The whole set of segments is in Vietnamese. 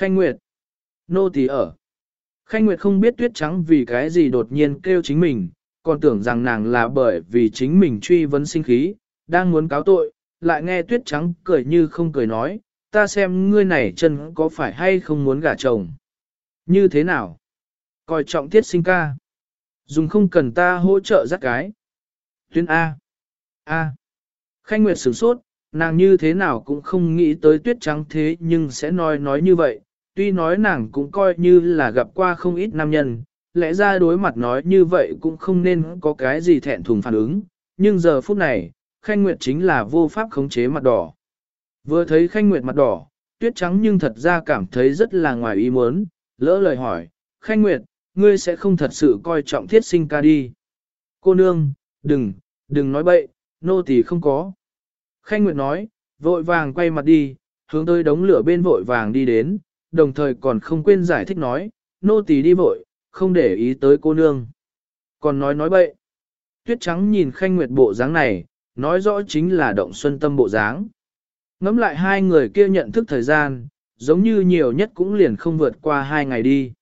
Khanh Nguyệt. Nô tỳ ở. Khanh Nguyệt không biết tuyết trắng vì cái gì đột nhiên kêu chính mình, còn tưởng rằng nàng là bởi vì chính mình truy vấn sinh khí, đang muốn cáo tội, lại nghe tuyết trắng cười như không cười nói, ta xem ngươi này chân có phải hay không muốn gả chồng. Như thế nào? Coi trọng tiết sinh ca. Dùng không cần ta hỗ trợ dắt cái. Tuyên A. A. Khanh Nguyệt sửng sốt, nàng như thế nào cũng không nghĩ tới tuyết trắng thế nhưng sẽ nói nói như vậy. Tuy nói nàng cũng coi như là gặp qua không ít nam nhân, lẽ ra đối mặt nói như vậy cũng không nên có cái gì thẹn thùng phản ứng. Nhưng giờ phút này, Khanh Nguyệt chính là vô pháp khống chế mặt đỏ. Vừa thấy Khanh Nguyệt mặt đỏ, tuyết trắng nhưng thật ra cảm thấy rất là ngoài ý muốn, lỡ lời hỏi, Khanh Nguyệt, ngươi sẽ không thật sự coi trọng thiết sinh ca đi. Cô nương, đừng, đừng nói bậy, nô tỳ không có. Khanh Nguyệt nói, vội vàng quay mặt đi, hướng tới đống lửa bên vội vàng đi đến, đồng thời còn không quên giải thích nói, nô tỳ đi vội, không để ý tới cô nương. Còn nói nói bậy. Tuyết trắng nhìn Khanh Nguyệt bộ dáng này, nói rõ chính là động xuân tâm bộ dáng. Ngắm lại hai người kia nhận thức thời gian, giống như nhiều nhất cũng liền không vượt qua hai ngày đi.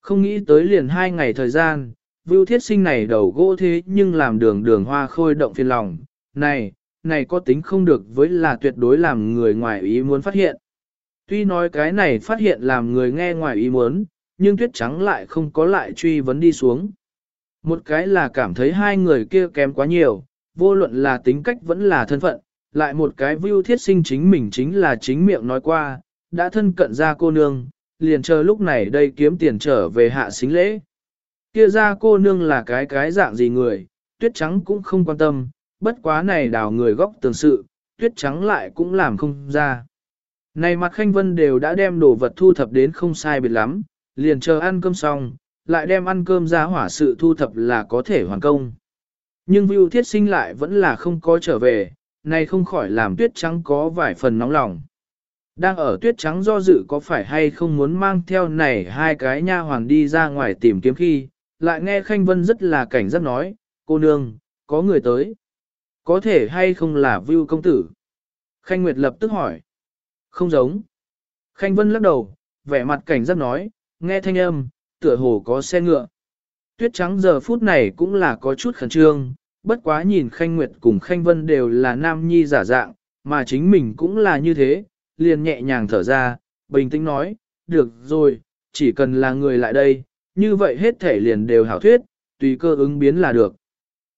Không nghĩ tới liền hai ngày thời gian, Vưu Thiết Sinh này đầu gỗ thế nhưng làm đường đường hoa khôi động phiền lòng. Này, này có tính không được với là tuyệt đối làm người ngoài ý muốn phát hiện. Tuy nói cái này phát hiện làm người nghe ngoài ý muốn, nhưng tuyết trắng lại không có lại truy vấn đi xuống. Một cái là cảm thấy hai người kia kém quá nhiều, vô luận là tính cách vẫn là thân phận, lại một cái view thiết sinh chính mình chính là chính miệng nói qua, đã thân cận ra cô nương, liền chờ lúc này đây kiếm tiền trở về hạ xính lễ. Kia ra cô nương là cái cái dạng gì người, tuyết trắng cũng không quan tâm, bất quá này đào người góc tường sự, tuyết trắng lại cũng làm không ra. Này mặt khanh vân đều đã đem đồ vật thu thập đến không sai biệt lắm, liền chờ ăn cơm xong, lại đem ăn cơm ra hỏa sự thu thập là có thể hoàn công. Nhưng Vưu Thiết Sinh lại vẫn là không có trở về, này không khỏi làm tuyết trắng có vài phần nóng lòng. Đang ở tuyết trắng do dự có phải hay không muốn mang theo này hai cái nha hoàng đi ra ngoài tìm kiếm khi, lại nghe Khanh Vân rất là cảnh giác nói, cô nương, có người tới. Có thể hay không là Vưu công tử? Khanh Nguyệt lập tức hỏi. Không giống. Khanh Vân lắc đầu, vẻ mặt cảnh giác nói, nghe thanh âm, tựa hồ có xe ngựa. Tuyết trắng giờ phút này cũng là có chút khẩn trương, bất quá nhìn Khanh Nguyệt cùng Khanh Vân đều là nam nhi giả dạng, mà chính mình cũng là như thế, liền nhẹ nhàng thở ra, bình tĩnh nói, được rồi, chỉ cần là người lại đây, như vậy hết thể liền đều hảo thuyết, tùy cơ ứng biến là được.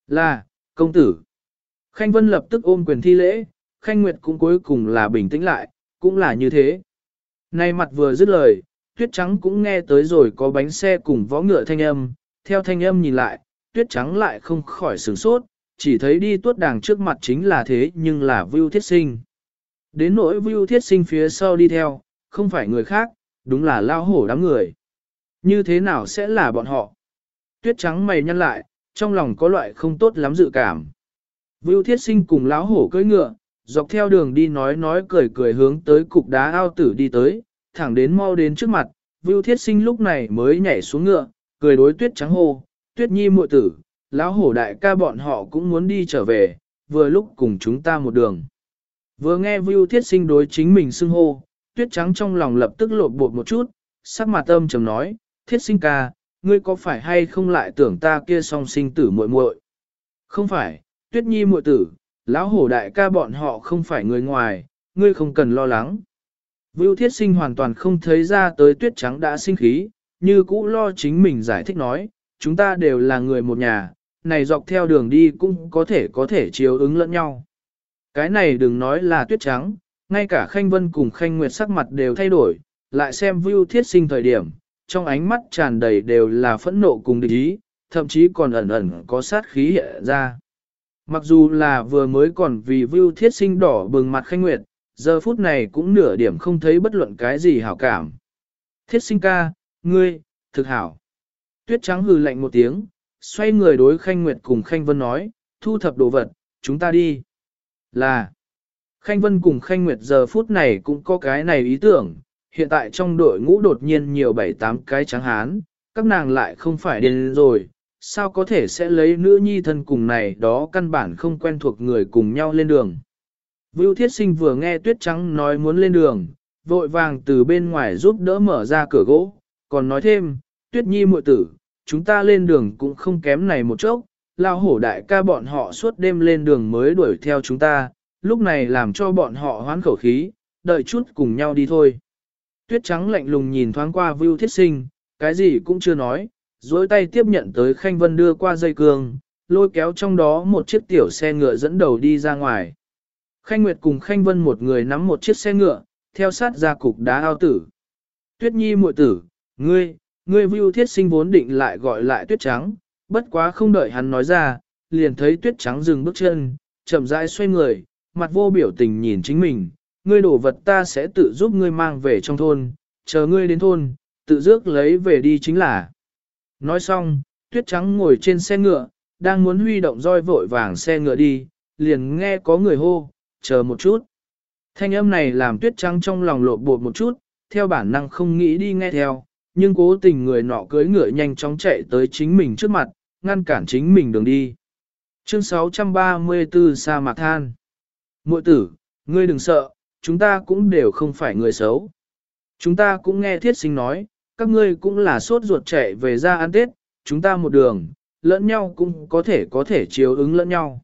Là, công tử. Khanh Vân lập tức ôm quyền thi lễ, Khanh Nguyệt cũng cuối cùng là bình tĩnh lại, cũng là như thế. Nay mặt vừa dứt lời, tuyết trắng cũng nghe tới rồi có bánh xe cùng võ ngựa thanh âm, theo thanh âm nhìn lại, tuyết trắng lại không khỏi sửng sốt, chỉ thấy đi tuốt đàng trước mặt chính là thế nhưng là Vưu Thiết Sinh. Đến nỗi Vưu Thiết Sinh phía sau đi theo, không phải người khác, đúng là lao hổ đám người. Như thế nào sẽ là bọn họ? Tuyết trắng mày nhăn lại, trong lòng có loại không tốt lắm dự cảm. Vưu Thiết Sinh cùng lão hổ cưỡi ngựa, dọc theo đường đi nói nói cười cười hướng tới cục đá ao tử đi tới, thẳng đến mau đến trước mặt, Vưu Thiết Sinh lúc này mới nhảy xuống ngựa, cười đối Tuyết Trắng hô, Tuyết Nhi muội tử, lão hổ đại ca bọn họ cũng muốn đi trở về, vừa lúc cùng chúng ta một đường. Vừa nghe Vưu Thiết Sinh đối chính mình xưng hô, Tuyết Trắng trong lòng lập tức lột bột một chút, sắc mặt âm trầm nói, Thiết Sinh ca, ngươi có phải hay không lại tưởng ta kia song sinh tử muội muội? Không phải, Tuyết Nhi muội tử, lão hổ đại ca bọn họ không phải người ngoài, ngươi không cần lo lắng. Vưu Thiết Sinh hoàn toàn không thấy ra tới Tuyết Trắng đã sinh khí, như cũ lo chính mình giải thích nói, chúng ta đều là người một nhà, này dọc theo đường đi cũng có thể có thể chiếu ứng lẫn nhau. Cái này đừng nói là tuyết trắng, ngay cả Khanh Vân cùng Khanh Nguyệt sắc mặt đều thay đổi, lại xem Vưu Thiết Sinh thời điểm, trong ánh mắt tràn đầy đều là phẫn nộ cùng địch ý, thậm chí còn ẩn ẩn có sát khí hiện ra. Mặc dù là vừa mới còn vì view Thiết Sinh đỏ bừng mặt Khanh Nguyệt, giờ phút này cũng nửa điểm không thấy bất luận cái gì hảo cảm. Thiết Sinh ca, ngươi, thực hảo. Tuyết trắng hừ lạnh một tiếng, xoay người đối Khanh Nguyệt cùng Khanh Vân nói, thu thập đồ vật, chúng ta đi. Là, Khanh Vân cùng Khanh Nguyệt giờ phút này cũng có cái này ý tưởng, hiện tại trong đội ngũ đột nhiên nhiều bảy tám cái trắng hán, các nàng lại không phải điên rồi, sao có thể sẽ lấy nữ nhi thân cùng này đó căn bản không quen thuộc người cùng nhau lên đường. Vưu Thiết Sinh vừa nghe Tuyết Trắng nói muốn lên đường, vội vàng từ bên ngoài giúp đỡ mở ra cửa gỗ, còn nói thêm, tuyết nhi muội tử, chúng ta lên đường cũng không kém này một chốc, lao hổ đại ca bọn họ suốt đêm lên đường mới đuổi theo chúng ta, lúc này làm cho bọn họ hoán khẩu khí, đợi chút cùng nhau đi thôi. Tuyết trắng lạnh lùng nhìn thoáng qua Vưu Thiết Sinh, cái gì cũng chưa nói, dối tay tiếp nhận tới Khanh Vân đưa qua dây cương, lôi kéo trong đó một chiếc tiểu xe ngựa dẫn đầu đi ra ngoài. Khanh Nguyệt cùng Khanh Vân một người nắm một chiếc xe ngựa, theo sát ra cục đá ao tử. Tuyết Nhi muội tử, ngươi, ngươi Vưu Thiết Sinh vốn định lại gọi lại Tuyết Trắng, bất quá không đợi hắn nói ra, liền thấy Tuyết Trắng dừng bước chân, chậm rãi xoay người, mặt vô biểu tình nhìn chính mình, ngươi đổ vật ta sẽ tự giúp ngươi mang về trong thôn, chờ ngươi đến thôn, tự rước lấy về đi chính là. Nói xong, tuyết trắng ngồi trên xe ngựa, đang muốn huy động roi vội vàng xe ngựa đi, liền nghe có người hô, chờ một chút. Thanh âm này làm tuyết trắng trong lòng lộ bột một chút, theo bản năng không nghĩ đi nghe theo, nhưng cố tình người nọ cưỡi ngựa nhanh chóng chạy tới chính mình trước mặt, ngăn cản chính mình đường đi. Chương 634 Sa Mạc Than Muội tử, ngươi đừng sợ, chúng ta cũng đều không phải người xấu. Chúng ta cũng nghe thiết sinh nói, các ngươi cũng là sốt ruột chạy về ra ăn Tết, chúng ta một đường, lẫn nhau cũng có thể có thể chiếu ứng lẫn nhau.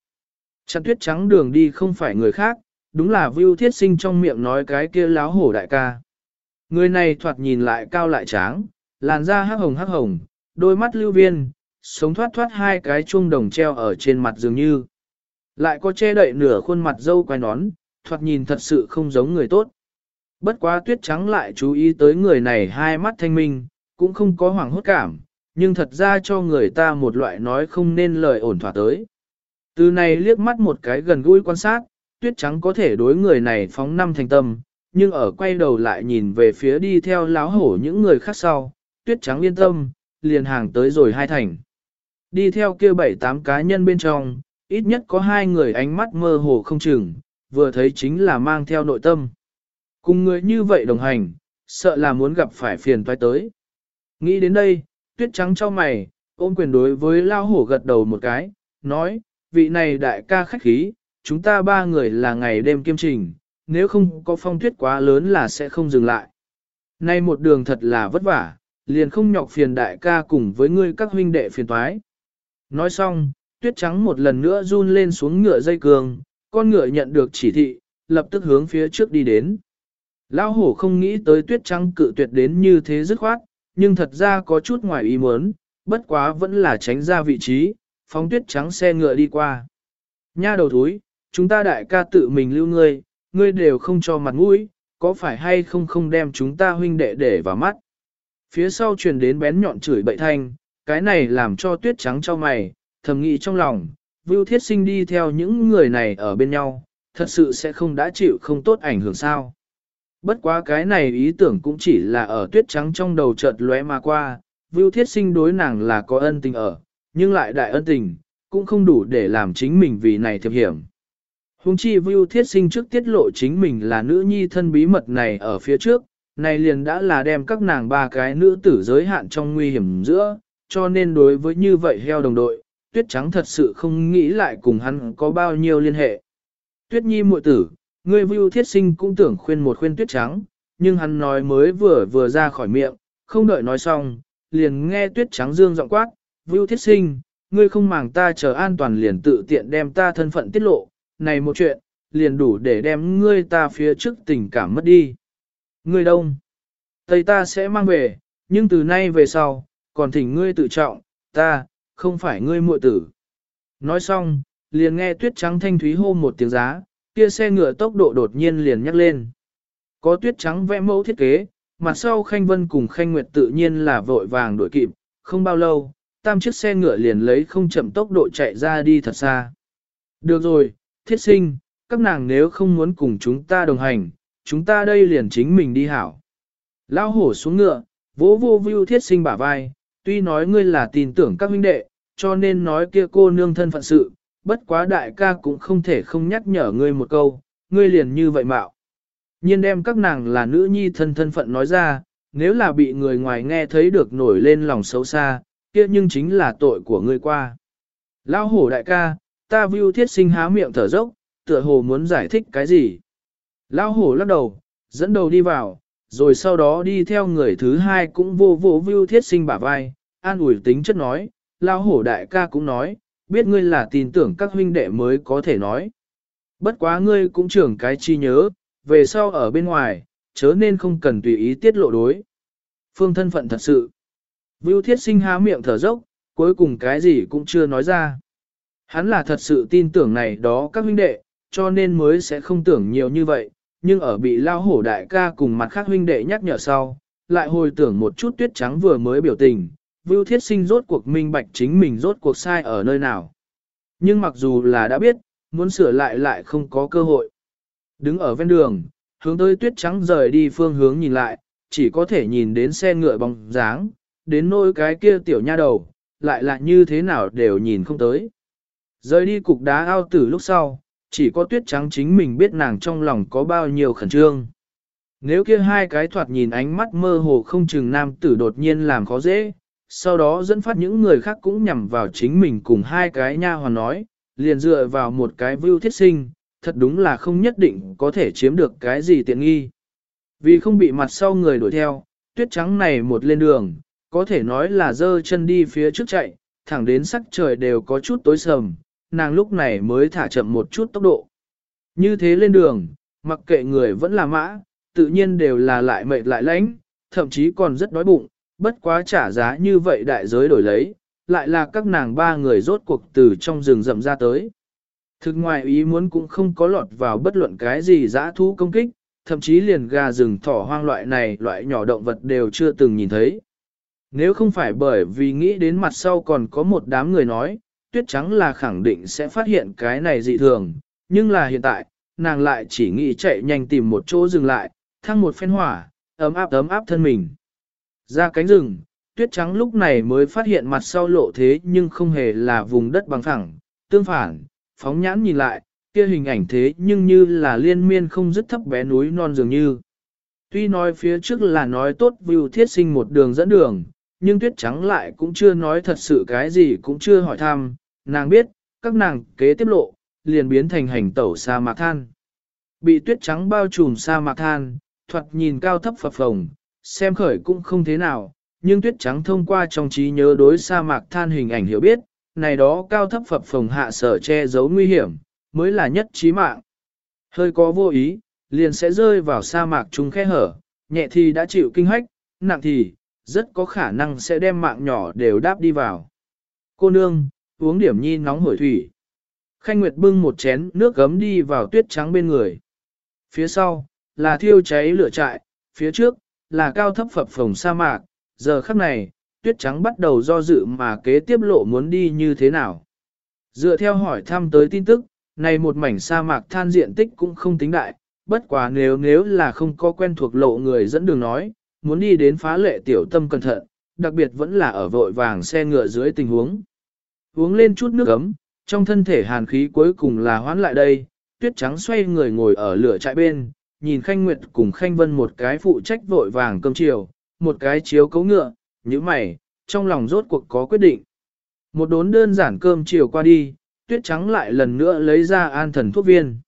Chặt tuyết trắng đường đi không phải người khác, đúng là Vưu Thiết Sinh trong miệng nói cái kia láo hổ đại ca. Người này thoạt nhìn lại cao lại tráng, làn da hắc hồng hắc hồng, đôi mắt lưu viên, sống thoát thoát hai cái chuông đồng treo ở trên mặt dường như. Lại có che đậy nửa khuôn mặt dâu quai nón, thoạt nhìn thật sự không giống người tốt. Bất quá tuyết trắng lại chú ý tới người này hai mắt thanh minh, cũng không có hoảng hốt cảm, nhưng thật ra cho người ta một loại nói không nên lời ổn thỏa tới. Từ này liếc mắt một cái gần gũi quan sát, tuyết trắng có thể đối người này phóng năm thành tâm, nhưng ở quay đầu lại nhìn về phía đi theo láo hổ những người khác sau, tuyết trắng yên tâm, liền hàng tới rồi hai thành. Đi theo kia bảy tám cá nhân bên trong, ít nhất có hai người ánh mắt mơ hồ không chừng, vừa thấy chính là mang theo nội tâm. Cùng người như vậy đồng hành, sợ là muốn gặp phải phiền toái tới. Nghĩ đến đây, tuyết trắng cho mày, ôm quyền đối với lao hổ gật đầu một cái, nói, vị này đại ca khách khí, chúng ta ba người là ngày đêm kiêm trình, nếu không có phong tuyết quá lớn là sẽ không dừng lại. Nay một đường thật là vất vả, liền không nhọc phiền đại ca cùng với ngươi các huynh đệ phiền toái. Nói xong, tuyết trắng một lần nữa run lên xuống ngựa dây cường, con ngựa nhận được chỉ thị, lập tức hướng phía trước đi đến. Lão hổ không nghĩ tới tuyết trắng cự tuyệt đến như thế dứt khoát, nhưng thật ra có chút ngoài ý muốn, bất quá vẫn là tránh ra vị trí, phóng tuyết trắng xe ngựa đi qua. Nha đầu thúi, chúng ta đại ca tự mình lưu ngươi, ngươi đều không cho mặt mũi, có phải hay không không đem chúng ta huynh đệ để vào mắt. Phía sau truyền đến bén nhọn chửi bậy thanh, cái này làm cho tuyết trắng cho mày, thầm nghĩ trong lòng, Vưu Thiết Sinh đi theo những người này ở bên nhau, thật sự sẽ không đã chịu không tốt ảnh hưởng sao. Bất quá cái này ý tưởng cũng chỉ là ở tuyết trắng trong đầu chợt lóe mà qua, Vưu Thiết Sinh đối nàng là có ân tình ở, nhưng lại đại ân tình, cũng không đủ để làm chính mình vì này thiệp hiểm. Hùng chi Vưu Thiết Sinh trước tiết lộ chính mình là nữ nhi thân bí mật này ở phía trước, này liền đã là đem các nàng ba cái nữ tử giới hạn trong nguy hiểm giữa, cho nên đối với như vậy heo đồng đội, tuyết trắng thật sự không nghĩ lại cùng hắn có bao nhiêu liên hệ. Tuyết nhi muội tử, ngươi vưu thiết sinh cũng tưởng khuyên một khuyên tuyết trắng, nhưng hắn nói mới vừa vừa ra khỏi miệng, không đợi nói xong, liền nghe tuyết trắng dương giọng quát, vưu thiết sinh, ngươi không màng ta chờ an toàn liền tự tiện đem ta thân phận tiết lộ, này một chuyện, liền đủ để đem ngươi ta phía trước tình cảm mất đi. Ngươi đông, Tây ta sẽ mang về, nhưng từ nay về sau, còn thỉnh ngươi tự trọng, ta, không phải ngươi muội tử. Nói xong, liền nghe tuyết trắng thanh thúy hô một tiếng giá, kia xe ngựa tốc độ đột nhiên liền nhắc lên. Có tuyết trắng vẽ mẫu thiết kế, mặt sau Khanh Vân cùng Khanh Nguyệt tự nhiên là vội vàng đuổi kịp, không bao lâu, tam chiếc xe ngựa liền lấy không chậm tốc độ chạy ra đi thật xa. Được rồi, thiết sinh, các nàng nếu không muốn cùng chúng ta đồng hành, chúng ta đây liền chính mình đi hảo. Lão hổ xuống ngựa, vỗ vô view thiết sinh bả vai, tuy nói ngươi là tin tưởng các huynh đệ, cho nên nói kia cô nương thân phận sự, bất quá đại ca cũng không thể không nhắc nhở ngươi một câu, ngươi liền như vậy mạo. Nhiên đem các nàng là nữ nhi thân thân phận nói ra, nếu là bị người ngoài nghe thấy được nổi lên lòng xấu xa, kia nhưng chính là tội của ngươi qua. Lão hổ đại ca, ta view thiết sinh há miệng thở dốc, tựa hồ muốn giải thích cái gì. Lão hổ lắc đầu, dẫn đầu đi vào, rồi sau đó đi theo người thứ hai cũng vô vô view thiết sinh bả vai, an ủi tính chất nói, lao hổ đại ca cũng nói, biết ngươi là tin tưởng các huynh đệ mới có thể nói. Bất quá ngươi cũng trưởng cái chi nhớ, về sau ở bên ngoài, chớ nên không cần tùy ý tiết lộ đối. Phương thân phận thật sự. Vưu thiết sinh há miệng thở dốc, cuối cùng cái gì cũng chưa nói ra. Hắn là thật sự tin tưởng này đó các huynh đệ, cho nên mới sẽ không tưởng nhiều như vậy, nhưng ở bị lao hổ đại ca cùng mặt khác huynh đệ nhắc nhở sau, lại hồi tưởng một chút tuyết trắng vừa mới biểu tình, Vưu Thiết Sinh rốt cuộc minh bạch chính mình rốt cuộc sai ở nơi nào. Nhưng mặc dù là đã biết, muốn sửa lại lại không có cơ hội. Đứng ở ven đường, hướng tới tuyết trắng rời đi phương hướng nhìn lại, chỉ có thể nhìn đến xe ngựa bóng dáng, đến nôi cái kia tiểu nha đầu, lại là như thế nào đều nhìn không tới. Rời đi cục đá ao tử lúc sau, chỉ có tuyết trắng chính mình biết nàng trong lòng có bao nhiêu khẩn trương. Nếu kia hai cái thoạt nhìn ánh mắt mơ hồ không chừng nam tử đột nhiên làm khó dễ, sau đó dẫn phát những người khác cũng nhằm vào chính mình cùng hai cái nha hoàn nói, liền dựa vào một cái view thiết sinh, thật đúng là không nhất định có thể chiếm được cái gì tiện nghi. Vì không bị mặt sau người đuổi theo, tuyết trắng này một lên đường, có thể nói là dơ chân đi phía trước chạy, thẳng đến sắc trời đều có chút tối sầm, nàng lúc này mới thả chậm một chút tốc độ. Như thế lên đường, mặc kệ người vẫn là mã, tự nhiên đều là lại mệt lại lãnh, thậm chí còn rất đói bụng, bất quá trả giá như vậy đại giới đổi lấy, lại là các nàng ba người rốt cuộc từ trong rừng rậm ra tới. Thực ngoài ý muốn cũng không có lọt vào bất luận cái gì dã thú công kích, thậm chí liền gà rừng thỏ hoang loại này loại nhỏ động vật đều chưa từng nhìn thấy. Nếu không phải bởi vì nghĩ đến mặt sau còn có một đám người nói, tuyết trắng là khẳng định sẽ phát hiện cái này dị thường, nhưng là hiện tại, nàng lại chỉ nghĩ chạy nhanh tìm một chỗ dừng lại, thăng một phen hỏa, ấm áp ấm áp thân mình. Ra cánh rừng, tuyết trắng lúc này mới phát hiện mặt sau lộ thế nhưng không hề là vùng đất bằng phẳng, tương phản, phóng nhãn nhìn lại, kia hình ảnh thế nhưng như là liên miên không dứt thấp bé núi non dường như. Tuy nói phía trước là nói tốt view thiết sinh một đường dẫn đường, nhưng tuyết trắng lại cũng chưa nói thật sự cái gì cũng chưa hỏi thăm, nàng biết, các nàng kế tiếp lộ, liền biến thành hành tẩu sa mạc than. Bị tuyết trắng bao trùm sa mạc than, thoạt nhìn cao thấp phập phồng, xem khởi cũng không thế nào, nhưng tuyết trắng thông qua trong trí nhớ đối sa mạc than hình ảnh hiểu biết, này đó cao thấp phập phồng hạ sở che giấu nguy hiểm, mới là nhất trí mạng. Hơi có vô ý, liền sẽ rơi vào sa mạc trung khe hở, nhẹ thì đã chịu kinh hách, nặng thì, rất có khả năng sẽ đem mạng nhỏ đều đáp đi vào. Cô nương, uống điểm nhi nóng hổi thủy. Khanh Nguyệt bưng một chén nước gấm đi vào tuyết trắng bên người. Phía sau, là thiêu cháy lửa trại, phía trước, là cao thấp phập phồng sa mạc, giờ khắc này, tuyết trắng bắt đầu do dự mà kế tiếp lộ muốn đi như thế nào. Dựa theo hỏi thăm tới tin tức, này một mảnh sa mạc than diện tích cũng không tính đại, bất quá nếu nếu là không có quen thuộc lộ người dẫn đường nói, muốn đi đến phá lệ tiểu tâm cẩn thận, đặc biệt vẫn là ở vội vàng xe ngựa dưới tình huống. Uống lên chút nước ấm, trong thân thể hàn khí cuối cùng là hoán lại đây, tuyết trắng xoay người ngồi ở lửa trại bên, nhìn Khanh Nguyệt cùng Khanh Vân một cái phụ trách vội vàng cơm chiều, một cái chiếu cấu ngựa, như mày, trong lòng rốt cuộc có quyết định. Một đốn đơn giản cơm chiều qua đi, tuyết trắng lại lần nữa lấy ra an thần thuốc viên.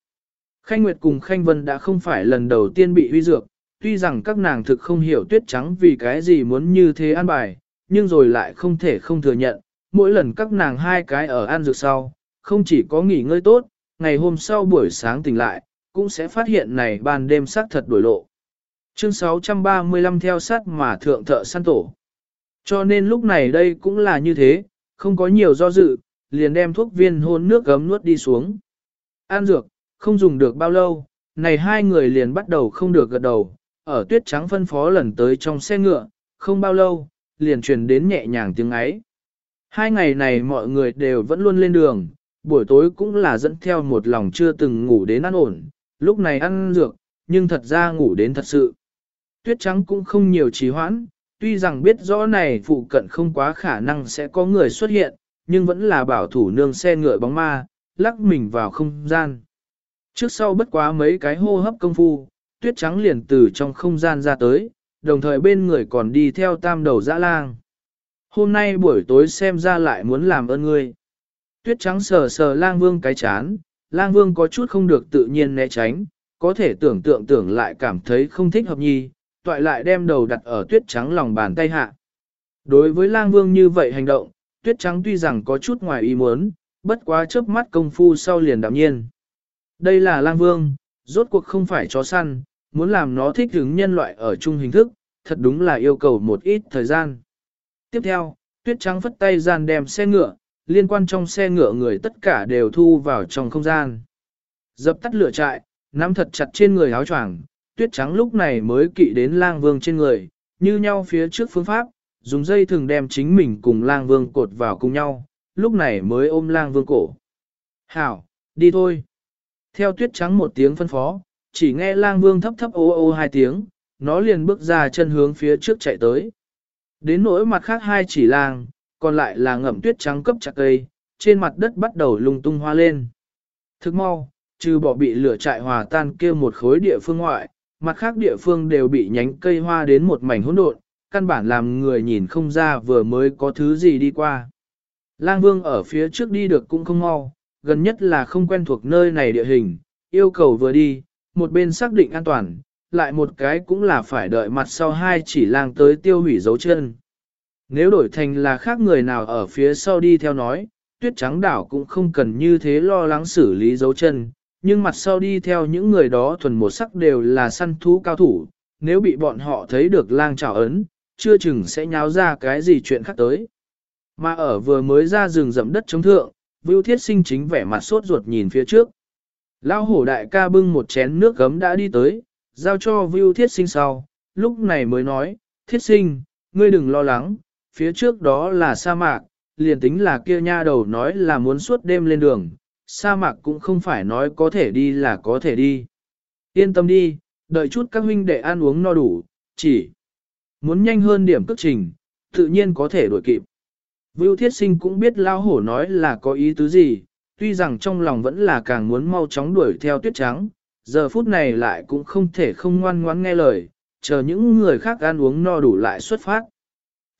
Khanh Nguyệt cùng Khanh Vân đã không phải lần đầu tiên bị huy dược, tuy rằng các nàng thực không hiểu tuyết trắng vì cái gì muốn như thế an bài, nhưng rồi lại không thể không thừa nhận, mỗi lần các nàng hai cái ở an dược sau, không chỉ có nghỉ ngơi tốt, ngày hôm sau buổi sáng tỉnh lại, cũng sẽ phát hiện này ban đêm sắc thật đổi lộ. Chương 635 theo sát mà thượng thợ săn tổ. Cho nên lúc này đây cũng là như thế, không có nhiều do dự, liền đem thuốc viên hôn nước gấm nuốt đi xuống. An dược, không dùng được bao lâu, này hai người liền bắt đầu không được gật đầu, ở tuyết trắng phân phó lần tới trong xe ngựa, không bao lâu, liền truyền đến nhẹ nhàng tiếng ấy. Hai ngày này mọi người đều vẫn luôn lên đường, buổi tối cũng là dẫn theo một lòng chưa từng ngủ đến ăn ổn, lúc này ăn dược, nhưng thật ra ngủ đến thật sự. Tuyết trắng cũng không nhiều trì hoãn, tuy rằng biết rõ này phụ cận không quá khả năng sẽ có người xuất hiện, nhưng vẫn là bảo thủ nương xe ngựa bóng ma, lắc mình vào không gian. Trước sau bất quá mấy cái hô hấp công phu, tuyết trắng liền từ trong không gian ra tới, đồng thời bên người còn đi theo tam đầu dã lang. Hôm nay buổi tối xem ra lại muốn làm ơn ngươi. Tuyết trắng sờ sờ lang vương cái chán, lang vương có chút không được tự nhiên né tránh, có thể tưởng tượng tưởng lại cảm thấy không thích hợp nhi, toại lại đem đầu đặt ở tuyết trắng lòng bàn tay hạ. Đối với lang vương như vậy hành động, tuyết trắng tuy rằng có chút ngoài ý muốn, bất quá chớp mắt công phu sau liền đạm nhiên. Đây là lang vương, rốt cuộc không phải chó săn, muốn làm nó thích ứng nhân loại ở chung hình thức, thật đúng là yêu cầu một ít thời gian. Tiếp theo, tuyết trắng phất tay gian đem xe ngựa, liên quan trong xe ngựa người tất cả đều thu vào trong không gian. Dập tắt lửa trại, nắm thật chặt trên người áo choàng, tuyết trắng lúc này mới kỵ đến lang vương trên người, như nhau phía trước phương pháp, dùng dây thường đem chính mình cùng lang vương cột vào cùng nhau, lúc này mới ôm lang vương cổ. Hảo, đi thôi. Theo tuyết trắng một tiếng phân phó, chỉ nghe lang vương thấp thấp ô ô hai tiếng, nó liền bước ra chân hướng phía trước chạy tới. Đến nỗi mặt khác hai chỉ lang, còn lại là ngậm tuyết trắng cấp chặt cây, trên mặt đất bắt đầu lung tung hoa lên. Thức mau, trừ bỏ bị lửa trại hòa tan kia một khối địa phương ngoại, mặt khác địa phương đều bị nhánh cây hoa đến một mảnh hỗn độn, căn bản làm người nhìn không ra vừa mới có thứ gì đi qua. Lang Vương ở phía trước đi được cũng không mau, gần nhất là không quen thuộc nơi này địa hình, yêu cầu vừa đi, một bên xác định an toàn, lại một cái cũng là phải đợi mặt sau hai chỉ lang tới tiêu hủy dấu chân. Nếu đổi thành là khác người nào ở phía sau đi theo nói, tuyết trắng đảo cũng không cần như thế lo lắng xử lý dấu chân, nhưng mặt sau đi theo những người đó thuần một sắc đều là săn thú cao thủ, nếu bị bọn họ thấy được lang trào ấn, chưa chừng sẽ nháo ra cái gì chuyện khác tới. Mà ở vừa mới ra rừng rậm đất chống thượng, Vưu Thiết Sinh chính vẻ mặt sốt ruột nhìn phía trước. Lão hổ đại ca bưng một chén nước gấm đã đi tới, giao cho Vưu Thiết Sinh sau, lúc này mới nói, Thiết Sinh, ngươi đừng lo lắng, phía trước đó là sa mạc, liền tính là kia nha đầu nói là muốn suốt đêm lên đường, sa mạc cũng không phải nói có thể đi là có thể đi. Yên tâm đi, đợi chút các huynh đệ ăn uống no đủ, chỉ muốn nhanh hơn điểm cước trình, tự nhiên có thể đuổi kịp. Vưu Thiết Sinh cũng biết lao hổ nói là có ý tứ gì, tuy rằng trong lòng vẫn là càng muốn mau chóng đuổi theo tuyết trắng, giờ phút này lại cũng không thể không ngoan ngoãn nghe lời, chờ những người khác ăn uống no đủ lại xuất phát.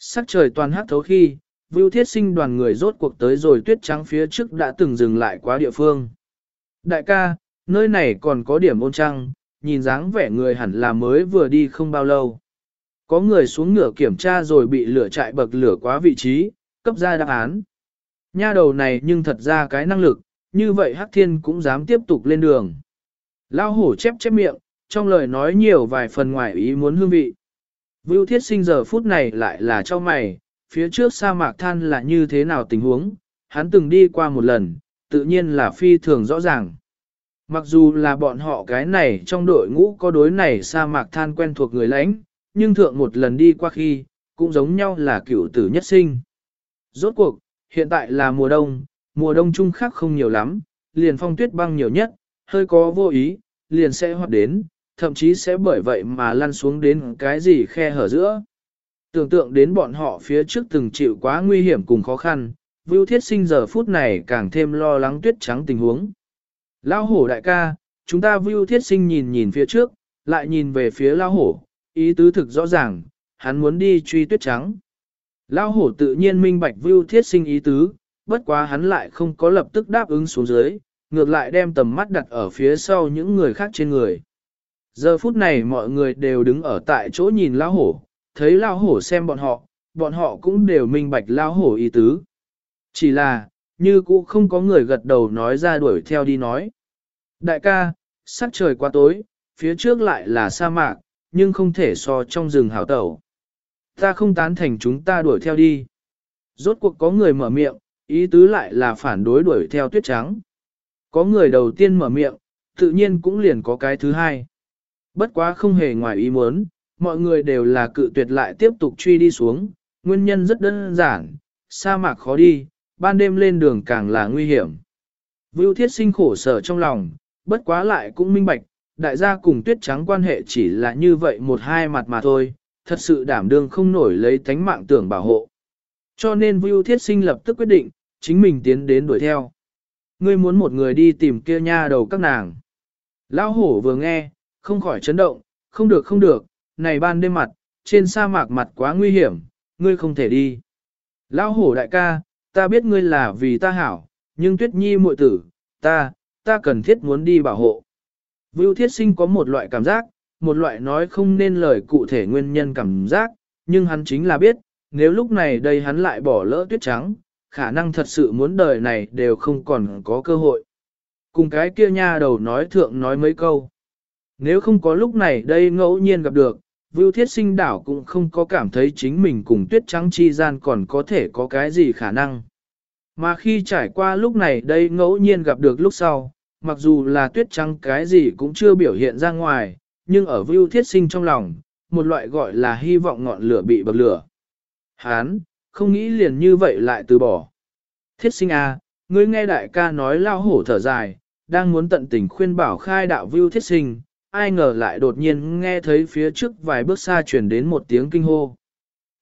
Sắc trời toàn hắc thấu khi, Vưu Thiết Sinh đoàn người rốt cuộc tới rồi tuyết trắng phía trước đã từng dừng lại quá địa phương. Đại ca, nơi này còn có điểm ôn trăng, nhìn dáng vẻ người hẳn là mới vừa đi không bao lâu. Có người xuống ngựa kiểm tra rồi bị lửa chạy bậc lửa quá vị trí, cấp ra đáp án. Nha đầu này nhưng thật ra cái năng lực, như vậy Hắc Thiên cũng dám tiếp tục lên đường. Lao hổ chép chép miệng, trong lời nói nhiều vài phần ngoài ý muốn hương vị. Vưu thiết sinh giờ phút này lại là cho mày, phía trước sa mạc than là như thế nào tình huống, hắn từng đi qua một lần, tự nhiên là phi thường rõ ràng. Mặc dù là bọn họ cái này trong đội ngũ có đối này sa mạc than quen thuộc người lãnh, nhưng thượng một lần đi qua khi, cũng giống nhau là cựu tử nhất sinh. Rốt cuộc, hiện tại là mùa đông, mùa đông chung khác không nhiều lắm, liền phong tuyết băng nhiều nhất, hơi có vô ý, liền sẽ hoạt đến, thậm chí sẽ bởi vậy mà lăn xuống đến cái gì khe hở giữa. Tưởng tượng đến bọn họ phía trước từng chịu quá nguy hiểm cùng khó khăn, Vưu Thiết Sinh giờ phút này càng thêm lo lắng tuyết trắng tình huống. Lao hổ đại ca, chúng ta Vưu Thiết Sinh nhìn nhìn phía trước, lại nhìn về phía Lao hổ, ý tứ thực rõ ràng, hắn muốn đi truy tuyết trắng. Lao hổ tự nhiên minh bạch Vưu Thiết Sinh ý tứ, bất quá hắn lại không có lập tức đáp ứng xuống dưới, ngược lại đem tầm mắt đặt ở phía sau những người khác trên người. Giờ phút này mọi người đều đứng ở tại chỗ nhìn Lao hổ, thấy Lao hổ xem bọn họ, bọn họ cũng đều minh bạch Lao hổ ý tứ. Chỉ là, như cũ không có người gật đầu nói ra đuổi theo đi nói. Đại ca, sắc trời quá tối, phía trước lại là sa mạc, nhưng không thể so trong rừng hảo tẩu. Ta không tán thành chúng ta đuổi theo đi. Rốt cuộc có người mở miệng, ý tứ lại là phản đối đuổi theo tuyết trắng. Có người đầu tiên mở miệng, tự nhiên cũng liền có cái thứ hai. Bất quá không hề ngoài ý muốn, mọi người đều là cự tuyệt lại tiếp tục truy đi xuống, nguyên nhân rất đơn giản, sa mạc khó đi, ban đêm lên đường càng là nguy hiểm. Vưu thiết sinh khổ sở trong lòng, bất quá lại cũng minh bạch, đại gia cùng tuyết trắng quan hệ chỉ là như vậy một hai mặt mà thôi, thật sự đảm đương không nổi lấy tánh mạng tưởng bảo hộ. Cho nên Vưu Thiết Sinh lập tức quyết định, chính mình tiến đến đuổi theo. Ngươi muốn một người đi tìm kia nha đầu các nàng. Lão hổ vừa nghe, không khỏi chấn động, không được không được, này ban đêm mặt, trên sa mạc mặt quá nguy hiểm, ngươi không thể đi. Lão hổ đại ca, ta biết ngươi là vì ta hảo, nhưng tuyết nhi muội tử, ta, ta cần thiết muốn đi bảo hộ. Vưu Thiết Sinh có một loại cảm giác, một loại nói không nên lời cụ thể nguyên nhân cảm giác, nhưng hắn chính là biết, nếu lúc này đây hắn lại bỏ lỡ tuyết trắng, khả năng thật sự muốn đời này đều không còn có cơ hội. Cùng cái kia nha đầu nói thượng nói mấy câu. Nếu không có lúc này đây ngẫu nhiên gặp được, Vưu Thiết Sinh đảo cũng không có cảm thấy chính mình cùng tuyết trắng chi gian còn có thể có cái gì khả năng. Mà khi trải qua lúc này đây ngẫu nhiên gặp được lúc sau, mặc dù là tuyết trắng cái gì cũng chưa biểu hiện ra ngoài, nhưng ở Vưu Thiết Sinh trong lòng, một loại gọi là hy vọng ngọn lửa bị bậc lửa. Hán, không nghĩ liền như vậy lại từ bỏ. Thiết sinh à, ngươi nghe đại ca nói lao hổ thở dài, đang muốn tận tình khuyên bảo khai đạo Vưu Thiết Sinh, ai ngờ lại đột nhiên nghe thấy phía trước vài bước xa chuyển đến một tiếng kinh hô.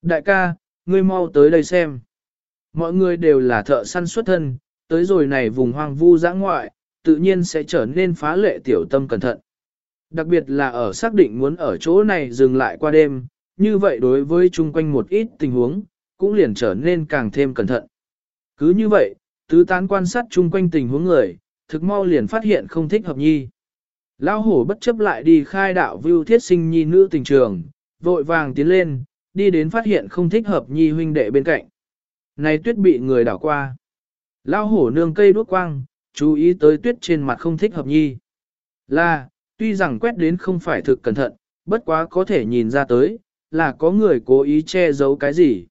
Đại ca, ngươi mau tới đây xem. Mọi người đều là thợ săn xuất thân, tới rồi này vùng hoang vu giã ngoại, tự nhiên sẽ trở nên phá lệ tiểu tâm cẩn thận. Đặc biệt là ở xác định muốn ở chỗ này dừng lại qua đêm, như vậy đối với chung quanh một ít tình huống, cũng liền trở nên càng thêm cẩn thận. Cứ như vậy, tứ tán quan sát chung quanh tình huống người, thực mau liền phát hiện không thích hợp nhi. Lão hổ bất chấp lại đi khai đạo vưu thiết sinh nhi nữ tình trường, vội vàng tiến lên, đi đến phát hiện không thích hợp nhi huynh đệ bên cạnh. Này tuyết bị người đảo qua. Lão hổ nương cây đuốc quang, chú ý tới tuyết trên mặt không thích hợp nhi. Là, tuy rằng quét đến không phải thực cẩn thận, bất quá có thể nhìn ra tới, là có người cố ý che giấu cái gì.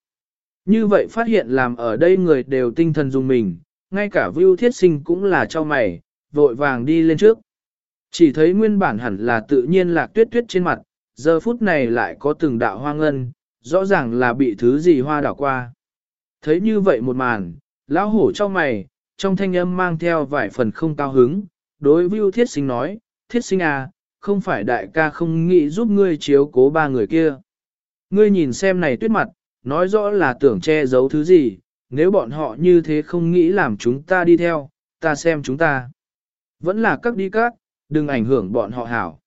Như vậy phát hiện làm ở đây người đều tinh thần dùng mình, ngay cả Vưu Thiết Sinh cũng là cho mày, vội vàng đi lên trước. Chỉ thấy nguyên bản hẳn là tự nhiên lạc tuyết tuyết trên mặt, giờ phút này lại có từng đạo hoa ngân, rõ ràng là bị thứ gì hoa đảo qua. Thấy như vậy một màn, lão hổ cho mày, trong thanh âm mang theo vài phần không cao hứng, đối Vưu Thiết Sinh nói, Thiết Sinh à, không phải đại ca không nghĩ giúp ngươi chiếu cố ba người kia. Ngươi nhìn xem này tuyết mặt, nói rõ là tưởng che giấu thứ gì, nếu bọn họ như thế không nghĩ làm chúng ta đi theo, ta xem chúng ta. Vẫn là các đi các, đừng ảnh hưởng bọn họ hảo.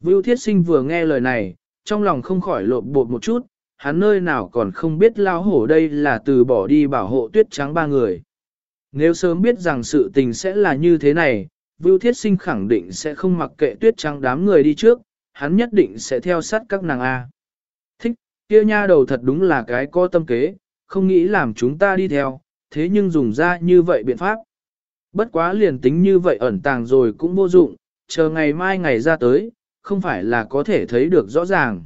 Vưu Thiết Sinh vừa nghe lời này, trong lòng không khỏi lộn bột một chút, hắn nơi nào còn không biết lao hổ đây là từ bỏ đi bảo hộ tuyết trắng ba người. Nếu sớm biết rằng sự tình sẽ là như thế này, Vưu Thiết Sinh khẳng định sẽ không mặc kệ tuyết trắng đám người đi trước, hắn nhất định sẽ theo sát các nàng A. Thích, kia nha đầu thật đúng là cái có tâm kế, không nghĩ làm chúng ta đi theo, thế nhưng dùng ra như vậy biện pháp. Bất quá liền tính như vậy ẩn tàng rồi cũng vô dụng, chờ ngày mai ngày ra tới, không phải là có thể thấy được rõ ràng.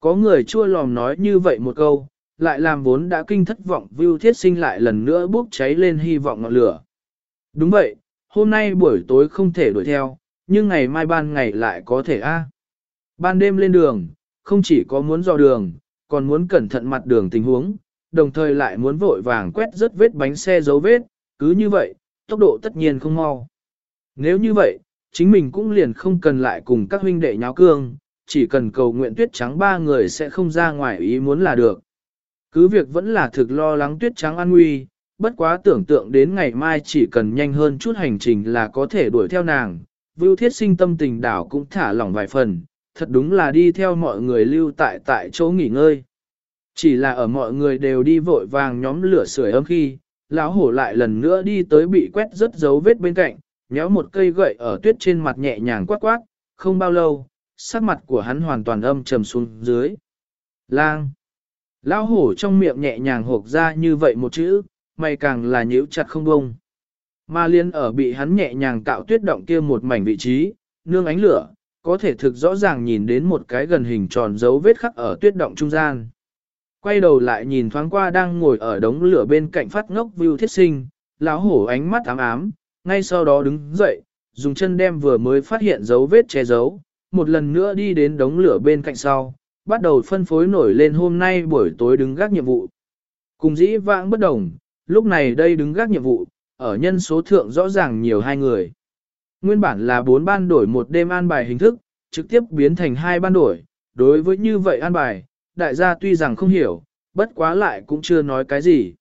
Có người chua lòm nói như vậy một câu, lại làm vốn đã kinh thất vọng Vưu Thiết Sinh lại lần nữa bốc cháy lên hy vọng ngọn lửa. Đúng vậy, hôm nay buổi tối không thể đuổi theo, nhưng ngày mai ban ngày lại có thể a. Ban đêm lên đường, không chỉ có muốn dò đường, còn muốn cẩn thận mặt đường tình huống, đồng thời lại muốn vội vàng quét rớt vết bánh xe dấu vết, cứ như vậy, tốc độ tất nhiên không mau. Nếu như vậy, chính mình cũng liền không cần lại cùng các huynh đệ nháo cương, chỉ cần cầu nguyện tuyết trắng ba người sẽ không ra ngoài ý muốn là được. Cứ việc vẫn là thực lo lắng tuyết trắng an nguy, bất quá tưởng tượng đến ngày mai chỉ cần nhanh hơn chút hành trình là có thể đuổi theo nàng. Vưu thiết sinh tâm tình đảo cũng thả lỏng vài phần, thật đúng là đi theo mọi người lưu tại tại chỗ nghỉ ngơi. Chỉ là ở mọi người đều đi vội vàng nhóm lửa sưởi ấm khi, lão hổ lại lần nữa đi tới bị quét rất dấu vết bên cạnh, nhéo một cây gậy ở tuyết trên mặt nhẹ nhàng quát quát, không bao lâu, sắc mặt của hắn hoàn toàn âm trầm xuống dưới. Lang! Lão hổ trong miệng nhẹ nhàng hộp ra như vậy một chữ, mày càng là nhíu chặt không bông. Mà liên ở bị hắn nhẹ nhàng cạo tuyết động kia một mảnh vị trí, nương ánh lửa, có thể thực rõ ràng nhìn đến một cái gần hình tròn dấu vết khắc ở tuyết động trung gian. Quay đầu lại nhìn thoáng qua đang ngồi ở đống lửa bên cạnh phát ngốc view thiết sinh, lão hổ ánh mắt ám ám, ngay sau đó đứng dậy, dùng chân đem vừa mới phát hiện dấu vết che giấu, một lần nữa đi đến đống lửa bên cạnh sau, bắt đầu phân phối nổi lên hôm nay buổi tối đứng gác nhiệm vụ. Cùng dĩ vãng bất đồng, lúc này đây đứng gác nhiệm vụ, ở nhân số thượng rõ ràng nhiều hai người. Nguyên bản là bốn ban đổi một đêm an bài hình thức, trực tiếp biến thành hai ban đổi, đối với như vậy an bài, đại gia tuy rằng không hiểu, bất quá lại cũng chưa nói cái gì.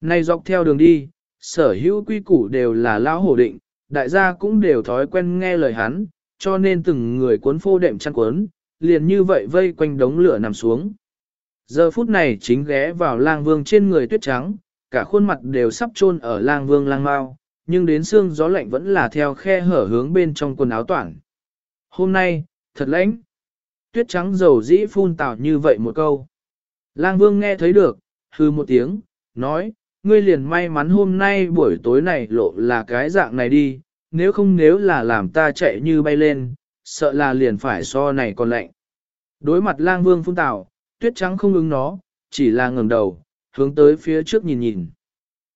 Này dọc theo đường đi, sở hữu quy củ đều là lao hổ định, đại gia cũng đều thói quen nghe lời hắn, cho nên từng người cuốn phô đệm chăn cuốn, liền như vậy vây quanh đống lửa nằm xuống. Giờ phút này chính ghé vào lang vương trên người tuyết trắng, cả khuôn mặt đều sắp chôn ở lang vương lang mau, nhưng đến xương gió lạnh vẫn là theo khe hở hướng bên trong quần áo toàn. hôm nay, thật lãnh. Tuyết trắng dầu dĩ phun tạo như vậy một câu. Lang vương nghe thấy được, hư một tiếng, nói, ngươi liền may mắn hôm nay buổi tối này lộ là cái dạng này đi, nếu không nếu là làm ta chạy như bay lên, sợ là liền phải so này còn lạnh. Đối mặt lang vương phun tảo, tuyết trắng không ứng nó, chỉ là ngẩng đầu, hướng tới phía trước nhìn nhìn.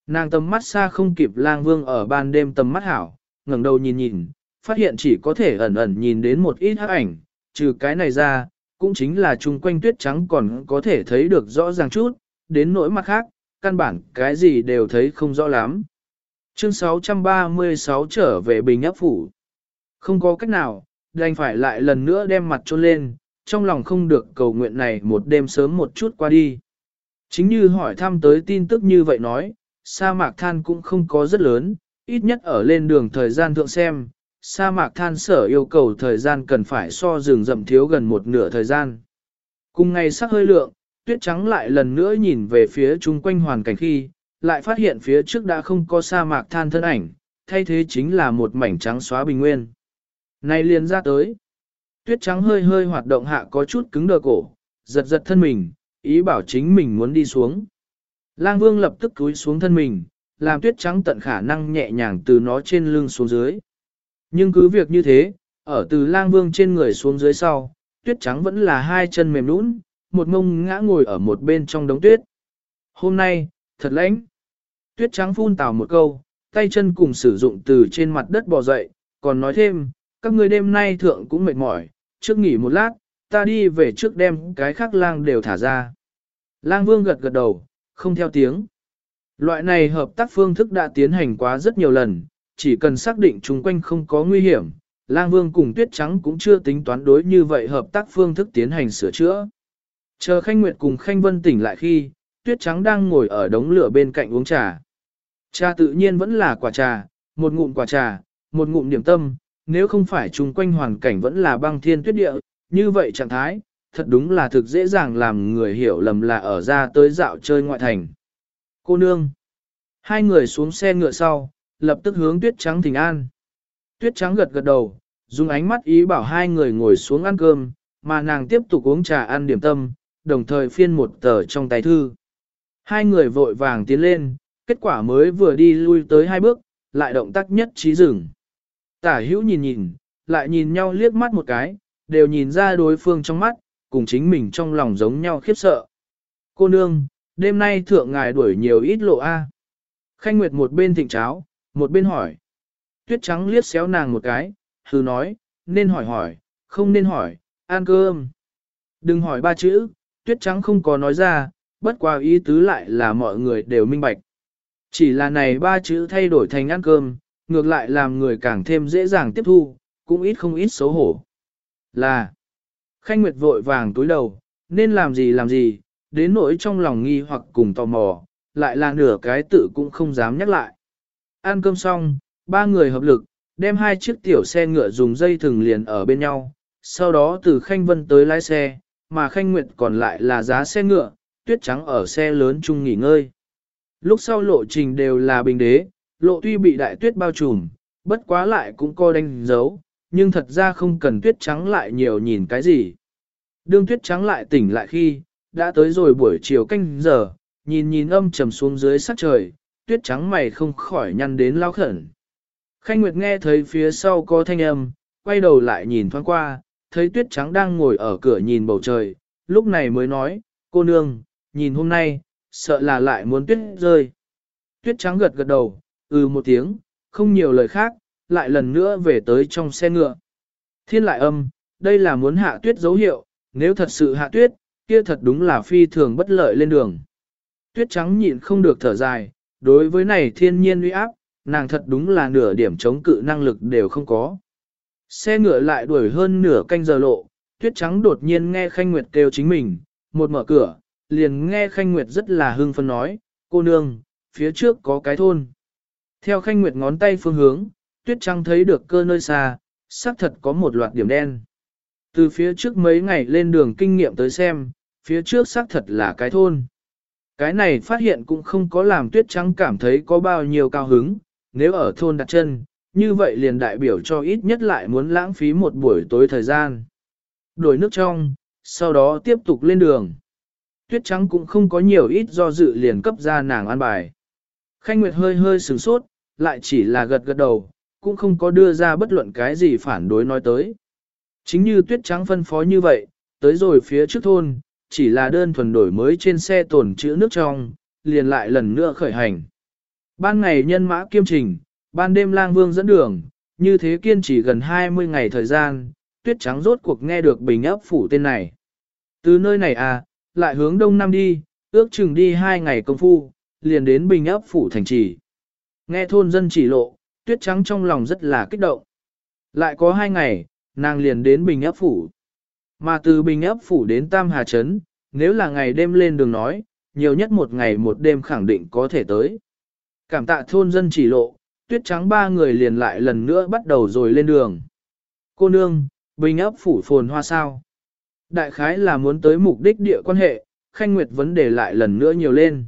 Nàng tầm mắt xa không kịp lang vương ở ban đêm tầm mắt hảo, ngẩng đầu nhìn nhìn, phát hiện chỉ có thể ẩn ẩn nhìn đến một ít hắc ảnh, trừ cái này ra, cũng chính là chung quanh tuyết trắng còn có thể thấy được rõ ràng chút, đến nỗi mặt khác, căn bản cái gì đều thấy không rõ lắm. Chương 636 trở về Bình Ấp Phủ. Không có cách nào, đành phải lại lần nữa đem mặt trôn lên, trong lòng không được cầu nguyện này một đêm sớm một chút qua đi. Chính như hỏi thăm tới tin tức như vậy nói, sa mạc than cũng không có rất lớn, ít nhất ở lên đường thời gian thượng xem, sa mạc than sở yêu cầu thời gian cần phải so rừng rậm thiếu gần một nửa thời gian. Cùng ngày sắc hơi lượng, tuyết trắng lại lần nữa nhìn về phía chung quanh hoàn cảnh khi, lại phát hiện phía trước đã không có sa mạc than thân ảnh, thay thế chính là một mảnh trắng xóa bình nguyên. Này liền ra tới. Tuyết trắng hơi hơi hoạt động hạ có chút cứng đờ cổ, giật giật thân mình, ý bảo chính mình muốn đi xuống. Lang vương lập tức cúi xuống thân mình, làm tuyết trắng tận khả năng nhẹ nhàng từ nó trên lưng xuống dưới. Nhưng cứ việc như thế, ở từ lang vương trên người xuống dưới sau, tuyết trắng vẫn là hai chân mềm nũng, một mông ngã ngồi ở một bên trong đống tuyết. Hôm nay, thật lãnh. Tuyết trắng phun tào một câu, tay chân cùng sử dụng từ trên mặt đất bò dậy, còn nói thêm, các người đêm nay thượng cũng mệt mỏi, trước nghỉ một lát, ta đi về trước đem cái khác lang đều thả ra. Lang vương gật gật đầu, không theo tiếng. Loại này hợp tác phương thức đã tiến hành quá rất nhiều lần, chỉ cần xác định chung quanh không có nguy hiểm, lang vương cùng tuyết trắng cũng chưa tính toán đối như vậy hợp tác phương thức tiến hành sửa chữa. Chờ Khanh Nguyệt cùng Khanh Vân tỉnh lại khi, tuyết trắng đang ngồi ở đống lửa bên cạnh uống trà. Trà tự nhiên vẫn là quả trà, một ngụm quả trà, một ngụm điểm tâm, nếu không phải chung quanh hoàn cảnh vẫn là băng thiên tuyết địa, như vậy trạng thái, thật đúng là thực dễ dàng làm người hiểu lầm là ở ra tới dạo chơi ngoại thành. Cô nương. Hai người xuống xe ngựa sau, lập tức hướng tuyết trắng thỉnh an. Tuyết trắng gật gật đầu, dùng ánh mắt ý bảo hai người ngồi xuống ăn cơm, mà nàng tiếp tục uống trà ăn điểm tâm, đồng thời phiên một tờ trong tay thư. Hai người vội vàng tiến lên, kết quả mới vừa đi lui tới hai bước, lại động tác nhất trí dừng. Tả hữu nhìn nhìn, lại nhìn nhau liếc mắt một cái, đều nhìn ra đối phương trong mắt, cùng chính mình trong lòng giống nhau khiếp sợ. Cô nương, đêm nay thượng ngài đuổi nhiều ít lộ A. Khanh Nguyệt một bên thịnh cháo, một bên hỏi. Tuyết trắng liếc xéo nàng một cái, hư nói, nên hỏi hỏi, không nên hỏi, ăn cơm. Đừng hỏi ba chữ, tuyết trắng không có nói ra, bất qua ý tứ lại là mọi người đều minh bạch. Chỉ là này ba chữ thay đổi thành ăn cơm, ngược lại làm người càng thêm dễ dàng tiếp thu, cũng ít không ít xấu hổ. Là, Khanh Nguyệt vội vàng túi đầu, nên làm gì làm gì, đến nỗi trong lòng nghi hoặc cùng tò mò, lại là nửa cái tự cũng không dám nhắc lại. Ăn cơm xong, ba người hợp lực, đem hai chiếc tiểu xe ngựa dùng dây thừng liền ở bên nhau, sau đó từ Khanh Vân tới lái xe, mà Khanh Nguyệt còn lại là giá xe ngựa, tuyết trắng ở xe lớn chung nghỉ ngơi. Lúc sau lộ trình đều là bình đế, lộ tuy bị đại tuyết bao trùm, bất quá lại cũng co đánh dấu, nhưng thật ra không cần tuyết trắng lại nhiều nhìn cái gì. Đương tuyết trắng lại tỉnh lại khi, đã tới rồi buổi chiều canh giờ, nhìn nhìn âm trầm xuống dưới sắc trời, tuyết trắng mày không khỏi nhăn đến lao khẩn. Khanh Nguyệt nghe thấy phía sau có thanh âm, quay đầu lại nhìn thoáng qua, thấy tuyết trắng đang ngồi ở cửa nhìn bầu trời, lúc này mới nói, cô nương, nhìn hôm nay, sợ là lại muốn tuyết rơi. Tuyết trắng gật gật đầu, ừ một tiếng, không nhiều lời khác, lại lần nữa về tới trong xe ngựa. Thiên lại âm, đây là muốn hạ tuyết dấu hiệu, nếu thật sự hạ tuyết, kia thật đúng là phi thường bất lợi lên đường. Tuyết trắng nhịn không được thở dài, đối với này thiên nhiên uy áp, nàng thật đúng là nửa điểm chống cự năng lực đều không có. Xe ngựa lại đuổi hơn nửa canh giờ lộ, tuyết trắng đột nhiên nghe Khanh Nguyệt kêu chính mình, một mở cửa, liền nghe Khanh Nguyệt rất là hưng phấn nói, cô nương, phía trước có cái thôn. Theo Khanh Nguyệt ngón tay phương hướng, tuyết trắng thấy được cơ nơi xa, xác thật có một loạt điểm đen. Từ phía trước mấy ngày lên đường kinh nghiệm tới xem, phía trước xác thật là cái thôn. Cái này phát hiện cũng không có làm tuyết trắng cảm thấy có bao nhiêu cao hứng, nếu ở thôn đặt chân, như vậy liền đại biểu cho ít nhất lại muốn lãng phí một buổi tối thời gian. Đổi nước trong, sau đó tiếp tục lên đường. Tuyết trắng cũng không có nhiều ít do dự liền cấp ra nàng an bài. Khanh Nguyệt hơi hơi sửng sốt, lại chỉ là gật gật đầu, cũng không có đưa ra bất luận cái gì phản đối nói tới. Chính như tuyết trắng phân phó như vậy, tới rồi phía trước thôn, chỉ là đơn thuần đổi mới trên xe tồn chữ nước trong, liền lại lần nữa khởi hành. Ban ngày nhân mã kiêm trình, ban đêm lang vương dẫn đường, như thế kiên trì gần 20 ngày thời gian, tuyết trắng rốt cuộc nghe được bình ấp phủ tên này. Từ nơi này à, lại hướng đông nam đi, ước chừng đi hai ngày công phu, liền đến bình ấp phủ thành trì. Nghe thôn dân chỉ lộ, tuyết trắng trong lòng rất là kích động. Lại có hai ngày, nàng liền đến bình ấp phủ. Mà từ bình ấp phủ đến Tam Hà Trấn, nếu là ngày đêm lên đường nói, nhiều nhất một ngày một đêm khẳng định có thể tới. Cảm tạ thôn dân chỉ lộ, tuyết trắng ba người liền lại lần nữa bắt đầu rồi lên đường. Cô nương, bình ấp phủ phồn hoa sao. Đại khái là muốn tới mục đích địa quan hệ, khanh nguyệt vấn đề lại lần nữa nhiều lên.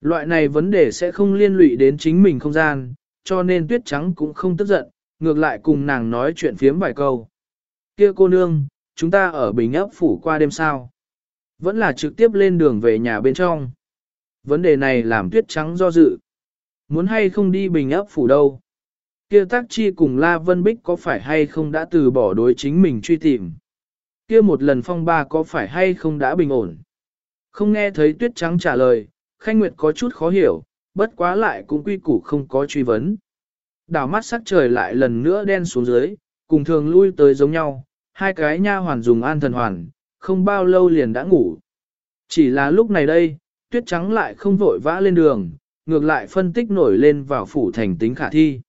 Loại này vấn đề sẽ không liên lụy đến chính mình không gian, cho nên tuyết trắng cũng không tức giận, ngược lại cùng nàng nói chuyện phiếm vài câu. Kia cô nương, chúng ta ở Bình ấp phủ qua đêm sao? Vẫn là trực tiếp lên đường về nhà bên trong. Vấn đề này làm tuyết trắng do dự. Muốn hay không đi Bình ấp phủ đâu? Kia tác chi cùng La Vân Bích có phải hay không đã từ bỏ đối chính mình truy tìm? Kia một lần phong ba có phải hay không đã bình ổn? Không nghe thấy tuyết trắng trả lời, Khanh Nguyệt có chút khó hiểu, bất quá lại cũng quy củ không có truy vấn. Đảo mắt sắc trời lại lần nữa đen xuống dưới, cùng thường lui tới giống nhau, hai cái nha hoàn dùng an thần hoàn, không bao lâu liền đã ngủ. Chỉ là lúc này đây, tuyết trắng lại không vội vã lên đường, ngược lại phân tích nổi lên vào phủ thành tính khả thi.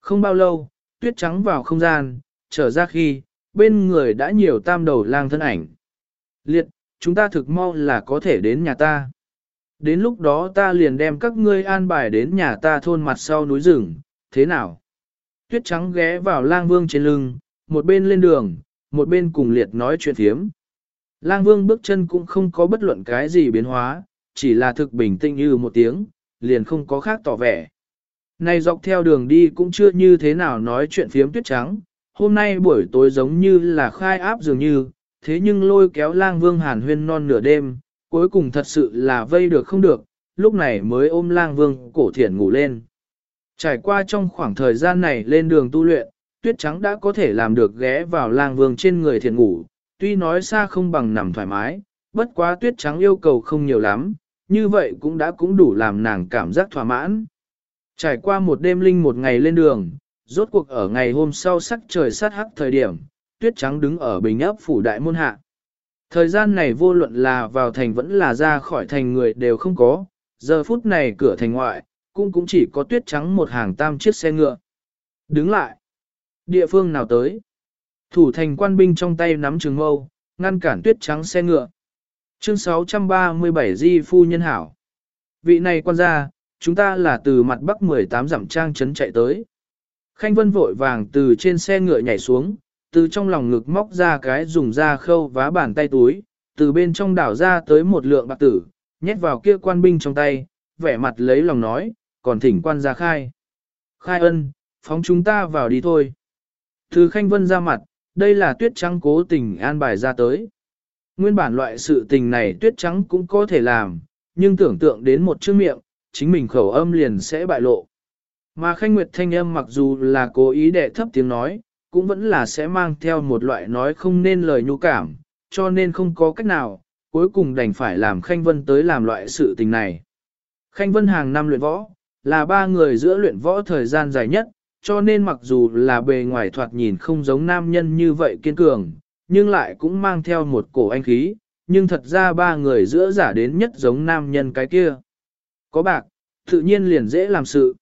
Không bao lâu, tuyết trắng vào không gian, trở ra khi, bên người đã nhiều tam đầu lang thân ảnh. Liệt, chúng ta thực mau là có thể đến nhà ta. Đến lúc đó ta liền đem các ngươi an bài đến nhà ta thôn mặt sau núi rừng, thế nào? Tuyết trắng ghé vào lang vương trên lưng, một bên lên đường, một bên cùng liệt nói chuyện thiếm. Lang vương bước chân cũng không có bất luận cái gì biến hóa, chỉ là thực bình tĩnh như một tiếng, liền không có khác tỏ vẻ. Này dọc theo đường đi cũng chưa như thế nào nói chuyện phiếm tuyết trắng, hôm nay buổi tối giống như là khai áp dường như, thế nhưng lôi kéo lang vương hàn huyên non nửa đêm, cuối cùng thật sự là vây được không được, lúc này mới ôm lang vương cổ thiển ngủ lên. Trải qua trong khoảng thời gian này lên đường tu luyện, tuyết trắng đã có thể làm được ghé vào lang vương trên người thiền ngủ, tuy nói xa không bằng nằm thoải mái, bất quá tuyết trắng yêu cầu không nhiều lắm, như vậy cũng đã cũng đủ làm nàng cảm giác thỏa mãn. Trải qua một đêm linh một ngày lên đường, rốt cuộc ở ngày hôm sau sắc trời sát hắc thời điểm, tuyết trắng đứng ở bình ấp phủ đại môn hạ. Thời gian này vô luận là vào thành vẫn là ra khỏi thành người đều không có, giờ phút này cửa thành ngoại, cũng cũng chỉ có tuyết trắng một hàng tam chiếc xe ngựa. Đứng lại. Địa phương nào tới? Thủ thành quan binh trong tay nắm trường mâu, ngăn cản tuyết trắng xe ngựa. Chương 637 Di Phu Nhân Hảo. Vị này quan gia, chúng ta là từ mặt bắc 18 dặm trang trấn chạy tới. Khanh Vân vội vàng từ trên xe ngựa nhảy xuống, từ trong lòng ngực móc ra cái dùng da khâu vá bàn tay túi, từ bên trong đảo ra tới một lượng bạc tử, nhét vào kia quan binh trong tay, vẻ mặt lấy lòng nói, còn thỉnh quan gia khai. Khai ân, phóng chúng ta vào đi thôi. Từ Khanh Vân ra mặt, đây là tuyết trắng cố tình an bài ra tới. Nguyên bản loại sự tình này tuyết trắng cũng có thể làm, nhưng tưởng tượng đến một chữ miệng, chính mình khẩu âm liền sẽ bại lộ. Mà Khanh Nguyệt thanh âm mặc dù là cố ý để thấp tiếng nói, cũng vẫn là sẽ mang theo một loại nói không nên lời nhu cảm, cho nên không có cách nào, cuối cùng đành phải làm Khanh Vân tới làm loại sự tình này. Khanh Vân hàng năm luyện võ, là ba người giữa luyện võ thời gian dài nhất, cho nên mặc dù là bề ngoài thoạt nhìn không giống nam nhân như vậy kiên cường, nhưng lại cũng mang theo một cổ anh khí, nhưng thật ra ba người giữa giả đến nhất giống nam nhân cái kia. Có bạc, tự nhiên liền dễ làm sự.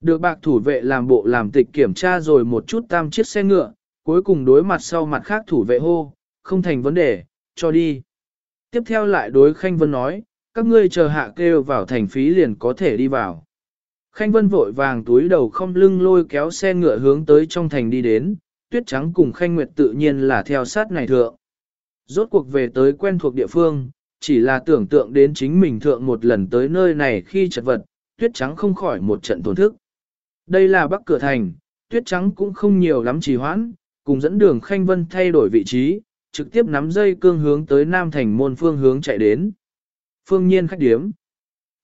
Được bạc thủ vệ làm bộ làm tịch kiểm tra rồi một chút tam chiếc xe ngựa, cuối cùng đối mặt sau mặt khác thủ vệ hô, không thành vấn đề, cho đi. Tiếp theo lại đối Khanh Vân nói, các ngươi chờ hạ kêu vào thành phí liền có thể đi vào. Khanh Vân vội vàng túi đầu không lưng lôi kéo xe ngựa hướng tới trong thành đi đến, tuyết trắng cùng Khanh Nguyệt tự nhiên là theo sát này thượng. Rốt cuộc về tới quen thuộc địa phương, chỉ là tưởng tượng đến chính mình thượng một lần tới nơi này khi chật vật, tuyết trắng không khỏi một trận tổn thức. Đây là bắc cửa thành, tuyết trắng cũng không nhiều lắm trì hoãn, cùng dẫn đường Khanh Vân thay đổi vị trí, trực tiếp nắm dây cương hướng tới Nam Thành môn phương hướng chạy đến. Phương nhiên khách điếm.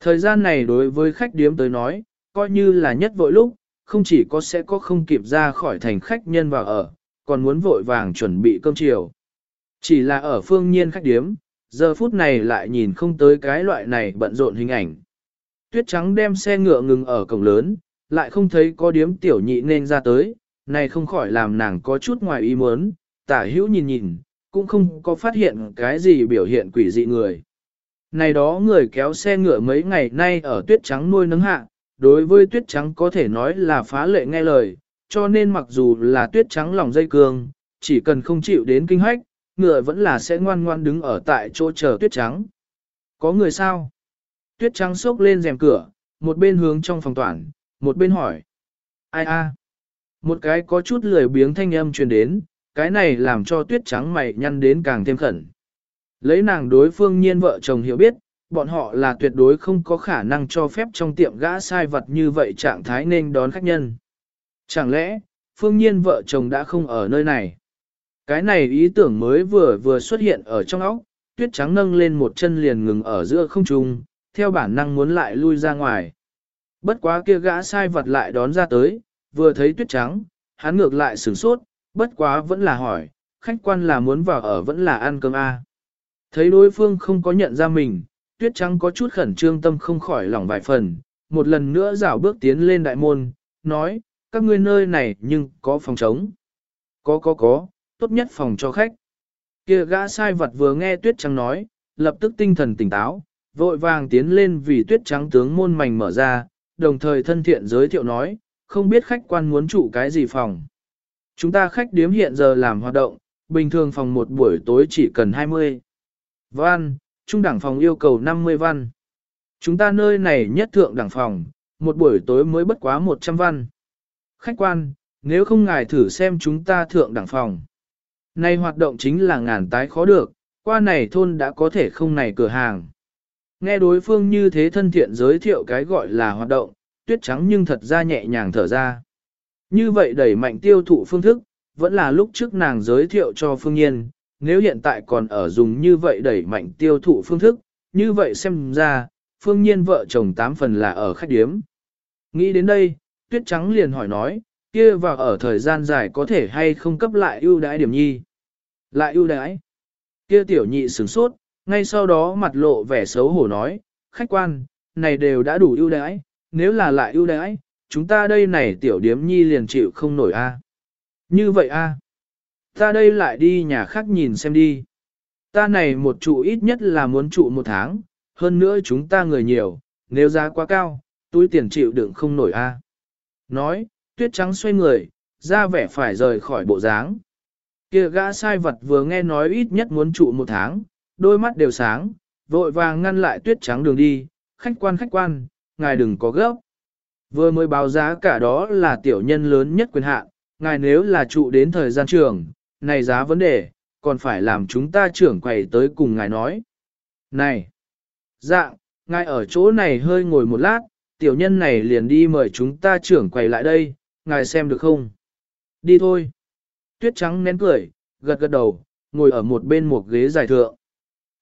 Thời gian này đối với khách điếm tới nói, coi như là nhất vội lúc, không chỉ có sẽ có không kịp ra khỏi thành khách nhân vào ở, còn muốn vội vàng chuẩn bị cơm chiều. Chỉ là ở phương nhiên khách điếm, giờ phút này lại nhìn không tới cái loại này bận rộn hình ảnh. Tuyết trắng đem xe ngựa ngừng ở cổng lớn, lại không thấy có điếm tiểu nhị nên ra tới, này không khỏi làm nàng có chút ngoài ý muốn, tả hữu nhìn nhìn, cũng không có phát hiện cái gì biểu hiện quỷ dị người. Này đó người kéo xe ngựa mấy ngày nay ở tuyết trắng nuôi nấng hạ, đối với tuyết trắng có thể nói là phá lệ nghe lời, cho nên mặc dù là tuyết trắng lòng dây cương, chỉ cần không chịu đến kinh hách, ngựa vẫn là sẽ ngoan ngoan đứng ở tại chỗ chờ tuyết trắng. Có người sao? Tuyết trắng xốc lên rèm cửa, một bên hướng trong phòng toàn, một bên hỏi. Ai a? Một cái có chút lười biếng thanh âm truyền đến, cái này làm cho tuyết trắng mày nhăn đến càng thêm khẩn. Lấy nàng đối phương nhiên vợ chồng hiểu biết, bọn họ là tuyệt đối không có khả năng cho phép trong tiệm gã sai vật như vậy trạng thái nên đón khách nhân. Chẳng lẽ, phương nhiên vợ chồng đã không ở nơi này? Cái này ý tưởng mới vừa vừa xuất hiện ở trong óc, tuyết trắng nâng lên một chân liền ngừng ở giữa không trung, theo bản năng muốn lại lui ra ngoài. Bất quá kia gã sai vật lại đón ra tới, vừa thấy tuyết trắng, hắn ngược lại sửng sốt, bất quá vẫn là hỏi, khách quan là muốn vào ở vẫn là ăn cơm a. À. Thấy đối phương không có nhận ra mình, tuyết trắng có chút khẩn trương tâm không khỏi lỏng vài phần, một lần nữa rảo bước tiến lên đại môn, nói, các ngươi nơi này nhưng có phòng trống. Có có có, tốt nhất phòng cho khách. Kia gã sai vật vừa nghe tuyết trắng nói, lập tức tinh thần tỉnh táo, vội vàng tiến lên vì tuyết trắng tướng môn mảnh mở ra, đồng thời thân thiện giới thiệu nói, không biết khách quan muốn trụ cái gì phòng. Chúng ta khách điếm hiện giờ làm hoạt động, bình thường phòng một buổi tối chỉ cần 20 văn, trung đẳng phòng yêu cầu 50 văn. Chúng ta nơi này nhất thượng đẳng phòng, một buổi tối mới bất quá 100 văn. Khách quan, nếu không ngài thử xem chúng ta thượng đẳng phòng. Này hoạt động chính là ngàn tái khó được, qua này thôn đã có thể không này cửa hàng. Nghe đối phương như thế thân thiện giới thiệu cái gọi là hoạt động, tuyết trắng nhưng thật ra nhẹ nhàng thở ra. Như vậy đẩy mạnh tiêu thụ phương thức, vẫn là lúc trước nàng giới thiệu cho phương nhiên, nếu hiện tại còn ở dùng như vậy đẩy mạnh tiêu thụ phương thức, như vậy xem ra, phương nhiên vợ chồng tám phần là ở khách điếm. Nghĩ đến đây, tuyết trắng liền hỏi nói, kia vào ở thời gian dài có thể hay không cấp lại ưu đãi điểm nhi. Lại ưu đãi. Kia tiểu nhị sửng sốt, ngay sau đó mặt lộ vẻ xấu hổ nói, khách quan, này đều đã đủ ưu đãi, nếu là lại ưu đãi, chúng ta đây này tiểu điếm nhi liền chịu không nổi a. Như vậy a, ta đây lại đi nhà khác nhìn xem đi. Ta này một trụ ít nhất là muốn trụ một tháng, hơn nữa chúng ta người nhiều, nếu giá quá cao, túi tiền chịu đựng không nổi a. Nói, tuyết trắng xoay người, ra vẻ phải rời khỏi bộ dáng. Kia gã sai vật vừa nghe nói ít nhất muốn trụ một tháng, đôi mắt đều sáng, vội vàng ngăn lại tuyết trắng đường đi, khách quan khách quan, ngài đừng có gấp. Vừa mới báo giá cả đó là tiểu nhân lớn nhất quyền hạn, ngài nếu là trụ đến thời gian trường, này giá vấn đề, còn phải làm chúng ta trưởng quầy tới cùng ngài nói. Này! Dạng, ngài ở chỗ này hơi ngồi một lát, tiểu nhân này liền đi mời chúng ta trưởng quầy lại đây, ngài xem được không? Đi thôi. Tuyết trắng nén cười, gật gật đầu, ngồi ở một bên một ghế dài thượng.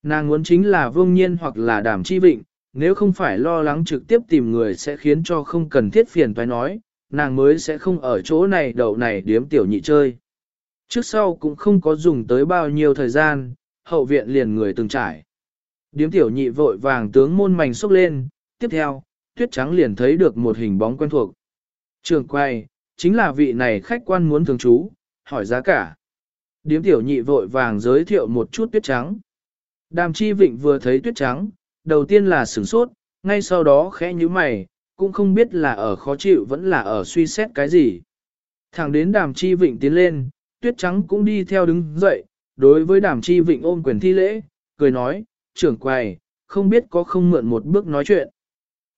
Nàng muốn chính là vương nhiên hoặc là đàm chi vịnh, nếu không phải lo lắng trực tiếp tìm người sẽ khiến cho không cần thiết phiền phải nói, nàng mới sẽ không ở chỗ này đậu này điếm tiểu nhị chơi. Trước sau cũng không có dùng tới bao nhiêu thời gian, hậu viện liền người từng trải. Điếm tiểu nhị vội vàng tướng môn mảnh xúc lên, tiếp theo, tuyết trắng liền thấy được một hình bóng quen thuộc. Trường quay, chính là vị này khách quan muốn thường trú, hỏi giá cả. Điếm tiểu nhị vội vàng giới thiệu một chút tuyết trắng. Đàm chi vịnh vừa thấy tuyết trắng, đầu tiên là sửng sốt, ngay sau đó khẽ như mày, cũng không biết là ở khó chịu vẫn là ở suy xét cái gì. Thẳng đến đàm chi vịnh tiến lên, tuyết trắng cũng đi theo đứng dậy, đối với đàm chi vịnh ôm quyền thi lễ, cười nói, trưởng quầy, không biết có không mượn một bước nói chuyện.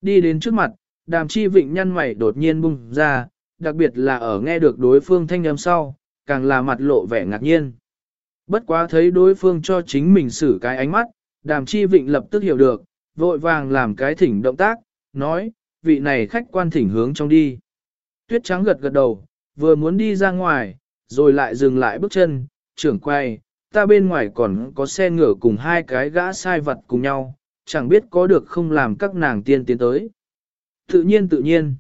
Đi đến trước mặt, đàm chi vịnh nhăn mày đột nhiên bung ra, đặc biệt là ở nghe được đối phương thanh âm sau, càng là mặt lộ vẻ ngạc nhiên. Bất quá thấy đối phương cho chính mình xử cái ánh mắt, đàm chi vịnh lập tức hiểu được, vội vàng làm cái thỉnh động tác, nói, vị này khách quan thỉnh hướng trong đi. Tuyết trắng gật gật đầu, vừa muốn đi ra ngoài, rồi lại dừng lại bước chân, trưởng quay, ta bên ngoài còn có xe ngựa cùng hai cái gã sai vật cùng nhau, chẳng biết có được không làm các nàng tiên tiến tới. Tự nhiên tự nhiên.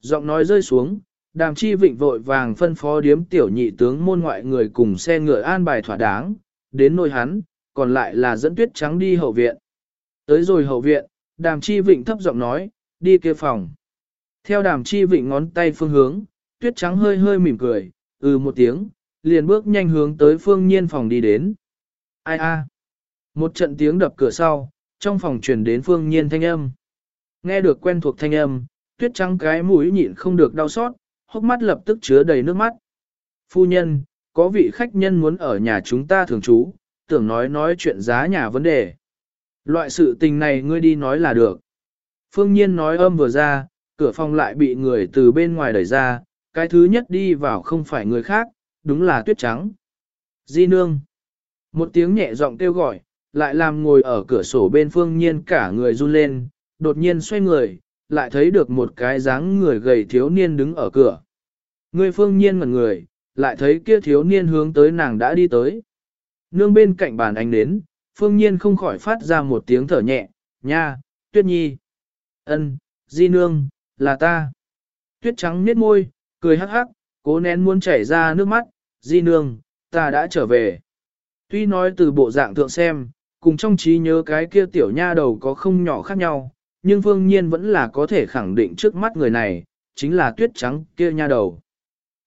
Giọng nói rơi xuống, đàm chi vịnh vội vàng phân phó điếm tiểu nhị tướng môn ngoại người cùng xe ngựa an bài thỏa đáng, đến nôi hắn, còn lại là dẫn tuyết trắng đi hậu viện. Tới rồi hậu viện, đàm chi vịnh thấp giọng nói, đi kia phòng. Theo đàm chi vịnh ngón tay phương hướng, tuyết trắng hơi hơi mỉm cười, ừ một tiếng, liền bước nhanh hướng tới phương nhiên phòng đi đến. Ai a? Một trận tiếng đập cửa sau, trong phòng truyền đến phương nhiên thanh âm. Nghe được quen thuộc thanh âm, tuyết trắng cái mũi nhịn không được đau xót, hốc mắt lập tức chứa đầy nước mắt. Phu nhân, có vị khách nhân muốn ở nhà chúng ta thường trú, tưởng nói nói chuyện giá nhà vấn đề. Loại sự tình này ngươi đi nói là được. Phương nhiên nói âm vừa ra, cửa phòng lại bị người từ bên ngoài đẩy ra, cái thứ nhất đi vào không phải người khác, đúng là tuyết trắng. Di nương. Một tiếng nhẹ giọng kêu gọi, lại làm ngồi ở cửa sổ bên phương nhiên cả người run lên, đột nhiên xoay người, lại thấy được một cái dáng người gầy thiếu niên đứng ở cửa. Người phương nhiên ngẩn người, lại thấy kia thiếu niên hướng tới nàng đã đi tới. Nương bên cạnh bàn ánh đến, phương nhiên không khỏi phát ra một tiếng thở nhẹ, nha, tuyết nhi. ân, di nương, là ta. Tuyết trắng miết môi, cười hắc hắc, cố nén muốn chảy ra nước mắt, di nương, ta đã trở về. Tuy nói từ bộ dạng thượng xem, cùng trong trí nhớ cái kia tiểu nha đầu có không nhỏ khác nhau, nhưng phương nhiên vẫn là có thể khẳng định trước mắt người này, chính là tuyết trắng kia nha đầu.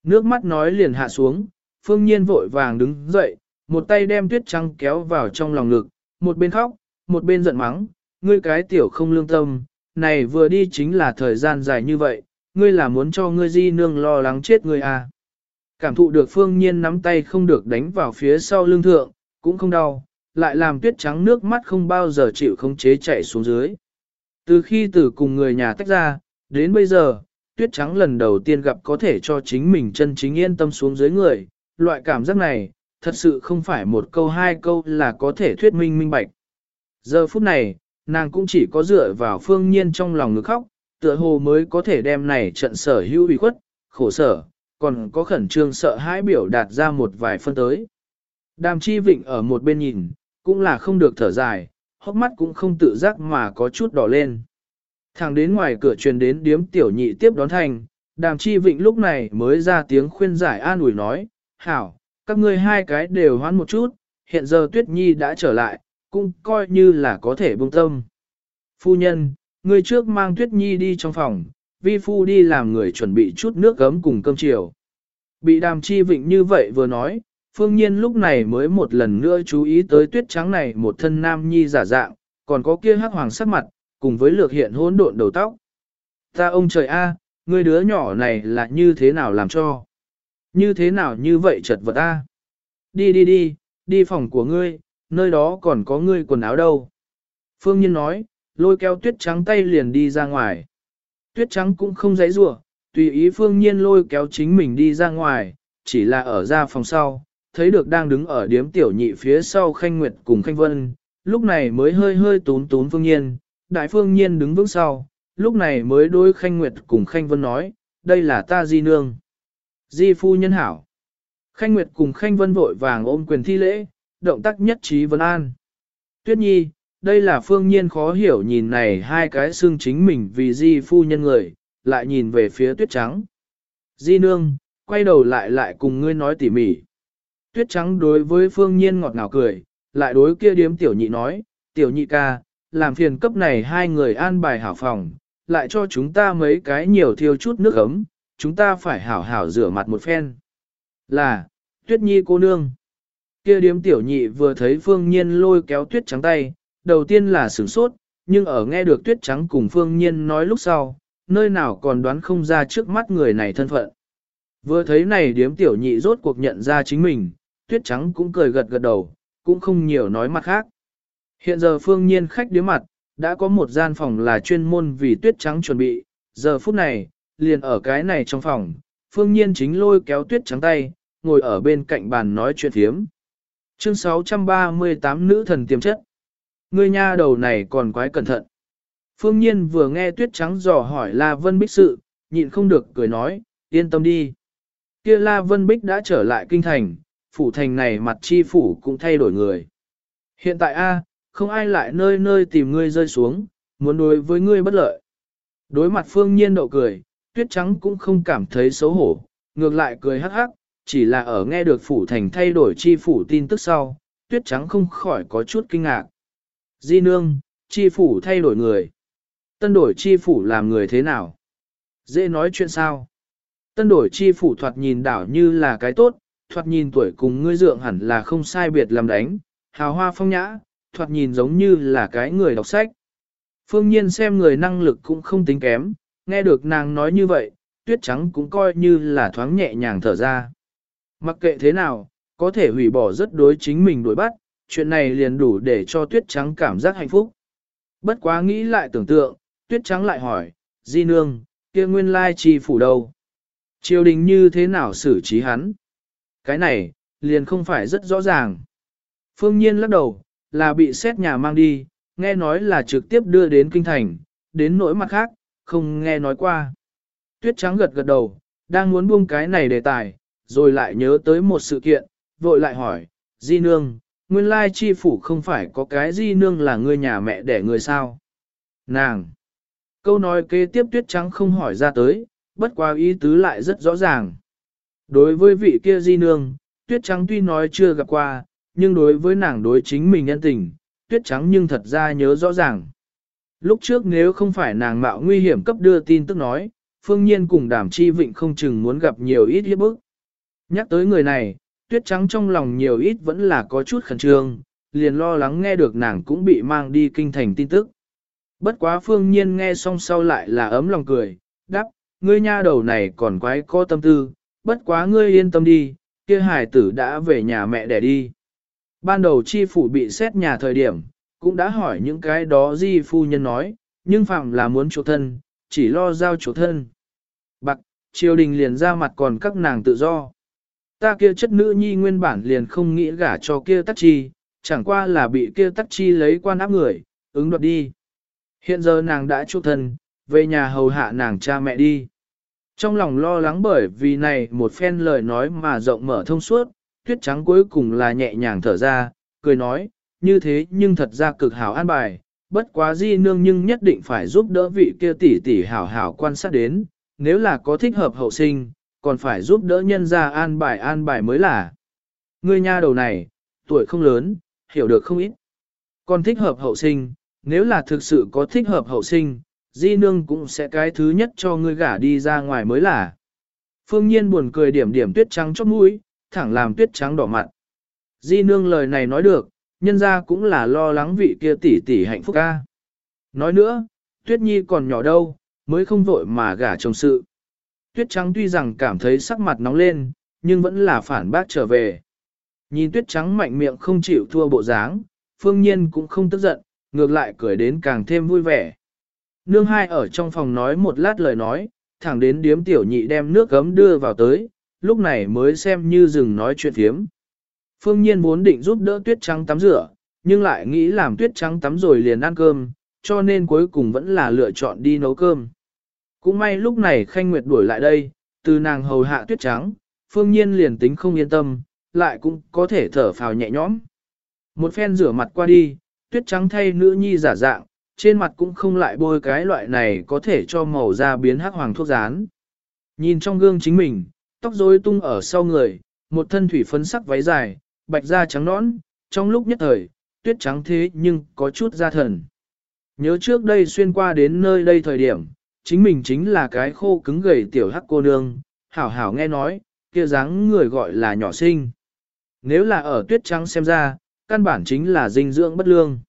Nước mắt nói liền hạ xuống, phương nhiên vội vàng đứng dậy, một tay đem tuyết trắng kéo vào trong lòng ngực, một bên khóc, một bên giận mắng, ngươi cái tiểu không lương tâm, này vừa đi chính là thời gian dài như vậy, ngươi là muốn cho ngươi di nương lo lắng chết ngươi à. Cảm thụ được phương nhiên nắm tay không được đánh vào phía sau lưng thượng, cũng không đau, lại làm tuyết trắng nước mắt không bao giờ chịu không chế chạy xuống dưới. Từ khi từ cùng người nhà tách ra, đến bây giờ, tuyết trắng lần đầu tiên gặp có thể cho chính mình chân chính yên tâm xuống dưới người, loại cảm giác này, thật sự không phải một câu hai câu là có thể thuyết minh minh bạch. Giờ phút này, nàng cũng chỉ có dựa vào phương nhiên trong lòng ngực khóc, tựa hồ mới có thể đem này trận sở hữu bị khuất, khổ sở, còn có khẩn trương sợ hãi biểu đạt ra một vài phân tới. Đàm chi vịnh ở một bên nhìn, cũng là không được thở dài, hốc mắt cũng không tự giác mà có chút đỏ lên. Thẳng đến ngoài cửa truyền đến điếm tiểu nhị tiếp đón thành, đàm chi vịnh lúc này mới ra tiếng khuyên giải an ủi nói, hảo, các ngươi hai cái đều hoán một chút, hiện giờ tuyết nhi đã trở lại, cũng coi như là có thể buông tâm. Phu nhân, ngươi trước mang tuyết nhi đi trong phòng, vi phu đi làm người chuẩn bị chút nước gấm cùng cơm chiều. Bị đàm chi vịnh như vậy vừa nói, phương nhiên lúc này mới một lần nữa chú ý tới tuyết trắng này một thân nam nhi giả dạng, còn có kia hắc hoàng sắc mặt, cùng với lược hiện hỗn độn đầu tóc. Ta ông trời a, ngươi đứa nhỏ này là như thế nào làm cho? Như thế nào như vậy chật vật a? Đi đi đi, đi phòng của ngươi, nơi đó còn có ngươi quần áo đâu. Phương Nhiên nói, lôi kéo tuyết trắng tay liền đi ra ngoài. Tuyết trắng cũng không dãy rủa, tùy ý Phương Nhiên lôi kéo chính mình đi ra ngoài, chỉ là ở ra phòng sau, thấy được đang đứng ở điếm tiểu nhị phía sau Khanh Nguyệt cùng Khanh Vân, lúc này mới hơi hơi tún tún Phương Nhiên, đại Phương Nhiên đứng vững sau, lúc này mới đối Khanh Nguyệt cùng Khanh Vân nói, đây là ta di nương. Di phu nhân hảo. Khanh Nguyệt cùng Khanh Vân vội vàng ôm quyền thi lễ, động tác nhất trí vân an. Tuyết nhi, đây là phương nhiên khó hiểu nhìn này hai cái xương chính mình vì di phu nhân người, lại nhìn về phía tuyết trắng. Di nương, quay đầu lại lại cùng ngươi nói tỉ mỉ. Tuyết trắng đối với phương nhiên ngọt ngào cười, lại đối kia điếm tiểu nhị nói, tiểu nhị ca, làm phiền cấp này hai người an bài hảo phòng, lại cho chúng ta mấy cái nhiều thiêu chút nước ấm, chúng ta phải hảo hảo rửa mặt một phen. Là, tuyết nhi cô nương. Kia điếm tiểu nhị vừa thấy phương nhiên lôi kéo tuyết trắng tay, đầu tiên là sửng sốt, nhưng ở nghe được tuyết trắng cùng phương nhiên nói lúc sau, nơi nào còn đoán không ra trước mắt người này thân phận. Vừa thấy này điếm tiểu nhị rốt cuộc nhận ra chính mình, tuyết trắng cũng cười gật gật đầu, cũng không nhiều nói mặt khác. Hiện giờ phương nhiên khách điếm mặt, đã có một gian phòng là chuyên môn vì tuyết trắng chuẩn bị, giờ phút này, liền ở cái này trong phòng, phương nhiên chính lôi kéo tuyết trắng tay, ngồi ở bên cạnh bàn nói chuyện thiếm. Chương 638 nữ thần tiềm chất. Ngươi nha đầu này còn quái cẩn thận. Phương nhiên vừa nghe tuyết trắng dò hỏi La Vân Bích sự, nhịn không được cười nói, yên tâm đi. kia La Vân Bích đã trở lại kinh thành, phủ thành này mặt chi phủ cũng thay đổi người. Hiện tại A, không ai lại nơi nơi tìm ngươi rơi xuống, muốn đối với ngươi bất lợi. Đối mặt phương nhiên đậu cười, tuyết trắng cũng không cảm thấy xấu hổ, ngược lại cười hắc hắc, chỉ là ở nghe được phủ thành thay đổi chi phủ tin tức sau, tuyết trắng không khỏi có chút kinh ngạc. Di nương, chi phủ thay đổi người. Tân đổi chi phủ làm người thế nào? Dễ nói chuyện sao? Tân đổi chi phủ thoạt nhìn đảo như là cái tốt, thoạt nhìn tuổi cùng ngươi dượng hẳn là không sai biệt làm đánh, hào hoa phong nhã, thoạt nhìn giống như là cái người đọc sách. Phương nhiên xem người năng lực cũng không tính kém, nghe được nàng nói như vậy, tuyết trắng cũng coi như là thoáng nhẹ nhàng thở ra. Mặc kệ thế nào, có thể hủy bỏ rất đối chính mình đuổi bắt, chuyện này liền đủ để cho tuyết trắng cảm giác hạnh phúc. Bất quá nghĩ lại tưởng tượng, tuyết trắng lại hỏi, Di Nương, kia nguyên lai chi phủ đâu? Triều đình như thế nào xử trí hắn? Cái này, liền không phải rất rõ ràng. Phương Nhiên lắc đầu, là bị xét nhà mang đi, nghe nói là trực tiếp đưa đến kinh thành, đến nỗi mặt khác, không nghe nói qua. Tuyết trắng gật gật đầu, đang muốn buông cái này đề tài, rồi lại nhớ tới một sự kiện, vội lại hỏi, Di Nương, nguyên lai chi phủ không phải có cái gì Nương là người nhà mẹ đẻ người sao? Nàng! Câu nói kế tiếp tuyết trắng không hỏi ra tới, bất qua ý tứ lại rất rõ ràng. Đối với vị kia Di Nương, tuyết trắng tuy nói chưa gặp qua, nhưng đối với nàng đối chính mình nhân tình, tuyết trắng nhưng thật ra nhớ rõ ràng. Lúc trước nếu không phải nàng mạo nguy hiểm cấp đưa tin tức nói, phương nhiên cùng đàm chi vịnh không chừng muốn gặp nhiều ít hiếp bức. Nhắc tới người này, tuyết trắng trong lòng nhiều ít vẫn là có chút khẩn trương, liền lo lắng nghe được nàng cũng bị mang đi kinh thành tin tức. Bất quá phương nhiên nghe xong sau lại là ấm lòng cười, đáp, ngươi nha đầu này còn quái có tâm tư, bất quá ngươi yên tâm đi, kia hải tử đã về nhà mẹ đẻ đi. Ban đầu chi phủ bị xét nhà thời điểm, cũng đã hỏi những cái đó di phu nhân nói, nhưng phạm là muốn chỗ thân, chỉ lo giao chỗ thân. Bạc, triều đình liền ra mặt còn các nàng tự do. Ta kia chất nữ nhi nguyên bản liền không nghĩ gả cho kia tắc chi, chẳng qua là bị kia tắc chi lấy quan áp người, ứng đoạt đi. Hiện giờ nàng đã chu thân, về nhà hầu hạ nàng cha mẹ đi. Trong lòng lo lắng bởi vì này một phen lời nói mà rộng mở thông suốt, tuyết trắng cuối cùng là nhẹ nhàng thở ra, cười nói, như thế nhưng thật ra cực hảo an bài, bất quá di nương nhưng nhất định phải giúp đỡ vị kia tỷ tỷ hảo hảo quan sát đến, nếu là có thích hợp hậu sinh, còn phải giúp đỡ nhân ra an bài an bài mới là. Ngươi nha đầu này, tuổi không lớn, hiểu được không ít. Còn thích hợp hậu sinh, nếu là thực sự có thích hợp hậu sinh, di nương cũng sẽ cái thứ nhất cho ngươi gả đi ra ngoài mới là. Phương nhiên buồn cười điểm điểm tuyết trắng chót mũi, thẳng làm tuyết trắng đỏ mặt. Di nương lời này nói được, nhân ra cũng là lo lắng vị kia tỷ tỷ hạnh phúc ca. Nói nữa, tuyết nhi còn nhỏ đâu, mới không vội mà gả chồng sự. Tuyết trắng tuy rằng cảm thấy sắc mặt nóng lên, nhưng vẫn là phản bác trở về. Nhìn tuyết trắng mạnh miệng không chịu thua bộ dáng, phương nhiên cũng không tức giận, ngược lại cười đến càng thêm vui vẻ. Nương hai ở trong phòng nói một lát lời nói, thẳng đến điếm tiểu nhị đem nước gấm đưa vào tới, lúc này mới xem như dừng nói chuyện thiếm. Phương Nhiên muốn định giúp đỡ tuyết trắng tắm rửa, nhưng lại nghĩ làm tuyết trắng tắm rồi liền ăn cơm, cho nên cuối cùng vẫn là lựa chọn đi nấu cơm. Cũng may lúc này Khanh Nguyệt đuổi lại đây, từ nàng hầu hạ tuyết trắng, Phương Nhiên liền tính không yên tâm, lại cũng có thể thở phào nhẹ nhõm. Một phen rửa mặt qua đi, tuyết trắng thay nữ nhi giả dạng, trên mặt cũng không lại bôi cái loại này có thể cho màu da biến hắc hoàng thuốc rán. Nhìn trong gương chính mình, tóc rối tung ở sau người, một thân thủy phấn sắc váy dài, bạch da trắng nõn, trong lúc nhất thời, tuyết trắng thế nhưng có chút da thần. Nhớ trước đây xuyên qua đến nơi đây thời điểm, chính mình chính là cái khô cứng gầy tiểu hắc cô nương, hảo hảo nghe nói, kia dáng người gọi là nhỏ sinh. Nếu là ở tuyết trắng xem ra, căn bản chính là dinh dưỡng bất lương.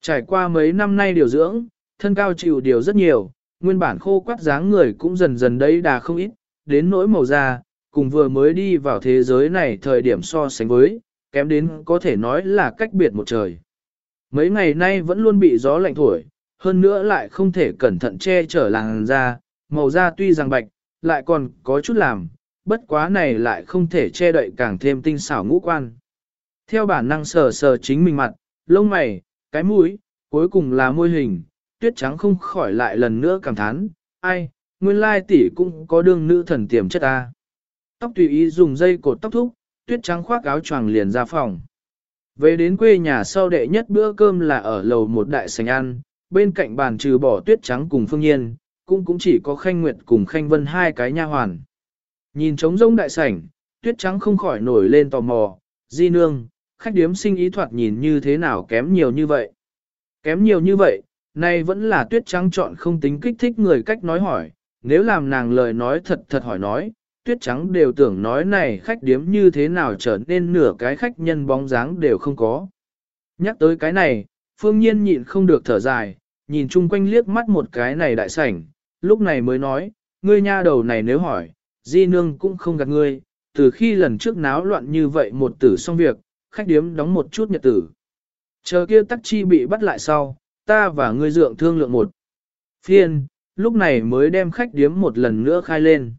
Trải qua mấy năm nay điều dưỡng, thân cao chịu điều rất nhiều, nguyên bản khô quắt dáng người cũng dần dần đấy đà không ít, đến nỗi màu da, cùng vừa mới đi vào thế giới này thời điểm so sánh với, kém đến có thể nói là cách biệt một trời. Mấy ngày nay vẫn luôn bị gió lạnh thổi, hơn nữa lại không thể cẩn thận che chở làn da, màu da tuy rằng bạch, lại còn có chút làm, bất quá này lại không thể che đậy càng thêm tinh xảo ngũ quan. Theo bản năng sờ sờ chính mình mặt, lông mày, cái mũi, cuối cùng là môi hình, tuyết trắng không khỏi lại lần nữa cảm thán, ai, nguyên lai tỷ cũng có đương nữ thần tiềm chất ta. Tóc tùy ý dùng dây cột tóc thúc, tuyết trắng khoác áo choàng liền ra phòng. Về đến quê nhà sau đệ nhất bữa cơm là ở lầu một đại sành ăn, bên cạnh bàn trừ bỏ tuyết trắng cùng phương nhiên, cũng cũng chỉ có khanh nguyệt cùng khanh vân hai cái nha hoàn. Nhìn trống rông đại sảnh, tuyết trắng không khỏi nổi lên tò mò, di nương, khách điếm sinh ý thoạt nhìn như thế nào kém nhiều như vậy. Kém nhiều như vậy, nay vẫn là tuyết trắng chọn không tính kích thích người cách nói hỏi, nếu làm nàng lời nói thật thật hỏi nói, tuyết trắng đều tưởng nói này khách điếm như thế nào trở nên nửa cái khách nhân bóng dáng đều không có. Nhắc tới cái này, phương nhiên nhịn không được thở dài, nhìn chung quanh liếc mắt một cái này đại sảnh, lúc này mới nói, ngươi nha đầu này nếu hỏi, di nương cũng không gạt ngươi, từ khi lần trước náo loạn như vậy một tử xong việc, khách điếm đóng một chút nhật tử. Chờ kia tắc chi bị bắt lại sau, ta và ngươi dượng thương lượng một. Phiên, lúc này mới đem khách điếm một lần nữa khai lên.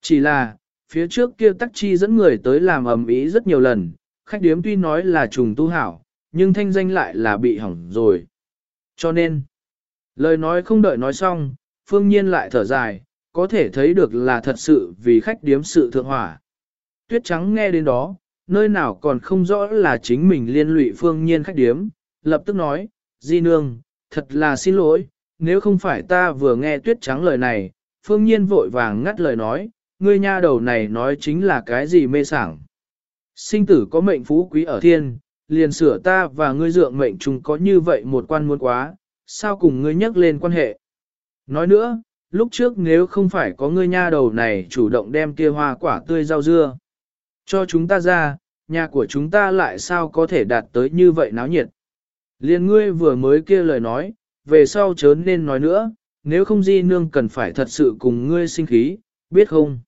Chỉ là, phía trước kia tắc chi dẫn người tới làm ầm ý rất nhiều lần, khách điếm tuy nói là trùng tu hảo, nhưng thanh danh lại là bị hỏng rồi. Cho nên, lời nói không đợi nói xong, phương nhiên lại thở dài, có thể thấy được là thật sự vì khách điếm sự thượng hỏa. Tuyết trắng nghe đến đó, nơi nào còn không rõ là chính mình liên lụy phương nhiên khách điếm, lập tức nói, Di Nương, thật là xin lỗi, nếu không phải ta vừa nghe tuyết trắng lời này, phương nhiên vội vàng ngắt lời nói, ngươi nha đầu này nói chính là cái gì mê sảng. Sinh tử có mệnh phú quý ở thiên, liền sửa ta và ngươi dượng mệnh chúng có như vậy một quan muốn quá, sao cùng ngươi nhắc lên quan hệ. Nói nữa, lúc trước nếu không phải có ngươi nha đầu này chủ động đem kia hoa quả tươi rau dưa, cho chúng ta ra, nhà của chúng ta lại sao có thể đạt tới như vậy náo nhiệt. Liên ngươi vừa mới kia lời nói, về sau chớ nên nói nữa, nếu không di nương cần phải thật sự cùng ngươi sinh khí, biết không?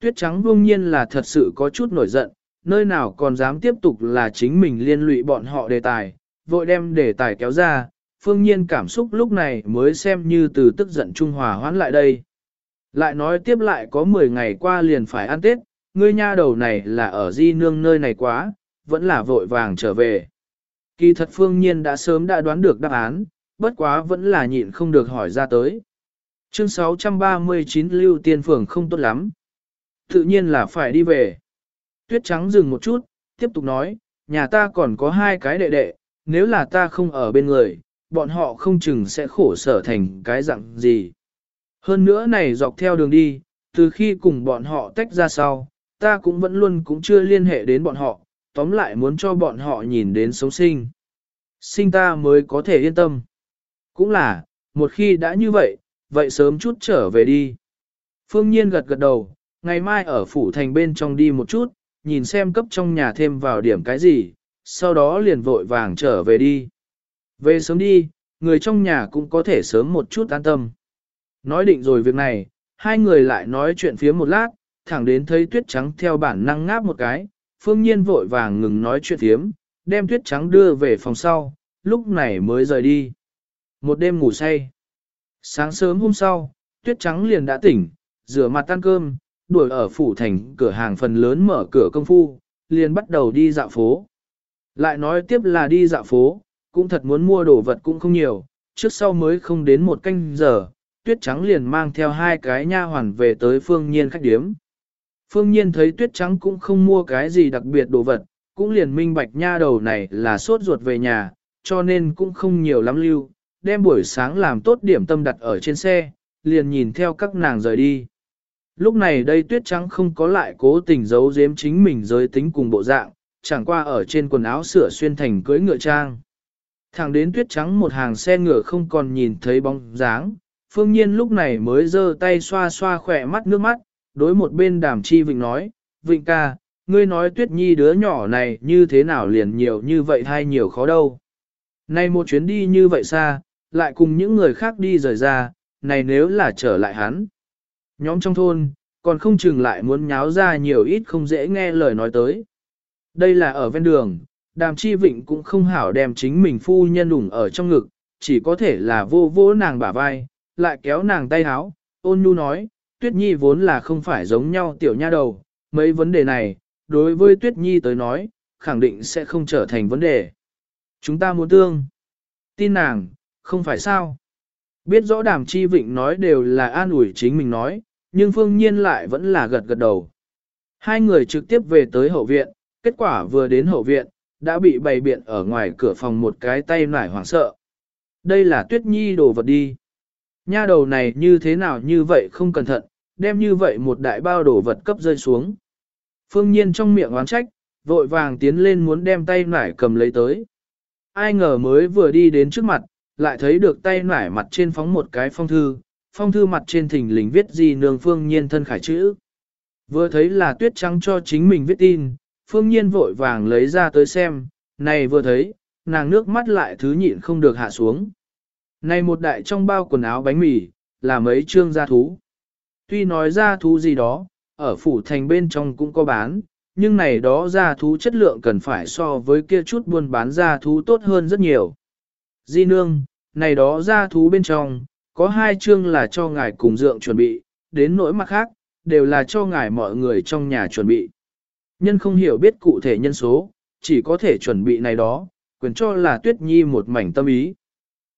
Tuyết trắng đương nhiên là thật sự có chút nổi giận, nơi nào còn dám tiếp tục là chính mình liên lụy bọn họ đề tài, vội đem đề tài kéo ra, phương nhiên cảm xúc lúc này mới xem như từ tức giận trung hòa hoãn lại đây. Lại nói tiếp lại có 10 ngày qua liền phải ăn Tết, ngươi nha đầu này là ở di nương nơi này quá, vẫn là vội vàng trở về. Kỳ thật phương nhiên đã sớm đã đoán được đáp án, bất quá vẫn là nhịn không được hỏi ra tới. Chương 639 Lưu Tiên Phường không tốt lắm. Tự nhiên là phải đi về. Tuyết trắng dừng một chút, tiếp tục nói, nhà ta còn có hai cái đệ đệ, nếu là ta không ở bên người, bọn họ không chừng sẽ khổ sở thành cái dạng gì. Hơn nữa này dọc theo đường đi, từ khi cùng bọn họ tách ra sau, ta cũng vẫn luôn cũng chưa liên hệ đến bọn họ, tóm lại muốn cho bọn họ nhìn đến sống sinh. Sinh ta mới có thể yên tâm. Cũng là, một khi đã như vậy, vậy sớm chút trở về đi. Phương Nhiên gật gật đầu, ngày mai ở phủ thành bên trong đi một chút, nhìn xem cấp trong nhà thêm vào điểm cái gì, sau đó liền vội vàng trở về đi. Về sớm đi, người trong nhà cũng có thể sớm một chút an tâm. Nói định rồi việc này, hai người lại nói chuyện phía một lát, thẳng đến thấy tuyết trắng theo bản năng ngáp một cái, phương nhiên vội vàng ngừng nói chuyện phiếm, đem tuyết trắng đưa về phòng sau, lúc này mới rời đi. Một đêm ngủ say. Sáng sớm hôm sau, tuyết trắng liền đã tỉnh, rửa mặt tan cơm, đuổi ở phủ thành cửa hàng phần lớn mở cửa công phu, liền bắt đầu đi dạo phố. Lại nói tiếp là đi dạo phố, cũng thật muốn mua đồ vật cũng không nhiều, trước sau mới không đến một canh giờ, tuyết trắng liền mang theo hai cái nha hoàn về tới phương nhiên khách điếm. Phương nhiên thấy tuyết trắng cũng không mua cái gì đặc biệt đồ vật, cũng liền minh bạch nha đầu này là sốt ruột về nhà, cho nên cũng không nhiều lắm lưu, đem buổi sáng làm tốt điểm tâm đặt ở trên xe, liền nhìn theo các nàng rời đi. Lúc này đây tuyết trắng không có lại cố tình giấu giếm chính mình giới tính cùng bộ dạng, chẳng qua ở trên quần áo sửa xuyên thành cưới ngựa trang. Thẳng đến tuyết trắng một hàng xe ngựa không còn nhìn thấy bóng dáng, phương nhiên lúc này mới giơ tay xoa xoa khỏe mắt nước mắt, đối một bên đàm chi vịnh nói, vịnh ca, ngươi nói tuyết nhi đứa nhỏ này như thế nào liền nhiều như vậy hay nhiều khó đâu. Này một chuyến đi như vậy xa, lại cùng những người khác đi rời ra, này nếu là trở lại hắn. Nhóm trong thôn, còn không chừng lại muốn nháo ra nhiều ít không dễ nghe lời nói tới. Đây là ở ven đường, đàm chi vịnh cũng không hảo đem chính mình phu nhân đủng ở trong ngực, chỉ có thể là vô vô nàng bả vai, lại kéo nàng tay háo, ôn nhu nói, tuyết nhi vốn là không phải giống nhau tiểu nha đầu, mấy vấn đề này, đối với tuyết nhi tới nói, khẳng định sẽ không trở thành vấn đề. Chúng ta muốn tương. Tin nàng, không phải sao. Biết rõ đàm chi vịnh nói đều là an ủi chính mình nói, nhưng phương nhiên lại vẫn là gật gật đầu. Hai người trực tiếp về tới hậu viện, kết quả vừa đến hậu viện, đã bị bày biện ở ngoài cửa phòng một cái tay nải hoảng sợ. Đây là tuyết nhi đồ vật đi. Nha đầu này như thế nào như vậy không cẩn thận, đem như vậy một đại bao đồ vật cấp rơi xuống. Phương nhiên trong miệng oán trách, vội vàng tiến lên muốn đem tay nải cầm lấy tới. Ai ngờ mới vừa đi đến trước mặt, lại thấy được tay nải mặt trên phóng một cái phong thư, phong thư mặt trên thỉnh lình viết gì nương phương nhiên thân khải chữ. Vừa thấy là tuyết trắng cho chính mình viết tin, phương nhiên vội vàng lấy ra tới xem, này vừa thấy, nàng nước mắt lại thứ nhịn không được hạ xuống. Này một đại trong bao quần áo bánh mì, là mấy trương gia thú. Tuy nói gia thú gì đó, ở phủ thành bên trong cũng có bán, nhưng này đó gia thú chất lượng cần phải so với kia chút buôn bán gia thú tốt hơn rất nhiều. Di nương, này đó gia thú bên trong, có hai chương là cho ngài cùng dượng chuẩn bị, đến nỗi mặt khác, đều là cho ngài mọi người trong nhà chuẩn bị. Nhân không hiểu biết cụ thể nhân số, chỉ có thể chuẩn bị này đó, quyền cho là tuyết nhi một mảnh tâm ý.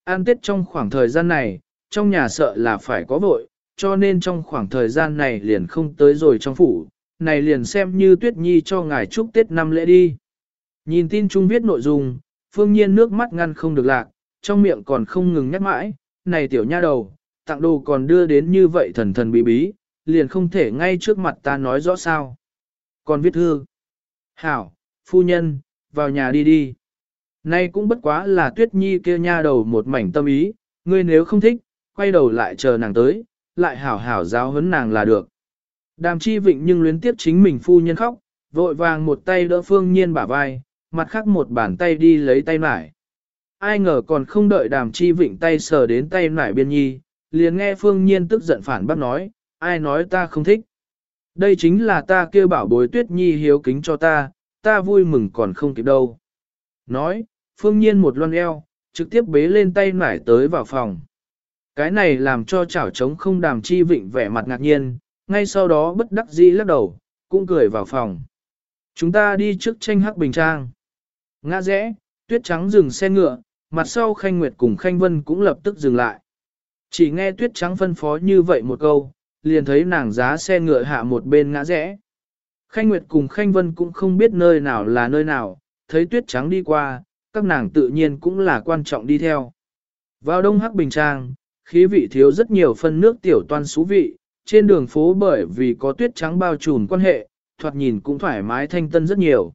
An tết trong khoảng thời gian này, trong nhà sợ là phải có vội, cho nên trong khoảng thời gian này liền không tới rồi trong phủ, này liền xem như tuyết nhi cho ngài chúc tết năm lễ đi. Nhìn tin chung viết nội dung, phương nhiên nước mắt ngăn không được lạc, trong miệng còn không ngừng nhắc mãi, này tiểu nha đầu, tặng đồ còn đưa đến như vậy thần thần bí bí, liền không thể ngay trước mặt ta nói rõ sao. Còn viết thư. Hảo, phu nhân, vào nhà đi đi. Nay cũng bất quá là tuyết nhi kia nha đầu một mảnh tâm ý, ngươi nếu không thích, quay đầu lại chờ nàng tới, lại hảo hảo giáo huấn nàng là được. Đàm chi vịnh nhưng luyến tiếp chính mình phu nhân khóc, vội vàng một tay đỡ phương nhiên bả vai, mặt khác một bàn tay đi lấy tay nải. Ai ngờ còn không đợi đàm chi vịnh tay sờ đến tay nải biên nhi, liền nghe phương nhiên tức giận phản bác nói, ai nói ta không thích. Đây chính là ta kêu bảo bối tuyết nhi hiếu kính cho ta, ta vui mừng còn không kịp đâu. Nói, phương nhiên một loan eo, trực tiếp bế lên tay nải tới vào phòng. Cái này làm cho chảo trống không đàm chi vịnh vẻ mặt ngạc nhiên, ngay sau đó bất đắc dĩ lắc đầu, cũng cười vào phòng. Chúng ta đi trước tranh hắc bình trang. Ngã rẽ, tuyết trắng dừng xe ngựa, mặt sau Khanh Nguyệt cùng Khanh Vân cũng lập tức dừng lại. Chỉ nghe tuyết trắng phân phó như vậy một câu, liền thấy nàng giá xe ngựa hạ một bên ngã rẽ. Khanh Nguyệt cùng Khanh Vân cũng không biết nơi nào là nơi nào, thấy tuyết trắng đi qua, các nàng tự nhiên cũng là quan trọng đi theo. Vào đông hắc bình trang, khí vị thiếu rất nhiều phân nước tiểu toan xú vị, trên đường phố bởi vì có tuyết trắng bao trùm quan hệ, thoạt nhìn cũng thoải mái thanh tân rất nhiều.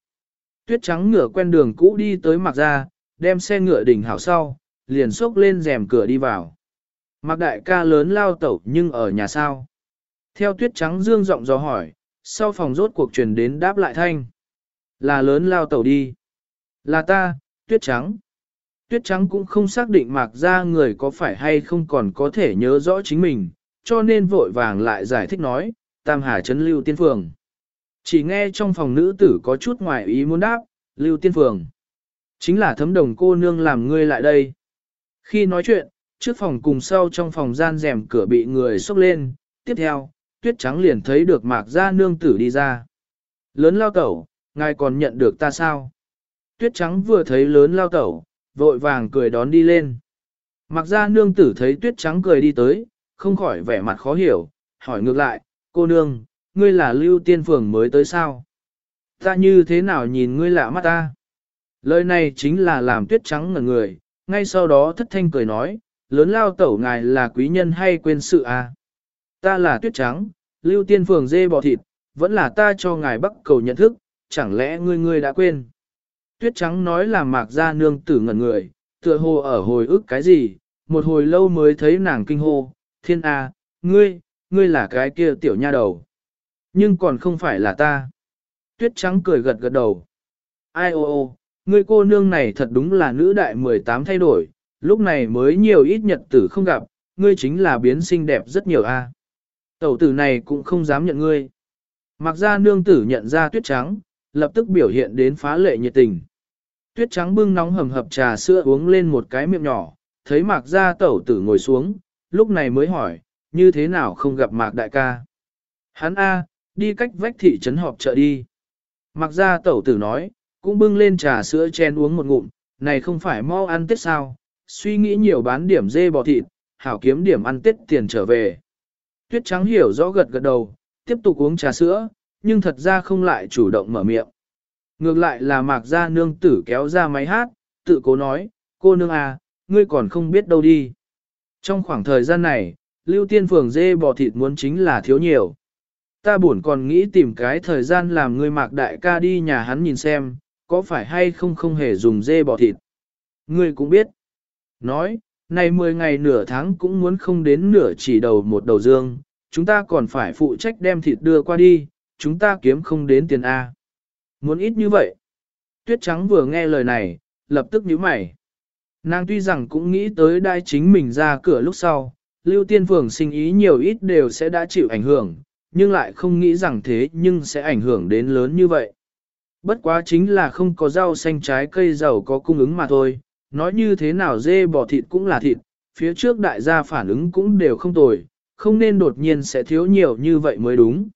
Tuyết trắng ngựa quen đường cũ đi tới mặc ra, đem xe ngựa đỉnh hảo sau, liền xốc lên rèm cửa đi vào. Mặc đại ca lớn lao tẩu nhưng ở nhà sao. Theo tuyết trắng dương giọng dò hỏi, sau phòng rốt cuộc truyền đến đáp lại thanh. Là lớn lao tẩu đi. Là ta, tuyết trắng. Tuyết trắng cũng không xác định mạc ra người có phải hay không còn có thể nhớ rõ chính mình, cho nên vội vàng lại giải thích nói, Tam Hà Trấn Lưu Tiên Phường. Chỉ nghe trong phòng nữ tử có chút ngoài ý muốn đáp, Lưu Tiên Phường. Chính là thấm đồng cô nương làm ngươi lại đây. Khi nói chuyện, trước phòng cùng sau trong phòng gian rèm cửa bị người xốc lên, tiếp theo, tuyết trắng liền thấy được mạc gia nương tử đi ra. Lớn lao tẩu, ngài còn nhận được ta sao? Tuyết trắng vừa thấy lớn lao tẩu, vội vàng cười đón đi lên. Mạc gia nương tử thấy tuyết trắng cười đi tới, không khỏi vẻ mặt khó hiểu, hỏi ngược lại, cô nương, ngươi là lưu tiên phường mới tới sao? Ta như thế nào nhìn ngươi lạ mắt ta? Lời này chính là làm tuyết trắng ngẩn người, ngay sau đó thất thanh cười nói, lớn lao tẩu ngài là quý nhân hay quên sự à? Ta là tuyết trắng, lưu tiên phường dê bò thịt, vẫn là ta cho ngài bắc cầu nhận thức, chẳng lẽ ngươi ngươi đã quên? Tuyết trắng nói là mạc ra nương tử ngẩn người, tựa hồ ở hồi ức cái gì, một hồi lâu mới thấy nàng kinh hô, thiên a, ngươi, ngươi là cái kia tiểu nha đầu. Nhưng còn không phải là ta. Tuyết trắng cười gật gật đầu. Ai ô ô, ngươi cô nương này thật đúng là nữ đại 18 thay đổi, lúc này mới nhiều ít nhật tử không gặp, ngươi chính là biến xinh đẹp rất nhiều a. Tẩu tử này cũng không dám nhận ngươi. Mặc ra nương tử nhận ra tuyết trắng, lập tức biểu hiện đến phá lệ nhiệt tình. Tuyết trắng bưng nóng hầm hập trà sữa uống lên một cái miệng nhỏ, thấy mạc ra tẩu tử ngồi xuống, lúc này mới hỏi, như thế nào không gặp mạc đại ca. Hắn A, đi cách vách thị trấn họp chợ đi. Mạc ra tẩu tử nói, cũng bưng lên trà sữa chen uống một ngụm, này không phải mau ăn tết sao, suy nghĩ nhiều bán điểm dê bò thịt, hảo kiếm điểm ăn tết tiền trở về. Tuyết trắng hiểu rõ gật gật đầu, tiếp tục uống trà sữa, nhưng thật ra không lại chủ động mở miệng. Ngược lại là mạc gia nương tử kéo ra máy hát, tự cố nói, cô nương à, ngươi còn không biết đâu đi. Trong khoảng thời gian này, lưu tiên phường dê bò thịt muốn chính là thiếu nhiều. Ta buồn còn nghĩ tìm cái thời gian làm ngươi mạc đại ca đi nhà hắn nhìn xem, có phải hay không không hề dùng dê bò thịt. Ngươi cũng biết. Nói, này 10 ngày nửa tháng cũng muốn không đến nửa chỉ đầu một đầu dương, chúng ta còn phải phụ trách đem thịt đưa qua đi, chúng ta kiếm không đến tiền A. Muốn ít như vậy. Tuyết trắng vừa nghe lời này, lập tức nhíu mày. Nàng tuy rằng cũng nghĩ tới đai chính mình ra cửa lúc sau, lưu tiên phường sinh ý nhiều ít đều sẽ đã chịu ảnh hưởng, nhưng lại không nghĩ rằng thế nhưng sẽ ảnh hưởng đến lớn như vậy. Bất quá chính là không có rau xanh trái cây giàu có cung ứng mà thôi, nói như thế nào dê bò thịt cũng là thịt, phía trước đại gia phản ứng cũng đều không tồi, không nên đột nhiên sẽ thiếu nhiều như vậy mới đúng.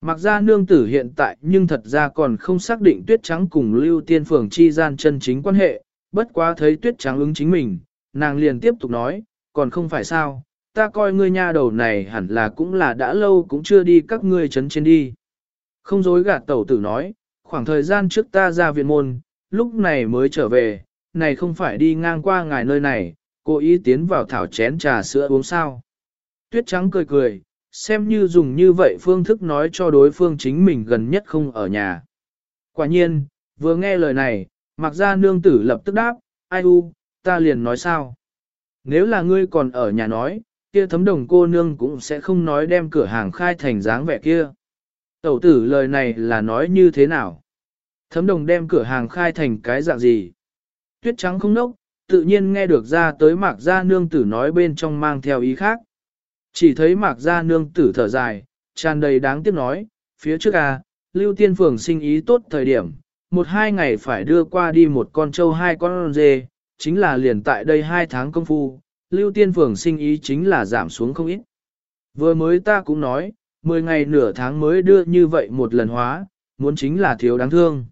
Mặc ra nương tử hiện tại nhưng thật ra còn không xác định tuyết trắng cùng lưu tiên phường chi gian chân chính quan hệ, bất quá thấy tuyết trắng ứng chính mình, nàng liền tiếp tục nói, còn không phải sao, ta coi ngươi nha đầu này hẳn là cũng là đã lâu cũng chưa đi các ngươi chấn trên đi. Không dối gạt tẩu tử nói, khoảng thời gian trước ta ra viện môn, lúc này mới trở về, này không phải đi ngang qua ngài nơi này, cố ý tiến vào thảo chén trà sữa uống sao. Tuyết trắng cười cười, xem như dùng như vậy phương thức nói cho đối phương chính mình gần nhất không ở nhà. Quả nhiên, vừa nghe lời này, mặc ra nương tử lập tức đáp, ai u, ta liền nói sao. Nếu là ngươi còn ở nhà nói, kia thấm đồng cô nương cũng sẽ không nói đem cửa hàng khai thành dáng vẻ kia. Tẩu tử lời này là nói như thế nào? Thấm đồng đem cửa hàng khai thành cái dạng gì? Tuyết trắng không nốc, tự nhiên nghe được ra tới mạc gia nương tử nói bên trong mang theo ý khác. Chỉ thấy mạc gia nương tử thở dài, tràn đầy đáng tiếc nói, phía trước à, lưu tiên phường sinh ý tốt thời điểm, một hai ngày phải đưa qua đi một con trâu hai con dê, chính là liền tại đây hai tháng công phu, lưu tiên phường sinh ý chính là giảm xuống không ít. Vừa mới ta cũng nói, 10 ngày nửa tháng mới đưa như vậy một lần hóa, muốn chính là thiếu đáng thương.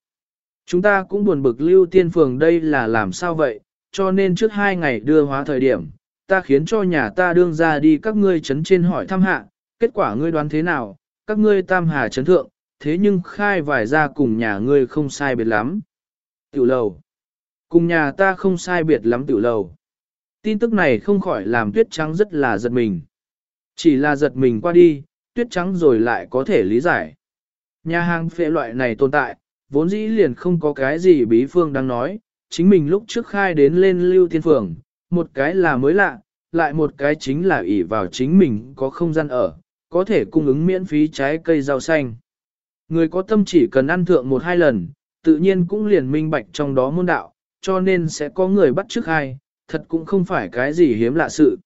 Chúng ta cũng buồn bực lưu tiên phường đây là làm sao vậy, cho nên trước hai ngày đưa hóa thời điểm, ta khiến cho nhà ta đương ra đi các ngươi chấn trên hỏi thăm hạ, kết quả ngươi đoán thế nào, các ngươi tam hà chấn thượng, thế nhưng khai vài ra cùng nhà ngươi không sai biệt lắm. Tiểu lầu. Cùng nhà ta không sai biệt lắm tiểu lầu. Tin tức này không khỏi làm tuyết trắng rất là giật mình. Chỉ là giật mình qua đi, tuyết trắng rồi lại có thể lý giải. Nhà hàng phệ loại này tồn tại, vốn dĩ liền không có cái gì bí phương đang nói, chính mình lúc trước khai đến lên lưu thiên phường, một cái là mới lạ, lại một cái chính là ỷ vào chính mình có không gian ở, có thể cung ứng miễn phí trái cây rau xanh. Người có tâm chỉ cần ăn thượng một hai lần, tự nhiên cũng liền minh bạch trong đó môn đạo, cho nên sẽ có người bắt trước hai, thật cũng không phải cái gì hiếm lạ sự.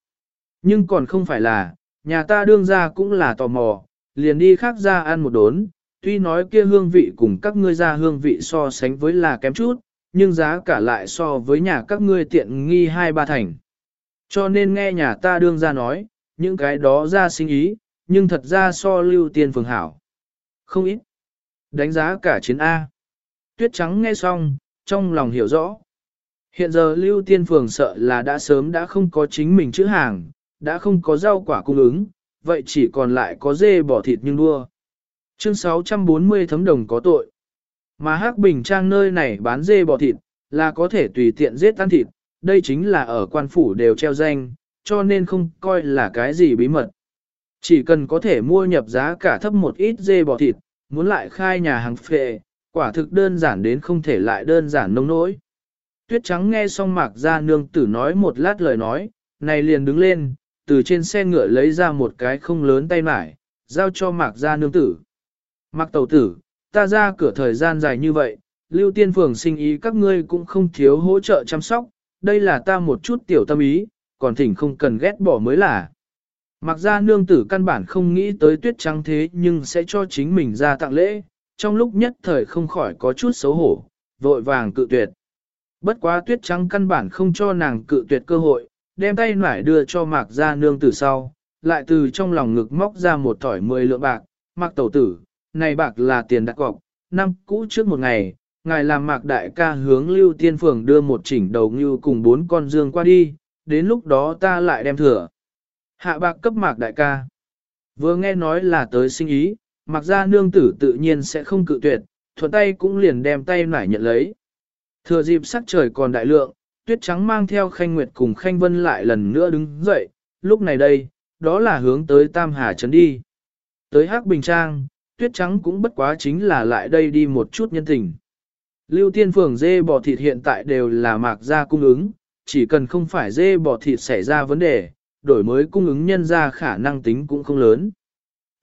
Nhưng còn không phải là, nhà ta đương ra cũng là tò mò, liền đi khác ra ăn một đốn, tuy nói kia hương vị cùng các ngươi ra hương vị so sánh với là kém chút, nhưng giá cả lại so với nhà các ngươi tiện nghi hai ba thành. Cho nên nghe nhà ta đương ra nói, những cái đó ra sinh ý, nhưng thật ra so lưu tiên phường hảo. Không ít. Đánh giá cả chiến A. Tuyết trắng nghe xong, trong lòng hiểu rõ. Hiện giờ lưu tiên phường sợ là đã sớm đã không có chính mình chữ hàng, đã không có rau quả cung ứng, vậy chỉ còn lại có dê bỏ thịt nhưng đua. Chương 640 thấm đồng có tội. Mà Hắc Bình Trang nơi này bán dê bò thịt, là có thể tùy tiện giết ăn thịt, đây chính là ở quan phủ đều treo danh, cho nên không coi là cái gì bí mật. Chỉ cần có thể mua nhập giá cả thấp một ít dê bò thịt, muốn lại khai nhà hàng phệ, quả thực đơn giản đến không thể lại đơn giản nông nỗi. Tuyết trắng nghe xong mạc ra nương tử nói một lát lời nói, này liền đứng lên, từ trên xe ngựa lấy ra một cái không lớn tay mải, giao cho mạc ra nương tử. Mạc tàu tử, ta ra cửa thời gian dài như vậy, lưu tiên phường sinh ý các ngươi cũng không thiếu hỗ trợ chăm sóc, đây là ta một chút tiểu tâm ý, còn thỉnh không cần ghét bỏ mới là. Mặc ra nương tử căn bản không nghĩ tới tuyết trắng thế nhưng sẽ cho chính mình ra tặng lễ, trong lúc nhất thời không khỏi có chút xấu hổ, vội vàng cự tuyệt. Bất quá tuyết trắng căn bản không cho nàng cự tuyệt cơ hội, đem tay nải đưa cho mạc ra nương tử sau, lại từ trong lòng ngực móc ra một thỏi mười lượng bạc, mạc tẩu tử, này bạc là tiền đặt cọc, năm cũ trước một ngày, ngài làm mạc đại ca hướng lưu tiên phường đưa một chỉnh đầu ngưu cùng bốn con dương qua đi, đến lúc đó ta lại đem thừa. Hạ bạc cấp mạc đại ca. Vừa nghe nói là tới sinh ý, mặc ra nương tử tự nhiên sẽ không cự tuyệt, thuận tay cũng liền đem tay nải nhận lấy. Thừa dịp sắc trời còn đại lượng, tuyết trắng mang theo khanh nguyệt cùng khanh vân lại lần nữa đứng dậy, lúc này đây, đó là hướng tới Tam Hà Trấn đi. Tới Hắc Bình Trang, tuyết trắng cũng bất quá chính là lại đây đi một chút nhân tình. Lưu tiên phường dê bò thịt hiện tại đều là mạc gia cung ứng, chỉ cần không phải dê bò thịt xảy ra vấn đề, đổi mới cung ứng nhân ra khả năng tính cũng không lớn.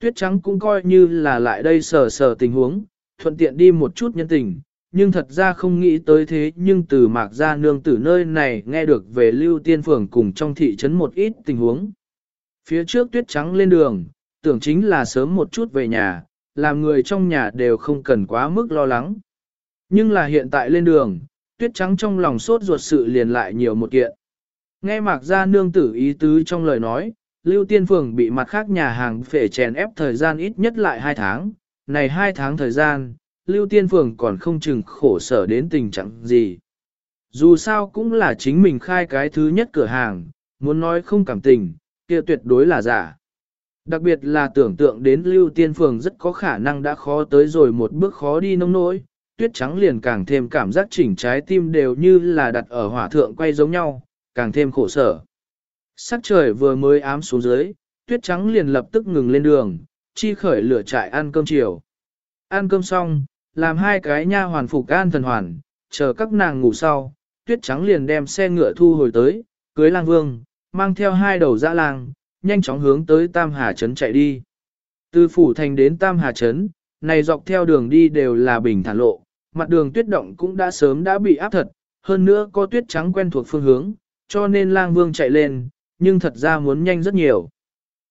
Tuyết trắng cũng coi như là lại đây sờ sờ tình huống, thuận tiện đi một chút nhân tình, nhưng thật ra không nghĩ tới thế nhưng từ mạc gia nương tử nơi này nghe được về lưu tiên phường cùng trong thị trấn một ít tình huống. Phía trước tuyết trắng lên đường, tưởng chính là sớm một chút về nhà, làm người trong nhà đều không cần quá mức lo lắng. Nhưng là hiện tại lên đường, tuyết trắng trong lòng sốt ruột sự liền lại nhiều một kiện. Nghe mạc gia nương tử ý tứ trong lời nói, Lưu Tiên Phường bị mặt khác nhà hàng phể chèn ép thời gian ít nhất lại 2 tháng, này 2 tháng thời gian, Lưu Tiên Phường còn không chừng khổ sở đến tình trạng gì. Dù sao cũng là chính mình khai cái thứ nhất cửa hàng, muốn nói không cảm tình, kia tuyệt đối là giả. Đặc biệt là tưởng tượng đến Lưu Tiên Phường rất có khả năng đã khó tới rồi một bước khó đi nông nỗi, tuyết trắng liền càng thêm cảm giác chỉnh trái tim đều như là đặt ở hỏa thượng quay giống nhau, càng thêm khổ sở. Sắc trời vừa mới ám xuống dưới, tuyết trắng liền lập tức ngừng lên đường, chi khởi lửa trại ăn cơm chiều. Ăn cơm xong, làm hai cái nha hoàn phục an thần hoàn, chờ các nàng ngủ sau, tuyết trắng liền đem xe ngựa thu hồi tới, cưới lang vương, mang theo hai đầu dã lang, nhanh chóng hướng tới Tam Hà Trấn chạy đi. Từ phủ thành đến Tam Hà Trấn, này dọc theo đường đi đều là bình thản lộ, mặt đường tuyết động cũng đã sớm đã bị áp thật, hơn nữa có tuyết trắng quen thuộc phương hướng, cho nên lang vương chạy lên, nhưng thật ra muốn nhanh rất nhiều.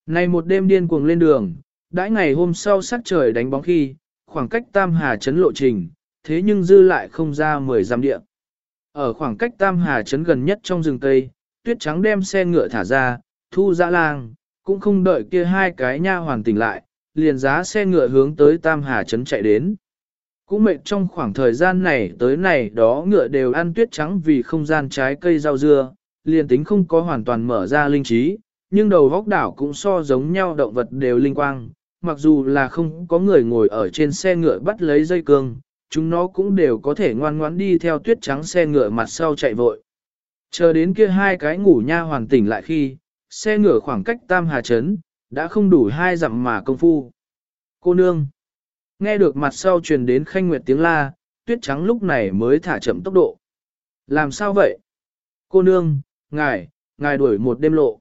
Này một đêm điên cuồng lên đường, đãi ngày hôm sau sắc trời đánh bóng khi, khoảng cách Tam Hà Trấn lộ trình, thế nhưng dư lại không ra 10 giam địa. Ở khoảng cách Tam Hà Trấn gần nhất trong rừng Tây, tuyết trắng đem xe ngựa thả ra, thu dã lang, cũng không đợi kia hai cái nha hoàn tỉnh lại, liền giá xe ngựa hướng tới Tam Hà Trấn chạy đến. Cũng mệt trong khoảng thời gian này tới này đó ngựa đều ăn tuyết trắng vì không gian trái cây rau dưa, liền tính không có hoàn toàn mở ra linh trí, nhưng đầu góc đảo cũng so giống nhau động vật đều linh quang, mặc dù là không có người ngồi ở trên xe ngựa bắt lấy dây cương, chúng nó cũng đều có thể ngoan ngoãn đi theo tuyết trắng xe ngựa mặt sau chạy vội. Chờ đến kia hai cái ngủ nha hoàn tỉnh lại khi, xe ngựa khoảng cách Tam Hà Trấn, đã không đủ hai dặm mà công phu. Cô nương, nghe được mặt sau truyền đến khanh nguyệt tiếng la, tuyết trắng lúc này mới thả chậm tốc độ. Làm sao vậy? Cô nương, ngài, ngài đuổi một đêm lộ.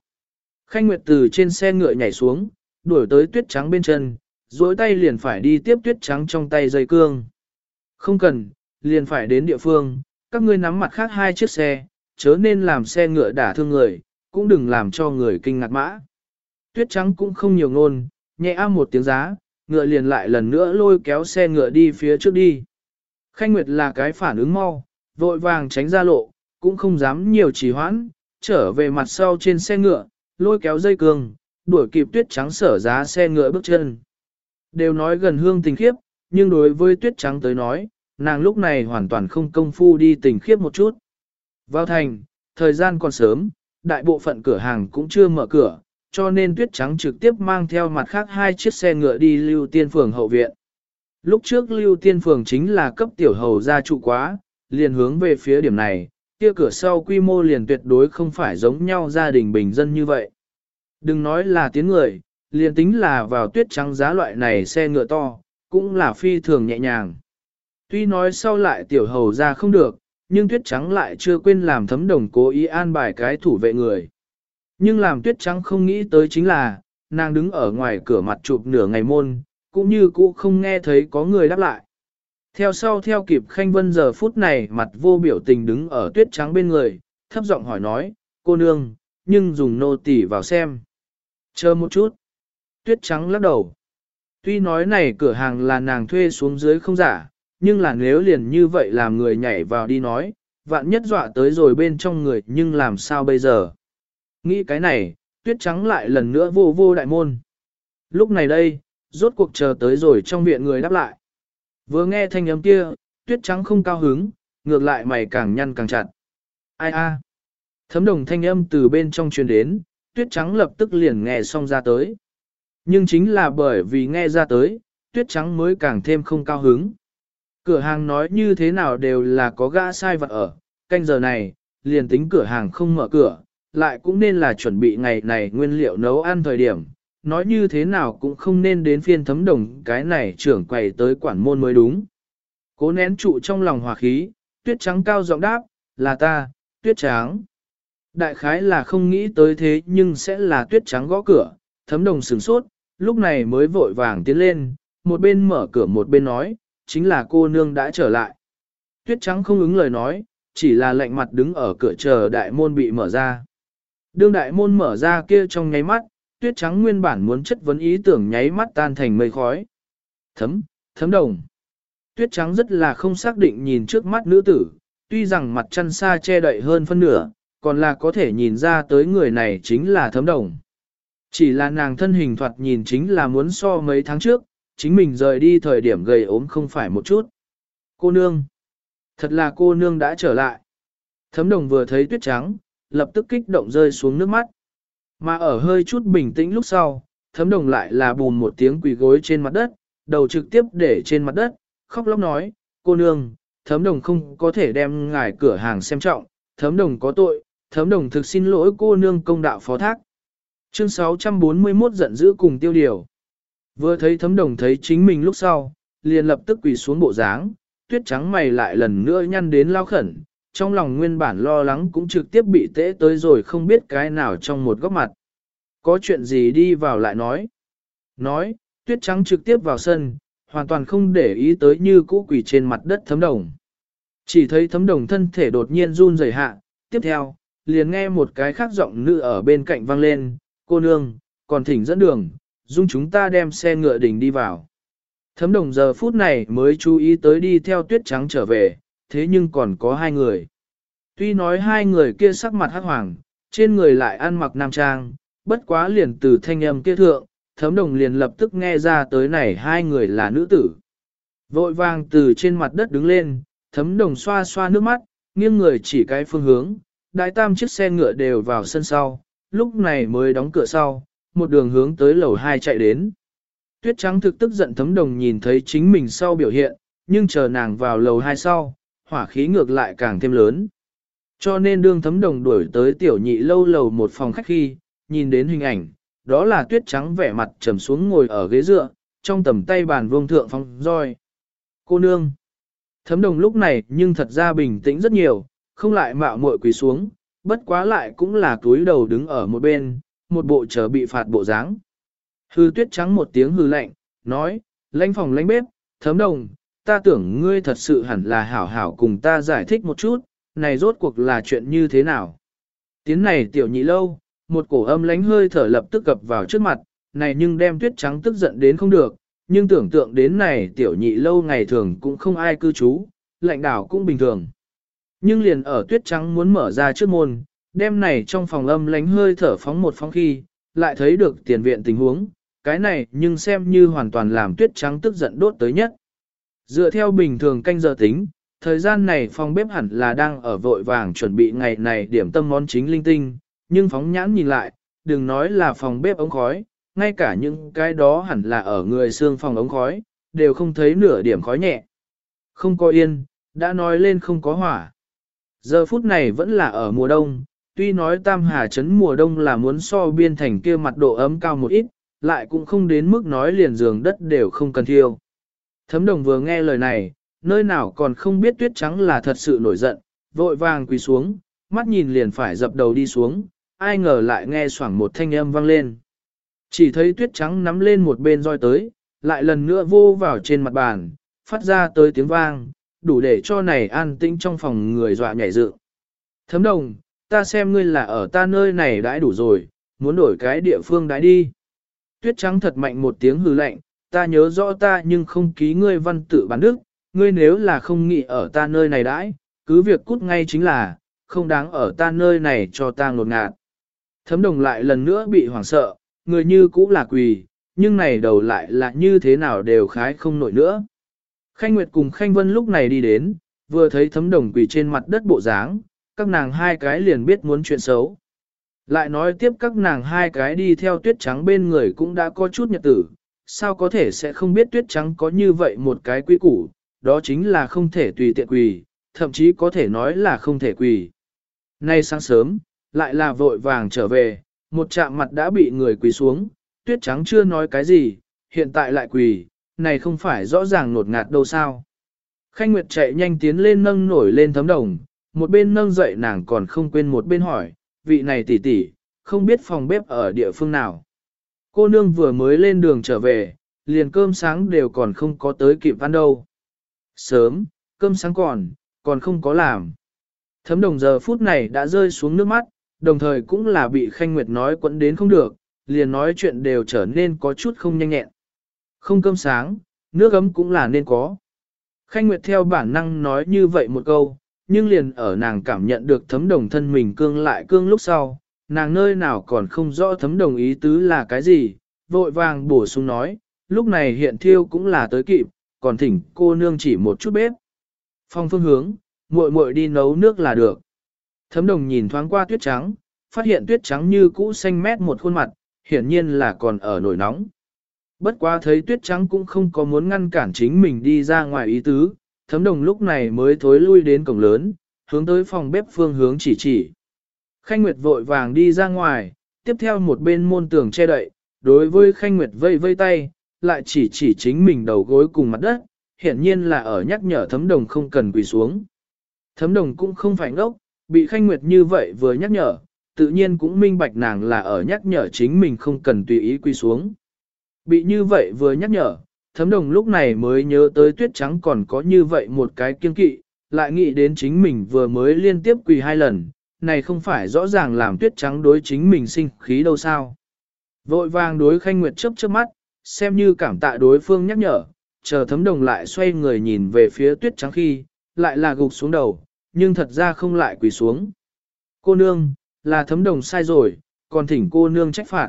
Khanh nguyệt từ trên xe ngựa nhảy xuống, đuổi tới tuyết trắng bên chân, duỗi tay liền phải đi tiếp tuyết trắng trong tay dây cương. Không cần, liền phải đến địa phương, các ngươi nắm mặt khác hai chiếc xe, chớ nên làm xe ngựa đả thương người, cũng đừng làm cho người kinh ngạc mã. Tuyết trắng cũng không nhiều ngôn, nhẹ am một tiếng giá, ngựa liền lại lần nữa lôi kéo xe ngựa đi phía trước đi. Khanh Nguyệt là cái phản ứng mau, vội vàng tránh ra lộ, cũng không dám nhiều trì hoãn, trở về mặt sau trên xe ngựa, lôi kéo dây cương, đuổi kịp tuyết trắng sở giá xe ngựa bước chân. Đều nói gần hương tình khiếp, nhưng đối với tuyết trắng tới nói, nàng lúc này hoàn toàn không công phu đi tình khiếp một chút. Vào thành, thời gian còn sớm, đại bộ phận cửa hàng cũng chưa mở cửa, cho nên tuyết trắng trực tiếp mang theo mặt khác hai chiếc xe ngựa đi lưu tiên phường hậu viện. Lúc trước lưu tiên phường chính là cấp tiểu hầu gia trụ quá, liền hướng về phía điểm này, kia cửa sau quy mô liền tuyệt đối không phải giống nhau gia đình bình dân như vậy. Đừng nói là tiếng người, liền tính là vào tuyết trắng giá loại này xe ngựa to, cũng là phi thường nhẹ nhàng. Tuy nói sau lại tiểu hầu ra không được, nhưng tuyết trắng lại chưa quên làm thấm đồng cố ý an bài cái thủ vệ người. Nhưng làm tuyết trắng không nghĩ tới chính là, nàng đứng ở ngoài cửa mặt chụp nửa ngày môn, cũng như cũ không nghe thấy có người đáp lại. Theo sau theo kịp khanh vân giờ phút này mặt vô biểu tình đứng ở tuyết trắng bên người, thấp giọng hỏi nói, cô nương, nhưng dùng nô tỳ vào xem. Chờ một chút. Tuyết trắng lắc đầu. Tuy nói này cửa hàng là nàng thuê xuống dưới không giả, nhưng là nếu liền như vậy làm người nhảy vào đi nói, vạn nhất dọa tới rồi bên trong người nhưng làm sao bây giờ. Nghĩ cái này, tuyết trắng lại lần nữa vô vô đại môn. Lúc này đây, rốt cuộc chờ tới rồi trong viện người đáp lại. Vừa nghe thanh âm kia, tuyết trắng không cao hứng, ngược lại mày càng nhăn càng chặt. Ai a? Thấm đồng thanh âm từ bên trong truyền đến, tuyết trắng lập tức liền nghe xong ra tới. Nhưng chính là bởi vì nghe ra tới, tuyết trắng mới càng thêm không cao hứng. Cửa hàng nói như thế nào đều là có gã sai vật ở, canh giờ này, liền tính cửa hàng không mở cửa, lại cũng nên là chuẩn bị ngày này nguyên liệu nấu ăn thời điểm, nói như thế nào cũng không nên đến phiên thấm đồng cái này trưởng quầy tới quản môn mới đúng. Cố nén trụ trong lòng hòa khí, tuyết trắng cao giọng đáp, là ta, tuyết trắng. Đại khái là không nghĩ tới thế nhưng sẽ là tuyết trắng gõ cửa, thấm đồng sửng sốt, lúc này mới vội vàng tiến lên, một bên mở cửa một bên nói, chính là cô nương đã trở lại. Tuyết trắng không ứng lời nói, chỉ là lạnh mặt đứng ở cửa chờ đại môn bị mở ra. Đương đại môn mở ra kia trong nháy mắt, tuyết trắng nguyên bản muốn chất vấn ý tưởng nháy mắt tan thành mây khói. Thấm, thấm đồng. Tuyết trắng rất là không xác định nhìn trước mắt nữ tử, tuy rằng mặt chăn xa che đậy hơn phân nửa, còn là có thể nhìn ra tới người này chính là thấm đồng. Chỉ là nàng thân hình thoạt nhìn chính là muốn so mấy tháng trước, chính mình rời đi thời điểm gầy ốm không phải một chút. Cô nương. Thật là cô nương đã trở lại. Thấm đồng vừa thấy tuyết trắng, lập tức kích động rơi xuống nước mắt. Mà ở hơi chút bình tĩnh lúc sau, thấm đồng lại là bùn một tiếng quỳ gối trên mặt đất, đầu trực tiếp để trên mặt đất, khóc lóc nói, cô nương, thấm đồng không có thể đem ngài cửa hàng xem trọng, thấm đồng có tội, thấm đồng thực xin lỗi cô nương công đạo phó thác. Chương 641 giận dữ cùng tiêu điều. Vừa thấy thấm đồng thấy chính mình lúc sau, liền lập tức quỳ xuống bộ dáng, tuyết trắng mày lại lần nữa nhăn đến lao khẩn, trong lòng nguyên bản lo lắng cũng trực tiếp bị tễ tới rồi không biết cái nào trong một góc mặt. Có chuyện gì đi vào lại nói. Nói, tuyết trắng trực tiếp vào sân, hoàn toàn không để ý tới như cũ quỷ trên mặt đất thấm đồng. Chỉ thấy thấm đồng thân thể đột nhiên run rẩy hạ, tiếp theo, liền nghe một cái khác giọng nữ ở bên cạnh vang lên, cô nương, còn thỉnh dẫn đường, dung chúng ta đem xe ngựa đình đi vào. Thấm đồng giờ phút này mới chú ý tới đi theo tuyết trắng trở về, thế nhưng còn có hai người. Tuy nói hai người kia sắc mặt hắc hoàng, trên người lại ăn mặc nam trang, bất quá liền từ thanh âm kia thượng, thấm đồng liền lập tức nghe ra tới này hai người là nữ tử. Vội vàng từ trên mặt đất đứng lên, thấm đồng xoa xoa nước mắt, nghiêng người chỉ cái phương hướng, đại tam chiếc xe ngựa đều vào sân sau, lúc này mới đóng cửa sau, một đường hướng tới lầu 2 chạy đến. Tuyết trắng thực tức giận thấm đồng nhìn thấy chính mình sau biểu hiện, nhưng chờ nàng vào lầu 2 sau, hỏa khí ngược lại càng thêm lớn. Cho nên đương thấm đồng đuổi tới tiểu nhị lâu lầu một phòng khách khi, nhìn đến hình ảnh, đó là tuyết trắng vẻ mặt trầm xuống ngồi ở ghế dựa, trong tầm tay bàn vương thượng phong roi. Cô nương. Thấm đồng lúc này nhưng thật ra bình tĩnh rất nhiều, không lại mạo muội quỳ xuống, bất quá lại cũng là túi đầu đứng ở một bên, một bộ chờ bị phạt bộ dáng. Hư tuyết trắng một tiếng hư lạnh, nói, lãnh phòng lãnh bếp, thấm đồng, ta tưởng ngươi thật sự hẳn là hảo hảo cùng ta giải thích một chút, này rốt cuộc là chuyện như thế nào. Tiếng này tiểu nhị lâu, một cổ âm lánh hơi thở lập tức cập vào trước mặt, này nhưng đem tuyết trắng tức giận đến không được, nhưng tưởng tượng đến này tiểu nhị lâu ngày thường cũng không ai cư trú, lạnh đảo cũng bình thường. Nhưng liền ở tuyết trắng muốn mở ra trước môn, đêm này trong phòng âm lánh hơi thở phóng một phóng khi, lại thấy được tiền viện tình huống, cái này nhưng xem như hoàn toàn làm tuyết trắng tức giận đốt tới nhất. Dựa theo bình thường canh giờ tính, thời gian này phòng bếp hẳn là đang ở vội vàng chuẩn bị ngày này điểm tâm món chính linh tinh, nhưng phóng nhãn nhìn lại, đừng nói là phòng bếp ống khói, ngay cả những cái đó hẳn là ở người xương phòng ống khói, đều không thấy nửa điểm khói nhẹ. Không có yên, đã nói lên không có hỏa. Giờ phút này vẫn là ở mùa đông, tuy nói Tam Hà Trấn mùa đông là muốn so biên thành kia mặt độ ấm cao một ít, lại cũng không đến mức nói liền giường đất đều không cần thiêu. Thấm đồng vừa nghe lời này, nơi nào còn không biết tuyết trắng là thật sự nổi giận, vội vàng quỳ xuống, mắt nhìn liền phải dập đầu đi xuống, ai ngờ lại nghe xoảng một thanh âm vang lên. Chỉ thấy tuyết trắng nắm lên một bên roi tới, lại lần nữa vô vào trên mặt bàn, phát ra tới tiếng vang, đủ để cho này an tĩnh trong phòng người dọa nhảy dựng. Thấm đồng, ta xem ngươi là ở ta nơi này đãi đủ rồi, muốn đổi cái địa phương đãi đi. Tuyết trắng thật mạnh một tiếng hừ lạnh, ta nhớ rõ ta nhưng không ký ngươi văn tự bán đức, ngươi nếu là không nghĩ ở ta nơi này đãi, cứ việc cút ngay chính là, không đáng ở ta nơi này cho ta ngột ngạt. Thấm đồng lại lần nữa bị hoảng sợ, người như cũ là quỳ, nhưng này đầu lại là như thế nào đều khái không nổi nữa. Khanh Nguyệt cùng Khanh Vân lúc này đi đến, vừa thấy thấm đồng quỳ trên mặt đất bộ dáng, các nàng hai cái liền biết muốn chuyện xấu. Lại nói tiếp các nàng hai cái đi theo tuyết trắng bên người cũng đã có chút nhật tử, sao có thể sẽ không biết tuyết trắng có như vậy một cái quý củ, đó chính là không thể tùy tiện quỳ, thậm chí có thể nói là không thể quỳ. Nay sáng sớm, lại là vội vàng trở về, một chạm mặt đã bị người quỳ xuống, tuyết trắng chưa nói cái gì, hiện tại lại quỳ, này không phải rõ ràng nột ngạt đâu sao. Khanh Nguyệt chạy nhanh tiến lên nâng nổi lên thấm đồng, một bên nâng dậy nàng còn không quên một bên hỏi, vị này tỷ tỷ, không biết phòng bếp ở địa phương nào. Cô nương vừa mới lên đường trở về, liền cơm sáng đều còn không có tới kịp ăn đâu. Sớm, cơm sáng còn, còn không có làm. Thấm đồng giờ phút này đã rơi xuống nước mắt, đồng thời cũng là bị Khanh Nguyệt nói quẫn đến không được, liền nói chuyện đều trở nên có chút không nhanh nhẹn. Không cơm sáng, nước ấm cũng là nên có. Khanh Nguyệt theo bản năng nói như vậy một câu, nhưng liền ở nàng cảm nhận được thấm đồng thân mình cương lại cương lúc sau, nàng nơi nào còn không rõ thấm đồng ý tứ là cái gì, vội vàng bổ sung nói, lúc này hiện thiêu cũng là tới kịp, còn thỉnh cô nương chỉ một chút bếp. Phong phương hướng, muội muội đi nấu nước là được. Thấm đồng nhìn thoáng qua tuyết trắng, phát hiện tuyết trắng như cũ xanh mét một khuôn mặt, hiển nhiên là còn ở nổi nóng. Bất quá thấy tuyết trắng cũng không có muốn ngăn cản chính mình đi ra ngoài ý tứ, thấm đồng lúc này mới thối lui đến cổng lớn, hướng tới phòng bếp phương hướng chỉ chỉ. Khanh Nguyệt vội vàng đi ra ngoài, tiếp theo một bên môn tường che đậy, đối với Khanh Nguyệt vây vây tay, lại chỉ chỉ chính mình đầu gối cùng mặt đất, hiển nhiên là ở nhắc nhở thấm đồng không cần quỳ xuống. Thấm đồng cũng không phải ngốc, bị Khanh Nguyệt như vậy vừa nhắc nhở, tự nhiên cũng minh bạch nàng là ở nhắc nhở chính mình không cần tùy ý quỳ xuống. Bị như vậy vừa nhắc nhở, thấm đồng lúc này mới nhớ tới tuyết trắng còn có như vậy một cái kiên kỵ, lại nghĩ đến chính mình vừa mới liên tiếp quỳ hai lần, này không phải rõ ràng làm tuyết trắng đối chính mình sinh khí đâu sao. Vội vàng đối khanh nguyệt chớp chớp mắt, xem như cảm tạ đối phương nhắc nhở, chờ thấm đồng lại xoay người nhìn về phía tuyết trắng khi, lại là gục xuống đầu, nhưng thật ra không lại quỳ xuống. Cô nương, là thấm đồng sai rồi, còn thỉnh cô nương trách phạt.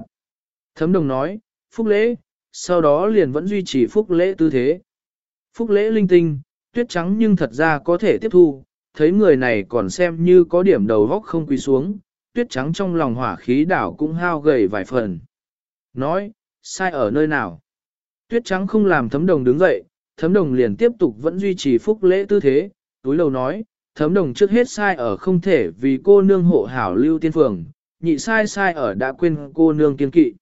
Thấm đồng nói, phúc lễ, sau đó liền vẫn duy trì phúc lễ tư thế. Phúc lễ linh tinh, tuyết trắng nhưng thật ra có thể tiếp thu, thấy người này còn xem như có điểm đầu góc không quỳ xuống, tuyết trắng trong lòng hỏa khí đảo cũng hao gầy vài phần. Nói, sai ở nơi nào? Tuyết trắng không làm thấm đồng đứng dậy, thấm đồng liền tiếp tục vẫn duy trì phúc lễ tư thế, túi lầu nói, thấm đồng trước hết sai ở không thể vì cô nương hộ hảo lưu tiên phường, nhị sai sai ở đã quên cô nương kiên kỵ.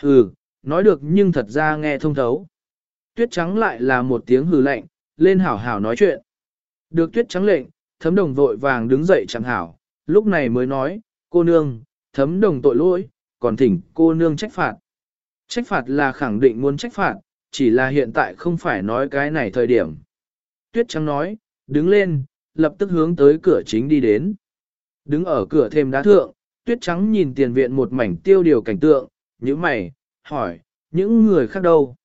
Hừ, nói được nhưng thật ra nghe thông thấu. Tuyết trắng lại là một tiếng hừ lạnh, lên hảo hảo nói chuyện. Được tuyết trắng lệnh, thấm đồng vội vàng đứng dậy chẳng hảo, lúc này mới nói, cô nương, thấm đồng tội lỗi, còn thỉnh cô nương trách phạt. Trách phạt là khẳng định muốn trách phạt, chỉ là hiện tại không phải nói cái này thời điểm. Tuyết trắng nói, đứng lên, lập tức hướng tới cửa chính đi đến. Đứng ở cửa thêm đá thượng, tuyết trắng nhìn tiền viện một mảnh tiêu điều cảnh tượng, như mày, hỏi, những người khác đâu?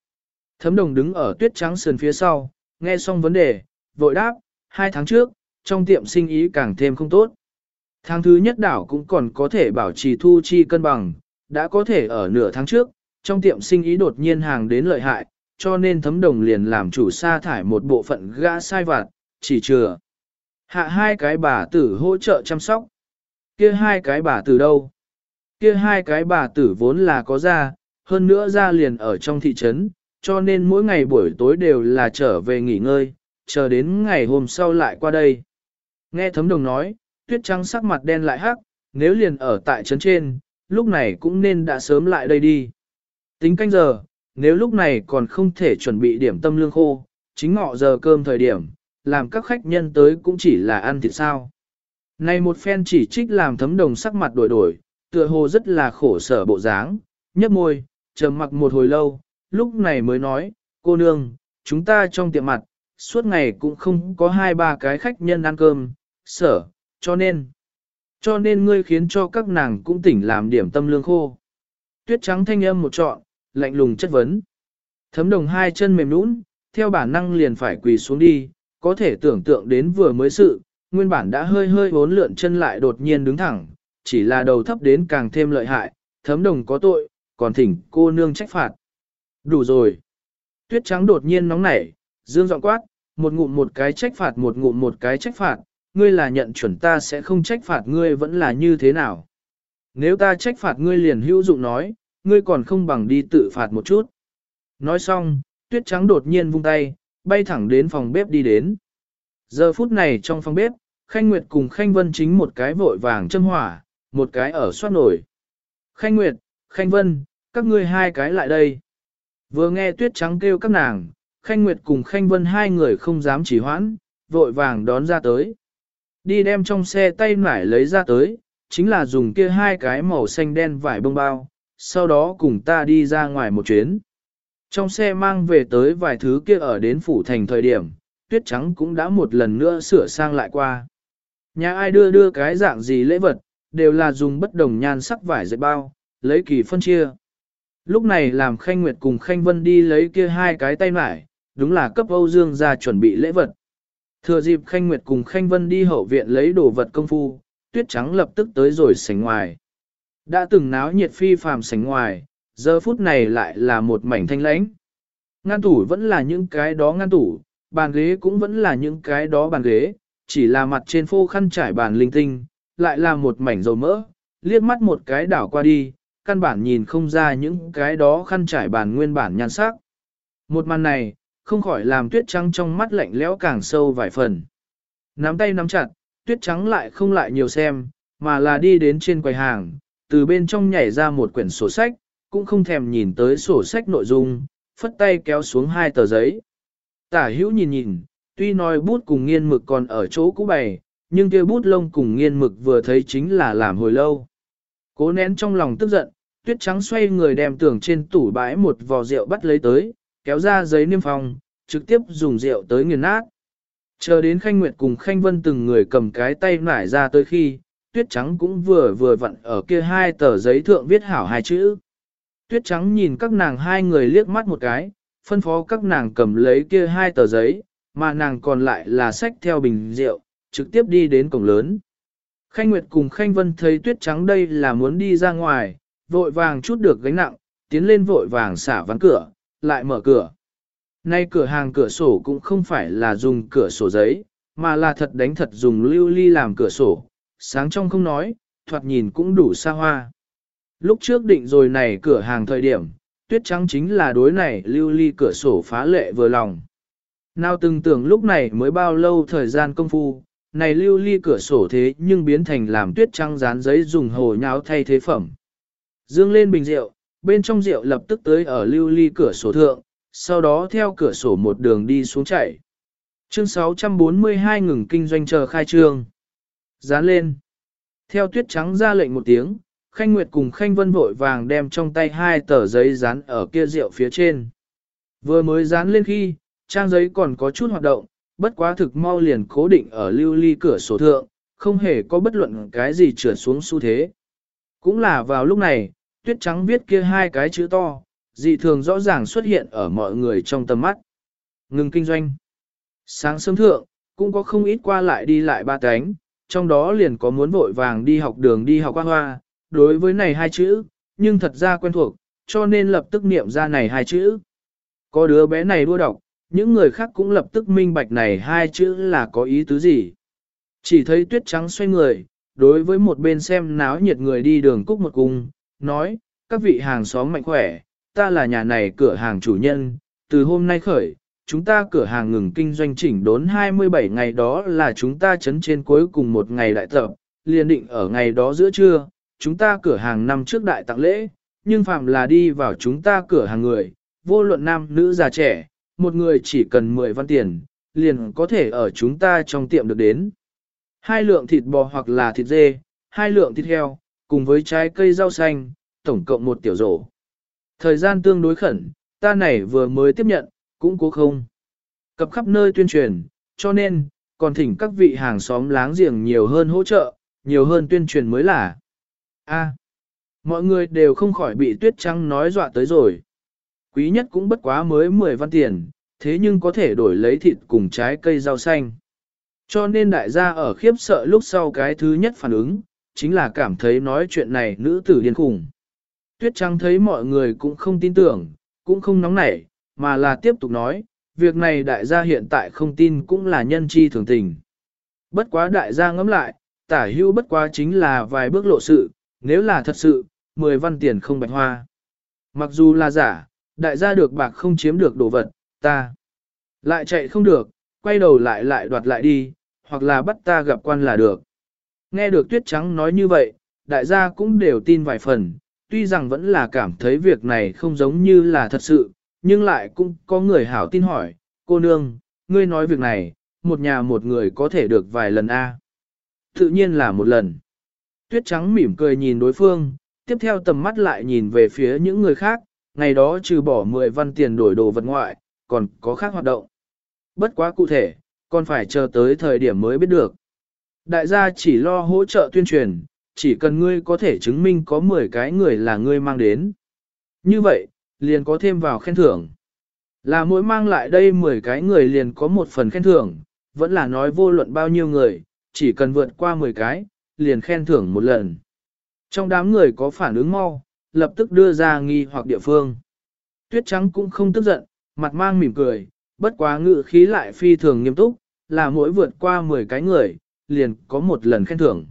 Thấm đồng đứng ở tuyết trắng sườn phía sau, nghe xong vấn đề, vội đáp, hai tháng trước, trong tiệm sinh ý càng thêm không tốt. Tháng thứ nhất đảo cũng còn có thể bảo trì thu chi cân bằng, đã có thể ở nửa tháng trước, trong tiệm sinh ý đột nhiên hàng đến lợi hại, cho nên thấm đồng liền làm chủ sa thải một bộ phận gã sai vặt, chỉ chừa. Hạ hai cái bà tử hỗ trợ chăm sóc. Kia hai cái bà tử đâu? Kia hai cái bà tử vốn là có ra, hơn nữa ra liền ở trong thị trấn, cho nên mỗi ngày buổi tối đều là trở về nghỉ ngơi, chờ đến ngày hôm sau lại qua đây. Nghe thấm đồng nói, tuyết trắng sắc mặt đen lại hắc, nếu liền ở tại trấn trên, lúc này cũng nên đã sớm lại đây đi. Tính canh giờ, nếu lúc này còn không thể chuẩn bị điểm tâm lương khô, chính ngọ giờ cơm thời điểm, làm các khách nhân tới cũng chỉ là ăn thịt sao. Này một phen chỉ trích làm thấm đồng sắc mặt đổi đổi, tựa hồ rất là khổ sở bộ dáng, nhấp môi, trầm mặc một hồi lâu, lúc này mới nói, cô nương, chúng ta trong tiệm mặt, suốt ngày cũng không có hai ba cái khách nhân ăn cơm, sở, cho nên, cho nên ngươi khiến cho các nàng cũng tỉnh làm điểm tâm lương khô. Tuyết trắng thanh âm một trọn, lạnh lùng chất vấn. Thấm đồng hai chân mềm nũng, theo bản năng liền phải quỳ xuống đi, có thể tưởng tượng đến vừa mới sự, nguyên bản đã hơi hơi bốn lượn chân lại đột nhiên đứng thẳng, chỉ là đầu thấp đến càng thêm lợi hại, thấm đồng có tội, còn thỉnh cô nương trách phạt. Đủ rồi. Tuyết trắng đột nhiên nóng nảy, dương giọng quát, một ngụm một cái trách phạt một ngụm một cái trách phạt, ngươi là nhận chuẩn ta sẽ không trách phạt ngươi vẫn là như thế nào. Nếu ta trách phạt ngươi liền hữu dụng nói, ngươi còn không bằng đi tự phạt một chút. Nói xong, tuyết trắng đột nhiên vung tay, bay thẳng đến phòng bếp đi đến. Giờ phút này trong phòng bếp, Khanh Nguyệt cùng Khanh Vân chính một cái vội vàng châm hỏa, một cái ở xoát nổi. Khanh Nguyệt, Khanh Vân, các ngươi hai cái lại đây. Vừa nghe tuyết trắng kêu các nàng, Khanh Nguyệt cùng Khanh Vân hai người không dám chỉ hoãn, vội vàng đón ra tới. Đi đem trong xe tay nải lấy ra tới, chính là dùng kia hai cái màu xanh đen vải bông bao, sau đó cùng ta đi ra ngoài một chuyến. Trong xe mang về tới vài thứ kia ở đến phủ thành thời điểm, tuyết trắng cũng đã một lần nữa sửa sang lại qua. Nhà ai đưa đưa cái dạng gì lễ vật, đều là dùng bất đồng nhan sắc vải dệt bao, lấy kỳ phân chia. Lúc này làm Khanh Nguyệt cùng Khanh Vân đi lấy kia hai cái tay mải, đúng là cấp Âu Dương ra chuẩn bị lễ vật. Thừa dịp Khanh Nguyệt cùng Khanh Vân đi hậu viện lấy đồ vật công phu, tuyết trắng lập tức tới rồi sảnh ngoài. Đã từng náo nhiệt phi phàm sảnh ngoài, giờ phút này lại là một mảnh thanh lãnh. Ngăn tủ vẫn là những cái đó ngăn tủ, bàn ghế cũng vẫn là những cái đó bàn ghế, chỉ là mặt trên phô khăn trải bàn linh tinh, lại là một mảnh dầu mỡ, liếc mắt một cái đảo qua đi, căn bản nhìn không ra những cái đó khăn trải bàn nguyên bản nhan sắc. Một màn này, không khỏi làm tuyết trắng trong mắt lạnh lẽo càng sâu vài phần. Nắm tay nắm chặt, tuyết trắng lại không lại nhiều xem, mà là đi đến trên quầy hàng, từ bên trong nhảy ra một quyển sổ sách, cũng không thèm nhìn tới sổ sách nội dung, phất tay kéo xuống hai tờ giấy. Tả hữu nhìn nhìn, tuy nói bút cùng nghiên mực còn ở chỗ cũ bày, nhưng kia bút lông cùng nghiên mực vừa thấy chính là làm hồi lâu. Cố nén trong lòng tức giận, tuyết trắng xoay người đem tưởng trên tủ bãi một vò rượu bắt lấy tới, kéo ra giấy niêm phong, trực tiếp dùng rượu tới nghiền nát. Chờ đến Khanh Nguyệt cùng Khanh Vân từng người cầm cái tay nải ra tới khi, tuyết trắng cũng vừa vừa vặn ở kia hai tờ giấy thượng viết hảo hai chữ. Tuyết trắng nhìn các nàng hai người liếc mắt một cái, phân phó các nàng cầm lấy kia hai tờ giấy, mà nàng còn lại là sách theo bình rượu, trực tiếp đi đến cổng lớn. Khanh Nguyệt cùng Khanh Vân thấy tuyết trắng đây là muốn đi ra ngoài, vội vàng chút được gánh nặng, tiến lên vội vàng xả ván cửa, lại mở cửa. Nay cửa hàng cửa sổ cũng không phải là dùng cửa sổ giấy, mà là thật đánh thật dùng lưu ly làm cửa sổ, sáng trong không nói, thoạt nhìn cũng đủ xa hoa. Lúc trước định rồi này cửa hàng thời điểm, tuyết trắng chính là đối này lưu ly cửa sổ phá lệ vừa lòng. Nào từng tưởng lúc này mới bao lâu thời gian công phu, này lưu ly cửa sổ thế nhưng biến thành làm tuyết trắng dán giấy dùng hồ nháo thay thế phẩm. Dương lên bình rượu, bên trong rượu lập tức tới ở lưu ly cửa sổ thượng, sau đó theo cửa sổ một đường đi xuống chảy Chương 642 ngừng kinh doanh chờ khai trương. Dán lên. Theo tuyết trắng ra lệnh một tiếng, Khanh Nguyệt cùng Khanh Vân vội vàng đem trong tay hai tờ giấy dán ở kia rượu phía trên. Vừa mới dán lên khi, trang giấy còn có chút hoạt động, bất quá thực mau liền cố định ở lưu ly cửa sổ thượng, không hề có bất luận cái gì trượt xuống xu thế. Cũng là vào lúc này, tuyết trắng viết kia hai cái chữ to, dị thường rõ ràng xuất hiện ở mọi người trong tầm mắt. Ngừng kinh doanh. Sáng sớm thượng, cũng có không ít qua lại đi lại ba cánh, trong đó liền có muốn vội vàng đi học đường đi học qua hoa, đối với này hai chữ, nhưng thật ra quen thuộc, cho nên lập tức niệm ra này hai chữ. Có đứa bé này đua đọc, những người khác cũng lập tức minh bạch này hai chữ là có ý tứ gì. Chỉ thấy tuyết trắng xoay người, đối với một bên xem náo nhiệt người đi đường cúc một cung, nói, các vị hàng xóm mạnh khỏe, ta là nhà này cửa hàng chủ nhân, từ hôm nay khởi, chúng ta cửa hàng ngừng kinh doanh chỉnh đốn 27 ngày đó là chúng ta chấn trên cuối cùng một ngày đại tập, liền định ở ngày đó giữa trưa, chúng ta cửa hàng năm trước đại tặng lễ, nhưng phạm là đi vào chúng ta cửa hàng người, vô luận nam nữ già trẻ, một người chỉ cần 10 văn tiền, liền có thể ở chúng ta trong tiệm được đến. Hai lượng thịt bò hoặc là thịt dê, hai lượng thịt heo, cùng với trái cây rau xanh, tổng cộng một tiểu rổ. Thời gian tương đối khẩn, ta này vừa mới tiếp nhận, cũng cố không. Cập khắp nơi tuyên truyền, cho nên, còn thỉnh các vị hàng xóm láng giềng nhiều hơn hỗ trợ, nhiều hơn tuyên truyền mới là. A. mọi người đều không khỏi bị tuyết trắng nói dọa tới rồi. Quý nhất cũng bất quá mới 10 văn tiền, thế nhưng có thể đổi lấy thịt cùng trái cây rau xanh. Cho nên đại gia ở khiếp sợ lúc sau cái thứ nhất phản ứng, chính là cảm thấy nói chuyện này nữ tử điên khủng. Tuyết Trăng thấy mọi người cũng không tin tưởng, cũng không nóng nảy, mà là tiếp tục nói, việc này đại gia hiện tại không tin cũng là nhân chi thường tình. Bất quá đại gia ngẫm lại, tả hưu bất quá chính là vài bước lộ sự, nếu là thật sự, 10 văn tiền không bạch hoa. Mặc dù là giả, Đại gia được bạc không chiếm được đồ vật, ta lại chạy không được, quay đầu lại lại đoạt lại đi, hoặc là bắt ta gặp quan là được. Nghe được tuyết trắng nói như vậy, đại gia cũng đều tin vài phần, tuy rằng vẫn là cảm thấy việc này không giống như là thật sự, nhưng lại cũng có người hảo tin hỏi, cô nương, ngươi nói việc này, một nhà một người có thể được vài lần a Tự nhiên là một lần. Tuyết trắng mỉm cười nhìn đối phương, tiếp theo tầm mắt lại nhìn về phía những người khác, ngày đó trừ bỏ 10 văn tiền đổi đồ vật ngoại, còn có khác hoạt động. Bất quá cụ thể, còn phải chờ tới thời điểm mới biết được. Đại gia chỉ lo hỗ trợ tuyên truyền, chỉ cần ngươi có thể chứng minh có 10 cái người là ngươi mang đến. Như vậy, liền có thêm vào khen thưởng. Là mỗi mang lại đây 10 cái người liền có một phần khen thưởng, vẫn là nói vô luận bao nhiêu người, chỉ cần vượt qua 10 cái, liền khen thưởng một lần. Trong đám người có phản ứng mau, lập tức đưa ra nghi hoặc địa phương. Tuyết trắng cũng không tức giận, mặt mang mỉm cười, bất quá ngự khí lại phi thường nghiêm túc, là mỗi vượt qua 10 cái người, liền có một lần khen thưởng.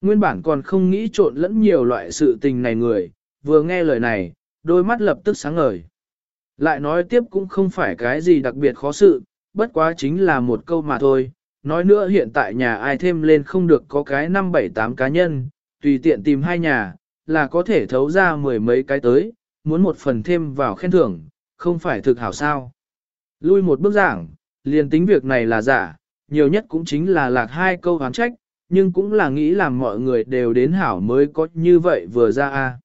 Nguyên bản còn không nghĩ trộn lẫn nhiều loại sự tình này người, vừa nghe lời này, đôi mắt lập tức sáng ngời. Lại nói tiếp cũng không phải cái gì đặc biệt khó sự, bất quá chính là một câu mà thôi. Nói nữa hiện tại nhà ai thêm lên không được có cái 5-7-8 cá nhân, tùy tiện tìm hai nhà, là có thể thấu ra mười mấy cái tới, muốn một phần thêm vào khen thưởng, không phải thực hảo sao. Lui một bước giảng, liền tính việc này là giả, nhiều nhất cũng chính là lạc hai câu hán trách, nhưng cũng là nghĩ làm mọi người đều đến hảo mới có như vậy vừa ra a.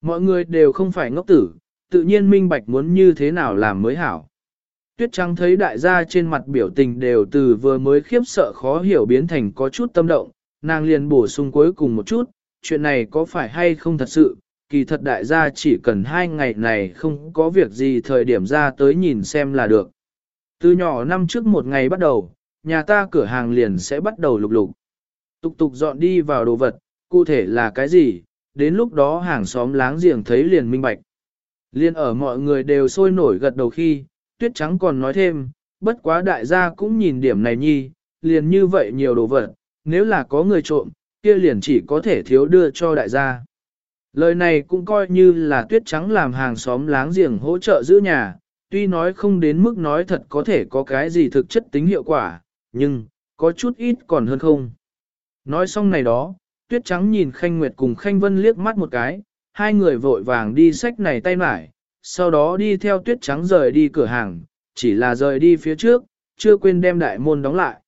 Mọi người đều không phải ngốc tử, tự nhiên minh bạch muốn như thế nào làm mới hảo. Tuyết Trắng thấy đại gia trên mặt biểu tình đều từ vừa mới khiếp sợ khó hiểu biến thành có chút tâm động, nàng liền bổ sung cuối cùng một chút, chuyện này có phải hay không thật sự, kỳ thật đại gia chỉ cần hai ngày này không có việc gì thời điểm ra tới nhìn xem là được. Từ nhỏ năm trước một ngày bắt đầu, nhà ta cửa hàng liền sẽ bắt đầu lục lục. Tục tục dọn đi vào đồ vật, cụ thể là cái gì, đến lúc đó hàng xóm láng giềng thấy liền minh bạch. Liên ở mọi người đều sôi nổi gật đầu khi, tuyết trắng còn nói thêm, bất quá đại gia cũng nhìn điểm này nhi, liền như vậy nhiều đồ vật, nếu là có người trộm, kia liền chỉ có thể thiếu đưa cho đại gia. Lời này cũng coi như là tuyết trắng làm hàng xóm láng giềng hỗ trợ giữ nhà, tuy nói không đến mức nói thật có thể có cái gì thực chất tính hiệu quả, nhưng, có chút ít còn hơn không. Nói xong này đó, tuyết trắng nhìn Khanh Nguyệt cùng Khanh Vân liếc mắt một cái, hai người vội vàng đi sách này tay mải, sau đó đi theo tuyết trắng rời đi cửa hàng, chỉ là rời đi phía trước, chưa quên đem đại môn đóng lại.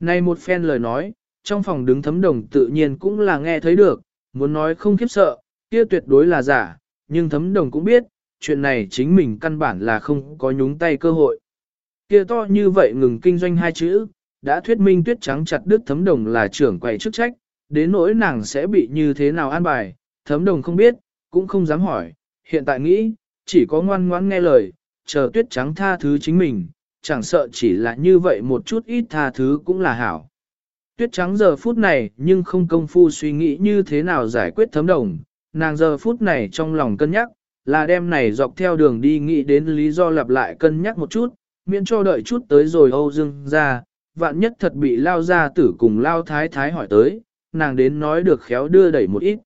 Này một phen lời nói, trong phòng đứng thấm đồng tự nhiên cũng là nghe thấy được, muốn nói không khiếp sợ, kia tuyệt đối là giả, nhưng thấm đồng cũng biết, chuyện này chính mình căn bản là không có nhúng tay cơ hội. Kia to như vậy ngừng kinh doanh hai chữ, đã thuyết minh tuyết trắng chặt đứt thấm đồng là trưởng quầy chức trách, đến nỗi nàng sẽ bị như thế nào an bài, thấm đồng không biết, cũng không dám hỏi, hiện tại nghĩ, chỉ có ngoan ngoãn nghe lời, chờ tuyết trắng tha thứ chính mình, chẳng sợ chỉ là như vậy một chút ít tha thứ cũng là hảo. Tuyết trắng giờ phút này nhưng không công phu suy nghĩ như thế nào giải quyết thấm đồng, nàng giờ phút này trong lòng cân nhắc, là đem này dọc theo đường đi nghĩ đến lý do lặp lại cân nhắc một chút, miễn cho đợi chút tới rồi Âu Dương ra, vạn nhất thật bị lao ra tử cùng lao thái thái hỏi tới, nàng đến nói được khéo đưa đẩy một ít.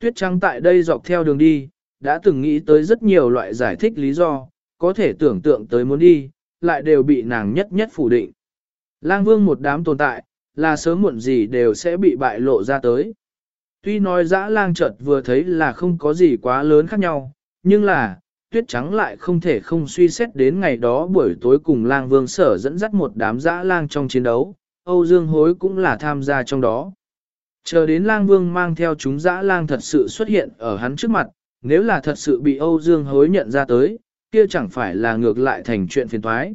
Tuyết trắng tại đây dọc theo đường đi, đã từng nghĩ tới rất nhiều loại giải thích lý do, có thể tưởng tượng tới muốn đi, lại đều bị nàng nhất nhất phủ định. Lang vương một đám tồn tại, là sớm muộn gì đều sẽ bị bại lộ ra tới. Tuy nói dã lang chợt vừa thấy là không có gì quá lớn khác nhau, nhưng là, tuyết trắng lại không thể không suy xét đến ngày đó buổi tối cùng lang vương sở dẫn dắt một đám dã lang trong chiến đấu, Âu Dương Hối cũng là tham gia trong đó. Chờ đến lang vương mang theo chúng dã lang thật sự xuất hiện ở hắn trước mặt, nếu là thật sự bị Âu Dương Hối nhận ra tới, kia chẳng phải là ngược lại thành chuyện phiền thoái.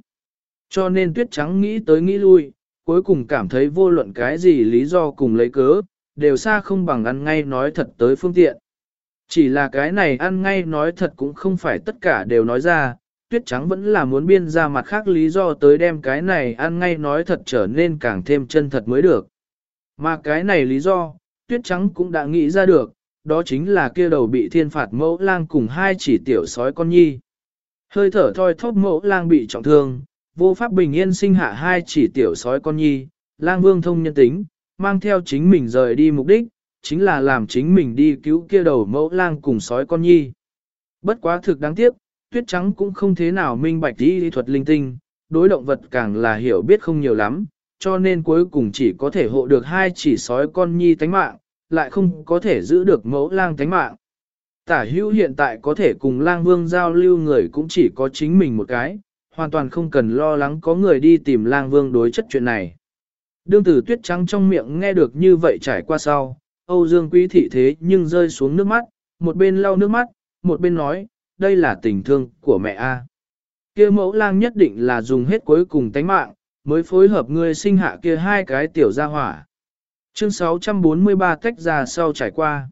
Cho nên tuyết trắng nghĩ tới nghĩ lui, cuối cùng cảm thấy vô luận cái gì lý do cùng lấy cớ, đều xa không bằng ăn ngay nói thật tới phương tiện. Chỉ là cái này ăn ngay nói thật cũng không phải tất cả đều nói ra, tuyết trắng vẫn là muốn biên ra mặt khác lý do tới đem cái này ăn ngay nói thật trở nên càng thêm chân thật mới được. Mà cái này lý do, tuyết trắng cũng đã nghĩ ra được, đó chính là kia đầu bị thiên phạt mẫu lang cùng hai chỉ tiểu sói con nhi. Hơi thở thoi thóp mẫu lang bị trọng thương, vô pháp bình yên sinh hạ hai chỉ tiểu sói con nhi, lang vương thông nhân tính, mang theo chính mình rời đi mục đích, chính là làm chính mình đi cứu kia đầu mẫu lang cùng sói con nhi. Bất quá thực đáng tiếc, tuyết trắng cũng không thế nào minh bạch đi thuật linh tinh, đối động vật càng là hiểu biết không nhiều lắm, cho nên cuối cùng chỉ có thể hộ được hai chỉ sói con nhi tánh mạng, lại không có thể giữ được mẫu lang tánh mạng. Tả hữu hiện tại có thể cùng lang vương giao lưu người cũng chỉ có chính mình một cái, hoàn toàn không cần lo lắng có người đi tìm lang vương đối chất chuyện này. Đương tử tuyết trắng trong miệng nghe được như vậy trải qua sau, Âu Dương quý thị thế nhưng rơi xuống nước mắt, một bên lau nước mắt, một bên nói, đây là tình thương của mẹ A. kia mẫu lang nhất định là dùng hết cuối cùng tánh mạng, mới phối hợp ngươi sinh hạ kia hai cái tiểu gia hỏa. Chương 643 tách ra sau trải qua.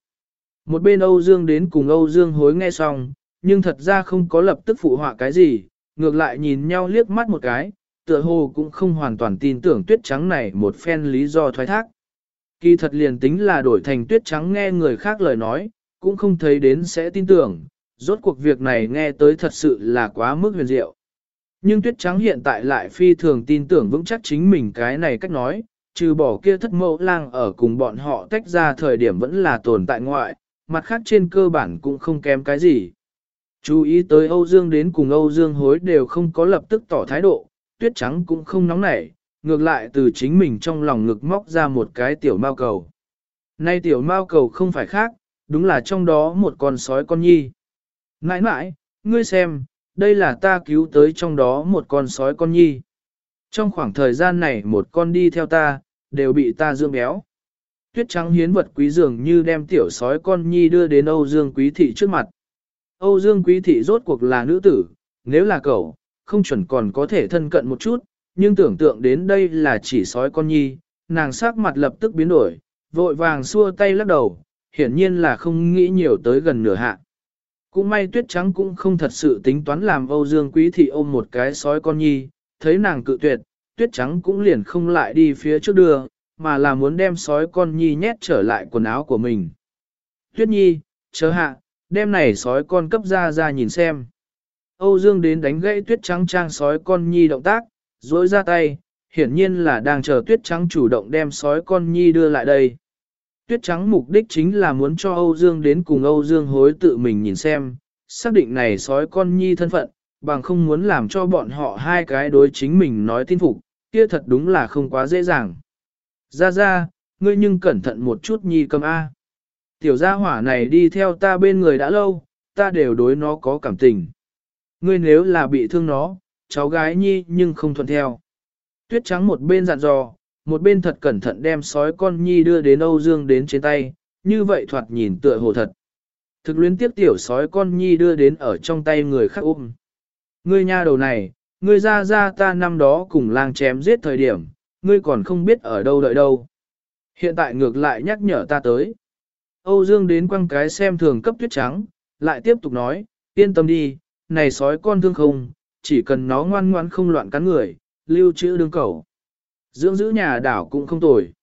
Một bên Âu Dương đến cùng Âu Dương hối nghe xong, nhưng thật ra không có lập tức phụ họa cái gì, ngược lại nhìn nhau liếc mắt một cái, tựa hồ cũng không hoàn toàn tin tưởng tuyết trắng này một phen lý do thoái thác. Kỳ thật liền tính là đổi thành tuyết trắng nghe người khác lời nói, cũng không thấy đến sẽ tin tưởng, rốt cuộc việc này nghe tới thật sự là quá mức huyền diệu. Nhưng tuyết trắng hiện tại lại phi thường tin tưởng vững chắc chính mình cái này cách nói, trừ bỏ kia thất mẫu lang ở cùng bọn họ tách ra thời điểm vẫn là tồn tại ngoại, mặt khác trên cơ bản cũng không kém cái gì. Chú ý tới Âu Dương đến cùng Âu Dương hối đều không có lập tức tỏ thái độ, tuyết trắng cũng không nóng nảy, ngược lại từ chính mình trong lòng ngực móc ra một cái tiểu mao cầu. Nay tiểu mao cầu không phải khác, đúng là trong đó một con sói con nhi. Nãi nãi, ngươi xem, đây là ta cứu tới trong đó một con sói con nhi. Trong khoảng thời gian này một con đi theo ta, đều bị ta dương béo. Tuyết trắng hiến vật quý dường như đem tiểu sói con nhi đưa đến Âu Dương Quý Thị trước mặt. Âu Dương Quý Thị rốt cuộc là nữ tử, nếu là cậu, không chuẩn còn có thể thân cận một chút, nhưng tưởng tượng đến đây là chỉ sói con nhi, nàng sắc mặt lập tức biến đổi, vội vàng xua tay lắc đầu, hiển nhiên là không nghĩ nhiều tới gần nửa hạ. Cũng may tuyết trắng cũng không thật sự tính toán làm Âu Dương Quý Thị ôm một cái sói con nhi, thấy nàng cự tuyệt, tuyết trắng cũng liền không lại đi phía trước đưa, mà là muốn đem sói con nhi nhét trở lại quần áo của mình. Tuyết nhi, chớ hạ, đem này sói con cấp ra ra nhìn xem. Âu Dương đến đánh gãy tuyết trắng trang sói con nhi động tác, dối ra tay, hiển nhiên là đang chờ tuyết trắng chủ động đem sói con nhi đưa lại đây. Tuyết trắng mục đích chính là muốn cho Âu Dương đến cùng Âu Dương hối tự mình nhìn xem, xác định này sói con nhi thân phận, bằng không muốn làm cho bọn họ hai cái đối chính mình nói tin phục, kia thật đúng là không quá dễ dàng. Ra ra, ngươi nhưng cẩn thận một chút nhi cầm A. Tiểu gia hỏa này đi theo ta bên người đã lâu, ta đều đối nó có cảm tình. Ngươi nếu là bị thương nó, cháu gái nhi nhưng không thuận theo. Tuyết trắng một bên dặn dò, một bên thật cẩn thận đem sói con nhi đưa đến Âu Dương đến trên tay, như vậy thoạt nhìn tựa hồ thật. Thực luyến tiếp tiểu sói con nhi đưa đến ở trong tay người khác ôm. Ngươi nha đầu này, ngươi ra ra ta năm đó cùng lang chém giết thời điểm, ngươi còn không biết ở đâu đợi đâu. Hiện tại ngược lại nhắc nhở ta tới. Âu Dương đến quăng cái xem thường cấp tuyết trắng, lại tiếp tục nói, yên tâm đi, này sói con thương không, chỉ cần nó ngoan ngoan không loạn cắn người, lưu trữ đương cầu. Dưỡng giữ nhà đảo cũng không tồi.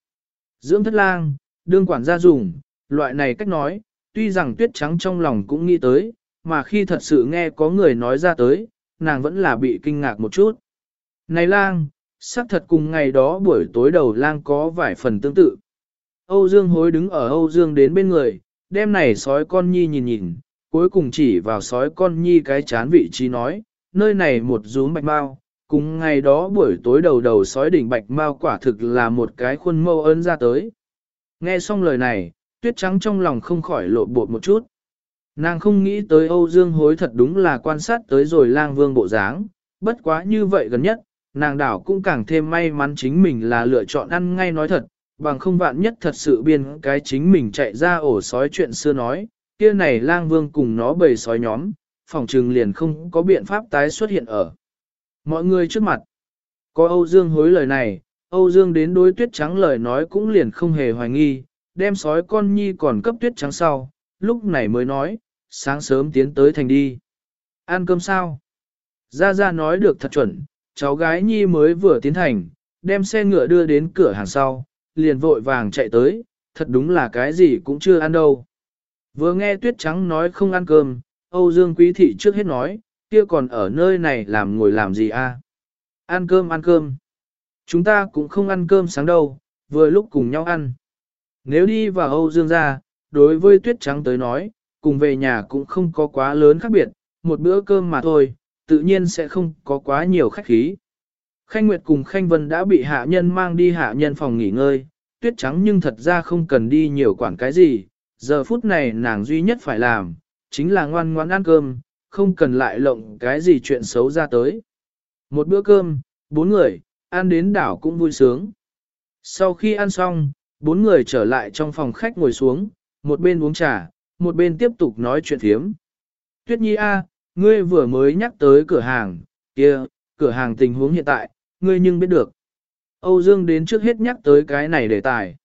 Dưỡng thất lang, đương quản gia dùng, loại này cách nói, tuy rằng tuyết trắng trong lòng cũng nghĩ tới, mà khi thật sự nghe có người nói ra tới, nàng vẫn là bị kinh ngạc một chút. Này lang, xác thật cùng ngày đó buổi tối đầu lang có vài phần tương tự. Âu Dương hối đứng ở Âu Dương đến bên người, đêm này sói con nhi nhìn nhìn, cuối cùng chỉ vào sói con nhi cái chán vị trí nói, nơi này một rúm bạch mau, cùng ngày đó buổi tối đầu đầu sói đỉnh bạch mau quả thực là một cái khuôn mâu ơn ra tới. Nghe xong lời này, tuyết trắng trong lòng không khỏi lộ bột một chút. Nàng không nghĩ tới Âu Dương hối thật đúng là quan sát tới rồi lang vương bộ dáng, bất quá như vậy gần nhất, nàng đảo cũng càng thêm may mắn chính mình là lựa chọn ăn ngay nói thật, bằng không vạn nhất thật sự biên cái chính mình chạy ra ổ sói chuyện xưa nói, kia này lang vương cùng nó bầy sói nhóm, phòng trừng liền không có biện pháp tái xuất hiện ở. Mọi người trước mặt, có Âu Dương hối lời này, Âu Dương đến đối tuyết trắng lời nói cũng liền không hề hoài nghi, đem sói con nhi còn cấp tuyết trắng sau, lúc này mới nói, sáng sớm tiến tới thành đi. Ăn cơm sao? Gia Gia nói được thật chuẩn, cháu gái nhi mới vừa tiến thành, đem xe ngựa đưa đến cửa hàng sau, liền vội vàng chạy tới, thật đúng là cái gì cũng chưa ăn đâu. Vừa nghe tuyết trắng nói không ăn cơm, Âu Dương Quý Thị trước hết nói, kia còn ở nơi này làm ngồi làm gì a? Ăn cơm ăn cơm. Chúng ta cũng không ăn cơm sáng đâu, vừa lúc cùng nhau ăn. Nếu đi vào Âu Dương ra, đối với tuyết trắng tới nói, cùng về nhà cũng không có quá lớn khác biệt, một bữa cơm mà thôi, tự nhiên sẽ không có quá nhiều khách khí. Khanh Nguyệt cùng Khanh Vân đã bị hạ nhân mang đi hạ nhân phòng nghỉ ngơi, tuyết trắng nhưng thật ra không cần đi nhiều quản cái gì, giờ phút này nàng duy nhất phải làm, chính là ngoan ngoãn ăn cơm, không cần lại lộng cái gì chuyện xấu ra tới. Một bữa cơm, bốn người, ăn đến đảo cũng vui sướng. Sau khi ăn xong, bốn người trở lại trong phòng khách ngồi xuống, một bên uống trà, một bên tiếp tục nói chuyện thiếm. Tuyết Nhi A, ngươi vừa mới nhắc tới cửa hàng, kia, cửa hàng tình huống hiện tại, ngươi nhưng biết được. Âu Dương đến trước hết nhắc tới cái này đề tài.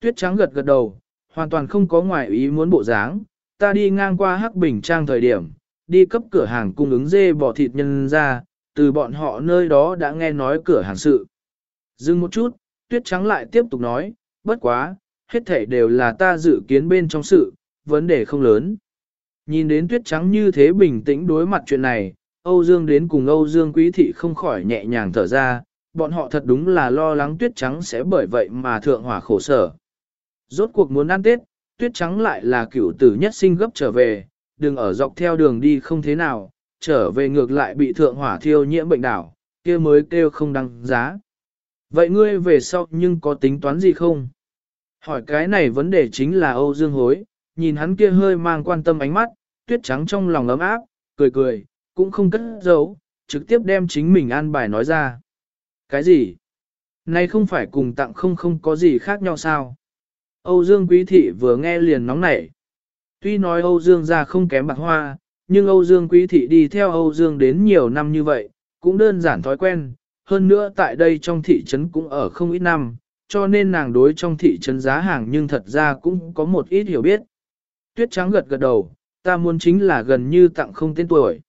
Tuyết trắng gật gật đầu, hoàn toàn không có ngoại ý muốn bộ dáng, ta đi ngang qua Hắc Bình Trang thời điểm, đi cấp cửa hàng cung ứng dê bò thịt nhân ra, từ bọn họ nơi đó đã nghe nói cửa hàng sự. Dừng một chút, Tuyết trắng lại tiếp tục nói, bất quá, hết thể đều là ta dự kiến bên trong sự, vấn đề không lớn. Nhìn đến Tuyết trắng như thế bình tĩnh đối mặt chuyện này, Âu Dương đến cùng Âu Dương Quý Thị không khỏi nhẹ nhàng thở ra, bọn họ thật đúng là lo lắng tuyết trắng sẽ bởi vậy mà thượng hỏa khổ sở. Rốt cuộc muốn ăn Tết, tuyết trắng lại là cửu tử nhất sinh gấp trở về, đừng ở dọc theo đường đi không thế nào, trở về ngược lại bị thượng hỏa thiêu nhiễm bệnh đảo, kia mới kêu không đăng giá. Vậy ngươi về sau nhưng có tính toán gì không? Hỏi cái này vấn đề chính là Âu Dương Hối, nhìn hắn kia hơi mang quan tâm ánh mắt, tuyết trắng trong lòng ấm áp, cười cười, cũng không cất giấu, trực tiếp đem chính mình an bài nói ra. Cái gì? Này không phải cùng tặng không không có gì khác nhau sao? Âu Dương Quý Thị vừa nghe liền nóng nảy. Tuy nói Âu Dương ra không kém bạc hoa, nhưng Âu Dương Quý Thị đi theo Âu Dương đến nhiều năm như vậy, cũng đơn giản thói quen. Hơn nữa tại đây trong thị trấn cũng ở không ít năm, cho nên nàng đối trong thị trấn giá hàng nhưng thật ra cũng có một ít hiểu biết. Tuyết trắng gật gật đầu, ta muốn chính là gần như tặng không tên tuổi.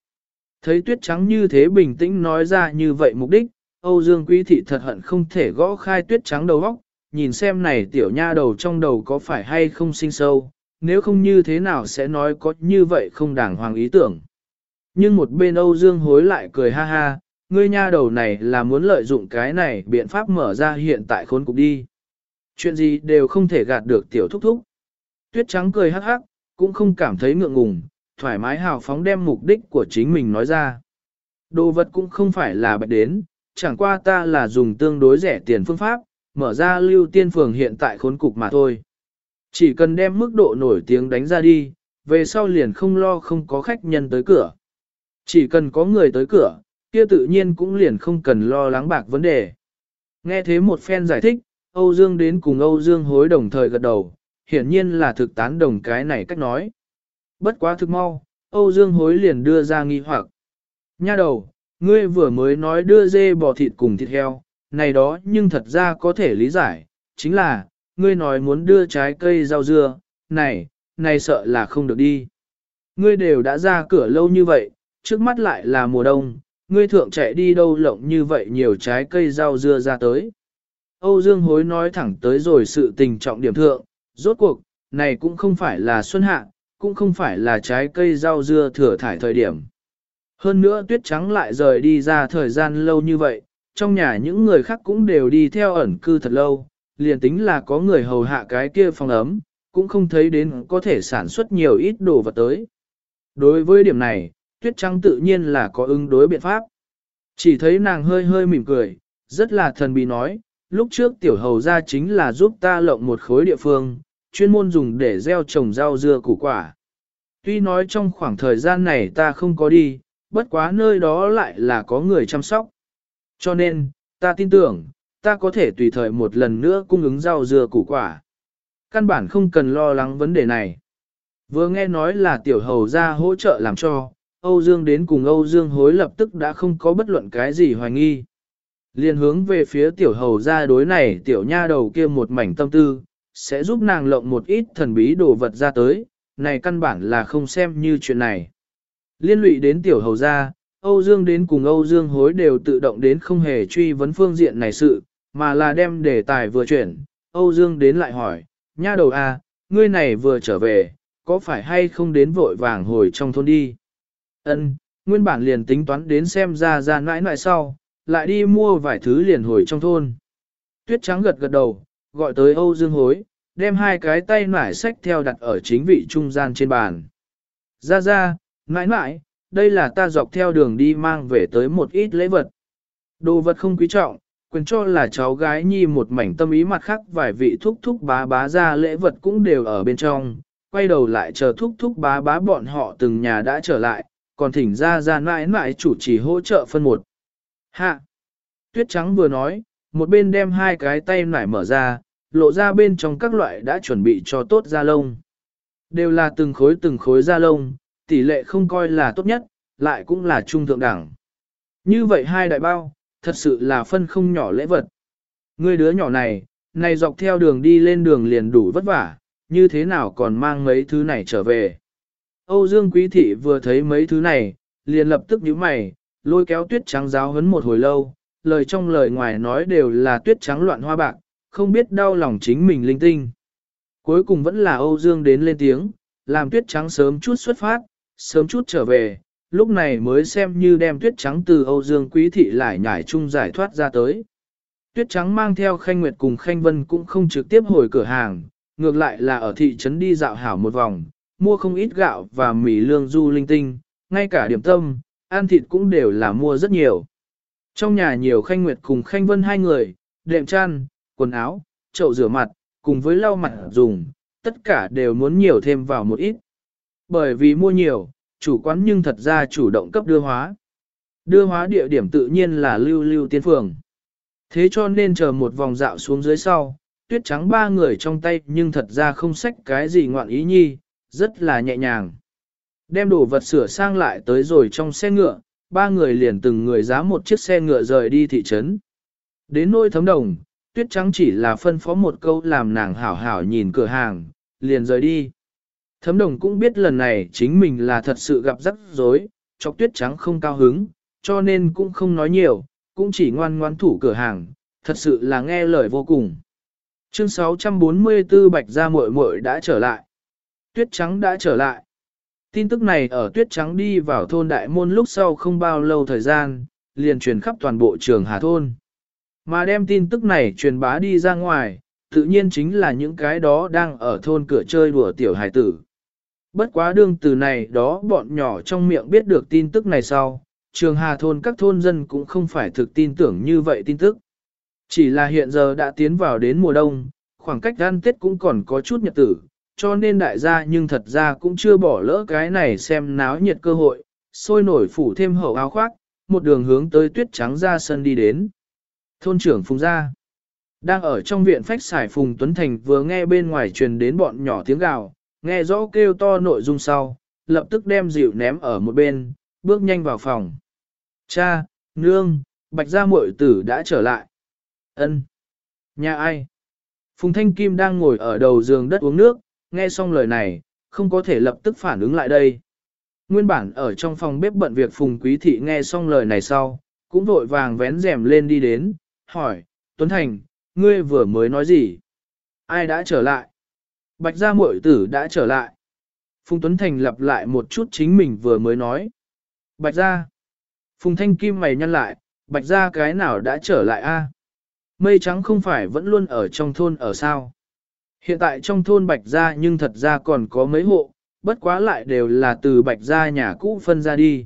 Thấy tuyết trắng như thế bình tĩnh nói ra như vậy mục đích, Âu Dương Quý Thị thật hận không thể gõ khai tuyết trắng đầu óc, nhìn xem này tiểu nha đầu trong đầu có phải hay không sinh sâu, nếu không như thế nào sẽ nói có như vậy không đàng hoàng ý tưởng. Nhưng một bên Âu Dương hối lại cười ha ha, ngươi nha đầu này là muốn lợi dụng cái này biện pháp mở ra hiện tại khốn cục đi. Chuyện gì đều không thể gạt được tiểu thúc thúc. Tuyết trắng cười hắc hắc, cũng không cảm thấy ngượng ngùng, thoải mái hào phóng đem mục đích của chính mình nói ra. Đồ vật cũng không phải là bạch đến, chẳng qua ta là dùng tương đối rẻ tiền phương pháp, mở ra lưu tiên phường hiện tại khốn cục mà thôi. Chỉ cần đem mức độ nổi tiếng đánh ra đi, về sau liền không lo không có khách nhân tới cửa. Chỉ cần có người tới cửa, kia tự nhiên cũng liền không cần lo lắng bạc vấn đề. Nghe thế một phen giải thích, Âu Dương đến cùng Âu Dương hối đồng thời gật đầu, hiển nhiên là thực tán đồng cái này cách nói. Bất quá thực mau, Âu Dương hối liền đưa ra nghi hoặc. Nha đầu, Ngươi vừa mới nói đưa dê bò thịt cùng thịt heo, này đó nhưng thật ra có thể lý giải, chính là, ngươi nói muốn đưa trái cây rau dưa, này, này sợ là không được đi. Ngươi đều đã ra cửa lâu như vậy, trước mắt lại là mùa đông, ngươi thượng chạy đi đâu lộng như vậy nhiều trái cây rau dưa ra tới. Âu Dương Hối nói thẳng tới rồi sự tình trọng điểm thượng, rốt cuộc, này cũng không phải là xuân hạ, cũng không phải là trái cây rau dưa thừa thải thời điểm. Hơn nữa tuyết trắng lại rời đi ra thời gian lâu như vậy, trong nhà những người khác cũng đều đi theo ẩn cư thật lâu, liền tính là có người hầu hạ cái kia phòng ấm, cũng không thấy đến có thể sản xuất nhiều ít đồ vật tới. Đối với điểm này, tuyết trắng tự nhiên là có ứng đối biện pháp. Chỉ thấy nàng hơi hơi mỉm cười, rất là thần bí nói, lúc trước tiểu hầu ra chính là giúp ta lộng một khối địa phương, chuyên môn dùng để gieo trồng rau dưa củ quả. Tuy nói trong khoảng thời gian này ta không có đi, bất quá nơi đó lại là có người chăm sóc. Cho nên, ta tin tưởng, ta có thể tùy thời một lần nữa cung ứng rau dưa củ quả. Căn bản không cần lo lắng vấn đề này. Vừa nghe nói là tiểu hầu ra hỗ trợ làm cho, Âu Dương đến cùng Âu Dương hối lập tức đã không có bất luận cái gì hoài nghi. Liên hướng về phía tiểu hầu ra đối này tiểu nha đầu kia một mảnh tâm tư, sẽ giúp nàng lộng một ít thần bí đồ vật ra tới, này căn bản là không xem như chuyện này. Liên lụy đến tiểu hầu gia, Âu Dương đến cùng Âu Dương hối đều tự động đến không hề truy vấn phương diện này sự, mà là đem đề tài vừa chuyển. Âu Dương đến lại hỏi, nha đầu a, à, ngươi này vừa trở về, có phải hay không đến vội vàng hồi trong thôn đi? Ân, nguyên bản liền tính toán đến xem ra ra nãi nãi sau, lại đi mua vài thứ liền hồi trong thôn. Tuyết trắng gật gật đầu, gọi tới Âu Dương hối, đem hai cái tay nải sách theo đặt ở chính vị trung gian trên bàn. Ra ra, Mãi mãi, đây là ta dọc theo đường đi mang về tới một ít lễ vật. Đồ vật không quý trọng, quyền cho là cháu gái nhi một mảnh tâm ý mặt khác vài vị thúc thúc bá bá ra lễ vật cũng đều ở bên trong, quay đầu lại chờ thúc thúc bá bá bọn họ từng nhà đã trở lại, còn thỉnh ra ra mãi mãi chủ trì hỗ trợ phân một. Hạ! Tuyết trắng vừa nói, một bên đem hai cái tay nải mở ra, lộ ra bên trong các loại đã chuẩn bị cho tốt da lông. Đều là từng khối từng khối da lông, tỷ lệ không coi là tốt nhất, lại cũng là trung thượng đẳng. Như vậy hai đại bao, thật sự là phân không nhỏ lễ vật. Người đứa nhỏ này, này dọc theo đường đi lên đường liền đủ vất vả, như thế nào còn mang mấy thứ này trở về. Âu Dương Quý Thị vừa thấy mấy thứ này, liền lập tức nhíu mày, lôi kéo tuyết trắng giáo hấn một hồi lâu, lời trong lời ngoài nói đều là tuyết trắng loạn hoa bạc, không biết đau lòng chính mình linh tinh. Cuối cùng vẫn là Âu Dương đến lên tiếng, làm tuyết trắng sớm chút xuất phát, sớm chút trở về, lúc này mới xem như đem tuyết trắng từ Âu Dương Quý Thị lại nhảy chung giải thoát ra tới. Tuyết trắng mang theo Khanh Nguyệt cùng Khanh Vân cũng không trực tiếp hồi cửa hàng, ngược lại là ở thị trấn đi dạo hảo một vòng, mua không ít gạo và mì lương du linh tinh, ngay cả điểm tâm, ăn thịt cũng đều là mua rất nhiều. Trong nhà nhiều Khanh Nguyệt cùng Khanh Vân hai người, đệm chăn, quần áo, chậu rửa mặt, cùng với lau mặt dùng, tất cả đều muốn nhiều thêm vào một ít. Bởi vì mua nhiều, chủ quán nhưng thật ra chủ động cấp đưa hóa. Đưa hóa địa điểm tự nhiên là lưu lưu tiên phường. Thế cho nên chờ một vòng dạo xuống dưới sau, tuyết trắng ba người trong tay nhưng thật ra không xách cái gì ngoạn ý nhi, rất là nhẹ nhàng. Đem đồ vật sửa sang lại tới rồi trong xe ngựa, ba người liền từng người giá một chiếc xe ngựa rời đi thị trấn. Đến nôi thấm đồng, tuyết trắng chỉ là phân phó một câu làm nàng hảo hảo nhìn cửa hàng, liền rời đi. Thấm đồng cũng biết lần này chính mình là thật sự gặp rắc rối, chọc tuyết trắng không cao hứng, cho nên cũng không nói nhiều, cũng chỉ ngoan ngoan thủ cửa hàng, thật sự là nghe lời vô cùng. Chương 644 Bạch Gia muội muội đã trở lại. Tuyết trắng đã trở lại. Tin tức này ở tuyết trắng đi vào thôn đại môn lúc sau không bao lâu thời gian, liền truyền khắp toàn bộ trường Hà Thôn. Mà đem tin tức này truyền bá đi ra ngoài, tự nhiên chính là những cái đó đang ở thôn cửa chơi đùa tiểu hải tử. Bất quá đương từ này đó bọn nhỏ trong miệng biết được tin tức này sau, trường Hà Thôn các thôn dân cũng không phải thực tin tưởng như vậy tin tức. Chỉ là hiện giờ đã tiến vào đến mùa đông, khoảng cách ăn Tết cũng còn có chút nhật tử, cho nên đại gia nhưng thật ra cũng chưa bỏ lỡ cái này xem náo nhiệt cơ hội, sôi nổi phủ thêm hậu áo khoác, một đường hướng tới tuyết trắng ra sân đi đến. Thôn trưởng Phùng Gia Đang ở trong viện phách xài Phùng Tuấn Thành vừa nghe bên ngoài truyền đến bọn nhỏ tiếng gào, nghe rõ kêu to nội dung sau, lập tức đem dịu ném ở một bên, bước nhanh vào phòng. Cha, nương, bạch gia muội tử đã trở lại. Ân, Nhà ai? Phùng Thanh Kim đang ngồi ở đầu giường đất uống nước, nghe xong lời này, không có thể lập tức phản ứng lại đây. Nguyên bản ở trong phòng bếp bận việc Phùng Quý Thị nghe xong lời này sau, cũng vội vàng vén rèm lên đi đến, hỏi, Tuấn Thành, ngươi vừa mới nói gì? Ai đã trở lại? Bạch gia muội tử đã trở lại. Phùng Tuấn Thành lặp lại một chút chính mình vừa mới nói. Bạch gia. Phùng Thanh Kim mày nhăn lại, bạch gia cái nào đã trở lại a? Mây trắng không phải vẫn luôn ở trong thôn ở sao? Hiện tại trong thôn bạch gia nhưng thật ra còn có mấy hộ, bất quá lại đều là từ bạch gia nhà cũ phân ra đi.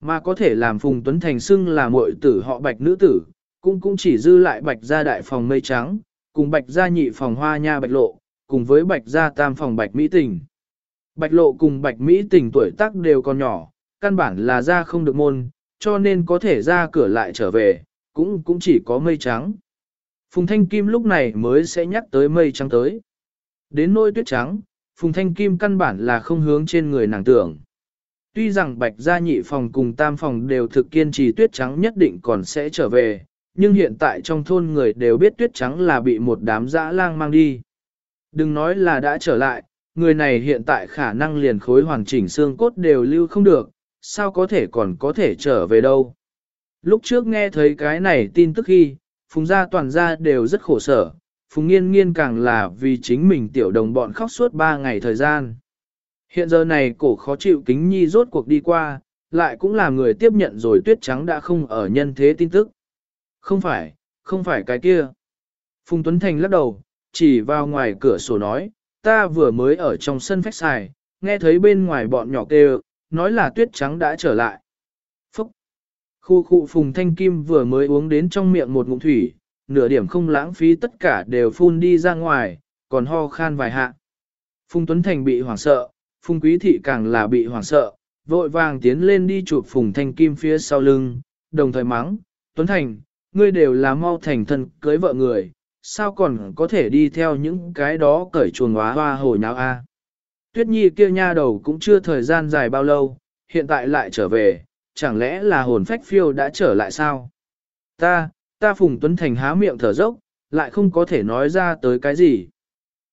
Mà có thể làm Phùng Tuấn Thành xưng là muội tử họ bạch nữ tử, cũng cũng chỉ dư lại bạch gia đại phòng mây trắng, cùng bạch gia nhị phòng hoa nha bạch lộ, cùng với bạch gia tam phòng bạch mỹ tình. Bạch lộ cùng bạch mỹ tình tuổi tác đều còn nhỏ, căn bản là ra không được môn, cho nên có thể ra cửa lại trở về, cũng cũng chỉ có mây trắng. Phùng Thanh Kim lúc này mới sẽ nhắc tới mây trắng tới. Đến nôi tuyết trắng, Phùng Thanh Kim căn bản là không hướng trên người nàng tưởng. Tuy rằng bạch gia nhị phòng cùng tam phòng đều thực kiên trì tuyết trắng nhất định còn sẽ trở về, nhưng hiện tại trong thôn người đều biết tuyết trắng là bị một đám dã lang mang đi. Đừng nói là đã trở lại, người này hiện tại khả năng liền khối hoàn chỉnh xương cốt đều lưu không được, sao có thể còn có thể trở về đâu. Lúc trước nghe thấy cái này tin tức khi, phùng gia toàn gia đều rất khổ sở, phùng nghiên nghiên càng là vì chính mình tiểu đồng bọn khóc suốt ba ngày thời gian. Hiện giờ này cổ khó chịu kính nhi rốt cuộc đi qua, lại cũng là người tiếp nhận rồi tuyết trắng đã không ở nhân thế tin tức. Không phải, không phải cái kia. Phùng Tuấn Thành lắc đầu, chỉ vào ngoài cửa sổ nói, ta vừa mới ở trong sân phách xài, nghe thấy bên ngoài bọn nhỏ kêu, nói là tuyết trắng đã trở lại. Phúc! Khu khu phùng thanh kim vừa mới uống đến trong miệng một ngụm thủy, nửa điểm không lãng phí tất cả đều phun đi ra ngoài, còn ho khan vài hạ. Phùng Tuấn Thành bị hoảng sợ, Phùng Quý Thị càng là bị hoảng sợ, vội vàng tiến lên đi chụp Phùng Thanh Kim phía sau lưng, đồng thời mắng, Tuấn Thành, ngươi đều là mau thành thân cưới vợ người, sao còn có thể đi theo những cái đó cởi chuồng hóa hoa hồi nháo a? Tuyết Nhi kia nha đầu cũng chưa thời gian dài bao lâu, hiện tại lại trở về, chẳng lẽ là hồn phách phiêu đã trở lại sao? Ta, ta Phùng Tuấn Thành há miệng thở dốc, lại không có thể nói ra tới cái gì.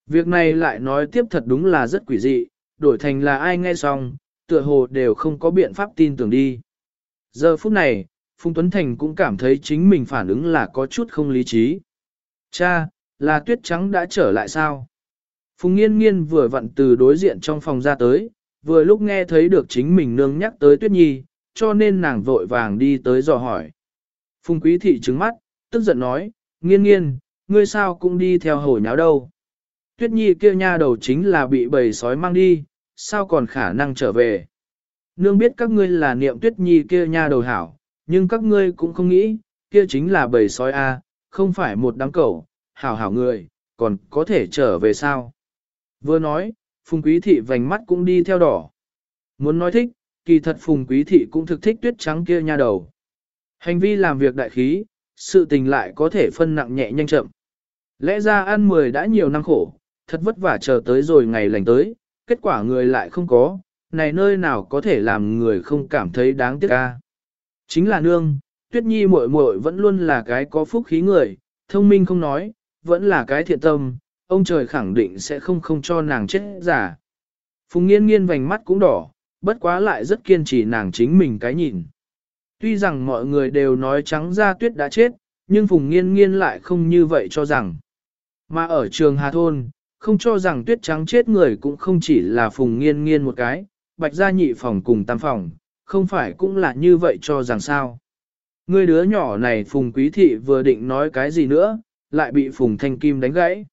Việc này lại nói tiếp thật đúng là rất quỷ dị, đổi thành là ai nghe xong, tựa hồ đều không có biện pháp tin tưởng đi. Giờ phút này, Phùng Tuấn Thành cũng cảm thấy chính mình phản ứng là có chút không lý trí. Cha, là tuyết trắng đã trở lại sao? Phùng Nghiên Nghiên vừa vặn từ đối diện trong phòng ra tới, vừa lúc nghe thấy được chính mình nương nhắc tới Tuyết Nhi, cho nên nàng vội vàng đi tới dò hỏi. Phùng Quý Thị trứng mắt, tức giận nói, Nghiên Nghiên, ngươi sao cũng đi theo hồi nháo đâu? Tuyết Nhi kia nha đầu chính là bị bầy sói mang đi, sao còn khả năng trở về? Nương biết các ngươi là niệm Tuyết Nhi kia nha đầu hảo, nhưng các ngươi cũng không nghĩ, kia chính là bầy sói A, không phải một đám cẩu, hảo hảo người, còn có thể trở về sao? Vừa nói, Phùng Quý Thị vành mắt cũng đi theo đỏ. Muốn nói thích, kỳ thật Phùng Quý Thị cũng thực thích tuyết trắng kia nha đầu. Hành vi làm việc đại khí, sự tình lại có thể phân nặng nhẹ nhanh chậm. Lẽ ra ăn mười đã nhiều năm khổ, thật vất vả chờ tới rồi ngày lành tới, kết quả người lại không có, này nơi nào có thể làm người không cảm thấy đáng tiếc ca. Chính là nương, Tuyết Nhi muội muội vẫn luôn là cái có phúc khí người, thông minh không nói, vẫn là cái thiện tâm, ông trời khẳng định sẽ không không cho nàng chết giả. Phùng nghiên nghiên vành mắt cũng đỏ, bất quá lại rất kiên trì nàng chính mình cái nhìn. Tuy rằng mọi người đều nói trắng ra tuyết đã chết, nhưng Phùng nghiên nghiên lại không như vậy cho rằng. Mà ở trường Hà Thôn, không cho rằng tuyết trắng chết người cũng không chỉ là Phùng nghiên nghiên một cái, bạch gia nhị phòng cùng tam phòng, không phải cũng là như vậy cho rằng sao. Người đứa nhỏ này Phùng Quý Thị vừa định nói cái gì nữa, lại bị Phùng Thanh Kim đánh gãy.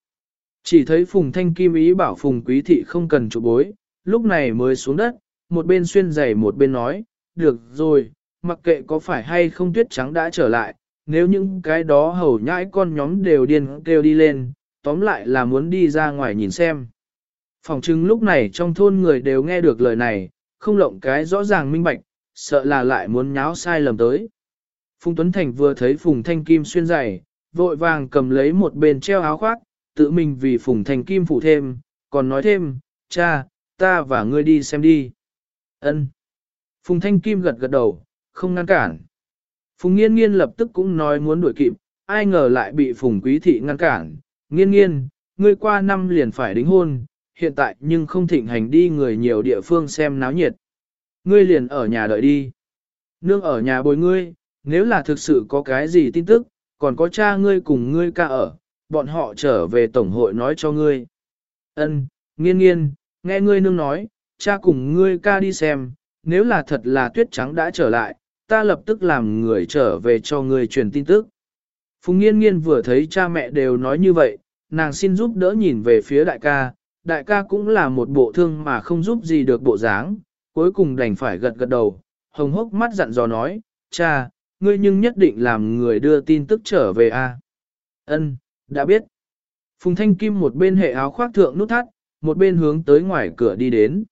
Chỉ thấy Phùng Thanh Kim ý bảo Phùng Quý Thị không cần trụ bối, lúc này mới xuống đất, một bên xuyên giày một bên nói, được rồi, mặc kệ có phải hay không tuyết trắng đã trở lại, nếu những cái đó hầu nhãi con nhóm đều điên kêu đi lên, tóm lại là muốn đi ra ngoài nhìn xem. Phòng chứng lúc này trong thôn người đều nghe được lời này, không lộng cái rõ ràng minh bạch, sợ là lại muốn nháo sai lầm tới. Phùng Tuấn Thành vừa thấy Phùng Thanh Kim xuyên giày, vội vàng cầm lấy một bên treo áo khoác, tự mình vì Phùng Thanh Kim phụ thêm, còn nói thêm, cha, ta và ngươi đi xem đi. Ân. Phùng Thanh Kim gật gật đầu, không ngăn cản. Phùng Nghiên Nghiên lập tức cũng nói muốn đuổi kịp, ai ngờ lại bị Phùng Quý Thị ngăn cản. Nghiên Nghiên, ngươi qua năm liền phải đính hôn, hiện tại nhưng không thịnh hành đi người nhiều địa phương xem náo nhiệt. Ngươi liền ở nhà đợi đi. Nương ở nhà bồi ngươi, nếu là thực sự có cái gì tin tức, còn có cha ngươi cùng ngươi ca ở, bọn họ trở về tổng hội nói cho ngươi. Ân, nghiên nghiên, nghe ngươi nương nói, cha cùng ngươi ca đi xem, nếu là thật là tuyết trắng đã trở lại, ta lập tức làm người trở về cho ngươi truyền tin tức. Phùng nghiên nghiên vừa thấy cha mẹ đều nói như vậy, nàng xin giúp đỡ nhìn về phía đại ca, đại ca cũng là một bộ thương mà không giúp gì được bộ dáng, cuối cùng đành phải gật gật đầu, hồng hốc mắt dặn dò nói, cha, ngươi nhưng nhất định làm người đưa tin tức trở về a. Ân, đã biết. Phùng Thanh Kim một bên hệ áo khoác thượng nút thắt, một bên hướng tới ngoài cửa đi đến.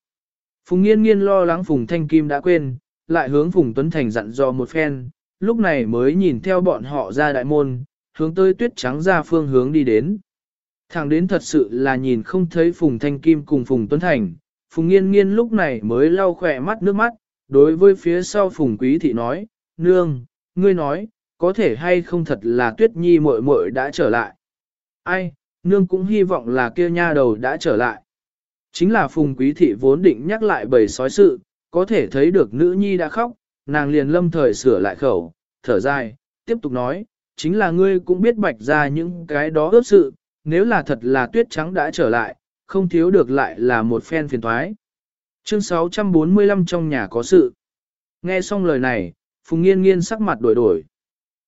Phùng Nghiên Nghiên lo lắng Phùng Thanh Kim đã quên, lại hướng Phùng Tuấn Thành dặn dò một phen, lúc này mới nhìn theo bọn họ ra đại môn, hướng tới tuyết trắng ra phương hướng đi đến. Thẳng đến thật sự là nhìn không thấy Phùng Thanh Kim cùng Phùng Tuấn Thành, Phùng Nghiên Nghiên lúc này mới lau khỏe mắt nước mắt, đối với phía sau Phùng Quý Thị nói, Nương, ngươi nói, có thể hay không thật là Tuyết Nhi muội muội đã trở lại. Ai, Nương cũng hy vọng là kia nha đầu đã trở lại. Chính là Phùng Quý Thị vốn định nhắc lại bầy sói sự, có thể thấy được nữ nhi đã khóc, nàng liền lâm thời sửa lại khẩu, thở dài, tiếp tục nói, chính là ngươi cũng biết bạch ra những cái đó ướp sự, nếu là thật là tuyết trắng đã trở lại, không thiếu được lại là một phen phiền thoái. Chương 645 trong nhà có sự. Nghe xong lời này, Phùng Nghiên Nghiên sắc mặt đổi đổi.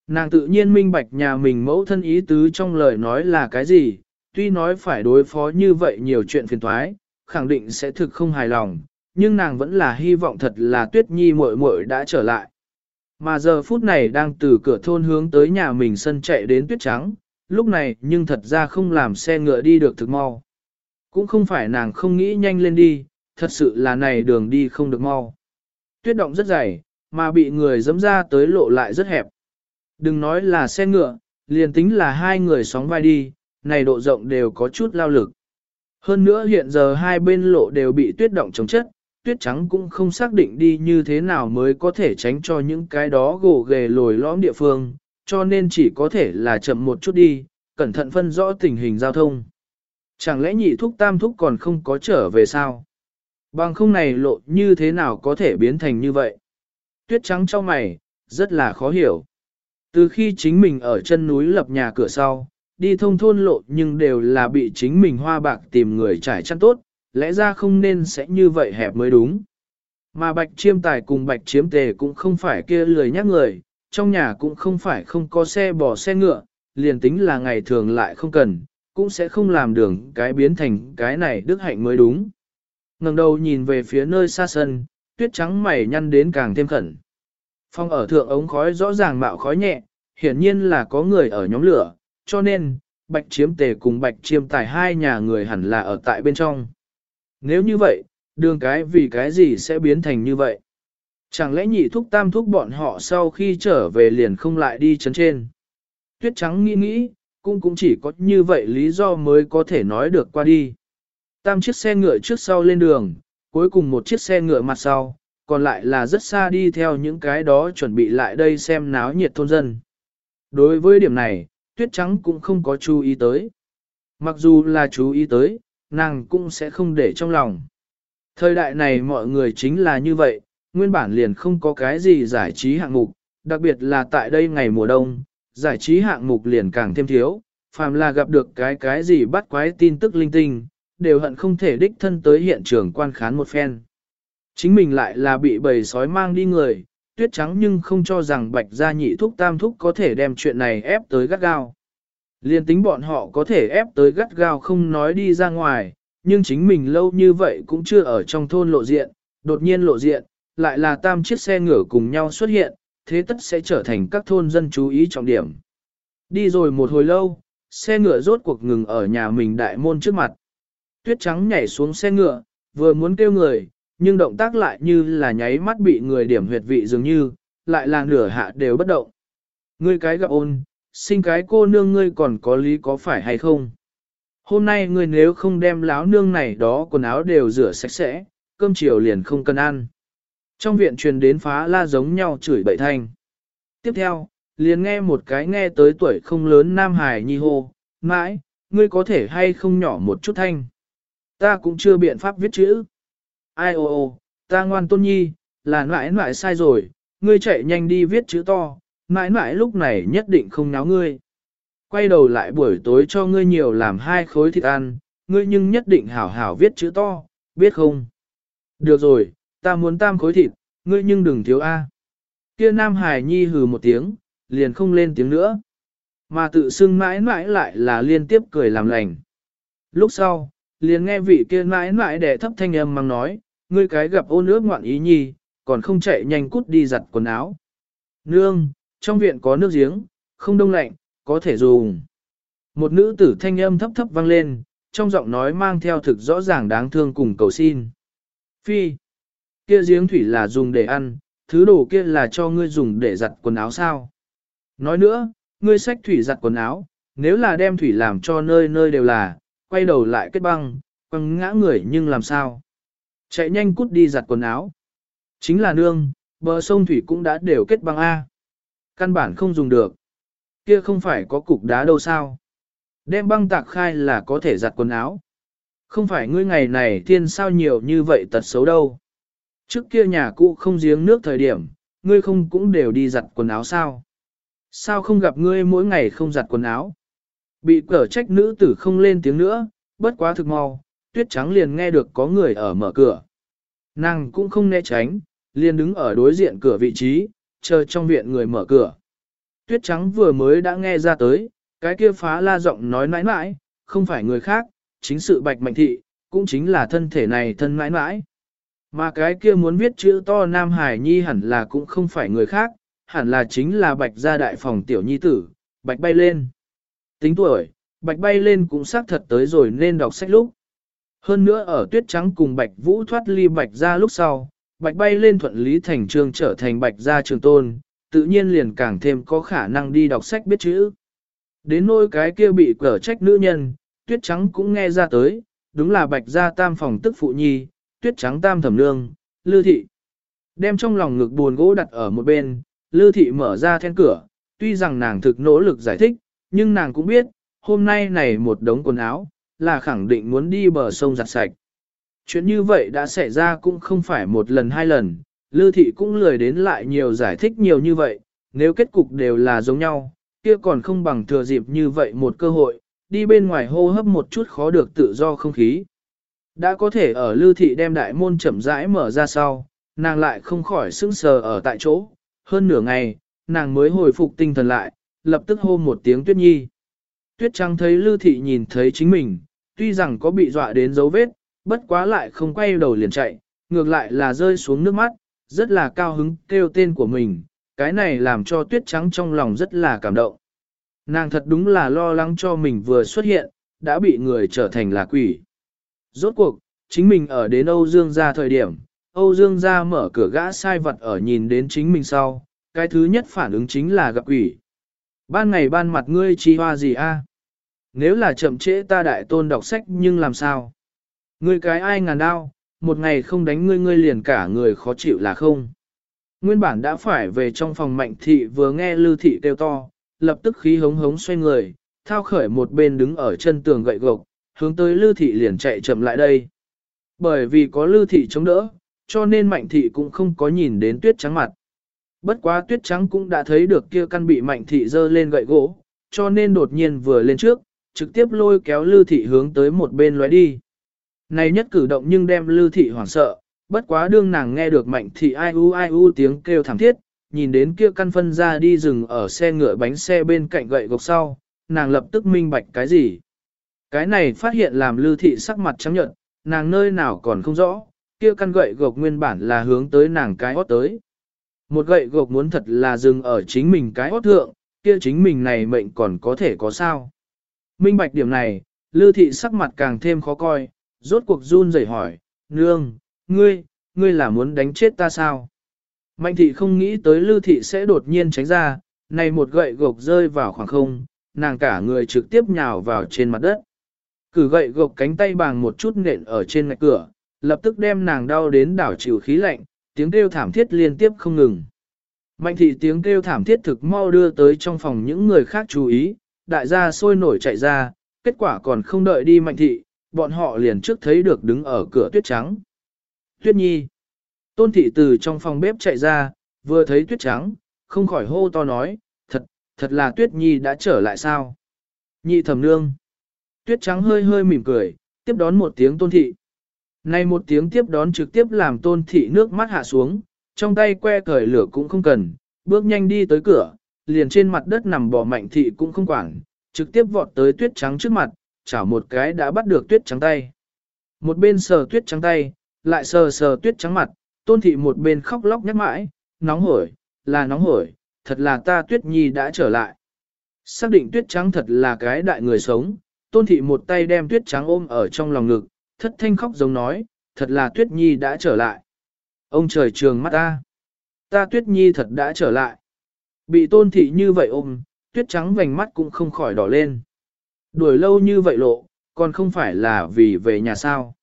Nàng tự nhiên minh bạch nhà mình mẫu thân ý tứ trong lời nói là cái gì, tuy nói phải đối phó như vậy nhiều chuyện phiền toái, khẳng định sẽ thực không hài lòng, nhưng nàng vẫn là hy vọng thật là tuyết nhi muội muội đã trở lại. Mà giờ phút này đang từ cửa thôn hướng tới nhà mình sân chạy đến tuyết trắng, lúc này nhưng thật ra không làm xe ngựa đi được thực mau. Cũng không phải nàng không nghĩ nhanh lên đi, thật sự là này đường đi không được mau. Tuyết động rất dày, mà bị người dẫm ra tới lộ lại rất hẹp. Đừng nói là xe ngựa, liền tính là hai người sóng vai đi, này độ rộng đều có chút lao lực. Hơn nữa hiện giờ hai bên lộ đều bị tuyết động chống chất, tuyết trắng cũng không xác định đi như thế nào mới có thể tránh cho những cái đó gồ ghề lồi lõm địa phương, cho nên chỉ có thể là chậm một chút đi, cẩn thận phân rõ tình hình giao thông. Chẳng lẽ nhị thúc tam thúc còn không có trở về sao? Bằng không này lộ như thế nào có thể biến thành như vậy? Tuyết trắng cho mày, rất là khó hiểu. Từ khi chính mình ở chân núi lập nhà cửa sau, đi thông thôn lộ nhưng đều là bị chính mình hoa bạc tìm người trải chăn tốt, lẽ ra không nên sẽ như vậy hẹp mới đúng. Mà bạch chiêm tài cùng bạch chiếm tề cũng không phải kia lười nhắc người, trong nhà cũng không phải không có xe bò xe ngựa, liền tính là ngày thường lại không cần, cũng sẽ không làm đường cái biến thành cái này đức hạnh mới đúng. ngẩng đầu nhìn về phía nơi xa sân, tuyết trắng mày nhăn đến càng thêm khẩn. Phong ở thượng ống khói rõ ràng mạo khói nhẹ, hiển nhiên là có người ở nhóm lửa, cho nên, bạch chiếm tề cùng bạch chiêm tài hai nhà người hẳn là ở tại bên trong. Nếu như vậy, đường cái vì cái gì sẽ biến thành như vậy? Chẳng lẽ nhị thúc tam thúc bọn họ sau khi trở về liền không lại đi chấn trên? Tuyết trắng nghĩ nghĩ, cũng cũng chỉ có như vậy lý do mới có thể nói được qua đi. Tam chiếc xe ngựa trước sau lên đường, cuối cùng một chiếc xe ngựa mặt sau, còn lại là rất xa đi theo những cái đó chuẩn bị lại đây xem náo nhiệt thôn dân. Đối với điểm này, tuyết trắng cũng không có chú ý tới. Mặc dù là chú ý tới, nàng cũng sẽ không để trong lòng. Thời đại này mọi người chính là như vậy, nguyên bản liền không có cái gì giải trí hạng mục, đặc biệt là tại đây ngày mùa đông, giải trí hạng mục liền càng thêm thiếu, phàm là gặp được cái cái gì bắt quái tin tức linh tinh, đều hận không thể đích thân tới hiện trường quan khán một phen. Chính mình lại là bị bầy sói mang đi người, tuyết trắng nhưng không cho rằng bạch gia nhị thúc tam thúc có thể đem chuyện này ép tới gắt gao. Liên tính bọn họ có thể ép tới gắt gao không nói đi ra ngoài, nhưng chính mình lâu như vậy cũng chưa ở trong thôn lộ diện, đột nhiên lộ diện, lại là tam chiếc xe ngựa cùng nhau xuất hiện, thế tất sẽ trở thành các thôn dân chú ý trọng điểm. Đi rồi một hồi lâu, xe ngựa rốt cuộc ngừng ở nhà mình đại môn trước mặt. Tuyết trắng nhảy xuống xe ngựa, vừa muốn kêu người, nhưng động tác lại như là nháy mắt bị người điểm huyệt vị dường như, lại là nửa hạ đều bất động. Ngươi cái gặp ôn, sinh cái cô nương ngươi còn có lý có phải hay không? Hôm nay ngươi nếu không đem láo nương này đó quần áo đều rửa sạch sẽ, cơm chiều liền không cần ăn. Trong viện truyền đến phá la giống nhau chửi bậy thanh. Tiếp theo, liền nghe một cái nghe tới tuổi không lớn Nam Hải nhi hô, mãi, ngươi có thể hay không nhỏ một chút thanh. Ta cũng chưa biện pháp viết chữ. Ai ô ô, ta ngoan tôn nhi, là mãi mãi sai rồi, ngươi chạy nhanh đi viết chữ to, mãi mãi lúc này nhất định không náo ngươi. Quay đầu lại buổi tối cho ngươi nhiều làm hai khối thịt ăn, ngươi nhưng nhất định hảo hảo viết chữ to, biết không? Được rồi, ta muốn tam khối thịt, ngươi nhưng đừng thiếu A. Kia Nam Hải Nhi hừ một tiếng, liền không lên tiếng nữa. Mà tự xưng mãi mãi lại là liên tiếp cười làm lành. Lúc sau, liền nghe vị kia mãi mãi đẻ thấp thanh âm mang nói, ngươi cái gặp ô nước ngoạn ý nhi, còn không chạy nhanh cút đi giặt quần áo. Nương, trong viện có nước giếng, không đông lạnh, có thể dùng. Một nữ tử thanh âm thấp thấp vang lên, trong giọng nói mang theo thực rõ ràng đáng thương cùng cầu xin. Phi, kia giếng thủy là dùng để ăn, thứ đồ kia là cho ngươi dùng để giặt quần áo sao. Nói nữa, ngươi xách thủy giặt quần áo, nếu là đem thủy làm cho nơi nơi đều là, quay đầu lại kết băng, quăng ngã người nhưng làm sao. Chạy nhanh cút đi giặt quần áo. Chính là nương, bờ sông thủy cũng đã đều kết băng A. Căn bản không dùng được. Kia không phải có cục đá đâu sao. Đem băng tạc khai là có thể giặt quần áo. Không phải ngươi ngày này thiên sao nhiều như vậy tật xấu đâu. Trước kia nhà cũ không giếng nước thời điểm, ngươi không cũng đều đi giặt quần áo sao? Sao không gặp ngươi mỗi ngày không giặt quần áo? Bị cở trách nữ tử không lên tiếng nữa, bất quá thực mau, tuyết trắng liền nghe được có người ở mở cửa. Nàng cũng không né tránh, liền đứng ở đối diện cửa vị trí, chờ trong viện người mở cửa. Tuyết trắng vừa mới đã nghe ra tới, cái kia phá la giọng nói mãi mãi, không phải người khác, chính sự bạch mạnh thị, cũng chính là thân thể này thân mãi mãi. Mà cái kia muốn viết chữ to Nam Hải Nhi hẳn là cũng không phải người khác, hẳn là chính là bạch gia đại phòng tiểu nhi tử, bạch bay lên. Tính tuổi, bạch bay lên cũng xác thật tới rồi nên đọc sách lúc. Hơn nữa ở tuyết trắng cùng bạch vũ thoát ly bạch ra lúc sau, bạch bay lên thuận lý thành trường trở thành bạch gia trường tôn, tự nhiên liền càng thêm có khả năng đi đọc sách biết chữ. Đến nỗi cái kia bị cở trách nữ nhân, tuyết trắng cũng nghe ra tới, đúng là bạch gia tam phòng tức phụ nhi, tuyết trắng tam thẩm nương, lư thị. Đem trong lòng ngực buồn gỗ đặt ở một bên, lư thị mở ra then cửa, tuy rằng nàng thực nỗ lực giải thích, nhưng nàng cũng biết, hôm nay này một đống quần áo, là khẳng định muốn đi bờ sông giặt sạch. Chuyện như vậy đã xảy ra cũng không phải một lần hai lần, Lư Thị cũng lười đến lại nhiều giải thích nhiều như vậy, nếu kết cục đều là giống nhau, kia còn không bằng thừa dịp như vậy một cơ hội, đi bên ngoài hô hấp một chút khó được tự do không khí. Đã có thể ở Lư Thị đem đại môn chậm rãi mở ra sau, nàng lại không khỏi sững sờ ở tại chỗ, hơn nửa ngày, nàng mới hồi phục tinh thần lại, lập tức hô một tiếng Tuyết Nhi. Tuyết Trắng thấy Lư Thị nhìn thấy chính mình, tuy rằng có bị dọa đến dấu vết, bất quá lại không quay đầu liền chạy, ngược lại là rơi xuống nước mắt, rất là cao hứng kêu tên của mình, cái này làm cho tuyết trắng trong lòng rất là cảm động. Nàng thật đúng là lo lắng cho mình vừa xuất hiện, đã bị người trở thành là quỷ. Rốt cuộc, chính mình ở đến Âu Dương gia thời điểm, Âu Dương gia mở cửa gã sai vật ở nhìn đến chính mình sau, cái thứ nhất phản ứng chính là gặp quỷ. Ban ngày ban mặt ngươi chi hoa gì a? Nếu là chậm trễ ta đại tôn đọc sách nhưng làm sao? Ngươi cái ai ngàn đao, một ngày không đánh ngươi ngươi liền cả người khó chịu là không? Nguyên bản đã phải về trong phòng mạnh thị vừa nghe lưu thị kêu to, lập tức khí hống hống xoay người, thao khởi một bên đứng ở chân tường gậy gộc, hướng tới lưu thị liền chạy chậm lại đây. Bởi vì có lưu thị chống đỡ, cho nên mạnh thị cũng không có nhìn đến tuyết trắng mặt. Bất quá tuyết trắng cũng đã thấy được kia căn bị mạnh thị dơ lên gậy gỗ, cho nên đột nhiên vừa lên trước, trực tiếp lôi kéo lưu thị hướng tới một bên lóe đi. Này nhất cử động nhưng đem lưu thị hoảng sợ, bất quá đương nàng nghe được mạnh thị ai u ai u tiếng kêu thảm thiết, nhìn đến kia căn phân ra đi rừng ở xe ngựa bánh xe bên cạnh gậy gộc sau, nàng lập tức minh bạch cái gì. Cái này phát hiện làm lưu thị sắc mặt trắng nhợt, nàng nơi nào còn không rõ, kia căn gậy gộc nguyên bản là hướng tới nàng cái hót tới. Một gậy gộc muốn thật là dừng ở chính mình cái hót thượng, kia chính mình này mệnh còn có thể có sao. Minh bạch điểm này, lưu thị sắc mặt càng thêm khó coi, rốt cuộc run rẩy hỏi, nương, ngươi, ngươi là muốn đánh chết ta sao? Mạnh thị không nghĩ tới lưu thị sẽ đột nhiên tránh ra, này một gậy gộc rơi vào khoảng không, nàng cả người trực tiếp nhào vào trên mặt đất. Cử gậy gộc cánh tay bằng một chút nện ở trên ngạch cửa, lập tức đem nàng đau đến đảo chịu khí lạnh, tiếng kêu thảm thiết liên tiếp không ngừng. Mạnh thị tiếng kêu thảm thiết thực mau đưa tới trong phòng những người khác chú ý, đại gia sôi nổi chạy ra, kết quả còn không đợi đi mạnh thị, bọn họ liền trước thấy được đứng ở cửa tuyết trắng. Tuyết nhi. Tôn thị từ trong phòng bếp chạy ra, vừa thấy tuyết trắng, không khỏi hô to nói, thật, thật là tuyết nhi đã trở lại sao. Nhị thẩm nương. Tuyết trắng hơi hơi mỉm cười, tiếp đón một tiếng tôn thị. Này một tiếng tiếp đón trực tiếp làm tôn thị nước mắt hạ xuống, trong tay que cởi lửa cũng không cần, bước nhanh đi tới cửa, liền trên mặt đất nằm bò mạnh thị cũng không quản, trực tiếp vọt tới tuyết trắng trước mặt, chảo một cái đã bắt được tuyết trắng tay. Một bên sờ tuyết trắng tay, lại sờ sờ tuyết trắng mặt, tôn thị một bên khóc lóc nhắc mãi, nóng hổi, là nóng hổi, thật là ta tuyết nhi đã trở lại. Xác định tuyết trắng thật là cái đại người sống, tôn thị một tay đem tuyết trắng ôm ở trong lòng ngực, thất thanh khóc giống nói, thật là tuyết nhi đã trở lại. Ông trời trường mắt ta, ta tuyết nhi thật đã trở lại. Bị tôn thị như vậy ôm, tuyết trắng vành mắt cũng không khỏi đỏ lên. Đuổi lâu như vậy lộ, còn không phải là vì về nhà sao.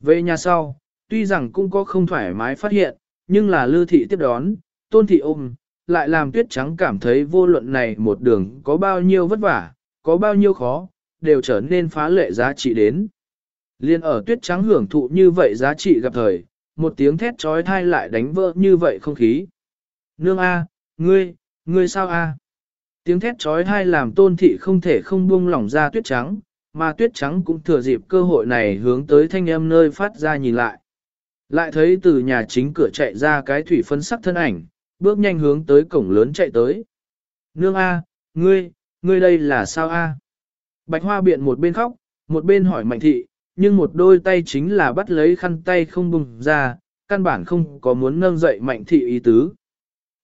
Về nhà sau, tuy rằng cũng có không thoải mái phát hiện, nhưng là lư thị tiếp đón, tôn thị ôm, lại làm tuyết trắng cảm thấy vô luận này một đường có bao nhiêu vất vả, có bao nhiêu khó, đều trở nên phá lệ giá trị đến. Liên ở tuyết trắng hưởng thụ như vậy giá trị gặp thời, một tiếng thét trói thai lại đánh vỡ như vậy không khí. Nương A, ngươi, ngươi sao A? Tiếng thét trói thai làm tôn thị không thể không buông lỏng ra tuyết trắng, mà tuyết trắng cũng thừa dịp cơ hội này hướng tới thanh âm nơi phát ra nhìn lại. Lại thấy từ nhà chính cửa chạy ra cái thủy phân sắc thân ảnh, bước nhanh hướng tới cổng lớn chạy tới. Nương A, ngươi, ngươi đây là sao A? Bạch hoa biện một bên khóc, một bên hỏi mạnh thị, nhưng một đôi tay chính là bắt lấy khăn tay không bùng ra, căn bản không có muốn nâng dậy mạnh thị ý tứ.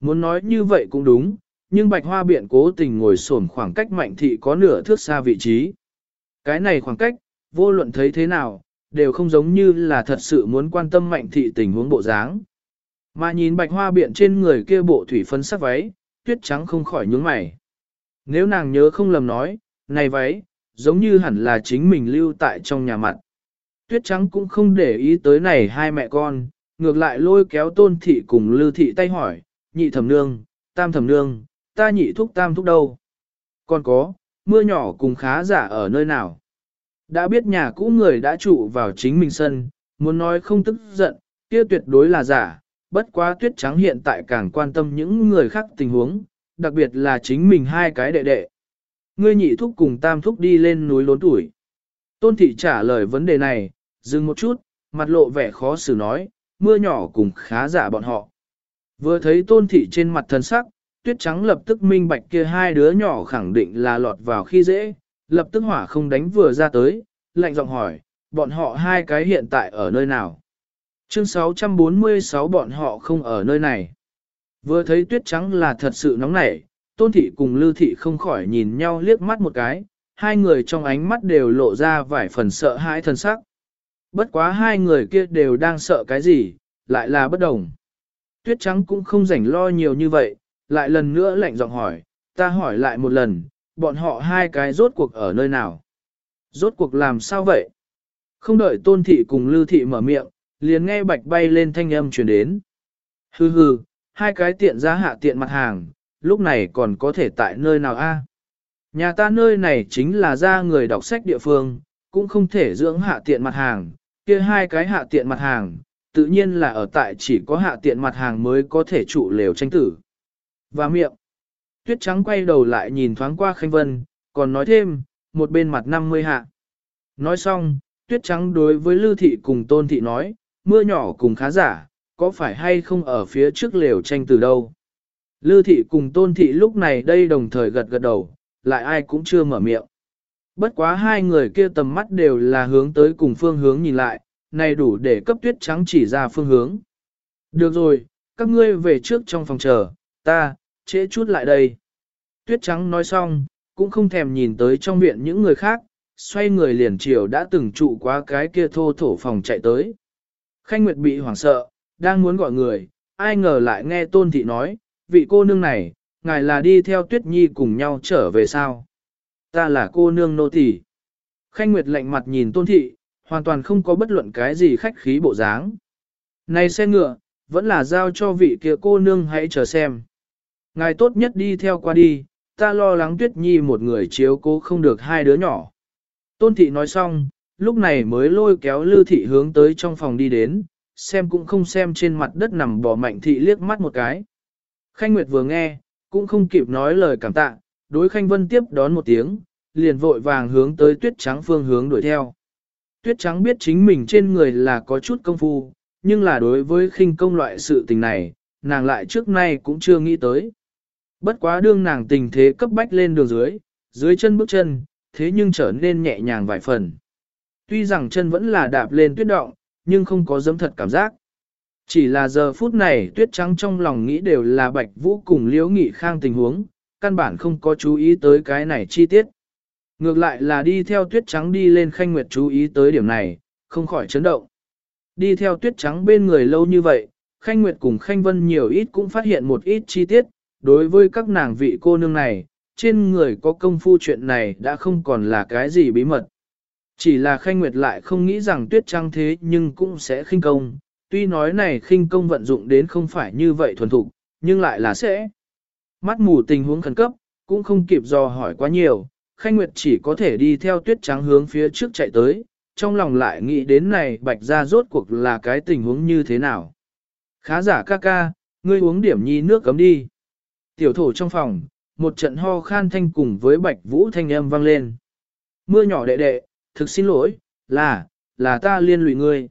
Muốn nói như vậy cũng đúng, nhưng bạch hoa biện cố tình ngồi xổm khoảng cách mạnh thị có nửa thước xa vị trí. Cái này khoảng cách, vô luận thấy thế nào, đều không giống như là thật sự muốn quan tâm mạnh thị tình huống bộ dáng. Mà nhìn bạch hoa biện trên người kia bộ thủy phấn sắc váy, tuyết trắng không khỏi nhướng mày. Nếu nàng nhớ không lầm nói, này váy, giống như hẳn là chính mình lưu tại trong nhà mặt. Tuyết trắng cũng không để ý tới này hai mẹ con, ngược lại lôi kéo tôn thị cùng lưu thị tay hỏi, nhị thẩm nương, tam thẩm nương, ta nhị thúc tam thúc đâu? Còn có, mưa nhỏ cùng khá giả ở nơi nào? Đã biết nhà cũ người đã trụ vào chính mình sân, muốn nói không tức giận, kia tuyệt đối là giả, bất quá tuyết trắng hiện tại càng quan tâm những người khác tình huống, đặc biệt là chính mình hai cái đệ đệ. Ngươi nhị thúc cùng tam thúc đi lên núi lốn tuổi. Tôn thị trả lời vấn đề này, dừng một chút, mặt lộ vẻ khó xử nói, mưa nhỏ cùng khá giả bọn họ. Vừa thấy tôn thị trên mặt thân sắc, tuyết trắng lập tức minh bạch kia hai đứa nhỏ khẳng định là lọt vào khi dễ, lập tức hỏa không đánh vừa ra tới, lạnh giọng hỏi, bọn họ hai cái hiện tại ở nơi nào? Chương 646 bọn họ không ở nơi này. Vừa thấy tuyết trắng là thật sự nóng nảy, tôn thị cùng lưu thị không khỏi nhìn nhau liếc mắt một cái, hai người trong ánh mắt đều lộ ra vài phần sợ hãi thân sắc. Bất quá hai người kia đều đang sợ cái gì, lại là bất đồng. Tuyết trắng cũng không rảnh lo nhiều như vậy, lại lần nữa lạnh giọng hỏi, ta hỏi lại một lần, bọn họ hai cái rốt cuộc ở nơi nào? Rốt cuộc làm sao vậy? Không đợi tôn thị cùng lưu thị mở miệng, liền nghe bạch bay lên thanh âm truyền đến. Hừ hừ, hai cái tiện giá hạ tiện mặt hàng, lúc này còn có thể tại nơi nào a? Nhà ta nơi này chính là ra người đọc sách địa phương, cũng không thể dưỡng hạ tiện mặt hàng, kia hai cái hạ tiện mặt hàng, tự nhiên là ở tại chỉ có hạ tiện mặt hàng mới có thể trụ lều tranh tử. Và miệng, tuyết trắng quay đầu lại nhìn thoáng qua khanh vân, còn nói thêm, một bên mặt 50 hạ. Nói xong, tuyết trắng đối với lưu thị cùng tôn thị nói, mưa nhỏ cùng khá giả, có phải hay không ở phía trước lều tranh từ đâu. Lư thị cùng tôn thị lúc này đây đồng thời gật gật đầu, lại ai cũng chưa mở miệng. Bất quá hai người kia tầm mắt đều là hướng tới cùng phương hướng nhìn lại, này đủ để cấp tuyết trắng chỉ ra phương hướng. Được rồi, các ngươi về trước trong phòng chờ, ta, trễ chút lại đây. Tuyết trắng nói xong, cũng không thèm nhìn tới trong viện những người khác, xoay người liền chiều đã từng trụ qua cái kia thô thổ phòng chạy tới. Khanh Nguyệt bị hoảng sợ, đang muốn gọi người, ai ngờ lại nghe Tôn Thị nói, vị cô nương này, ngài là đi theo Tuyết Nhi cùng nhau trở về sao? Ta là cô nương nô tỳ. Khanh Nguyệt lạnh mặt nhìn Tôn Thị, hoàn toàn không có bất luận cái gì khách khí bộ dáng. Này xe ngựa, vẫn là giao cho vị kia cô nương hãy chờ xem. Ngài tốt nhất đi theo qua đi, ta lo lắng Tuyết Nhi một người chiếu cố không được hai đứa nhỏ. Tôn Thị nói xong, lúc này mới lôi kéo Lư Thị hướng tới trong phòng đi đến, xem cũng không xem trên mặt đất nằm bỏ mạnh thị liếc mắt một cái. Khanh Nguyệt vừa nghe, cũng không kịp nói lời cảm tạ, đối Khanh Vân tiếp đón một tiếng, liền vội vàng hướng tới tuyết trắng phương hướng đuổi theo. Tuyết trắng biết chính mình trên người là có chút công phu, nhưng là đối với khinh công loại sự tình này, nàng lại trước nay cũng chưa nghĩ tới. Bất quá đương nàng tình thế cấp bách lên đường dưới, dưới chân bước chân, thế nhưng trở nên nhẹ nhàng vài phần. Tuy rằng chân vẫn là đạp lên tuyết động, nhưng không có dấm thật cảm giác. Chỉ là giờ phút này tuyết trắng trong lòng nghĩ đều là bạch vũ cùng liễu nghị khang tình huống, căn bản không có chú ý tới cái này chi tiết. Ngược lại là đi theo tuyết trắng đi lên khanh nguyệt chú ý tới điểm này, không khỏi chấn động. Đi theo tuyết trắng bên người lâu như vậy, khanh nguyệt cùng khanh vân nhiều ít cũng phát hiện một ít chi tiết, đối với các nàng vị cô nương này, trên người có công phu chuyện này đã không còn là cái gì bí mật. Chỉ là Khanh Nguyệt lại không nghĩ rằng tuyết trắng thế nhưng cũng sẽ khinh công, tuy nói này khinh công vận dụng đến không phải như vậy thuần thục, nhưng lại là sẽ. Mắt mù tình huống khẩn cấp, cũng không kịp dò hỏi quá nhiều, Khanh Nguyệt chỉ có thể đi theo tuyết trắng hướng phía trước chạy tới, trong lòng lại nghĩ đến này bạch ra rốt cuộc là cái tình huống như thế nào. Khá giả ca ca, ngươi uống điểm nhi nước cấm đi. Tiểu thổ trong phòng, một trận ho khan thanh cùng với bạch vũ thanh âm vang lên. Mưa nhỏ đệ đệ, thực xin lỗi, là, là ta liên lụy ngươi.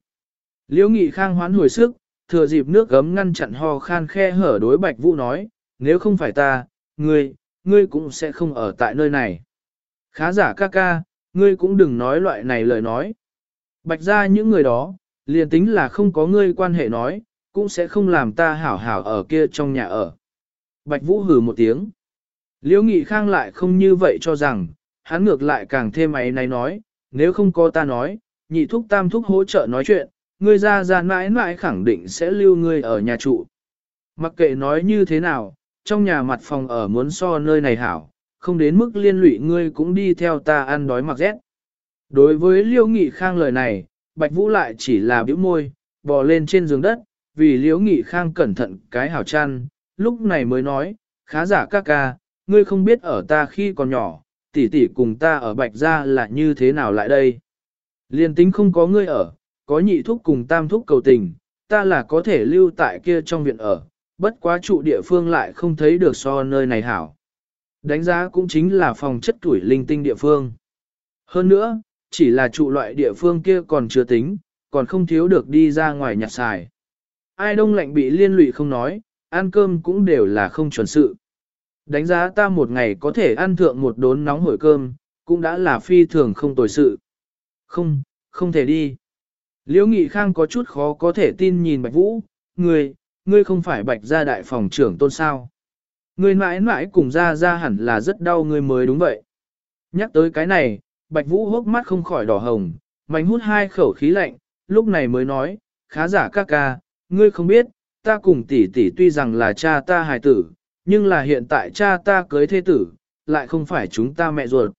Liễu Nghị Khang hoán hồi sức, thừa dịp nước gấm ngăn chặn ho khan khe hở đối Bạch Vũ nói, nếu không phải ta, ngươi, ngươi cũng sẽ không ở tại nơi này. Khá giả ca ca, ngươi cũng đừng nói loại này lời nói. Bạch ra những người đó, Liền tính là không có ngươi quan hệ nói, cũng sẽ không làm ta hảo hảo ở kia trong nhà ở. Bạch Vũ hừ một tiếng. Liễu Nghị Khang lại không như vậy cho rằng, hắn ngược lại càng thêm ấy này nói, nếu không có ta nói, nhị thúc tam thúc hỗ trợ nói chuyện, ngươi ra ra mãi mãi khẳng định sẽ lưu ngươi ở nhà trụ. Mặc kệ nói như thế nào, trong nhà mặt phòng ở muốn so nơi này hảo, không đến mức liên lụy ngươi cũng đi theo ta ăn đói mặc rét. Đối với Liễu Nghị Khang lời này, Bạch Vũ lại chỉ là bĩu môi, bò lên trên giường đất, vì Liễu Nghị Khang cẩn thận cái hảo chăn, lúc này mới nói, khá giả các ca, ngươi không biết ở ta khi còn nhỏ, tỷ tỷ cùng ta ở Bạch Gia là như thế nào lại đây. Liên tính không có ngươi ở, có nhị thúc cùng tam thúc cầu tình, ta là có thể lưu tại kia trong viện ở, bất quá trụ địa phương lại không thấy được so nơi này hảo. Đánh giá cũng chính là phòng chất tuổi linh tinh địa phương. Hơn nữa, chỉ là trụ loại địa phương kia còn chưa tính, còn không thiếu được đi ra ngoài nhặt xài. Ai đông lạnh bị liên lụy không nói, ăn cơm cũng đều là không chuẩn sự. Đánh giá ta một ngày có thể ăn thượng một đốn nóng hổi cơm, cũng đã là phi thường không tồi sự. Không, không thể đi. Liễu Nghị Khang có chút khó có thể tin nhìn Bạch Vũ, ngươi, ngươi không phải Bạch gia đại phòng trưởng tôn sao. Ngươi mãi mãi cùng ra ra hẳn là rất đau ngươi mới đúng vậy. Nhắc tới cái này, Bạch Vũ hốc mắt không khỏi đỏ hồng, mạnh hút hai khẩu khí lạnh, lúc này mới nói, khá giả ca ca, ngươi không biết, ta cùng tỷ tỷ tuy rằng là cha ta hài tử, nhưng là hiện tại cha ta cưới thế tử, lại không phải chúng ta mẹ ruột.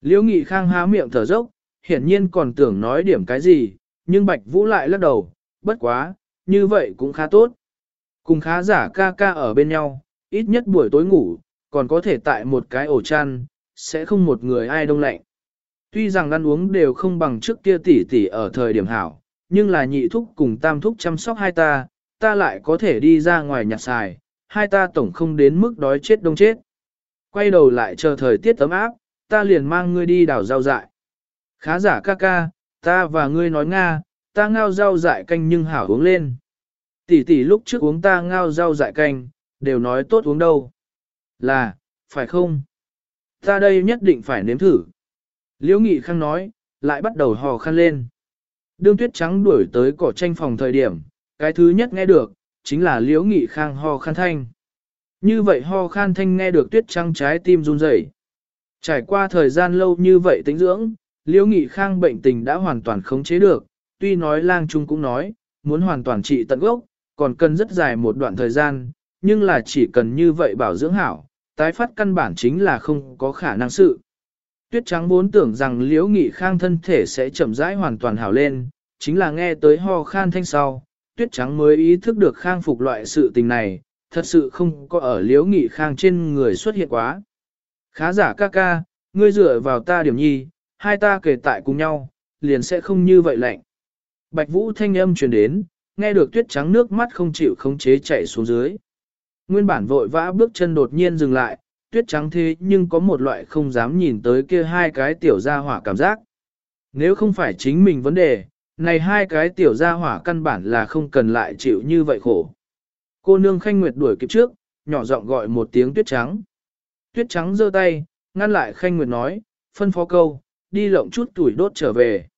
Liễu Nghị Khang há miệng thở dốc, hiển nhiên còn tưởng nói điểm cái gì, nhưng Bạch Vũ lại lắc đầu, bất quá, như vậy cũng khá tốt. Cùng khá giả ca ca ở bên nhau, ít nhất buổi tối ngủ, còn có thể tại một cái ổ chăn, sẽ không một người ai đông lạnh. Tuy rằng ăn uống đều không bằng trước kia tỷ tỷ ở thời điểm hảo, nhưng là nhị thúc cùng tam thúc chăm sóc hai ta, ta lại có thể đi ra ngoài nhặt xài, hai ta tổng không đến mức đói chết đông chết. Quay đầu lại chờ thời tiết ấm áp, ta liền mang ngươi đi đảo rau dại. Khá giả ca ca, ta và ngươi nói Nga, ta ngao rau dại canh nhưng hảo uống lên. Tỷ tỷ lúc trước uống ta ngao rau dại canh, đều nói tốt uống đâu. Là, phải không? Ta đây nhất định phải nếm thử. Liễu Nghị Khang nói, lại bắt đầu hò khăn lên. Đương tuyết trắng đuổi tới cỏ tranh phòng thời điểm, cái thứ nhất nghe được, chính là Liễu Nghị Khang ho khan thanh. Như vậy ho khan thanh nghe được tuyết trắng trái tim run rẩy. Trải qua thời gian lâu như vậy tính dưỡng, Liễu Nghị Khang bệnh tình đã hoàn toàn khống chế được, tuy nói lang trung cũng nói, muốn hoàn toàn trị tận gốc, còn cần rất dài một đoạn thời gian, nhưng là chỉ cần như vậy bảo dưỡng hảo, tái phát căn bản chính là không có khả năng sự. Tuyết trắng vốn tưởng rằng liễu nghị khang thân thể sẽ chậm rãi hoàn toàn hảo lên, chính là nghe tới ho khan thanh sau, tuyết trắng mới ý thức được khang phục loại sự tình này, thật sự không có ở liễu nghị khang trên người xuất hiện quá. Khá giả ca ca, ngươi dựa vào ta điểm nhi, hai ta kể tại cùng nhau, liền sẽ không như vậy lạnh. Bạch vũ thanh âm truyền đến, nghe được tuyết trắng nước mắt không chịu khống chế chảy xuống dưới. Nguyên bản vội vã bước chân đột nhiên dừng lại, tuyết trắng thế nhưng có một loại không dám nhìn tới kia hai cái tiểu gia hỏa cảm giác. Nếu không phải chính mình vấn đề, này hai cái tiểu gia hỏa căn bản là không cần lại chịu như vậy khổ. Cô nương khanh nguyệt đuổi kịp trước, nhỏ giọng gọi một tiếng tuyết trắng. Tuyết trắng giơ tay, ngăn lại khanh nguyệt nói, phân phó câu, đi lộng chút tuổi đốt trở về.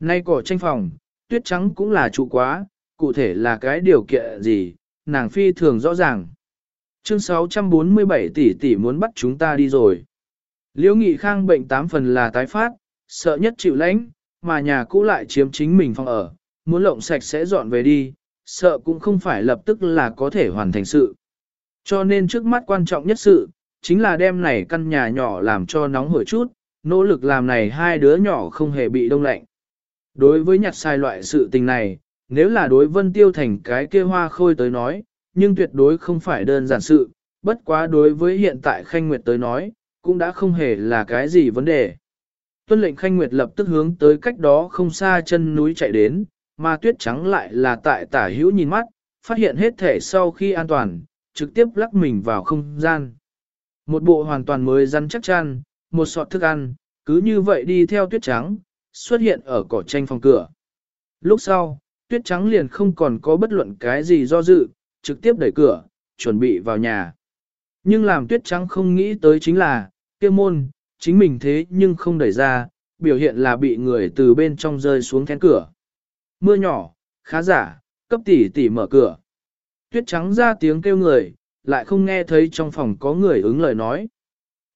Nay cỏ tranh phòng, tuyết trắng cũng là trụ quá, cụ thể là cái điều kiện gì, nàng phi thường rõ ràng. Chương 647 tỷ tỷ muốn bắt chúng ta đi rồi. Liễu Nghị Khang bệnh tám phần là tái phát, sợ nhất chịu lãnh, mà nhà cũ lại chiếm chính mình phòng ở, muốn lộng sạch sẽ dọn về đi, sợ cũng không phải lập tức là có thể hoàn thành sự. Cho nên trước mắt quan trọng nhất sự, chính là đem này căn nhà nhỏ làm cho nóng hổi chút, nỗ lực làm này hai đứa nhỏ không hề bị đông lạnh. Đối với nhặt sai loại sự tình này, nếu là đối vân tiêu thành cái kia hoa khôi tới nói, nhưng tuyệt đối không phải đơn giản sự, bất quá đối với hiện tại Khanh Nguyệt tới nói, cũng đã không hề là cái gì vấn đề. Tuân lệnh Khanh Nguyệt lập tức hướng tới cách đó không xa chân núi chạy đến, mà tuyết trắng lại là tại tả hữu nhìn mắt, phát hiện hết thể sau khi an toàn, trực tiếp lắc mình vào không gian. Một bộ hoàn toàn mới rắn chắc chăn, một sọt thức ăn, cứ như vậy đi theo tuyết trắng, xuất hiện ở cỏ tranh phòng cửa. Lúc sau, tuyết trắng liền không còn có bất luận cái gì do dự, trực tiếp đẩy cửa, chuẩn bị vào nhà. Nhưng làm tuyết trắng không nghĩ tới chính là, kia môn, chính mình thế nhưng không đẩy ra, biểu hiện là bị người từ bên trong rơi xuống then cửa. mưa nhỏ, khá giả, cấp tỷ tỷ mở cửa. Tuyết trắng ra tiếng kêu người, lại không nghe thấy trong phòng có người ứng lời nói.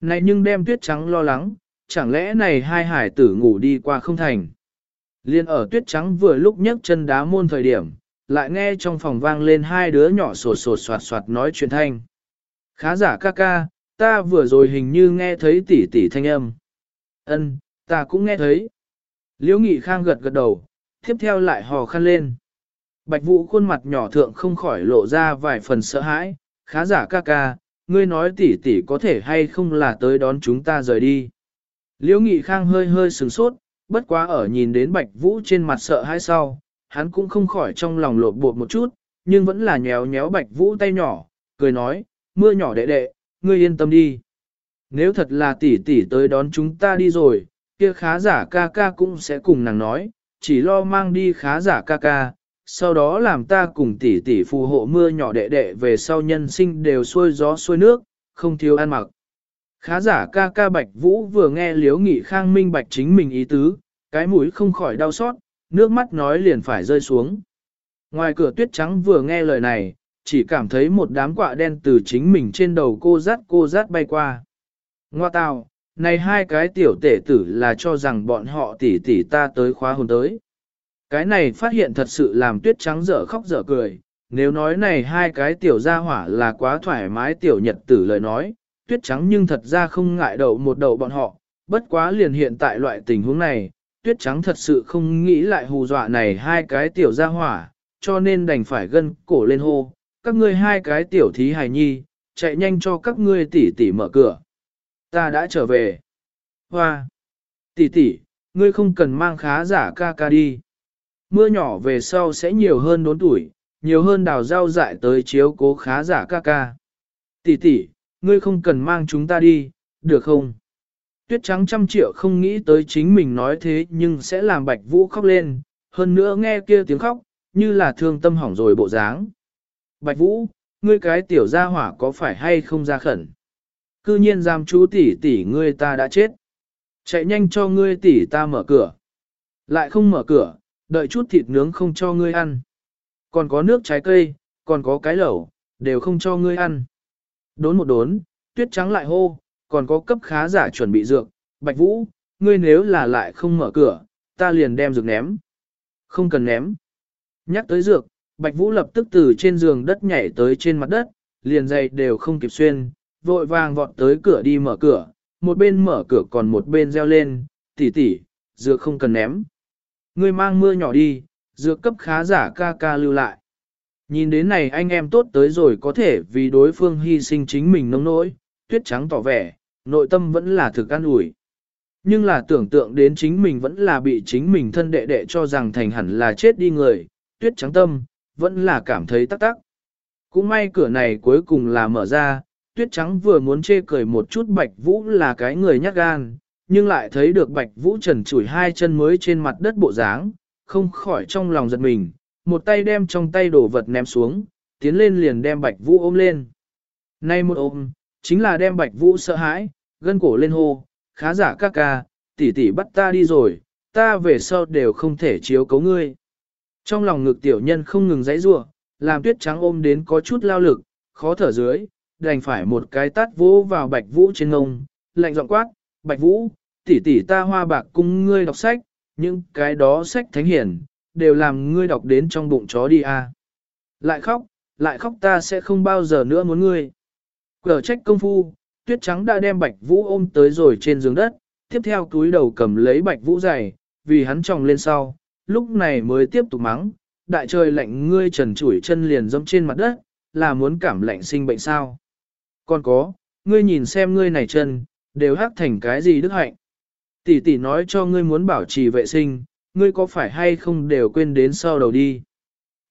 Này nhưng đem tuyết trắng lo lắng, chẳng lẽ này hai hải tử ngủ đi qua không thành. Liên ở tuyết trắng vừa lúc nhấc chân đá môn thời điểm, lại nghe trong phòng vang lên hai đứa nhỏ sột sột soạt soạt nói chuyện thanh. Khá giả ca ca, ta vừa rồi hình như nghe thấy tỷ tỷ thanh âm. Ân, ta cũng nghe thấy. Liễu Nghị Khang gật gật đầu, tiếp theo lại hò khăn lên. Bạch Vũ khuôn mặt nhỏ thượng không khỏi lộ ra vài phần sợ hãi, khá giả ca ca, ngươi nói tỷ tỷ có thể hay không là tới đón chúng ta rời đi. Liễu Nghị Khang hơi hơi sừng sốt, bất quá ở nhìn đến Bạch Vũ trên mặt sợ hãi sau, hắn cũng không khỏi trong lòng lột bột một chút, nhưng vẫn là nhéo nhéo Bạch Vũ tay nhỏ, cười nói, mưa nhỏ đệ đệ, ngươi yên tâm đi. Nếu thật là tỷ tỷ tới đón chúng ta đi rồi, kia khá giả ca ca cũng sẽ cùng nàng nói, chỉ lo mang đi khá giả ca ca, sau đó làm ta cùng tỷ tỷ phù hộ mưa nhỏ đệ đệ về sau nhân sinh đều xuôi gió xuôi nước, không thiếu ăn mặc. Khá giả ca ca bạch vũ vừa nghe liếu nghị khang minh bạch chính mình ý tứ, cái mũi không khỏi đau xót, nước mắt nói liền phải rơi xuống. Ngoài cửa tuyết trắng vừa nghe lời này, chỉ cảm thấy một đám quạ đen từ chính mình trên đầu cô rát cô rát bay qua. Ngoa tào, này hai cái tiểu tể tử là cho rằng bọn họ tỉ tỉ ta tới khóa hồn tới. Cái này phát hiện thật sự làm tuyết trắng dở khóc dở cười, nếu nói này hai cái tiểu gia hỏa là quá thoải mái tiểu nhật tử lời nói, tuyết trắng nhưng thật ra không ngại đậu một đầu bọn họ, bất quá liền hiện tại loại tình huống này, tuyết trắng thật sự không nghĩ lại hù dọa này hai cái tiểu gia hỏa, cho nên đành phải gân cổ lên hô, các ngươi hai cái tiểu thí hài nhi, chạy nhanh cho các ngươi tỷ tỷ mở cửa. Ta đã trở về. Hoa! Tỷ tỷ, ngươi không cần mang khá giả ca ca đi. Mưa nhỏ về sau sẽ nhiều hơn đốn tuổi, nhiều hơn đào rau dại tới chiếu cố khá giả ca ca. Tỷ tỷ, ngươi không cần mang chúng ta đi, được không? Tuyết trắng trăm triệu không nghĩ tới chính mình nói thế nhưng sẽ làm bạch vũ khóc lên, hơn nữa nghe kia tiếng khóc, như là thương tâm hỏng rồi bộ dáng. Bạch vũ, ngươi cái tiểu gia hỏa có phải hay không ra khẩn? Cư nhiên giam chú tỷ tỷ ngươi ta đã chết. Chạy nhanh cho ngươi tỷ ta mở cửa. Lại không mở cửa, đợi chút thịt nướng không cho ngươi ăn. Còn có nước trái cây, còn có cái lẩu, đều không cho ngươi ăn. Đốn một đốn, tuyết trắng lại hô, còn có cấp khá giả chuẩn bị dược. Bạch Vũ, ngươi nếu là lại không mở cửa, ta liền đem dược ném. Không cần ném. Nhắc tới dược, Bạch Vũ lập tức từ trên giường đất nhảy tới trên mặt đất, liền dày đều không kịp xuyên, vội vàng vọt tới cửa đi mở cửa, một bên mở cửa còn một bên reo lên, tỷ tỷ, dược không cần ném. Ngươi mang mưa nhỏ đi, dược cấp khá giả ca ca lưu lại. Nhìn đến này anh em tốt tới rồi có thể vì đối phương hy sinh chính mình nông nỗi, tuyết trắng tỏ vẻ, nội tâm vẫn là thực an ủi. Nhưng là tưởng tượng đến chính mình vẫn là bị chính mình thân đệ đệ cho rằng thành hẳn là chết đi người, tuyết trắng tâm, vẫn là cảm thấy tắc tắc. Cũng may cửa này cuối cùng là mở ra, tuyết trắng vừa muốn chê cười một chút bạch vũ là cái người nhát gan, nhưng lại thấy được bạch vũ trần chủi hai chân mới trên mặt đất bộ dáng, không khỏi trong lòng giật mình, một tay đem trong tay đồ vật ném xuống, tiến lên liền đem bạch vũ ôm lên. Nay một ôm, chính là đem bạch vũ sợ hãi, gân cổ lên hô, khá giả ca ca, tỷ tỷ bắt ta đi rồi, ta về sau đều không thể chiếu cấu ngươi. Trong lòng ngực tiểu nhân không ngừng giãy giụa, làm tuyết trắng ôm đến có chút lao lực, khó thở dưới, đành phải một cái tát vỗ vào bạch vũ trên ngông, lạnh giọng quát, bạch vũ, tỷ tỷ ta hoa bạc cung ngươi đọc sách, những cái đó sách thánh hiển, đều làm ngươi đọc đến trong bụng chó đi à? Lại khóc, lại khóc ta sẽ không bao giờ nữa muốn ngươi. Cờ trách công phu, tuyết trắng đã đem bạch vũ ôm tới rồi trên giường đất, tiếp theo túi đầu cầm lấy bạch vũ giày, vì hắn tròng lên sau, lúc này mới tiếp tục mắng, đại trời lạnh ngươi trần chủi chân liền dẫm trên mặt đất, là muốn cảm lạnh sinh bệnh sao. Còn có, ngươi nhìn xem ngươi này chân, đều hắc thành cái gì đức hạnh. Tỷ tỷ nói cho ngươi muốn bảo trì vệ sinh, ngươi có phải hay không đều quên đến sau đầu đi.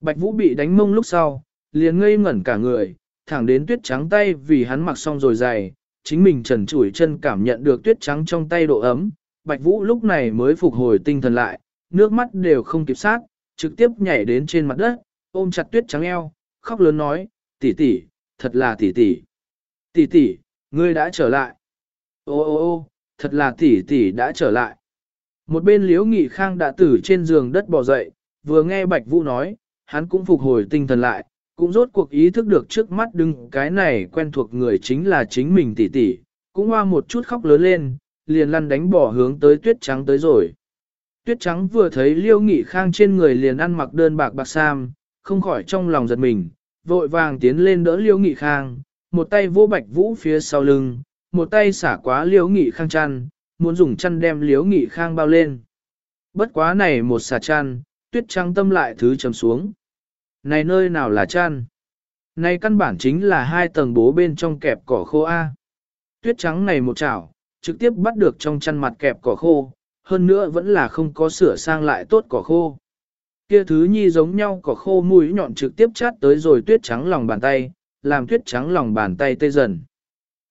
Bạch Vũ bị đánh mông lúc sau, liền ngây ngẩn cả người, thẳng đến tuyết trắng tay vì hắn mặc xong rồi dày, chính mình trần trụi chân cảm nhận được tuyết trắng trong tay độ ấm. Bạch Vũ lúc này mới phục hồi tinh thần lại, nước mắt đều không kịp sát, trực tiếp nhảy đến trên mặt đất, ôm chặt tuyết trắng eo, khóc lớn nói, tỷ tỷ, thật là tỷ tỷ. Tỷ tỷ, ngươi đã trở lại. Ô ô ô, thật là tỷ tỷ đã trở lại. Một bên liễu nghị khang đã từ trên giường đất bò dậy, vừa nghe Bạch Vũ nói, hắn cũng phục hồi tinh thần lại, cũng rốt cuộc ý thức được trước mắt đứng cái này quen thuộc người chính là chính mình tỷ tỷ, cũng hoa một chút khóc lớn lên, liền lăn đánh bỏ hướng tới tuyết trắng tới rồi. Tuyết trắng vừa thấy liêu nghị khang trên người liền ăn mặc đơn bạc bạc sam, không khỏi trong lòng giật mình, vội vàng tiến lên đỡ liêu nghị khang, một tay vô bạch vũ phía sau lưng, một tay xả quá liếu nghị khang chăn, muốn dùng chăn đem liếu nghị khang bao lên. Bất quá này một xả chăn, tuyết trắng tâm lại thứ chấm xuống. Này nơi nào là chăn? Này căn bản chính là hai tầng bố bên trong kẹp cỏ khô A. Tuyết trắng này một chảo, trực tiếp bắt được trong chăn mặt kẹp cỏ khô, hơn nữa vẫn là không có sửa sang lại tốt cỏ khô. Kia thứ nhi giống nhau cỏ khô mũi nhọn trực tiếp chát tới rồi tuyết trắng lòng bàn tay, làm tuyết trắng lòng bàn tay tê dần.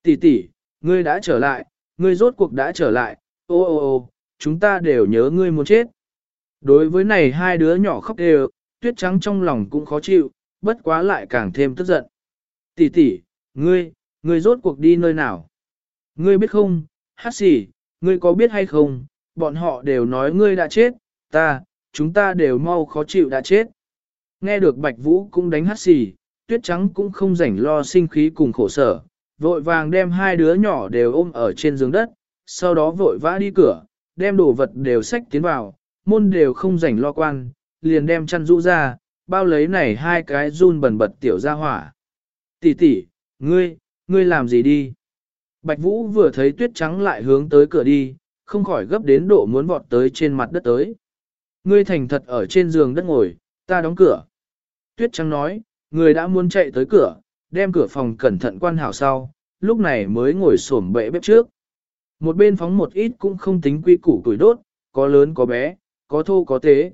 Tỷ tỷ, ngươi đã trở lại, ngươi rốt cuộc đã trở lại, ô ô ô, chúng ta đều nhớ ngươi muốn chết. Đối với này hai đứa nhỏ khóc đều, tuyết trắng trong lòng cũng khó chịu, bất quá lại càng thêm tức giận. Tỷ tỷ, ngươi, ngươi rốt cuộc đi nơi nào? Ngươi biết không, hát xỉ, ngươi có biết hay không, bọn họ đều nói ngươi đã chết, ta, chúng ta đều mau khó chịu đã chết. Nghe được Bạch Vũ cũng đánh hát xỉ, tuyết trắng cũng không rảnh lo sinh khí cùng khổ sở, vội vàng đem hai đứa nhỏ đều ôm ở trên giường đất, sau đó vội vã đi cửa, đem đồ vật đều xách tiến vào, môn đều không rảnh lo quan, liền đem chăn rũ ra, bao lấy này hai cái run bẩn bật tiểu ra hỏa. Tỷ tỷ, ngươi, ngươi làm gì đi? Bạch Vũ vừa thấy tuyết trắng lại hướng tới cửa đi, không khỏi gấp đến độ muốn vọt tới trên mặt đất tới. Ngươi thành thật ở trên giường đất ngồi, ta đóng cửa. Tuyết trắng nói, người đã muốn chạy tới cửa, đem cửa phòng cẩn thận quan hảo sau, lúc này mới ngồi xổm bệ bếp trước. Một bên phóng một ít cũng không tính quy củ tuổi đốt, có lớn có bé, có thô có tế.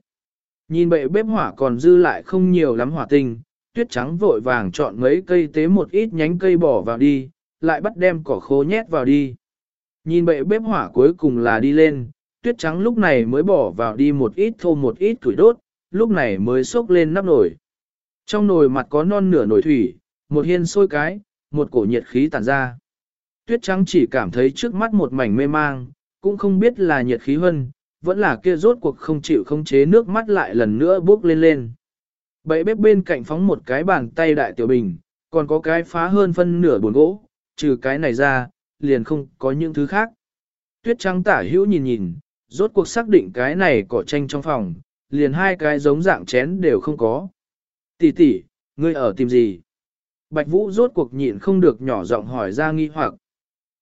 Nhìn bệ bếp hỏa còn dư lại không nhiều lắm hỏa tinh, tuyết trắng vội vàng chọn mấy cây tế một ít nhánh cây bỏ vào đi, lại bắt đem cỏ khô nhét vào đi. Nhìn bệ bếp hỏa cuối cùng là đi lên, tuyết trắng lúc này mới bỏ vào đi một ít thô một ít tuổi đốt, lúc này mới xốc lên nắp nồi. Trong nồi mặt có non nửa nồi thủy, một hiên sôi cái, một cổ nhiệt khí tản ra. Tuyết trắng chỉ cảm thấy trước mắt một mảnh mê mang, cũng không biết là nhiệt khí hơn, vẫn là kia rốt cuộc không chịu không chế nước mắt lại lần nữa bước lên lên. Bậy bếp bên cạnh phóng một cái bàn tay đại tiểu bình, còn có cái phá hơn phân nửa buồn gỗ, trừ cái này ra, liền không có những thứ khác. Tuyết trắng tả hữu nhìn nhìn, rốt cuộc xác định cái này cỏ tranh trong phòng, liền hai cái giống dạng chén đều không có. Tỷ tỷ, ngươi ở tìm gì? Bạch Vũ rốt cuộc nhịn không được nhỏ giọng hỏi ra nghi hoặc.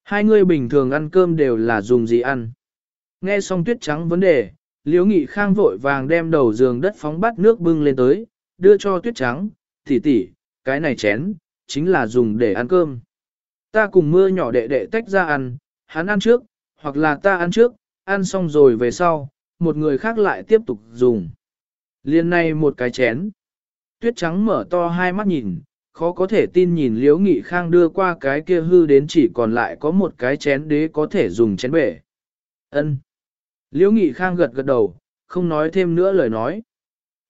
Hai người bình thường ăn cơm đều là dùng gì ăn? Nghe xong tuyết trắng vấn đề, Liễu Nghị Khang vội vàng đem đầu giường đất phóng bát nước bưng lên tới, đưa cho tuyết trắng, tỷ tỷ, cái này chén, chính là dùng để ăn cơm. Ta cùng mưa nhỏ đệ đệ tách ra ăn, hắn ăn trước, hoặc là ta ăn trước, ăn xong rồi về sau, một người khác lại tiếp tục dùng. Liên này một cái chén. Tuyết trắng mở to hai mắt nhìn, khó có thể tin nhìn Liễu Nghị Khang đưa qua cái kia hư đến chỉ còn lại có một cái chén đế có thể dùng chén bể. Ân. Liễu Nghị Khang gật gật đầu, không nói thêm nữa lời nói.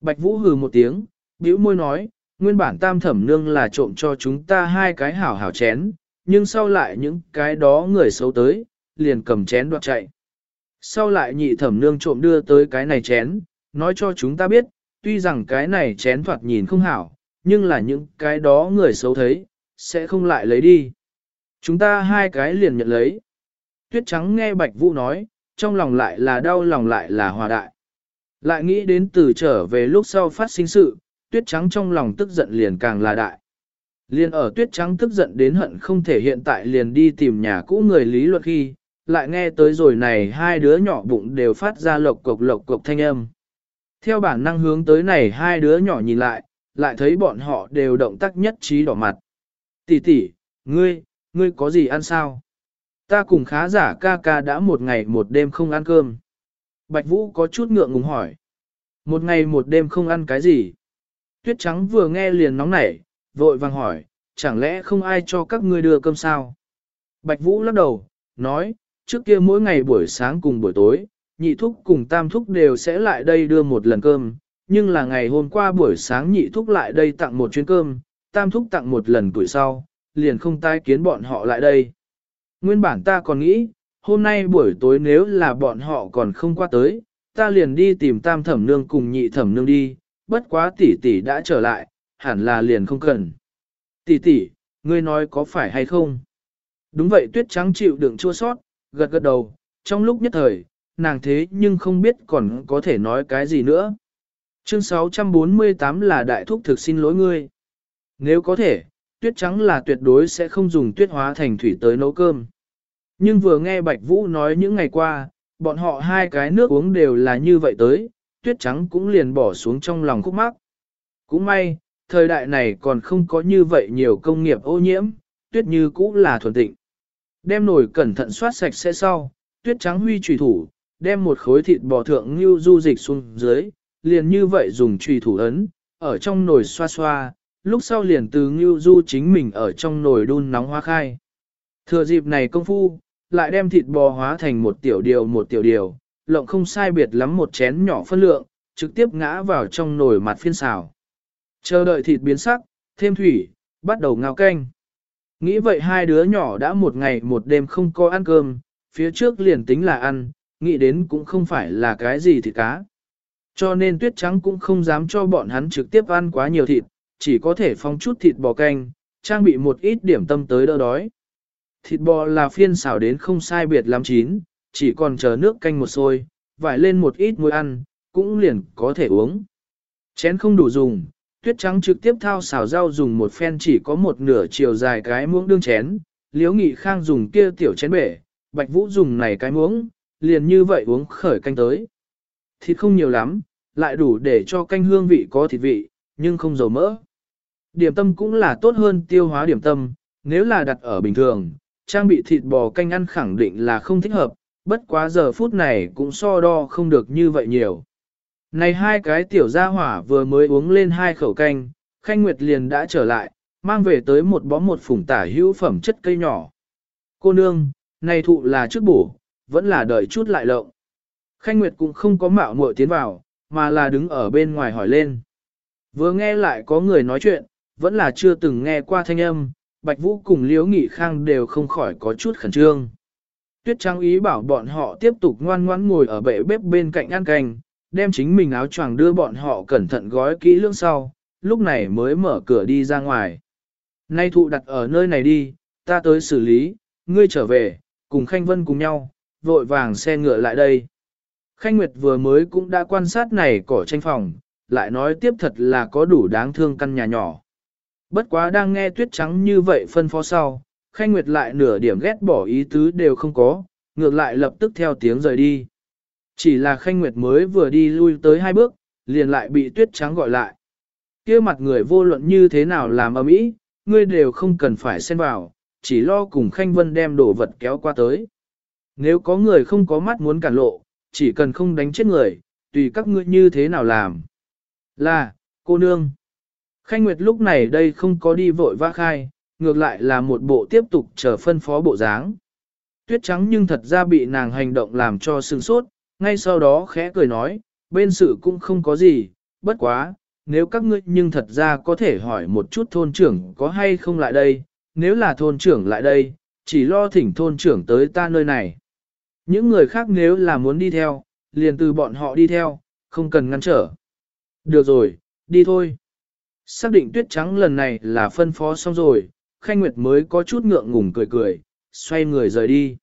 Bạch Vũ hừ một tiếng, bĩu môi nói, nguyên bản tam thẩm nương là trộm cho chúng ta hai cái hảo hảo chén, nhưng sau lại những cái đó người xấu tới, liền cầm chén đoạt chạy. Sau lại nhị thẩm nương trộm đưa tới cái này chén, nói cho chúng ta biết, tuy rằng cái này chén thoạt nhìn không hảo, nhưng là những cái đó người xấu thấy, sẽ không lại lấy đi. Chúng ta hai cái liền nhận lấy. Tuyết trắng nghe Bạch Vũ nói, trong lòng lại là đau lòng lại là hòa đại. Lại nghĩ đến từ trở về lúc sau phát sinh sự, tuyết trắng trong lòng tức giận liền càng là đại. Liền ở tuyết trắng tức giận đến hận không thể hiện tại liền đi tìm nhà cũ người lý luật khi, lại nghe tới rồi này hai đứa nhỏ bụng đều phát ra lộc cộc lộc cộc thanh âm. Theo bản năng hướng tới này hai đứa nhỏ nhìn lại, lại thấy bọn họ đều động tác nhất trí đỏ mặt. Tỷ tỷ, ngươi, ngươi có gì ăn sao? Ta cùng khá giả ca ca đã một ngày một đêm không ăn cơm. Bạch Vũ có chút ngượng ngùng hỏi. Một ngày một đêm không ăn cái gì? Tuyết trắng vừa nghe liền nóng nảy, vội vàng hỏi, chẳng lẽ không ai cho các ngươi đưa cơm sao? Bạch Vũ lắc đầu, nói, trước kia mỗi ngày buổi sáng cùng buổi tối, nhị thúc cùng tam thúc đều sẽ lại đây đưa một lần cơm, nhưng là ngày hôm qua buổi sáng nhị thúc lại đây tặng một chuyến cơm, tam thúc tặng một lần tuổi sau, liền không tai kiến bọn họ lại đây. Nguyên bản ta còn nghĩ, hôm nay buổi tối nếu là bọn họ còn không qua tới, ta liền đi tìm tam thẩm nương cùng nhị thẩm nương đi, bất quá tỷ tỷ đã trở lại, hẳn là liền không cần. Tỷ tỷ, ngươi nói có phải hay không? Đúng vậy tuyết trắng chịu đựng chua sót, gật gật đầu, trong lúc nhất thời, nàng thế nhưng không biết còn có thể nói cái gì nữa. Chương 648 là đại thúc thực xin lỗi ngươi. Nếu có thể, tuyết trắng là tuyệt đối sẽ không dùng tuyết hóa thành thủy tới nấu cơm. Nhưng vừa nghe Bạch Vũ nói những ngày qua, bọn họ hai cái nước uống đều là như vậy tới, tuyết trắng cũng liền bỏ xuống trong lòng khúc mắc. Cũng may, thời đại này còn không có như vậy nhiều công nghiệp ô nhiễm, tuyết như cũ là thuần tịnh. Đem nồi cẩn thận xoát sạch sẽ sau, tuyết trắng huy trùy thủ, đem một khối thịt bò thượng như du dịch xuống dưới, liền như vậy dùng trùy thủ ấn, ở trong nồi xoa xoa, lúc sau liền từ ngưu du chính mình ở trong nồi đun nóng hoa khai. Thừa dịp này công phu, lại đem thịt bò hóa thành một tiểu điều một tiểu điều, lộng không sai biệt lắm một chén nhỏ phân lượng, trực tiếp ngã vào trong nồi mặt phiên xào. Chờ đợi thịt biến sắc, thêm thủy, bắt đầu ngao canh. Nghĩ vậy hai đứa nhỏ đã một ngày một đêm không có ăn cơm, phía trước liền tính là ăn, nghĩ đến cũng không phải là cái gì thịt cá. Cho nên tuyết trắng cũng không dám cho bọn hắn trực tiếp ăn quá nhiều thịt, chỉ có thể phong chút thịt bò canh, trang bị một ít điểm tâm tới đỡ đói. Thịt bò là phiên xào đến không sai biệt lắm chín, chỉ còn chờ nước canh một sôi, vải lên một ít muối ăn, cũng liền có thể uống. Chén không đủ dùng, tuyết trắng trực tiếp thao xào rau dùng một phen chỉ có một nửa chiều dài cái muỗng đương chén, liếu nghị khang dùng kia tiểu chén bể, bạch vũ dùng này cái muỗng, liền như vậy uống khởi canh tới. Thịt không nhiều lắm, lại đủ để cho canh hương vị có thịt vị, nhưng không dầu mỡ. Điểm tâm cũng là tốt hơn tiêu hóa điểm tâm, nếu là đặt ở bình thường, trang bị thịt bò canh ăn khẳng định là không thích hợp, bất quá giờ phút này cũng so đo không được như vậy nhiều. Này hai cái tiểu gia hỏa vừa mới uống lên hai khẩu canh, Khanh Nguyệt liền đã trở lại, mang về tới một bó một phủng tả hữu phẩm chất cây nhỏ. Cô nương, này thụ là trước bổ, vẫn là đợi chút lại lộng. Khanh Nguyệt cũng không có mạo muội tiến vào, mà là đứng ở bên ngoài hỏi lên. Vừa nghe lại có người nói chuyện, vẫn là chưa từng nghe qua thanh âm, Bạch Vũ cùng Liễu Nghị Khang đều không khỏi có chút khẩn trương. Tuyết Trang ý bảo bọn họ tiếp tục ngoan ngoãn ngồi ở bệ bếp bên cạnh ăn canh, đem chính mình áo choàng đưa bọn họ cẩn thận gói kỹ lưỡng sau, lúc này mới mở cửa đi ra ngoài. Nay thụ đặt ở nơi này đi, ta tới xử lý, ngươi trở về, cùng Khanh Vân cùng nhau, vội vàng xe ngựa lại đây. Khanh Nguyệt vừa mới cũng đã quan sát này cỏ tranh phòng, lại nói tiếp thật là có đủ đáng thương căn nhà nhỏ. Bất quá đang nghe tuyết trắng như vậy phân phó sau, Khanh Nguyệt lại nửa điểm ghét bỏ ý tứ đều không có, ngược lại lập tức theo tiếng rời đi. Chỉ là Khanh Nguyệt mới vừa đi lui tới hai bước, liền lại bị tuyết trắng gọi lại. kia mặt người vô luận như thế nào làm ở mỹ, ngươi đều không cần phải xen vào, chỉ lo cùng Khanh Vân đem đồ vật kéo qua tới. Nếu có người không có mắt muốn cản lộ, chỉ cần không đánh chết người, tùy các ngươi như thế nào làm. Là, cô nương. Khanh Nguyệt lúc này đây không có đi vội vã khai, ngược lại là một bộ tiếp tục chờ phân phó bộ dáng. Tuyết trắng nhưng thật ra bị nàng hành động làm cho sừng sốt, ngay sau đó khẽ cười nói, bên sự cũng không có gì, bất quá, nếu các ngươi nhưng thật ra có thể hỏi một chút thôn trưởng có hay không lại đây, nếu là thôn trưởng lại đây, chỉ lo thỉnh thôn trưởng tới ta nơi này. Những người khác nếu là muốn đi theo, liền từ bọn họ đi theo, không cần ngăn trở. Được rồi, đi thôi. Xác định tuyết trắng lần này là phân phó xong rồi, Khanh Nguyệt mới có chút ngượng ngùng cười cười, xoay người rời đi.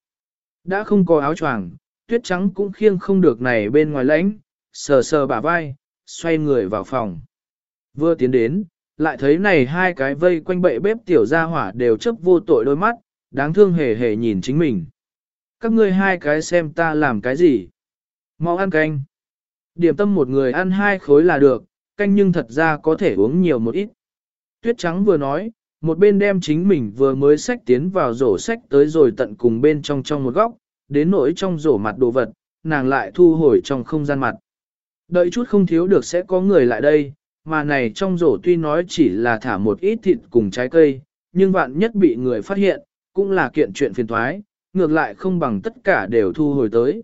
Đã không có áo choàng, tuyết trắng cũng khiêng không được này bên ngoài lãnh, sờ sờ bả vai, xoay người vào phòng. Vừa tiến đến, lại thấy này hai cái vây quanh bệ bếp tiểu gia hỏa đều chấp vô tội đôi mắt, đáng thương hề hề nhìn chính mình. Các ngươi hai cái xem ta làm cái gì? Mau ăn canh. Điểm tâm một người ăn hai khối là được, canh nhưng thật ra có thể uống nhiều một ít. Tuyết trắng vừa nói, một bên đem chính mình vừa mới xách tiến vào rổ sách tới rồi tận cùng bên trong trong một góc, đến nỗi trong rổ mặt đồ vật, nàng lại thu hồi trong không gian mặt. Đợi chút không thiếu được sẽ có người lại đây, mà này trong rổ tuy nói chỉ là thả một ít thịt cùng trái cây, nhưng vạn nhất bị người phát hiện, cũng là kiện chuyện phiền thoái, ngược lại không bằng tất cả đều thu hồi tới.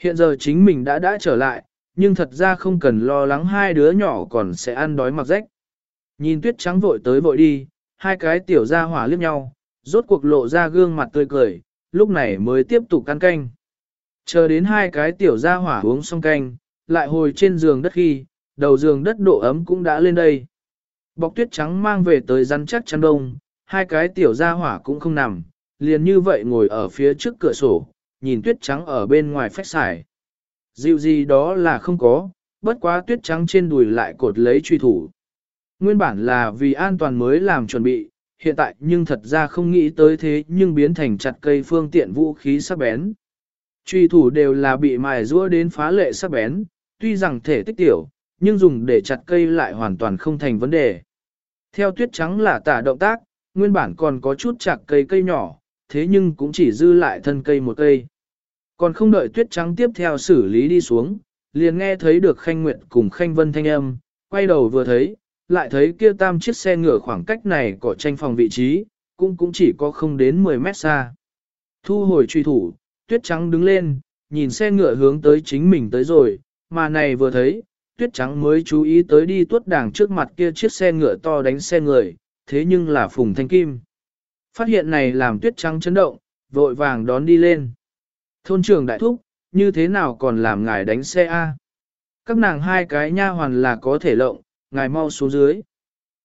Hiện giờ chính mình đã đã trở lại, nhưng thật ra không cần lo lắng hai đứa nhỏ còn sẽ ăn đói mặc rách. Nhìn tuyết trắng vội tới vội đi, hai cái tiểu ra hỏa liếc nhau, rốt cuộc lộ ra gương mặt tươi cười, lúc này mới tiếp tục ăn canh. Chờ đến hai cái tiểu gia hỏa uống xong canh, lại hồi trên giường đất khi, đầu giường đất độ ấm cũng đã lên đây. Bọc tuyết trắng mang về tới rắn chắc chăn đông, hai cái tiểu gia hỏa cũng không nằm, liền như vậy ngồi ở phía trước cửa sổ, nhìn tuyết trắng ở bên ngoài phách xài. Dịu gì đó là không có, bất quá tuyết trắng trên đùi lại cột lấy truy thủ. Nguyên bản là vì an toàn mới làm chuẩn bị, hiện tại nhưng thật ra không nghĩ tới thế nhưng biến thành chặt cây phương tiện vũ khí sắc bén. Truy thủ đều là bị mài rũa đến phá lệ sắc bén, tuy rằng thể tích tiểu, nhưng dùng để chặt cây lại hoàn toàn không thành vấn đề. Theo tuyết trắng là tả động tác, nguyên bản còn có chút chặt cây cây nhỏ, thế nhưng cũng chỉ dư lại thân cây một cây. Còn không đợi tuyết trắng tiếp theo xử lý đi xuống, liền nghe thấy được khanh nguyện cùng khanh vân thanh âm, quay đầu vừa thấy, lại thấy kia tam chiếc xe ngựa khoảng cách này có tranh phòng vị trí, cũng cũng chỉ có không đến 10 mét xa. Thu hồi truy thủ, tuyết trắng đứng lên, nhìn xe ngựa hướng tới chính mình tới rồi, mà này vừa thấy, tuyết trắng mới chú ý tới đi tuốt đảng trước mặt kia chiếc xe ngựa to đánh xe người, thế nhưng là Phùng Thanh Kim. Phát hiện này làm tuyết trắng chấn động, vội vàng đón đi lên. Thôn trưởng đại thúc, như thế nào còn làm ngài đánh xe A? Các nàng hai cái nha hoàn là có thể lộng, ngài mau xuống dưới.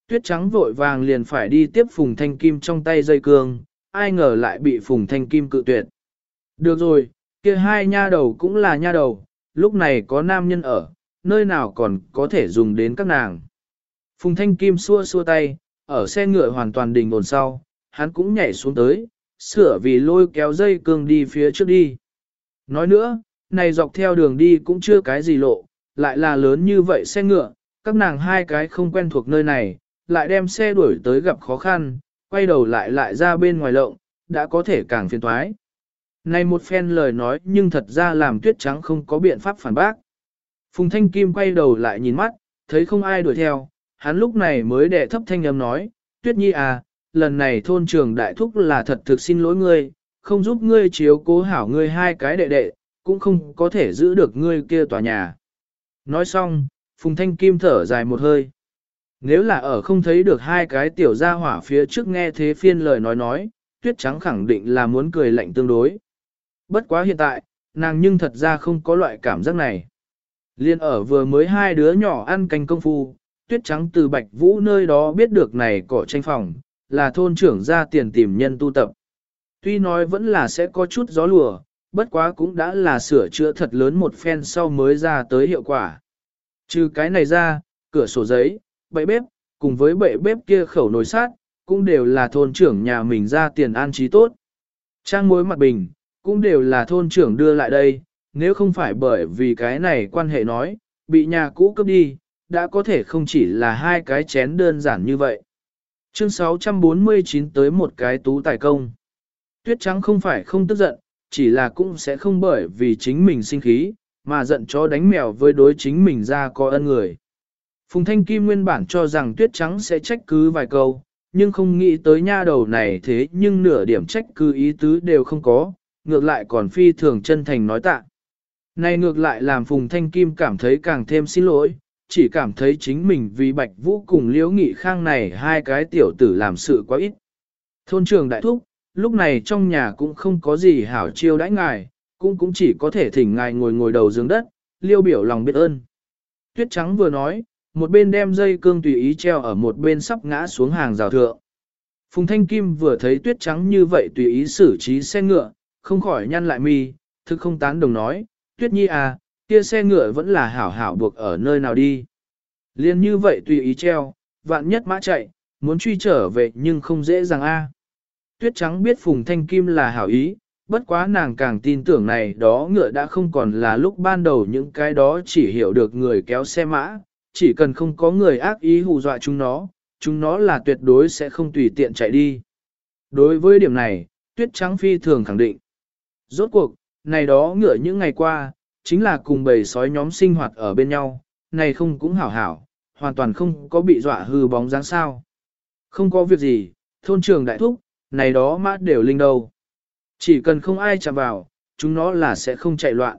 Tuyết trắng vội vàng liền phải đi tiếp Phùng Thanh Kim trong tay dây cương, ai ngờ lại bị Phùng Thanh Kim cự tuyệt. Được rồi, kia hai nha đầu cũng là nha đầu, lúc này có nam nhân ở, nơi nào còn có thể dùng đến các nàng. Phùng Thanh Kim xua xua tay, ở xe ngựa hoàn toàn đình ổn sau, hắn cũng nhảy xuống tới, sửa vì lôi kéo dây cương đi phía trước đi. Nói nữa, này dọc theo đường đi cũng chưa cái gì lộ, lại là lớn như vậy xe ngựa, các nàng hai cái không quen thuộc nơi này, lại đem xe đuổi tới gặp khó khăn, quay đầu lại lại ra bên ngoài lộng, đã có thể càng phiền thoái. Này một phen lời nói nhưng thật ra làm tuyết trắng không có biện pháp phản bác. Phùng Thanh Kim quay đầu lại nhìn mắt, thấy không ai đuổi theo, hắn lúc này mới đẻ thấp thanh âm nói, tuyết nhi à, lần này thôn trường đại thúc là thật thực xin lỗi ngươi, không giúp ngươi chiếu cố hảo ngươi hai cái đệ đệ, cũng không có thể giữ được ngươi kia tòa nhà. Nói xong, Phùng Thanh Kim thở dài một hơi. Nếu là ở không thấy được hai cái tiểu gia hỏa phía trước nghe thế phiên lời nói nói, tuyết trắng khẳng định là muốn cười lạnh tương đối. Bất quá hiện tại, nàng nhưng thật ra không có loại cảm giác này. Liên ở vừa mới hai đứa nhỏ ăn canh công phu, tuyết trắng từ Bạch Vũ nơi đó biết được này cỏ tranh phòng, là thôn trưởng ra tiền tìm nhân tu tập. Tuy nói vẫn là sẽ có chút gió lùa, bất quá cũng đã là sửa chữa thật lớn một phen sau mới ra tới hiệu quả. Trừ cái này ra, cửa sổ giấy, bậy bếp, cùng với bậy bếp kia khẩu nồi sát, cũng đều là thôn trưởng nhà mình ra tiền an trí tốt. Trang mối mặt bình, cũng đều là thôn trưởng đưa lại đây, nếu không phải bởi vì cái này quan hệ nói, bị nhà cũ cấp đi, đã có thể không chỉ là hai cái chén đơn giản như vậy. Chương 649 tới một cái tú tài công. Tuyết trắng không phải không tức giận, chỉ là cũng sẽ không bởi vì chính mình sinh khí, mà giận chó đánh mèo với đối chính mình ra có ân người. Phùng Thanh Kim nguyên bản cho rằng tuyết trắng sẽ trách cứ vài câu, nhưng không nghĩ tới nha đầu này thế nhưng nửa điểm trách cứ ý tứ đều không có, ngược lại còn phi thường chân thành nói tạ. Này ngược lại làm Phùng Thanh Kim cảm thấy càng thêm xin lỗi, chỉ cảm thấy chính mình vì Bạch Vũ cùng Liễu Nghị Khang này hai cái tiểu tử làm sự quá ít. Thôn trưởng đại thúc, lúc này trong nhà cũng không có gì hảo chiêu đãi ngài, cũng cũng chỉ có thể thỉnh ngài ngồi ngồi đầu giường đất, liêu biểu lòng biết ơn. Tuyết trắng vừa nói, một bên đem dây cương tùy ý treo ở một bên sắp ngã xuống hàng rào thượng. Phùng Thanh Kim vừa thấy tuyết trắng như vậy tùy ý xử trí xe ngựa, không khỏi nhăn lại mi, thực không tán đồng nói, tuyết nhi à, kia xe ngựa vẫn là hảo hảo buộc ở nơi nào đi. Liên như vậy tùy ý treo, vạn nhất mã chạy, muốn truy trở về nhưng không dễ dàng a. Tuyết trắng biết Phùng Thanh Kim là hảo ý, bất quá nàng càng tin tưởng này đó ngựa đã không còn là lúc ban đầu những cái đó chỉ hiểu được người kéo xe mã, chỉ cần không có người ác ý hù dọa chúng nó, chúng nó là tuyệt đối sẽ không tùy tiện chạy đi. Đối với điểm này, tuyết trắng phi thường khẳng định. Rốt cuộc, này đó ngựa những ngày qua, chính là cùng bầy sói nhóm sinh hoạt ở bên nhau, này không cũng hảo hảo, hoàn toàn không có bị dọa hư bóng dáng sao. Không có việc gì, thôn trường đại thúc, này đó mát đều linh đâu. Chỉ cần không ai chạm vào, chúng nó là sẽ không chạy loạn.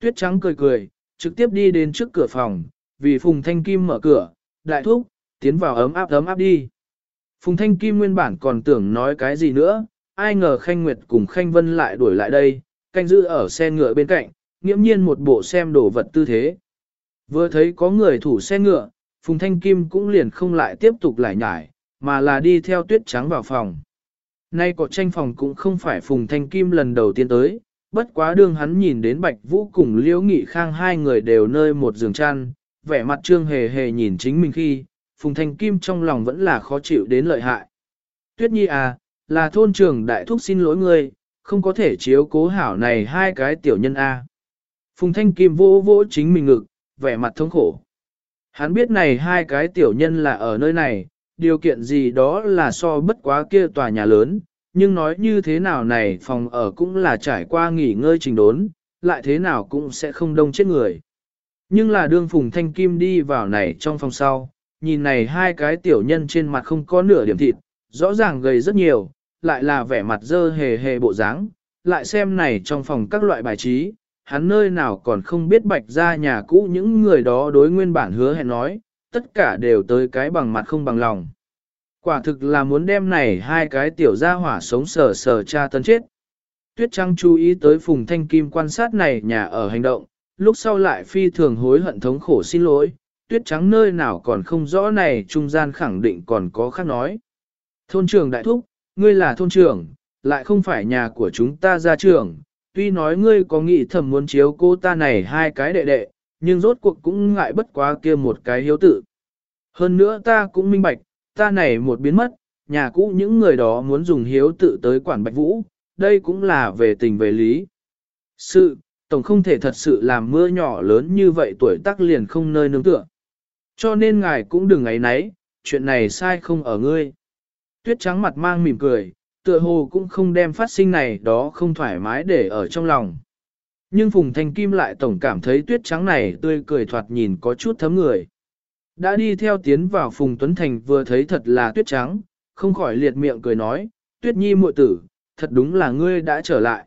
Tuyết trắng cười cười, trực tiếp đi đến trước cửa phòng, vì Phùng Thanh Kim mở cửa, đại thúc, tiến vào ấm áp ấm áp đi. Phùng Thanh Kim nguyên bản còn tưởng nói cái gì nữa, ai ngờ Khanh Nguyệt cùng Khanh Vân lại đuổi lại đây, canh giữ ở xe ngựa bên cạnh, nghiễm nhiên một bộ xem đồ vật tư thế. Vừa thấy có người thủ xe ngựa, Phùng Thanh Kim cũng liền không lại tiếp tục lại nhải, mà là đi theo tuyết trắng vào phòng. Nay có tranh phòng cũng không phải Phùng Thanh Kim lần đầu tiên tới, bất quá đương hắn nhìn đến Bạch Vũ cùng Liễu Nghị Khang hai người đều nơi một giường chăn, vẻ mặt trương hề hề nhìn chính mình khi, Phùng Thanh Kim trong lòng vẫn là khó chịu đến lợi hại. Tuyết Nhi à, là thôn trưởng đại thúc xin lỗi ngươi, không có thể chiếu cố hảo này hai cái tiểu nhân A. À. Phùng Thanh Kim vô vỗ chính mình ngực, vẻ mặt thống khổ. Hắn biết này hai cái tiểu nhân là ở nơi này, điều kiện gì đó là so bất quá kia tòa nhà lớn, nhưng nói như thế nào này phòng ở cũng là trải qua nghỉ ngơi trình đốn, lại thế nào cũng sẽ không đông chết người. Nhưng là đương Phùng Thanh Kim đi vào này trong phòng sau, nhìn này hai cái tiểu nhân trên mặt không có nửa điểm thịt, rõ ràng gầy rất nhiều, lại là vẻ mặt dơ hề hề bộ dáng, lại xem này trong phòng các loại bài trí, hắn nơi nào còn không biết bạch ra nhà cũ những người đó đối nguyên bản hứa hẹn nói, tất cả đều tới cái bằng mặt không bằng lòng. Quả thực là muốn đem này hai cái tiểu gia hỏa sống sờ sờ cha tấn chết. Tuyết Trăng chú ý tới Phùng Thanh Kim quan sát này nhà ở hành động, lúc sau lại phi thường hối hận thống khổ xin lỗi, Tuyết Trắng nơi nào còn không rõ này trung gian khẳng định còn có khác nói. Thôn trưởng đại thúc, ngươi là thôn trưởng, lại không phải nhà của chúng ta ra trưởng tuy nói ngươi có nghĩ thầm muốn chiếu cô ta này hai cái đệ đệ, nhưng rốt cuộc cũng ngại bất quá kia một cái hiếu tử. Hơn nữa ta cũng minh bạch, ta này một biến mất, nhà cũ những người đó muốn dùng hiếu tự tới quản bạch vũ, đây cũng là về tình về lý. Sự, tổng không thể thật sự làm mưa nhỏ lớn như vậy tuổi tác liền không nơi nương tựa. Cho nên ngài cũng đừng ấy nấy, chuyện này sai không ở ngươi. Tuyết trắng mặt mang mỉm cười, tựa hồ cũng không đem phát sinh này đó không thoải mái để ở trong lòng. Nhưng Phùng Thanh Kim lại tổng cảm thấy tuyết trắng này tươi cười thoạt nhìn có chút thấm người. Đã đi theo tiến vào Phùng Tuấn Thành vừa thấy thật là tuyết trắng, không khỏi liệt miệng cười nói, tuyết nhi muội tử, thật đúng là ngươi đã trở lại.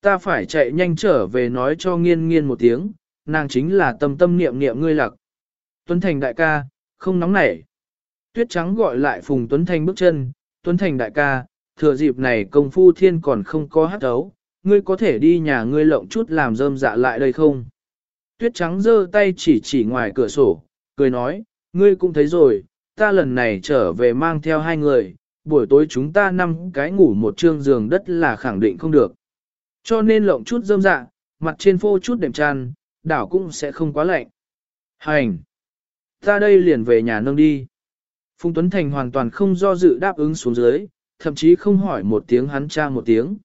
Ta phải chạy nhanh trở về nói cho nghiên nghiên một tiếng, nàng chính là tâm tâm niệm niệm ngươi lặc. Tuấn Thành đại ca, không nóng nảy. Tuyết trắng gọi lại Phùng Tuấn Thành bước chân, Tuấn Thành đại ca, thừa dịp này công phu thiên còn không có hát đấu, ngươi có thể đi nhà ngươi lộng chút làm rơm dạ lại đây không? Tuyết trắng giơ tay chỉ chỉ ngoài cửa sổ, cười nói, ngươi cũng thấy rồi, ta lần này trở về mang theo hai người, buổi tối chúng ta năm cái ngủ một trương giường đất là khẳng định không được. Cho nên lộng chút rơm dạ, mặt trên phô chút đệm tràn, đảo cũng sẽ không quá lạnh. Hành! Ta đây liền về nhà nâng đi. Phùng Tuấn Thành hoàn toàn không do dự đáp ứng xuống dưới, thậm chí không hỏi một tiếng hắn cha một tiếng.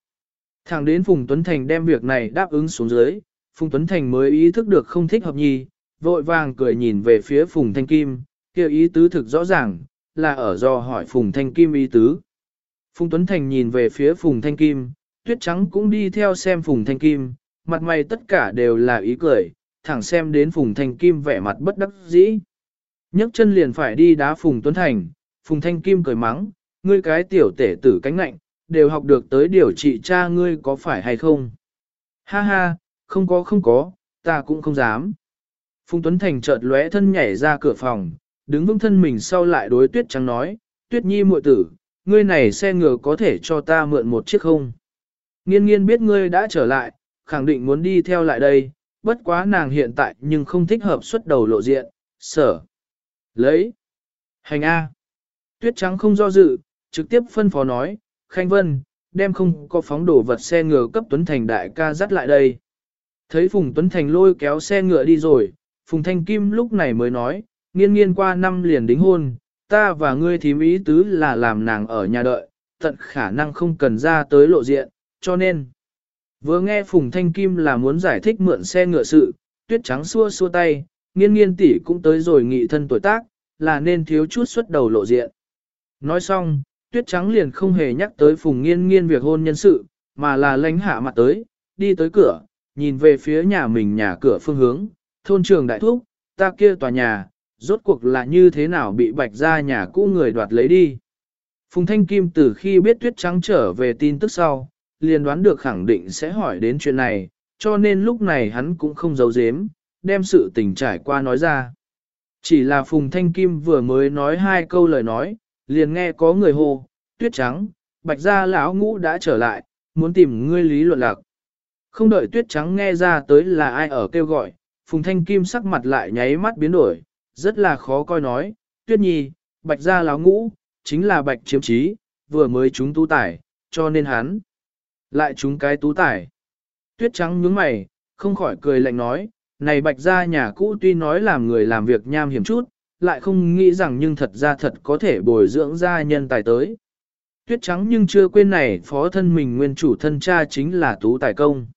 Thẳng đến Phùng Tuấn Thành đem việc này đáp ứng xuống dưới, Phùng Tuấn Thành mới ý thức được không thích hợp nhi, vội vàng cười nhìn về phía Phùng Thanh Kim, kêu ý tứ thực rõ ràng, là ở do hỏi Phùng Thanh Kim ý tứ. Phùng Tuấn Thành nhìn về phía Phùng Thanh Kim, Tuyết Trắng cũng đi theo xem Phùng Thanh Kim, mặt mày tất cả đều là ý cười, thẳng xem đến Phùng Thanh Kim vẻ mặt bất đắc dĩ. nhấc chân liền phải đi đá Phùng Tuấn Thành, Phùng Thanh Kim cười mắng, ngươi cái tiểu tể tử cánh nạnh, đều học được tới điều trị cha ngươi có phải hay không? Ha ha, không có không có, ta cũng không dám. Phùng Tuấn Thành chợt lóe thân nhảy ra cửa phòng, đứng vững thân mình sau lại đối Tuyết Trắng nói, Tuyết Nhi muội tử, ngươi này xe ngựa có thể cho ta mượn một chiếc không? Nghiên nghiên biết ngươi đã trở lại, khẳng định muốn đi theo lại đây, bất quá nàng hiện tại nhưng không thích hợp xuất đầu lộ diện, sở. Lấy. Hành A. Tuyết Trắng không do dự, trực tiếp phân phó nói, Khanh Vân, đem không có phóng đổ vật xe ngựa cấp Tuấn Thành đại ca dắt lại đây. Thấy Phùng Tuấn Thành lôi kéo xe ngựa đi rồi, Phùng Thanh Kim lúc này mới nói, nghiên nghiên qua năm liền đính hôn, ta và ngươi thím ý tứ là làm nàng ở nhà đợi, tận khả năng không cần ra tới lộ diện, cho nên. Vừa nghe Phùng Thanh Kim là muốn giải thích mượn xe ngựa sự, tuyết trắng xua xua tay, nghiên nghiên tỷ cũng tới rồi nghị thân tuổi tác, là nên thiếu chút xuất đầu lộ diện. Nói xong, tuyết trắng liền không hề nhắc tới phùng nghiên nghiên việc hôn nhân sự, mà là lánh hạ mặt tới, đi tới cửa, nhìn về phía nhà mình nhà cửa phương hướng, thôn trường đại thúc, ta kia tòa nhà, rốt cuộc là như thế nào bị bạch ra nhà cũ người đoạt lấy đi. Phùng Thanh Kim từ khi biết tuyết trắng trở về tin tức sau, liền đoán được khẳng định sẽ hỏi đến chuyện này, cho nên lúc này hắn cũng không giấu giếm, đem sự tình trải qua nói ra. Chỉ là Phùng Thanh Kim vừa mới nói hai câu lời nói, liền nghe có người hô, tuyết trắng, bạch gia lão ngũ đã trở lại, muốn tìm ngươi lý luận lạc. Không đợi tuyết trắng nghe ra tới là ai ở kêu gọi, Phùng Thanh Kim sắc mặt lại nháy mắt biến đổi, rất là khó coi nói, tuyết nhi, bạch gia Lão ngũ, chính là bạch chiếm trí, vừa mới chúng tú tải, cho nên hắn lại chúng cái tú tải. Tuyết trắng nhướng mày, không khỏi cười lạnh nói, này bạch gia nhà cũ tuy nói làm người làm việc nham hiểm chút, lại không nghĩ rằng nhưng thật ra thật có thể bồi dưỡng gia nhân tài tới. Tuyết trắng nhưng chưa quên này phó thân mình nguyên chủ thân cha chính là tú tài công.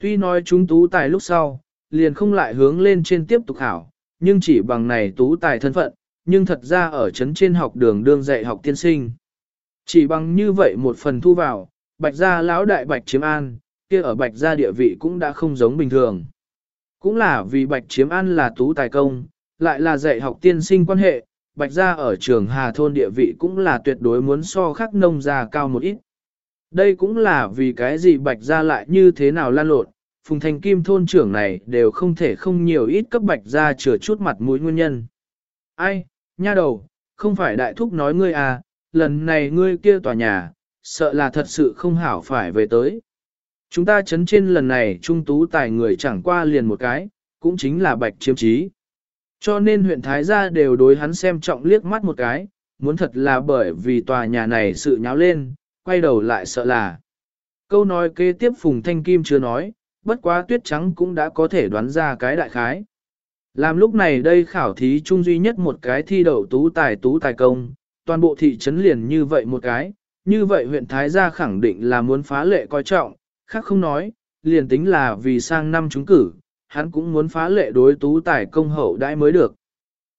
Tuy nói chúng tú tài lúc sau, liền không lại hướng lên trên tiếp tục hảo, nhưng chỉ bằng này tú tài thân phận, nhưng thật ra ở chấn trên học đường đương dạy học tiên sinh. Chỉ bằng như vậy một phần thu vào, bạch gia lão đại bạch chiếm an, kia ở bạch gia địa vị cũng đã không giống bình thường. Cũng là vì bạch chiếm an là tú tài công, lại là dạy học tiên sinh quan hệ, bạch gia ở trường Hà Thôn địa vị cũng là tuyệt đối muốn so khắc nông gia cao một ít. Đây cũng là vì cái gì bạch gia lại như thế nào lan lộn, phùng thành kim thôn trưởng này đều không thể không nhiều ít cấp bạch gia chừa chút mặt mũi nguyên nhân. Ai, nha đầu, không phải đại thúc nói ngươi à, lần này ngươi kia tòa nhà, sợ là thật sự không hảo phải về tới. Chúng ta chấn trên lần này trung tú tài người chẳng qua liền một cái, cũng chính là bạch chiếm trí. Cho nên huyện Thái Gia đều đối hắn xem trọng liếc mắt một cái, muốn thật là bởi vì tòa nhà này sự nháo lên, quay đầu lại sợ là. Câu nói kế tiếp Phùng Thanh Kim chưa nói, bất quá tuyết trắng cũng đã có thể đoán ra cái đại khái. Làm lúc này đây khảo thí chung duy nhất một cái thi đậu tú tài tú tài công, toàn bộ thị trấn liền như vậy một cái, như vậy huyện Thái Gia khẳng định là muốn phá lệ coi trọng, khác không nói, liền tính là vì sang năm chúng cử, hắn cũng muốn phá lệ đối tú tài công hậu đãi mới được.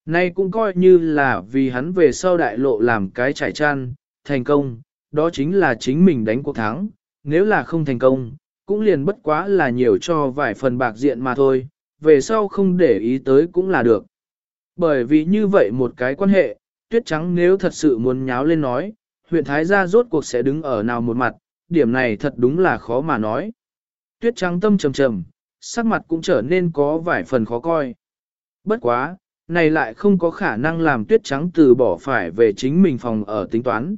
Nay cũng coi như là vì hắn về sau đại lộ làm cái trải chăn, thành công, đó chính là chính mình đánh cuộc thắng, nếu là không thành công, cũng liền bất quá là nhiều cho vài phần bạc diện mà thôi, về sau không để ý tới cũng là được. Bởi vì như vậy một cái quan hệ, tuyết trắng nếu thật sự muốn nháo lên nói, huyện Thái gia rốt cuộc sẽ đứng ở nào một mặt, điểm này thật đúng là khó mà nói. Tuyết trắng tâm trầm trầm, sắc mặt cũng trở nên có vài phần khó coi. Bất quá, này lại không có khả năng làm tuyết trắng từ bỏ phải về chính mình phòng ở tính toán.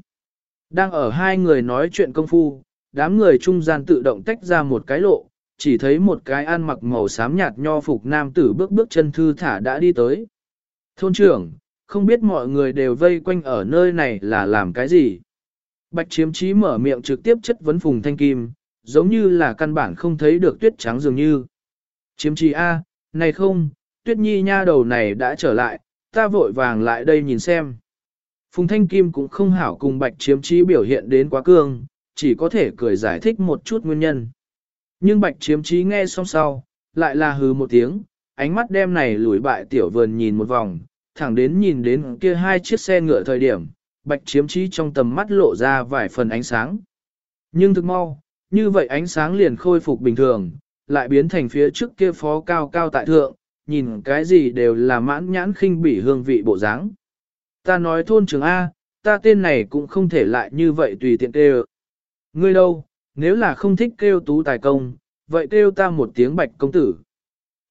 Đang ở hai người nói chuyện công phu, đám người trung gian tự động tách ra một cái lộ, chỉ thấy một cái ăn mặc màu xám nhạt nho phục nam tử bước bước chân thư thả đã đi tới. Thôn trưởng, không biết mọi người đều vây quanh ở nơi này là làm cái gì. Bạch chiếm trí mở miệng trực tiếp chất vấn Phùng Thanh Kim, giống như là căn bản không thấy được tuyết trắng dường như. Chiếm trí A, này không, tuyết nhi nha đầu này đã trở lại, ta vội vàng lại đây nhìn xem. Phùng Thanh Kim cũng không hảo cùng bạch chiếm trí biểu hiện đến quá cương, chỉ có thể cười giải thích một chút nguyên nhân. Nhưng bạch chiếm trí nghe xong sau, lại là hừ một tiếng, ánh mắt đem này lùi bại tiểu vườn nhìn một vòng, thẳng đến nhìn đến kia hai chiếc xe ngựa thời điểm, bạch chiếm trí trong tầm mắt lộ ra vài phần ánh sáng. Nhưng thực mau, như vậy ánh sáng liền khôi phục bình thường, lại biến thành phía trước kia phó cao cao tại thượng, nhìn cái gì đều là mãn nhãn khinh bỉ hương vị bộ dáng. Ta nói thôn trường A, ta tên này cũng không thể lại như vậy tùy tiện kêu. Ngươi đâu, nếu là không thích kêu tú tài công, vậy kêu ta một tiếng bạch công tử.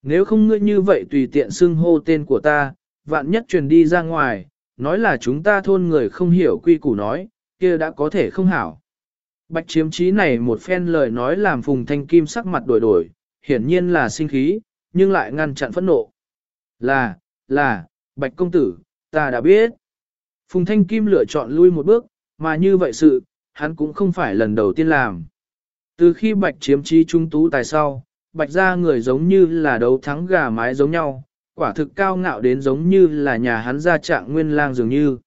Nếu không ngươi như vậy tùy tiện xưng hô tên của ta, vạn nhất truyền đi ra ngoài, nói là chúng ta thôn người không hiểu quy củ nói, kia đã có thể không hảo. Bạch chiếm trí này một phen lời nói làm Phùng Thanh Kim sắc mặt đổi đổi, hiển nhiên là sinh khí, nhưng lại ngăn chặn phẫn nộ. Là, là, Bạch công tử, ta đã biết. Phùng Thanh Kim lựa chọn lui một bước, mà như vậy sự, hắn cũng không phải lần đầu tiên làm. Từ khi Bạch chiếm trí trung tú tài sau, Bạch ra người giống như là đấu thắng gà mái giống nhau, quả thực cao ngạo đến giống như là nhà hắn ra trạng nguyên lang dường như.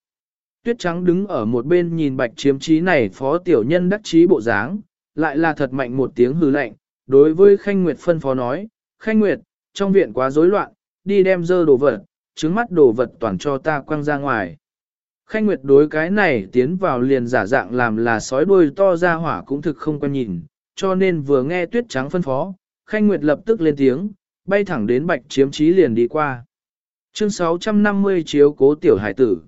Tuyết trắng đứng ở một bên nhìn bạch chiếm trí này phó tiểu nhân đắc trí bộ dáng, lại là thật mạnh một tiếng hư lạnh, đối với Khanh Nguyệt phân phó nói, Khanh Nguyệt, trong viện quá rối loạn, đi đem dơ đồ vật, trứng mắt đồ vật toàn cho ta quăng ra ngoài. Khanh Nguyệt đối cái này tiến vào liền giả dạng làm là sói đuôi to ra hỏa cũng thực không quan nhìn, cho nên vừa nghe tuyết trắng phân phó, Khanh Nguyệt lập tức lên tiếng, bay thẳng đến bạch chiếm trí liền đi qua. Chương 650 chiếu cố tiểu hải tử.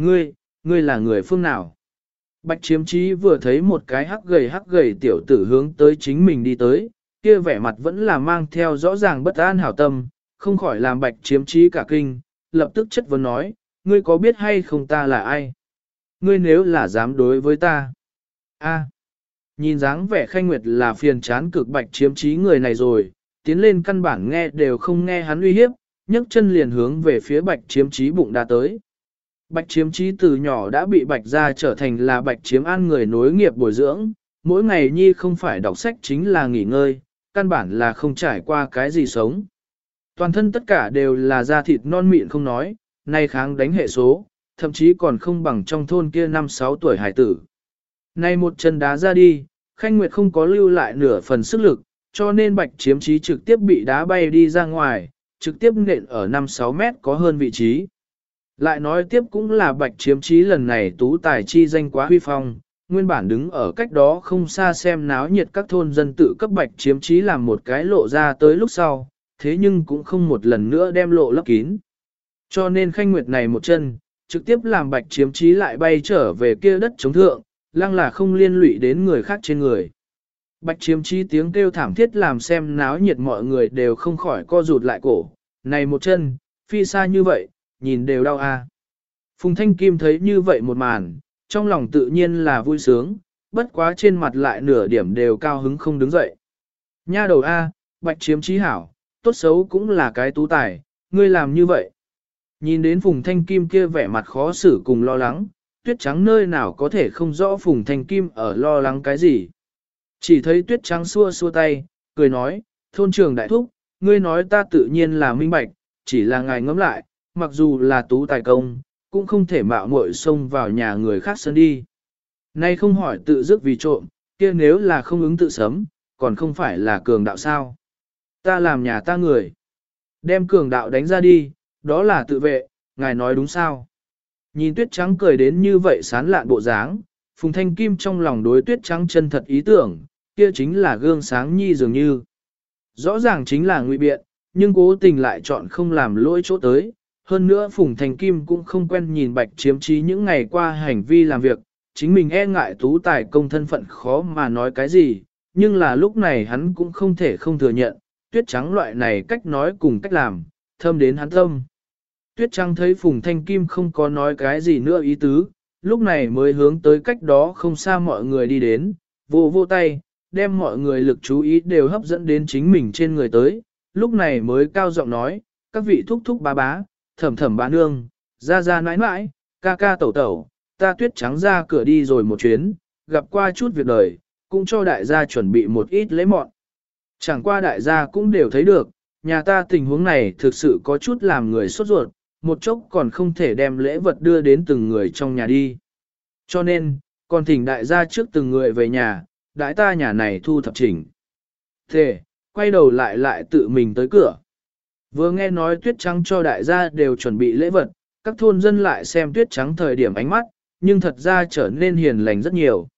Ngươi, ngươi là người phương nào? Bạch chiếm trí vừa thấy một cái hắc gầy hắc gầy tiểu tử hướng tới chính mình đi tới, kia vẻ mặt vẫn là mang theo rõ ràng bất an hảo tâm, không khỏi làm bạch chiếm trí cả kinh, lập tức chất vấn nói, ngươi có biết hay không ta là ai? Ngươi nếu là dám đối với ta. a nhìn dáng vẻ khanh nguyệt là phiền chán cực bạch chiếm trí người này rồi, tiến lên căn bản nghe đều không nghe hắn uy hiếp, nhấc chân liền hướng về phía bạch chiếm trí bụng đã tới. Bạch chiếm trí từ nhỏ đã bị bạch ra trở thành là bạch chiếm an người nối nghiệp bồi dưỡng, mỗi ngày nhi không phải đọc sách chính là nghỉ ngơi, căn bản là không trải qua cái gì sống. Toàn thân tất cả đều là da thịt non mịn không nói, nay kháng đánh hệ số, thậm chí còn không bằng trong thôn kia năm sáu tuổi hải tử. Nay một chân đá ra đi, Khanh Nguyệt không có lưu lại nửa phần sức lực, cho nên bạch chiếm trí trực tiếp bị đá bay đi ra ngoài, trực tiếp nện ở 5-6 mét có hơn vị trí. Lại nói tiếp cũng là bạch chiếm trí lần này tú tài chi danh quá huy phong, nguyên bản đứng ở cách đó không xa xem náo nhiệt các thôn dân tự cấp bạch chiếm trí làm một cái lộ ra tới lúc sau, thế nhưng cũng không một lần nữa đem lộ lấp kín. Cho nên khanh nguyệt này một chân, trực tiếp làm bạch chiếm trí lại bay trở về kia đất chống thượng, lăng là không liên lụy đến người khác trên người. Bạch chiếm trí tiếng kêu thảm thiết làm xem náo nhiệt mọi người đều không khỏi co rụt lại cổ, này một chân, phi xa như vậy, nhìn đều đau a. Phùng Thanh Kim thấy như vậy một màn, trong lòng tự nhiên là vui sướng, bất quá trên mặt lại nửa điểm đều cao hứng không đứng dậy. Nha đầu A, bạch chiếm trí hảo, tốt xấu cũng là cái tú tài, ngươi làm như vậy. Nhìn đến Phùng Thanh Kim kia vẻ mặt khó xử cùng lo lắng, tuyết trắng nơi nào có thể không rõ Phùng Thanh Kim ở lo lắng cái gì. Chỉ thấy tuyết trắng xua xua tay, cười nói, thôn trường đại thúc, ngươi nói ta tự nhiên là minh bạch, chỉ là ngài ngẫm lại, mặc dù là tú tài công, cũng không thể mạo muội xông vào nhà người khác sân đi. Nay không hỏi tự dứt vì trộm, kia nếu là không ứng tự sấm, còn không phải là cường đạo sao. Ta làm nhà ta người. Đem cường đạo đánh ra đi, đó là tự vệ, ngài nói đúng sao. Nhìn tuyết trắng cười đến như vậy sán lạn bộ dáng, Phùng Thanh Kim trong lòng đối tuyết trắng chân thật ý tưởng, kia chính là gương sáng nhi dường như. Rõ ràng chính là ngụy biện, nhưng cố tình lại chọn không làm lỗi chỗ tới. Hơn nữa Phùng Thanh Kim cũng không quen nhìn bạch chiếm trí những ngày qua hành vi làm việc, chính mình e ngại tú tài công thân phận khó mà nói cái gì, nhưng là lúc này hắn cũng không thể không thừa nhận, tuyết trắng loại này cách nói cùng cách làm, thâm đến hắn tâm. Tuyết trắng thấy Phùng Thanh Kim không có nói cái gì nữa ý tứ, lúc này mới hướng tới cách đó không xa mọi người đi đến, vô vô tay, đem mọi người lực chú ý đều hấp dẫn đến chính mình trên người tới, lúc này mới cao giọng nói, các vị thúc thúc bá bá, thẩm thẩm bá nương, ra ra nãi nãi, ca ca tẩu tẩu, ta tuyết trắng ra cửa đi rồi một chuyến, gặp qua chút việc đời, cũng cho đại gia chuẩn bị một ít lễ mọn. Chẳng qua đại gia cũng đều thấy được, nhà ta tình huống này thực sự có chút làm người sốt ruột, một chốc còn không thể đem lễ vật đưa đến từng người trong nhà đi. Cho nên, còn thỉnh đại gia trước từng người về nhà, đại ta nhà này thu thập chỉnh. Thế, quay đầu lại lại tự mình tới cửa. Vừa nghe nói tuyết trắng cho đại gia đều chuẩn bị lễ vật, các thôn dân lại xem tuyết trắng thời điểm ánh mắt, nhưng thật ra trở nên hiền lành rất nhiều.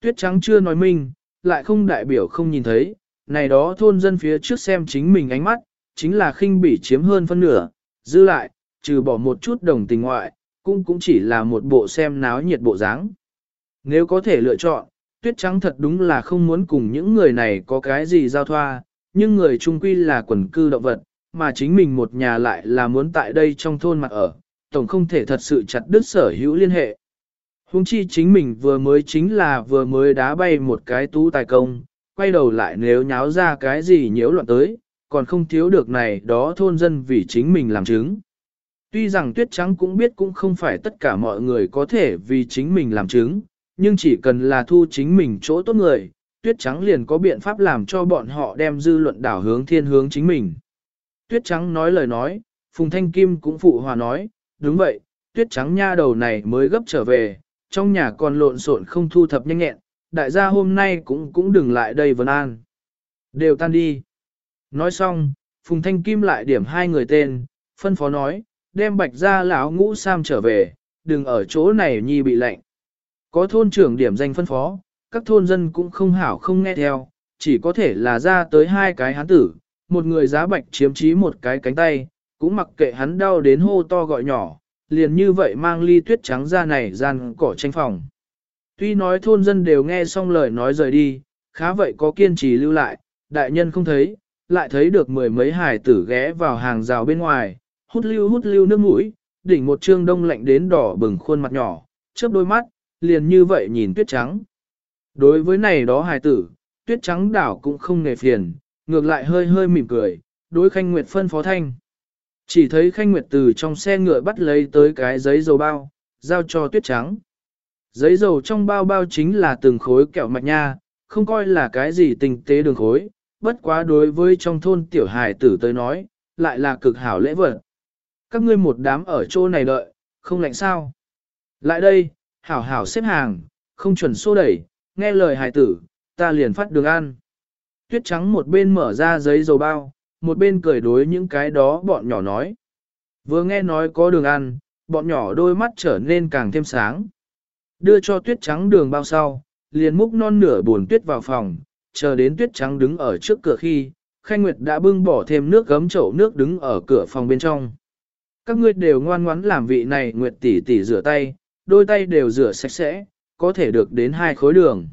Tuyết trắng chưa nói minh, lại không đại biểu không nhìn thấy, này đó thôn dân phía trước xem chính mình ánh mắt, chính là khinh bỉ chiếm hơn phân nửa, dư lại, trừ bỏ một chút đồng tình ngoại, cũng cũng chỉ là một bộ xem náo nhiệt bộ dáng. Nếu có thể lựa chọn, tuyết trắng thật đúng là không muốn cùng những người này có cái gì giao thoa, nhưng người trung quy là quần cư động vật, mà chính mình một nhà lại là muốn tại đây trong thôn mà ở, tổng không thể thật sự chặt đứt sở hữu liên hệ. Hùng chi chính mình vừa mới chính là vừa mới đá bay một cái tú tài công, quay đầu lại nếu nháo ra cái gì nhiễu loạn tới, còn không thiếu được này đó thôn dân vì chính mình làm chứng. Tuy rằng tuyết trắng cũng biết cũng không phải tất cả mọi người có thể vì chính mình làm chứng, nhưng chỉ cần là thu chính mình chỗ tốt người, tuyết trắng liền có biện pháp làm cho bọn họ đem dư luận đảo hướng thiên hướng chính mình. Tuyết trắng nói lời nói, Phùng Thanh Kim cũng phụ hòa nói, đúng vậy, tuyết trắng nha đầu này mới gấp trở về, trong nhà còn lộn xộn không thu thập nhanh nhẹn, đại gia hôm nay cũng cũng đừng lại đây vấn an. Đều tan đi. Nói xong, Phùng Thanh Kim lại điểm hai người tên, phân phó nói, đem bạch ra lão ngũ sam trở về, đừng ở chỗ này nhi bị lạnh. Có thôn trưởng điểm danh phân phó, các thôn dân cũng không hảo không nghe theo, chỉ có thể là ra tới hai cái hán tử, một người giá bạch chiếm trí một cái cánh tay, cũng mặc kệ hắn đau đến hô to gọi nhỏ, liền như vậy mang ly tuyết trắng ra này gian cỏ tranh phòng. Tuy nói thôn dân đều nghe xong lời nói rời đi, khá vậy có kiên trì lưu lại, đại nhân không thấy, lại thấy được mười mấy hải tử ghé vào hàng rào bên ngoài, hút lưu hút lưu nước mũi, đỉnh một trương đông lạnh đến đỏ bừng khuôn mặt nhỏ, chớp đôi mắt, liền như vậy nhìn tuyết trắng. Đối với này đó hài tử, tuyết trắng đảo cũng không nề phiền, ngược lại hơi hơi mỉm cười, đối Khanh Nguyệt phân phó thanh. Chỉ thấy Khanh Nguyệt từ trong xe ngựa bắt lấy tới cái giấy dầu bao, giao cho tuyết trắng. Giấy dầu trong bao bao chính là từng khối kẹo mạch nha, không coi là cái gì tinh tế đường khối, bất quá đối với trong thôn tiểu hài tử tới nói, lại là cực hảo lễ vật. Các ngươi một đám ở chỗ này đợi, không lạnh sao. Lại đây, hảo hảo xếp hàng, không chuẩn xô đẩy, nghe lời hài tử, ta liền phát đường ăn. Tuyết trắng một bên mở ra giấy dầu bao, một bên cười đối những cái đó bọn nhỏ nói. Vừa nghe nói có đường ăn, bọn nhỏ đôi mắt trở nên càng thêm sáng. Đưa cho tuyết trắng đường bao sau, liền múc non nửa buồn tuyết vào phòng, chờ đến tuyết trắng đứng ở trước cửa khi, Khanh Nguyệt đã bưng bỏ thêm nước gấm chậu nước đứng ở cửa phòng bên trong. Các ngươi đều ngoan ngoãn làm vị này Nguyệt tỷ tỷ rửa tay, đôi tay đều rửa sạch sẽ, có thể được đến hai khối đường.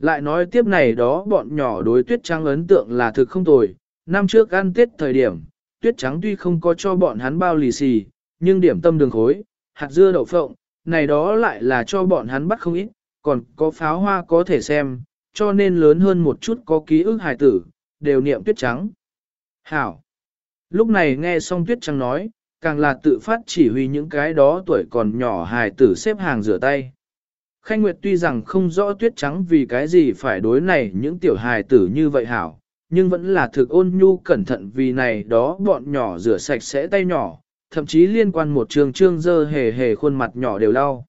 Lại nói tiếp này đó bọn nhỏ đối tuyết trắng ấn tượng là thực không tồi, năm trước ăn tết thời điểm, tuyết trắng tuy không có cho bọn hắn bao lì xì, nhưng điểm tâm đường khối, hạt dưa đậu phộng, này đó lại là cho bọn hắn bắt không ít, còn có pháo hoa có thể xem, cho nên lớn hơn một chút có ký ức hài tử, đều niệm tuyết trắng. Hảo! Lúc này nghe xong tuyết trắng nói, càng là tự phát chỉ huy những cái đó tuổi còn nhỏ hài tử xếp hàng rửa tay. Khanh Nguyệt tuy rằng không rõ tuyết trắng vì cái gì phải đối này những tiểu hài tử như vậy hảo, nhưng vẫn là thực ôn nhu cẩn thận vì này đó bọn nhỏ rửa sạch sẽ tay nhỏ, thậm chí liên quan một trường trương dơ hề hề khuôn mặt nhỏ đều lau.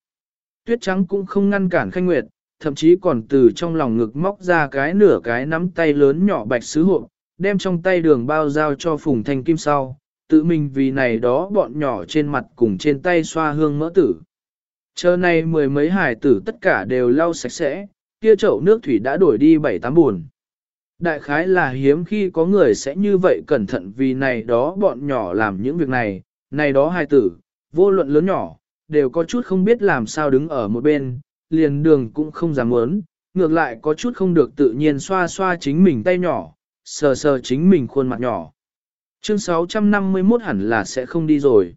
Tuyết trắng cũng không ngăn cản Khanh Nguyệt, thậm chí còn từ trong lòng ngực móc ra cái nửa cái nắm tay lớn nhỏ bạch sứ hộp, đem trong tay đường bao giao cho Phùng Thanh Kim sau, tự mình vì này đó bọn nhỏ trên mặt cùng trên tay xoa hương mỡ tử. Chờ này mười mấy hải tử tất cả đều lau sạch sẽ, kia chậu nước thủy đã đổi đi bảy tám buồn. Đại khái là hiếm khi có người sẽ như vậy cẩn thận vì này đó bọn nhỏ làm những việc này, này đó hài tử, vô luận lớn nhỏ, đều có chút không biết làm sao đứng ở một bên, liền đường cũng không dám muốn, ngược lại có chút không được tự nhiên xoa xoa chính mình tay nhỏ, sờ sờ chính mình khuôn mặt nhỏ. Chương 651 hẳn là sẽ không đi rồi.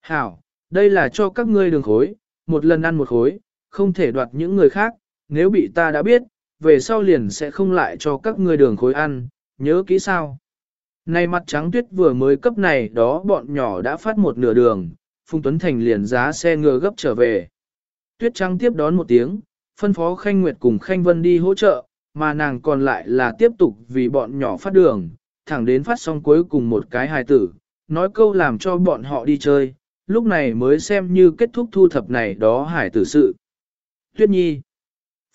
Hảo, đây là cho các ngươi đường khối, một lần ăn một khối, không thể đoạt những người khác, nếu bị ta đã biết, về sau liền sẽ không lại cho các ngươi đường khối ăn, nhớ kỹ sao. Này mặt trắng tuyết vừa mới cấp này đó bọn nhỏ đã phát một nửa đường, Phùng Tuấn Thành liền giá xe ngựa gấp trở về. Tuyết trắng tiếp đón một tiếng, phân phó Khanh Nguyệt cùng Khanh Vân đi hỗ trợ, mà nàng còn lại là tiếp tục vì bọn nhỏ phát đường, thẳng đến phát xong cuối cùng một cái hài tử, nói câu làm cho bọn họ đi chơi, lúc này mới xem như kết thúc thu thập này đó hải tử sự. Tuyết Nhi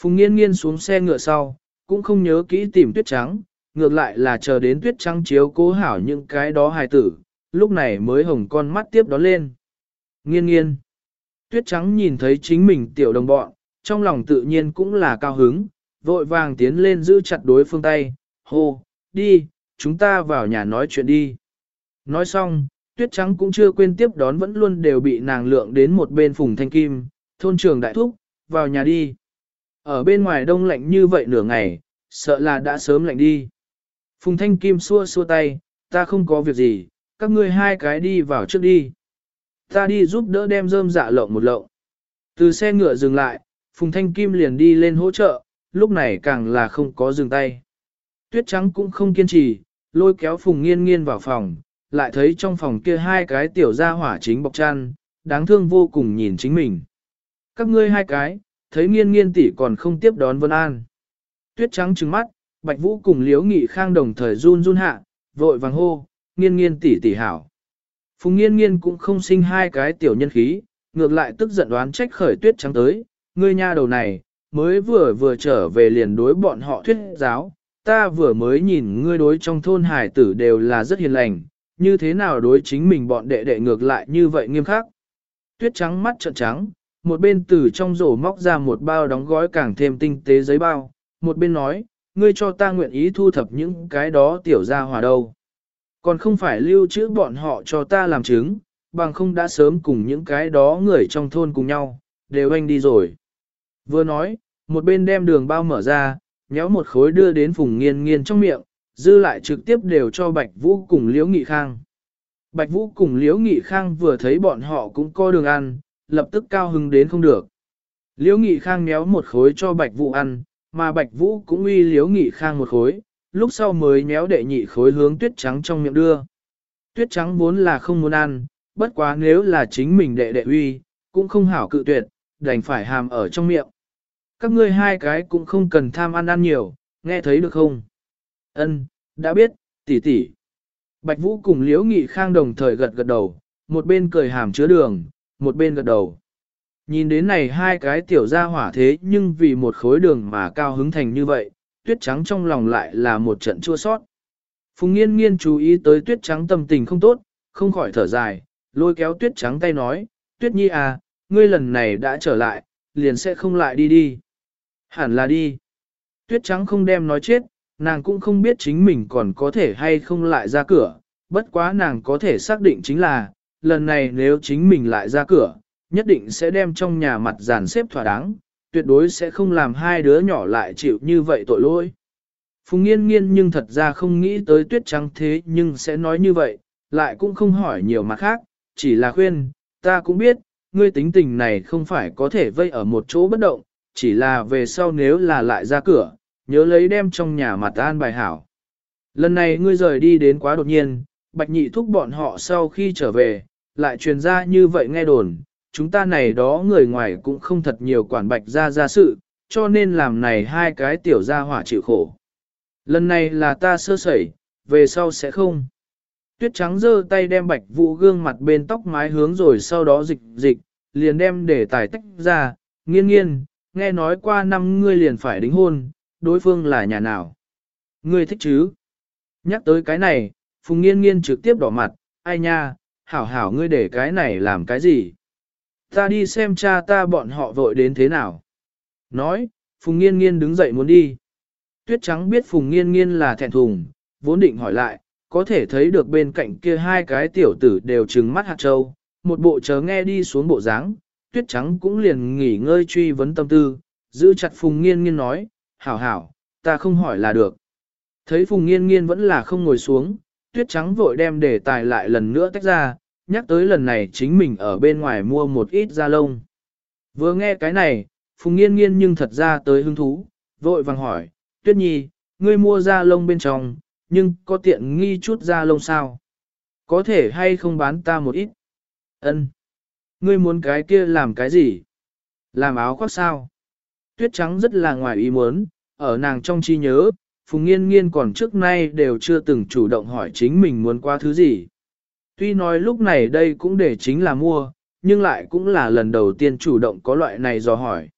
Phùng Nghiên Nghiên xuống xe ngựa sau, cũng không nhớ kỹ tìm Tuyết Trắng, ngược lại là chờ đến Tuyết Trắng chiếu cố hảo những cái đó hài tử, lúc này mới hồng con mắt tiếp đón lên. Nghiên nghiên. Tuyết Trắng nhìn thấy chính mình tiểu đồng bọn, trong lòng tự nhiên cũng là cao hứng, vội vàng tiến lên giữ chặt đối phương tay, hô, đi, chúng ta vào nhà nói chuyện đi. Nói xong, tuyết trắng cũng chưa quên tiếp đón vẫn luôn đều bị nàng lượng đến một bên phùng thanh kim, thôn trường đại thúc, vào nhà đi. Ở bên ngoài đông lạnh như vậy nửa ngày, sợ là đã sớm lạnh đi. Phùng thanh kim xua xua tay, ta không có việc gì, các ngươi hai cái đi vào trước đi. Ta đi giúp đỡ đem rơm dạ lộng một lộng. Từ xe ngựa dừng lại, Phùng Thanh Kim liền đi lên hỗ trợ, lúc này càng là không có dừng tay. Tuyết trắng cũng không kiên trì, lôi kéo Phùng Nghiên Nghiên vào phòng, lại thấy trong phòng kia hai cái tiểu gia hỏa chính bọc chăn, đáng thương vô cùng nhìn chính mình. Các ngươi hai cái, thấy Nghiên Nghiên tỷ còn không tiếp đón Vân An. Tuyết trắng trừng mắt, Bạch Vũ cùng Liễu Nghị Khang đồng thời run run hạ, vội vàng hô, Nghiên Nghiên tỷ tỷ hảo. Phùng Nghiên Nghiên cũng không sinh hai cái tiểu nhân khí, ngược lại tức giận đoán trách khởi Tuyết trắng tới, ngươi nha đầu này, mới vừa vừa trở về liền đối bọn họ thuyết giáo, ta vừa mới nhìn ngươi đối trong thôn hải tử đều là rất hiền lành, như thế nào đối chính mình bọn đệ đệ ngược lại như vậy nghiêm khắc. Tuyết trắng mắt trợn trắng, một bên từ trong rổ móc ra một bao đóng gói càng thêm tinh tế giấy bao, một bên nói, ngươi cho ta nguyện ý thu thập những cái đó tiểu ra hòa đâu. Còn không phải lưu trữ bọn họ cho ta làm chứng, bằng không đã sớm cùng những cái đó người trong thôn cùng nhau, đều anh đi rồi. Vừa nói, một bên đem đường bao mở ra, nhéo một khối đưa đến Phùng Nghiên Nghiên trong miệng, dư lại trực tiếp đều cho Bạch Vũ cùng Liễu Nghị Khang. Bạch Vũ cùng Liễu Nghị Khang vừa thấy bọn họ cũng có đường ăn, lập tức cao hứng đến không được. Liễu Nghị Khang méo một khối cho Bạch Vũ ăn, mà Bạch Vũ cũng uy liễu nghị khang một khối, lúc sau mới méo đệ nhị khối hướng tuyết trắng trong miệng đưa. Tuyết trắng vốn là không muốn ăn, bất quá nếu là chính mình đệ đệ uy, cũng không hảo cự tuyệt, đành phải hàm ở trong miệng. Các ngươi hai cái cũng không cần tham ăn ăn nhiều, nghe thấy được không? Ân, đã biết, tỷ tỷ. Bạch Vũ cùng Liễu Nghị Khang đồng thời gật gật đầu, một bên cười hàm chứa đường, một bên gật đầu. Nhìn đến này hai cái tiểu gia hỏa thế nhưng vì một khối đường mà cao hứng thành như vậy, tuyết trắng trong lòng lại là một trận chua sót. Phùng nghiên nghiên chú ý tới tuyết trắng tâm tình không tốt, không khỏi thở dài, lôi kéo tuyết trắng tay nói, tuyết nhi à, ngươi lần này đã trở lại, liền sẽ không lại đi đi. Hẳn là đi. Tuyết trắng không đem nói chết, nàng cũng không biết chính mình còn có thể hay không lại ra cửa, bất quá nàng có thể xác định chính là, lần này nếu chính mình lại ra cửa, nhất định sẽ đem trong nhà mặt giàn xếp thỏa đáng, tuyệt đối sẽ không làm hai đứa nhỏ lại chịu như vậy tội lỗi. Phùng nghiên nghiên nhưng thật ra không nghĩ tới tuyết trắng thế nhưng sẽ nói như vậy, lại cũng không hỏi nhiều mặt khác, chỉ là khuyên, ta cũng biết, ngươi tính tình này không phải có thể vây ở một chỗ bất động, chỉ là về sau nếu là lại ra cửa, nhớ lấy đem trong nhà mặt an bài hảo. Lần này ngươi rời đi đến quá đột nhiên, bạch nhị thúc bọn họ sau khi trở về, lại truyền ra như vậy nghe đồn, chúng ta này đó người ngoài cũng không thật nhiều quản bạch ra ra sự, cho nên làm này hai cái tiểu gia hỏa chịu khổ. Lần này là ta sơ sẩy, về sau sẽ không. Tuyết trắng giơ tay đem bạch vũ gương mặt bên tóc mái hướng rồi sau đó dịch dịch, liền đem để tài tách ra, nghiên nghiên, nghe nói qua năm ngươi liền phải đính hôn, đối phương là nhà nào. Ngươi thích chứ? Nhắc tới cái này, Phùng Nghiên Nghiên trực tiếp đỏ mặt, ai nha, hảo hảo ngươi để cái này làm cái gì? Ta đi xem cha ta bọn họ vội đến thế nào. Nói, Phùng Nghiên Nghiên đứng dậy muốn đi. Tuyết Trắng biết Phùng Nghiên Nghiên là thẹn thùng, vốn định hỏi lại, có thể thấy được bên cạnh kia hai cái tiểu tử đều trừng mắt hạt trâu, một bộ chớ nghe đi xuống bộ dáng. Tuyết Trắng cũng liền nghỉ ngơi truy vấn tâm tư, giữ chặt Phùng Nghiên Nghiên nói, hảo hảo, ta không hỏi là được. Thấy Phùng Nghiên Nghiên vẫn là không ngồi xuống, Tuyết Trắng vội đem đề tài lại lần nữa tách ra, nhắc tới lần này chính mình ở bên ngoài mua một ít da lông. Vừa nghe cái này, Phùng Nghiên Nghiên nhưng thật ra tới hứng thú, vội vàng hỏi, Tuyết Nhi, ngươi mua da lông bên trong, nhưng có tiện nghi chút da lông sao? Có thể hay không bán ta một ít? Ân, Ngươi muốn cái kia làm cái gì? Làm áo khoác sao? Tuyết trắng rất là ngoài ý muốn, ở nàng trong chi nhớ, Phùng Nghiên Nghiên còn trước nay đều chưa từng chủ động hỏi chính mình muốn qua thứ gì. Tuy nói lúc này đây cũng để chính là mua, nhưng lại cũng là lần đầu tiên chủ động có loại này dò hỏi.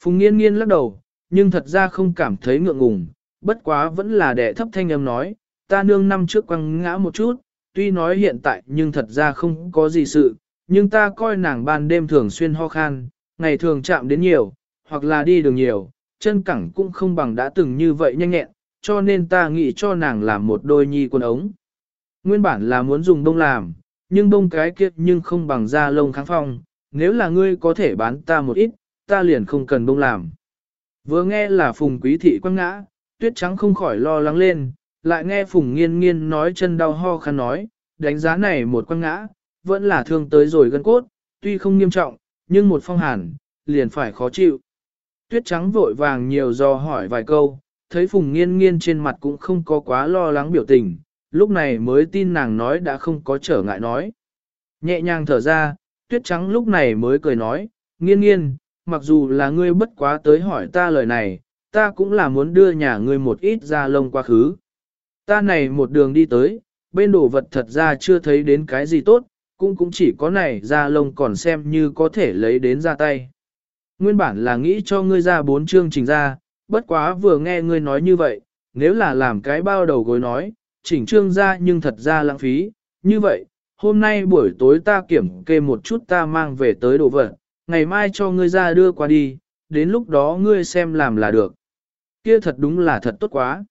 Phùng Nghiên Nghiên lắc đầu, nhưng thật ra không cảm thấy ngượng ngùng, bất quá vẫn là đệ thấp thanh âm nói, ta nương năm trước quăng ngã một chút, tuy nói hiện tại nhưng thật ra không có gì sự, nhưng ta coi nàng ban đêm thường xuyên ho khan, ngày thường chạm đến nhiều, hoặc là đi đường nhiều, chân cẳng cũng không bằng đã từng như vậy nhanh nhẹn, cho nên ta nghĩ cho nàng làm một đôi nhi quần ống. Nguyên bản là muốn dùng đông làm, nhưng đông cái kia nhưng không bằng da lông kháng phong, nếu là ngươi có thể bán ta một ít, ta liền không cần đông làm. Vừa nghe là phùng quý thị quăng ngã, tuyết trắng không khỏi lo lắng lên, lại nghe phùng nghiên nghiên nói chân đau ho khăn nói, đánh giá này một quăng ngã, vẫn là thương tới rồi gân cốt, tuy không nghiêm trọng, nhưng một phong hàn, liền phải khó chịu. Tuyết trắng vội vàng nhiều do hỏi vài câu, thấy Phùng Nghiên Nghiên trên mặt cũng không có quá lo lắng biểu tình, lúc này mới tin nàng nói đã không có trở ngại nói. Nhẹ nhàng thở ra, Tuyết trắng lúc này mới cười nói, Nghiên Nghiên, mặc dù là ngươi bất quá tới hỏi ta lời này, ta cũng là muốn đưa nhà ngươi một ít ra lông quá khứ. Ta này một đường đi tới, bên đồ vật thật ra chưa thấy đến cái gì tốt, cũng cũng chỉ có này ra lông còn xem như có thể lấy đến ra tay. Nguyên bản là nghĩ cho ngươi ra bốn chương trình ra, bất quá vừa nghe ngươi nói như vậy, nếu là làm cái bao đầu gối nói, chỉnh chương ra nhưng thật ra lãng phí, như vậy, hôm nay buổi tối ta kiểm kê một chút ta mang về tới đồ vật, ngày mai cho ngươi ra đưa qua đi, đến lúc đó ngươi xem làm là được. Kia thật đúng là thật tốt quá.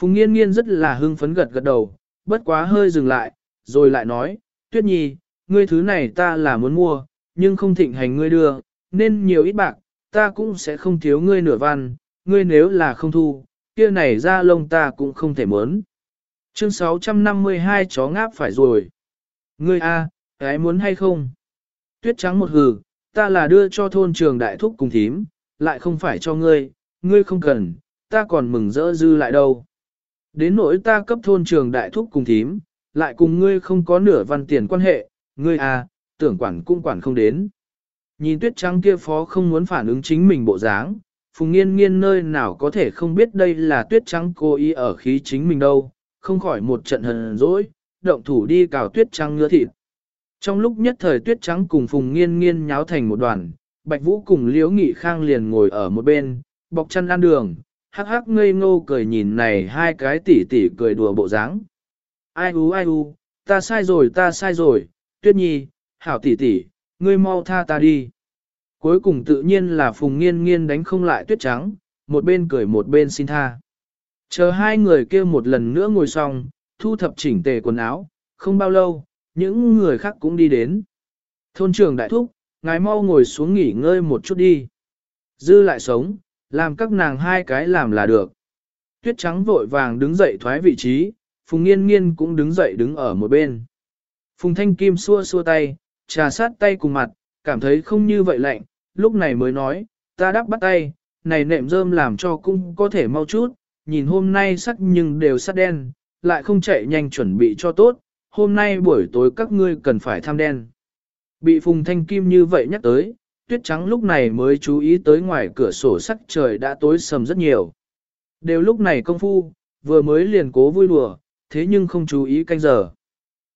Phùng nghiên nghiên rất là hưng phấn gật gật đầu, bất quá hơi dừng lại, rồi lại nói, tuyết nhi, ngươi thứ này ta là muốn mua, nhưng không thịnh hành ngươi đưa, nên nhiều ít bạc, ta cũng sẽ không thiếu ngươi nửa văn, ngươi nếu là không thu, kia này ra lông ta cũng không thể mớn. Chương 652 chó ngáp phải rồi. Ngươi a, à, cái muốn hay không? Tuyết trắng một hừ, ta là đưa cho thôn trường đại thúc cùng thím, lại không phải cho ngươi, ngươi không cần, ta còn mừng rỡ dư lại đâu. Đến nỗi ta cấp thôn trường đại thúc cùng thím, lại cùng ngươi không có nửa văn tiền quan hệ, ngươi à, tưởng quản cũng quản không đến. Nhìn tuyết trắng kia phó không muốn phản ứng chính mình bộ dáng, Phùng Nghiên Nghiên nơi nào có thể không biết đây là tuyết trắng cố ý ở khí chính mình đâu, không khỏi một trận hờn dỗi, động thủ đi cào tuyết trắng ngứa thịt. Trong lúc nhất thời tuyết trắng cùng Phùng Nghiên Nghiên nháo thành một đoàn, Bạch Vũ cùng Liễu Nghị Khang liền ngồi ở một bên, bọc chân ăn đường, hắc hắc ngây ngô cười nhìn này hai cái tỉ tỉ cười đùa bộ dáng. Ai u ai u, ta sai rồi ta sai rồi, tuyết nhi, hảo tỉ tỉ, ngươi mau tha ta đi. Cuối cùng tự nhiên là Phùng Nghiên Nghiên đánh không lại tuyết trắng, một bên cười một bên xin tha. Chờ hai người kia một lần nữa ngồi xong, thu thập chỉnh tề quần áo, không bao lâu, những người khác cũng đi đến. Thôn trưởng đại thúc, ngài mau ngồi xuống nghỉ ngơi một chút đi. Dư lại sống, làm các nàng hai cái làm là được. Tuyết trắng vội vàng đứng dậy thoái vị trí, Phùng Nghiên Nghiên cũng đứng dậy đứng ở một bên. Phùng Thanh Kim xua xua tay, trà sát tay cùng mặt, cảm thấy không như vậy lạnh, lúc này mới nói, ta đắp bắt tay, này nệm rơm làm cho cung có thể mau chút, nhìn hôm nay sắc nhưng đều sắt đen, lại không chạy nhanh chuẩn bị cho tốt, hôm nay buổi tối các ngươi cần phải tham đen. Bị Phùng Thanh Kim như vậy nhắc tới, tuyết trắng lúc này mới chú ý tới ngoài cửa sổ sắc trời đã tối sầm rất nhiều. Đều lúc này công phu, vừa mới liền cố vui đùa, thế nhưng không chú ý canh giờ.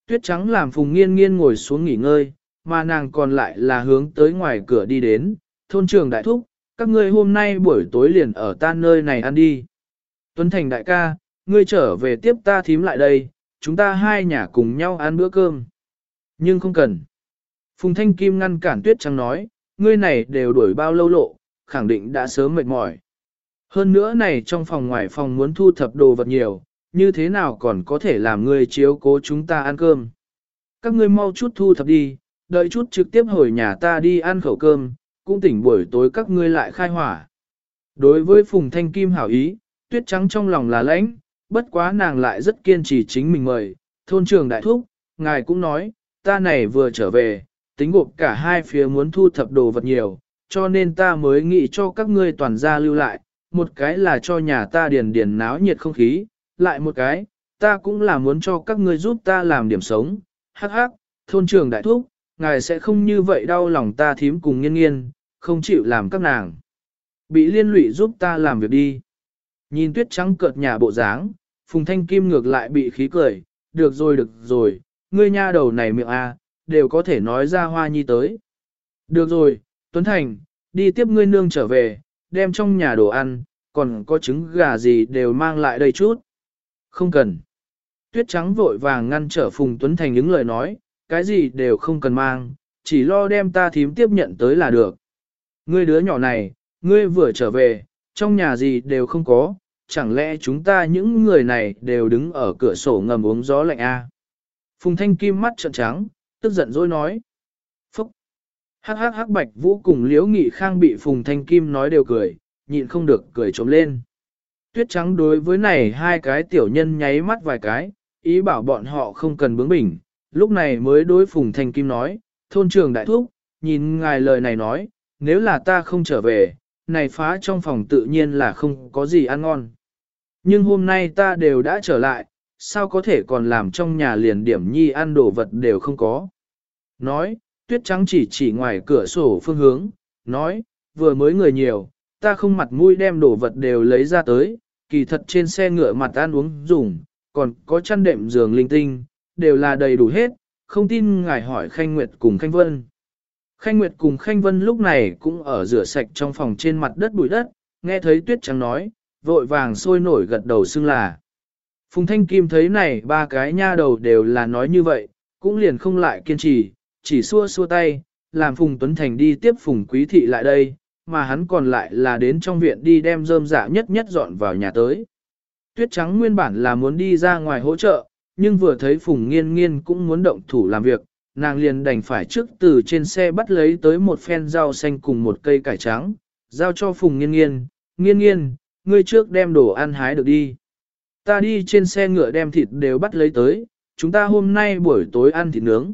Tuyết trắng làm Phùng Nghiên Nghiên ngồi xuống nghỉ ngơi, mà nàng còn lại là hướng tới ngoài cửa đi đến, thôn trường đại thúc, các ngươi hôm nay buổi tối liền ở ta nơi này ăn đi. Tuấn Thành đại ca, ngươi trở về tiếp ta thím lại đây, chúng ta hai nhà cùng nhau ăn bữa cơm. Nhưng không cần. Phùng Thanh Kim ngăn cản tuyết trắng nói, ngươi này đều đuổi bao lâu lộ, khẳng định đã sớm mệt mỏi. Hơn nữa này trong phòng ngoài phòng muốn thu thập đồ vật nhiều, như thế nào còn có thể làm ngươi chiếu cố chúng ta ăn cơm. Các ngươi mau chút thu thập đi, đợi chút trực tiếp hồi nhà ta đi ăn khẩu cơm, cũng tỉnh buổi tối các ngươi lại khai hỏa. Đối với Phùng Thanh Kim hảo ý, tuyết trắng trong lòng là lãnh, bất quá nàng lại rất kiên trì chính mình mời, thôn trưởng đại thúc, ngài cũng nói, ta này vừa trở về, tính gộp cả hai phía muốn thu thập đồ vật nhiều, cho nên ta mới nghĩ cho các ngươi toàn gia lưu lại, một cái là cho nhà ta điền điền náo nhiệt không khí, lại một cái, ta cũng là muốn cho các ngươi giúp ta làm điểm sống, hắc hắc, thôn trưởng đại thúc, ngài sẽ không như vậy đau lòng ta thím cùng nghiên nghiên, không chịu làm các nàng. Bị liên lụy giúp ta làm việc đi. Nhìn tuyết trắng cợt nhà bộ dáng, Phùng Thanh Kim ngược lại bị khí cười, được rồi được rồi, ngươi nha đầu này miệng a, đều có thể nói ra hoa nhi tới. Được rồi, Tuấn Thành, đi tiếp ngươi nương trở về, đem trong nhà đồ ăn, còn có trứng gà gì đều mang lại đây chút. Không cần. Tuyết trắng vội vàng ngăn trở Phùng Tuấn Thành những lời nói, cái gì đều không cần mang, chỉ lo đem ta thím tiếp nhận tới là được. Ngươi đứa nhỏ này, ngươi vừa trở về, trong nhà gì đều không có, chẳng lẽ chúng ta những người này đều đứng ở cửa sổ ngầm uống gió lạnh a? À? Phùng Thanh Kim mắt trợn trắng, tức giận dỗi nói. Phúc! Hắc hắc hắc bạch vũ cùng liễu nghị khang bị Phùng Thanh Kim nói đều cười, nhịn không được cười trống lên. Tuyết trắng đối với này hai cái tiểu nhân nháy mắt vài cái, ý bảo bọn họ không cần bướng bỉnh, lúc này mới đối Phùng Thanh Kim nói, thôn trường đại thúc, nhìn ngài lời này nói, nếu là ta không trở về, này phá trong phòng tự nhiên là không có gì ăn ngon. Nhưng hôm nay ta đều đã trở lại, sao có thể còn làm trong nhà liền điểm nhi ăn đồ vật đều không có. Nói, tuyết trắng chỉ chỉ ngoài cửa sổ phương hướng, nói, vừa mới người nhiều, ta không mặt mũi đem đồ vật đều lấy ra tới, kỳ thật trên xe ngựa mặt ăn uống dùng, còn có chăn đệm giường linh tinh, đều là đầy đủ hết, không tin ngài hỏi Khanh Nguyệt cùng Khanh Vân. Khanh Nguyệt cùng Khanh Vân lúc này cũng ở rửa sạch trong phòng trên mặt đất bụi đất, nghe thấy tuyết trắng nói, vội vàng sôi nổi gật đầu xưng là. Phùng Thanh Kim thấy này ba cái nha đầu đều là nói như vậy, cũng liền không lại kiên trì, chỉ xua xua tay, làm Phùng Tuấn Thành đi tiếp Phùng Quý Thị lại đây, mà hắn còn lại là đến trong viện đi đem rơm dạ nhất nhất dọn vào nhà tới. Tuyết Trắng nguyên bản là muốn đi ra ngoài hỗ trợ, nhưng vừa thấy Phùng Nghiên Nghiên cũng muốn động thủ làm việc, nàng liền đành phải trước từ trên xe bắt lấy tới một phen rau xanh cùng một cây cải trắng, giao cho Phùng Nghiên Nghiên, Nghiên Nghiên, ngươi trước đem đồ ăn hái được đi. Ta đi trên xe ngựa đem thịt đều bắt lấy tới, chúng ta hôm nay buổi tối ăn thịt nướng.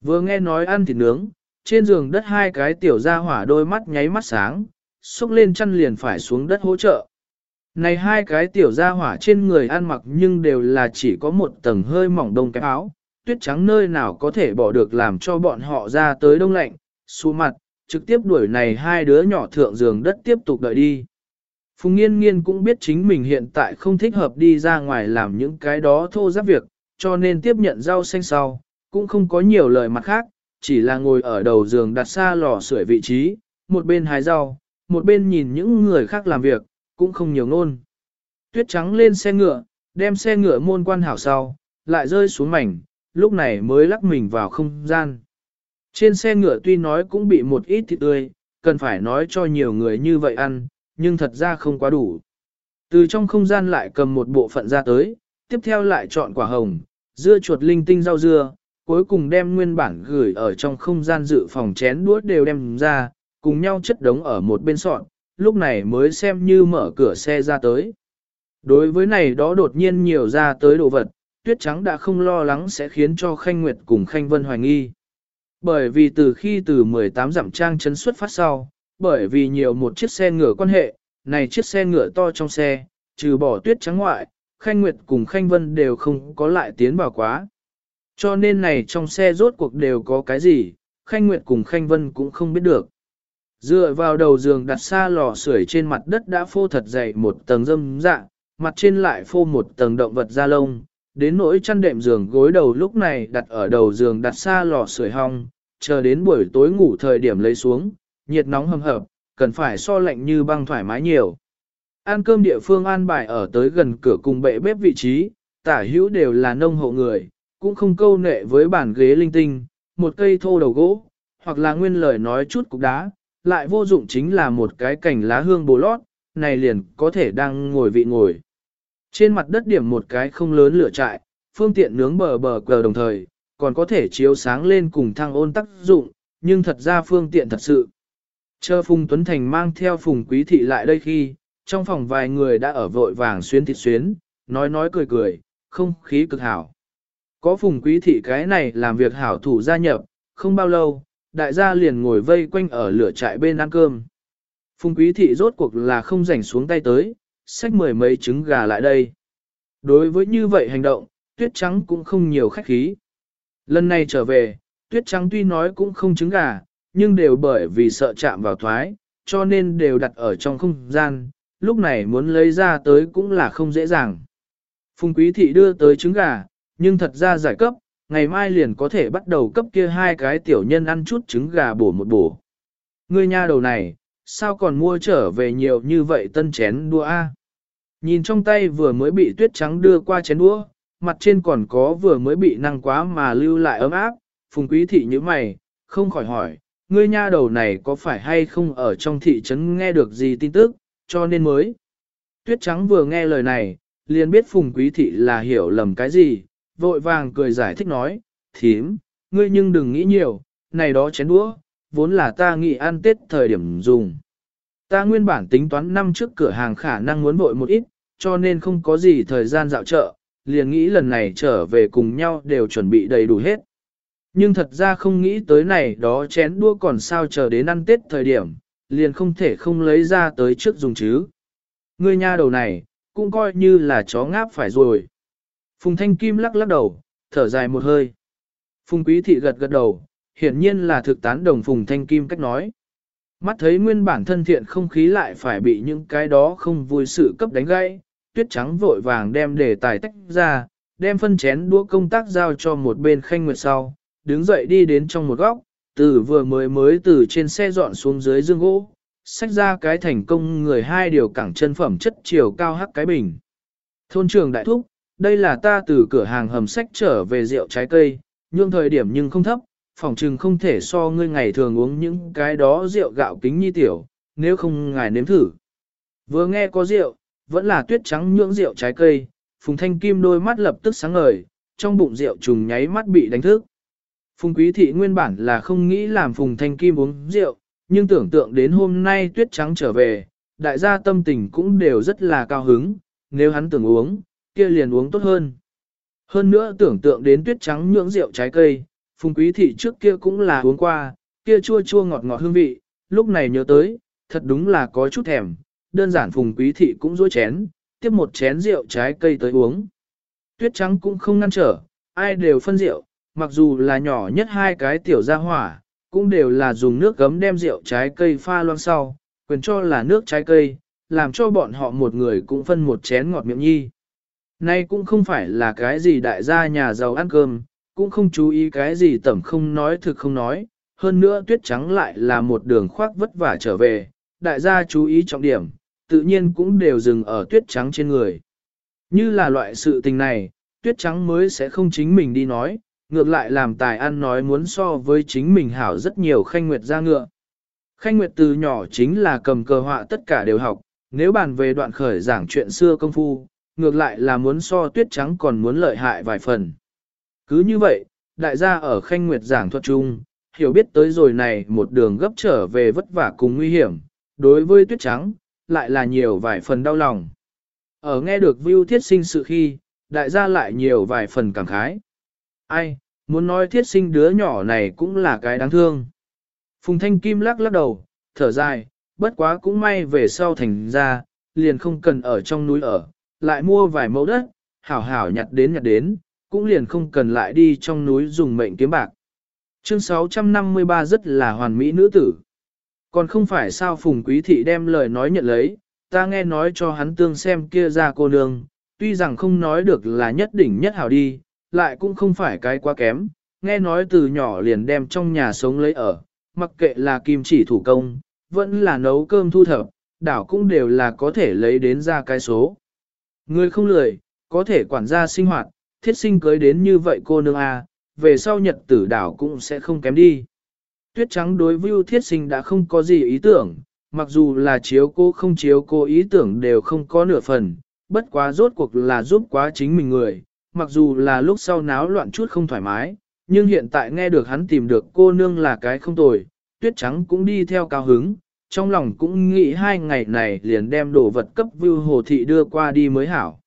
Vừa nghe nói ăn thịt nướng, trên giường đất hai cái tiểu ra hỏa đôi mắt nháy mắt sáng, xúc lên chăn liền phải xuống đất hỗ trợ. Này hai cái tiểu gia hỏa trên người ăn mặc nhưng đều là chỉ có một tầng hơi mỏng đông cái áo, tuyết trắng nơi nào có thể bỏ được làm cho bọn họ ra tới đông lạnh, xuống mặt, trực tiếp đuổi này hai đứa nhỏ thượng giường đất tiếp tục đợi đi. Phùng Nghiên Nghiên cũng biết chính mình hiện tại không thích hợp đi ra ngoài làm những cái đó thô giáp việc, cho nên tiếp nhận rau xanh sau, cũng không có nhiều lời mặt khác, chỉ là ngồi ở đầu giường đặt xa lò sưởi vị trí, một bên hái rau, một bên nhìn những người khác làm việc, cũng không nhiều ngôn. Tuyết trắng lên xe ngựa, đem xe ngựa môn quan hảo sau, lại rơi xuống mảnh, lúc này mới lắc mình vào không gian. Trên xe ngựa tuy nói cũng bị một ít thịt tươi, cần phải nói cho nhiều người như vậy ăn, nhưng thật ra không quá đủ. Từ trong không gian lại cầm một bộ phận ra tới, tiếp theo lại chọn quả hồng, dưa chuột linh tinh rau dưa, cuối cùng đem nguyên bản gửi ở trong không gian dự phòng chén đuốt đều đem ra, cùng nhau chất đống ở một bên sọn, lúc này mới xem như mở cửa xe ra tới. Đối với này đó đột nhiên nhiều ra tới đồ vật, tuyết trắng đã không lo lắng sẽ khiến cho Khanh Nguyệt cùng Khanh Vân hoài nghi. Bởi vì từ khi từ 18 dặm trang chấn xuất phát sau, bởi vì nhiều một chiếc xe ngựa quan hệ, này chiếc xe ngựa to trong xe, trừ bỏ tuyết trắng ngoại, Khanh Nguyệt cùng Khanh Vân đều không có lại tiến vào quá. Cho nên này trong xe rốt cuộc đều có cái gì, Khanh Nguyệt cùng Khanh Vân cũng không biết được. Dựa vào đầu giường đặt xa lò sưởi trên mặt đất đã phô thật dày một tầng dâm dạ, mặt trên lại phô một tầng động vật da lông, đến nỗi chăn đệm giường gối đầu lúc này đặt ở đầu giường đặt xa lò sưởi hong, chờ đến buổi tối ngủ thời điểm lấy xuống, nhiệt nóng hầm hập, cần phải so lạnh như băng thoải mái nhiều. Ăn cơm địa phương an bài ở tới gần cửa cùng bệ bếp vị trí, tả hữu đều là nông hộ người, cũng không câu nệ với bàn ghế linh tinh, một cây thô đầu gỗ, hoặc là nguyên lời nói chút cục đá, lại vô dụng chính là một cái cành lá hương bồ lót, này liền có thể đang ngồi vị ngồi. Trên mặt đất điểm một cái không lớn lửa trại, phương tiện nướng bờ bờ cờ đồng thời, còn có thể chiếu sáng lên cùng thăng ôn tác dụng, nhưng thật ra phương tiện thật sự. Chờ Phùng Tuấn Thành mang theo Phùng Quý Thị lại đây khi, trong phòng vài người đã ở vội vàng xuyên thịt xuyến, nói nói cười cười, không khí cực hảo. Có Phùng Quý Thị cái này làm việc hảo thủ gia nhập, không bao lâu, đại gia liền ngồi vây quanh ở lửa trại bên ăn cơm. Phùng Quý Thị rốt cuộc là không rảnh xuống tay tới, xách mười mấy trứng gà lại đây. Đối với như vậy hành động, Tuyết Trắng cũng không nhiều khách khí. Lần này trở về, Tuyết Trắng tuy nói cũng không trứng gà, nhưng đều bởi vì sợ chạm vào thoái, cho nên đều đặt ở trong không gian, lúc này muốn lấy ra tới cũng là không dễ dàng. Phùng Quý Thị đưa tới trứng gà, nhưng thật ra giải cấp, ngày mai liền có thể bắt đầu cấp kia hai cái tiểu nhân ăn chút trứng gà bổ một bổ. Ngươi nha đầu này, sao còn mua trở về nhiều như vậy tân chén đua a? Nhìn trong tay vừa mới bị tuyết trắng đưa qua chén đũa, mặt trên còn có vừa mới bị năng quá mà lưu lại ấm áp, phùng quý thị như mày, không khỏi hỏi, ngươi nha đầu này có phải hay không ở trong thị trấn nghe được gì tin tức, cho nên mới. Tuyết trắng vừa nghe lời này, liền biết phùng quý thị là hiểu lầm cái gì, vội vàng cười giải thích nói, thím, ngươi nhưng đừng nghĩ nhiều, này đó chén đũa, vốn là ta nghĩ ăn tết thời điểm dùng. Ta nguyên bản tính toán năm trước cửa hàng khả năng muốn vội một ít, cho nên không có gì thời gian dạo chợ, liền nghĩ lần này trở về cùng nhau đều chuẩn bị đầy đủ hết. Nhưng thật ra không nghĩ tới này đó chén đua còn sao chờ đến ăn tết thời điểm, liền không thể không lấy ra tới trước dùng chứ. Ngươi nha đầu này, cũng coi như là chó ngáp phải rồi. Phùng Thanh Kim lắc lắc đầu, thở dài một hơi. Phùng Quý Thị gật gật đầu, hiển nhiên là thực tán đồng Phùng Thanh Kim cách nói. Mắt thấy nguyên bản thân thiện không khí lại phải bị những cái đó không vui sự cấp đánh gãy, tuyết trắng vội vàng đem đề tài tách ra, đem phân chén đũa công tác giao cho một bên khanh nguyệt sau, đứng dậy đi đến trong một góc, từ vừa mới mới từ trên xe dọn xuống dưới dương gỗ, xách ra cái thành công người hai điều cẳng chân phẩm chất chiều cao hắc cái bình. Thôn trường đại thúc, đây là ta từ cửa hàng hầm sách trở về rượu trái cây, nhưng thời điểm nhưng không thấp, phòng trừng không thể so ngươi ngày thường uống những cái đó rượu gạo kính nhi tiểu, nếu không ngài nếm thử. Vừa nghe có rượu, vẫn là tuyết trắng nhưỡng rượu trái cây, Phùng Thanh Kim đôi mắt lập tức sáng ngời, trong bụng rượu trùng nháy mắt bị đánh thức. Phùng Quý Thị nguyên bản là không nghĩ làm Phùng Thanh Kim uống rượu, nhưng tưởng tượng đến hôm nay tuyết trắng trở về, đại gia tâm tình cũng đều rất là cao hứng, nếu hắn tưởng uống, kia liền uống tốt hơn. Hơn nữa tưởng tượng đến tuyết trắng nhưỡng rượu trái cây, Phùng Quý Thị trước kia cũng là uống qua, kia chua chua ngọt ngọt hương vị, lúc này nhớ tới, thật đúng là có chút thèm, đơn giản phùng quý thị cũng dối chén, tiếp một chén rượu trái cây tới uống. Tuyết trắng cũng không ngăn trở, ai đều phân rượu, mặc dù là nhỏ nhất hai cái tiểu gia hỏa, cũng đều là dùng nước gấm đem rượu trái cây pha loang sau, quyền cho là nước trái cây, làm cho bọn họ một người cũng phân một chén ngọt miệng nhi. Nay cũng không phải là cái gì đại gia nhà giàu ăn cơm, cũng không chú ý cái gì tẩm không nói thực không nói, hơn nữa tuyết trắng lại là một đường khoác vất vả trở về, đại gia chú ý trọng điểm, tự nhiên cũng đều dừng ở tuyết trắng trên người. Như là loại sự tình này, tuyết trắng mới sẽ không chính mình đi nói, ngược lại làm tài ăn nói muốn so với chính mình hảo rất nhiều khanh nguyệt ra ngựa. Khanh nguyệt từ nhỏ chính là cầm cờ họa tất cả đều học, nếu bàn về đoạn khởi giảng chuyện xưa công phu, ngược lại là muốn so tuyết trắng còn muốn lợi hại vài phần. Cứ như vậy, đại gia ở khanh nguyệt giảng thuật chung, hiểu biết tới rồi này một đường gấp trở về vất vả cùng nguy hiểm, đối với tuyết trắng, lại là nhiều vài phần đau lòng. Ở nghe được view thiết sinh sự khi, đại gia lại nhiều vài phần cảm khái. Ai, muốn nói thiết sinh đứa nhỏ này cũng là cái đáng thương. Phùng Thanh Kim lắc lắc đầu, thở dài, bất quá cũng may về sau thành ra, liền không cần ở trong núi ở, lại mua vài mẫu đất, hảo hảo nhặt đến nhặt đến, cũng liền không cần lại đi trong núi dùng mệnh kiếm bạc. Chương 653 rất là hoàn mỹ nữ tử. Còn không phải sao Phùng Quý Thị đem lời nói nhận lấy, ta nghe nói cho hắn tương xem kia ra cô nương, tuy rằng không nói được là nhất đỉnh nhất hảo đi, lại cũng không phải cái quá kém, nghe nói từ nhỏ liền đem trong nhà sống lấy ở, mặc kệ là kim chỉ thủ công, vẫn là nấu cơm thu thập, đảo cũng đều là có thể lấy đến ra cái số. Người không lười, có thể quản gia sinh hoạt, thiết sinh cưới đến như vậy cô nương à, về sau nhật tử đảo cũng sẽ không kém đi. Tuyết trắng đối với thiết sinh đã không có gì ý tưởng, mặc dù là chiếu cô không chiếu cô ý tưởng đều không có nửa phần, bất quá rốt cuộc là giúp quá chính mình người, mặc dù là lúc sau náo loạn chút không thoải mái, nhưng hiện tại nghe được hắn tìm được cô nương là cái không tồi, tuyết trắng cũng đi theo cao hứng, trong lòng cũng nghĩ hai ngày này liền đem đồ vật cấp vưu hồ thị đưa qua đi mới hảo.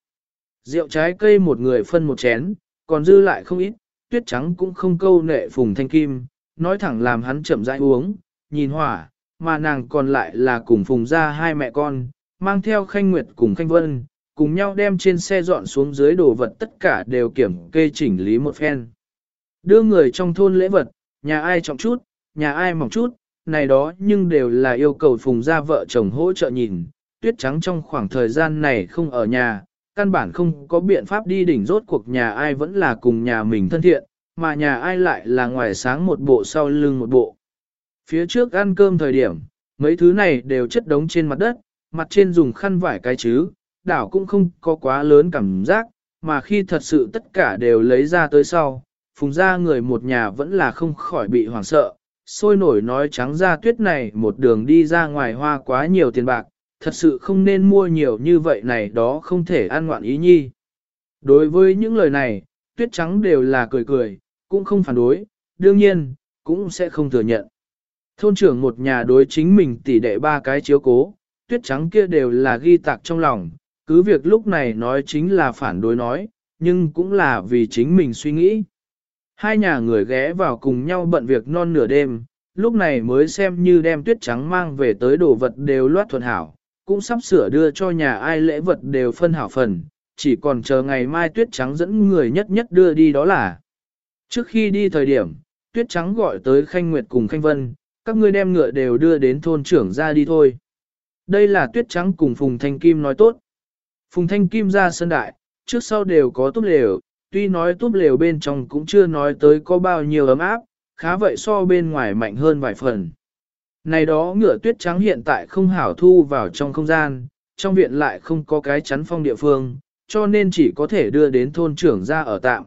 Rượu trái cây một người phân một chén, còn dư lại không ít, tuyết trắng cũng không câu nệ phùng thanh kim, nói thẳng làm hắn chậm rãi uống, nhìn hỏa, mà nàng còn lại là cùng phùng ra hai mẹ con, mang theo khanh nguyệt cùng khanh vân, cùng nhau đem trên xe dọn xuống dưới đồ vật tất cả đều kiểm kê chỉnh lý một phen. Đưa người trong thôn lễ vật, nhà ai trọng chút, nhà ai mỏng chút, này đó nhưng đều là yêu cầu phùng gia vợ chồng hỗ trợ nhìn, tuyết trắng trong khoảng thời gian này không ở nhà, căn bản không có biện pháp đi đỉnh rốt cuộc nhà ai vẫn là cùng nhà mình thân thiện, mà nhà ai lại là ngoài sáng một bộ sau lưng một bộ. Phía trước ăn cơm thời điểm, mấy thứ này đều chất đống trên mặt đất, mặt trên dùng khăn vải cái chứ, đảo cũng không có quá lớn cảm giác, mà khi thật sự tất cả đều lấy ra tới sau, phùng ra người một nhà vẫn là không khỏi bị hoảng sợ, sôi nổi nói trắng ra tuyết này một đường đi ra ngoài hoa quá nhiều tiền bạc, thật sự không nên mua nhiều như vậy này đó không thể ăn ngoạn ý nhi. Đối với những lời này, tuyết trắng đều là cười cười, cũng không phản đối, đương nhiên, cũng sẽ không thừa nhận. Thôn trưởng một nhà đối chính mình tỷ đệ ba cái chiếu cố, tuyết trắng kia đều là ghi tạc trong lòng, cứ việc lúc này nói chính là phản đối nói, nhưng cũng là vì chính mình suy nghĩ. Hai nhà người ghé vào cùng nhau bận việc non nửa đêm, lúc này mới xem như đem tuyết trắng mang về tới đồ vật đều loát thuận hảo, cũng sắp sửa đưa cho nhà ai lễ vật đều phân hảo phần, chỉ còn chờ ngày mai tuyết trắng dẫn người nhất nhất đưa đi đó là. Trước khi đi thời điểm, tuyết trắng gọi tới Khanh Nguyệt cùng Khanh Vân, các ngươi đem ngựa đều đưa đến thôn trưởng ra đi thôi. Đây là tuyết trắng cùng Phùng Thanh Kim nói tốt. Phùng Thanh Kim ra sân đại, trước sau đều có tốt lều, tuy nói túp lều bên trong cũng chưa nói tới có bao nhiêu ấm áp, khá vậy so bên ngoài mạnh hơn vài phần. Này đó ngựa tuyết trắng hiện tại không hảo thu vào trong không gian, trong viện lại không có cái chắn phong địa phương, cho nên chỉ có thể đưa đến thôn trưởng ra ở tạm.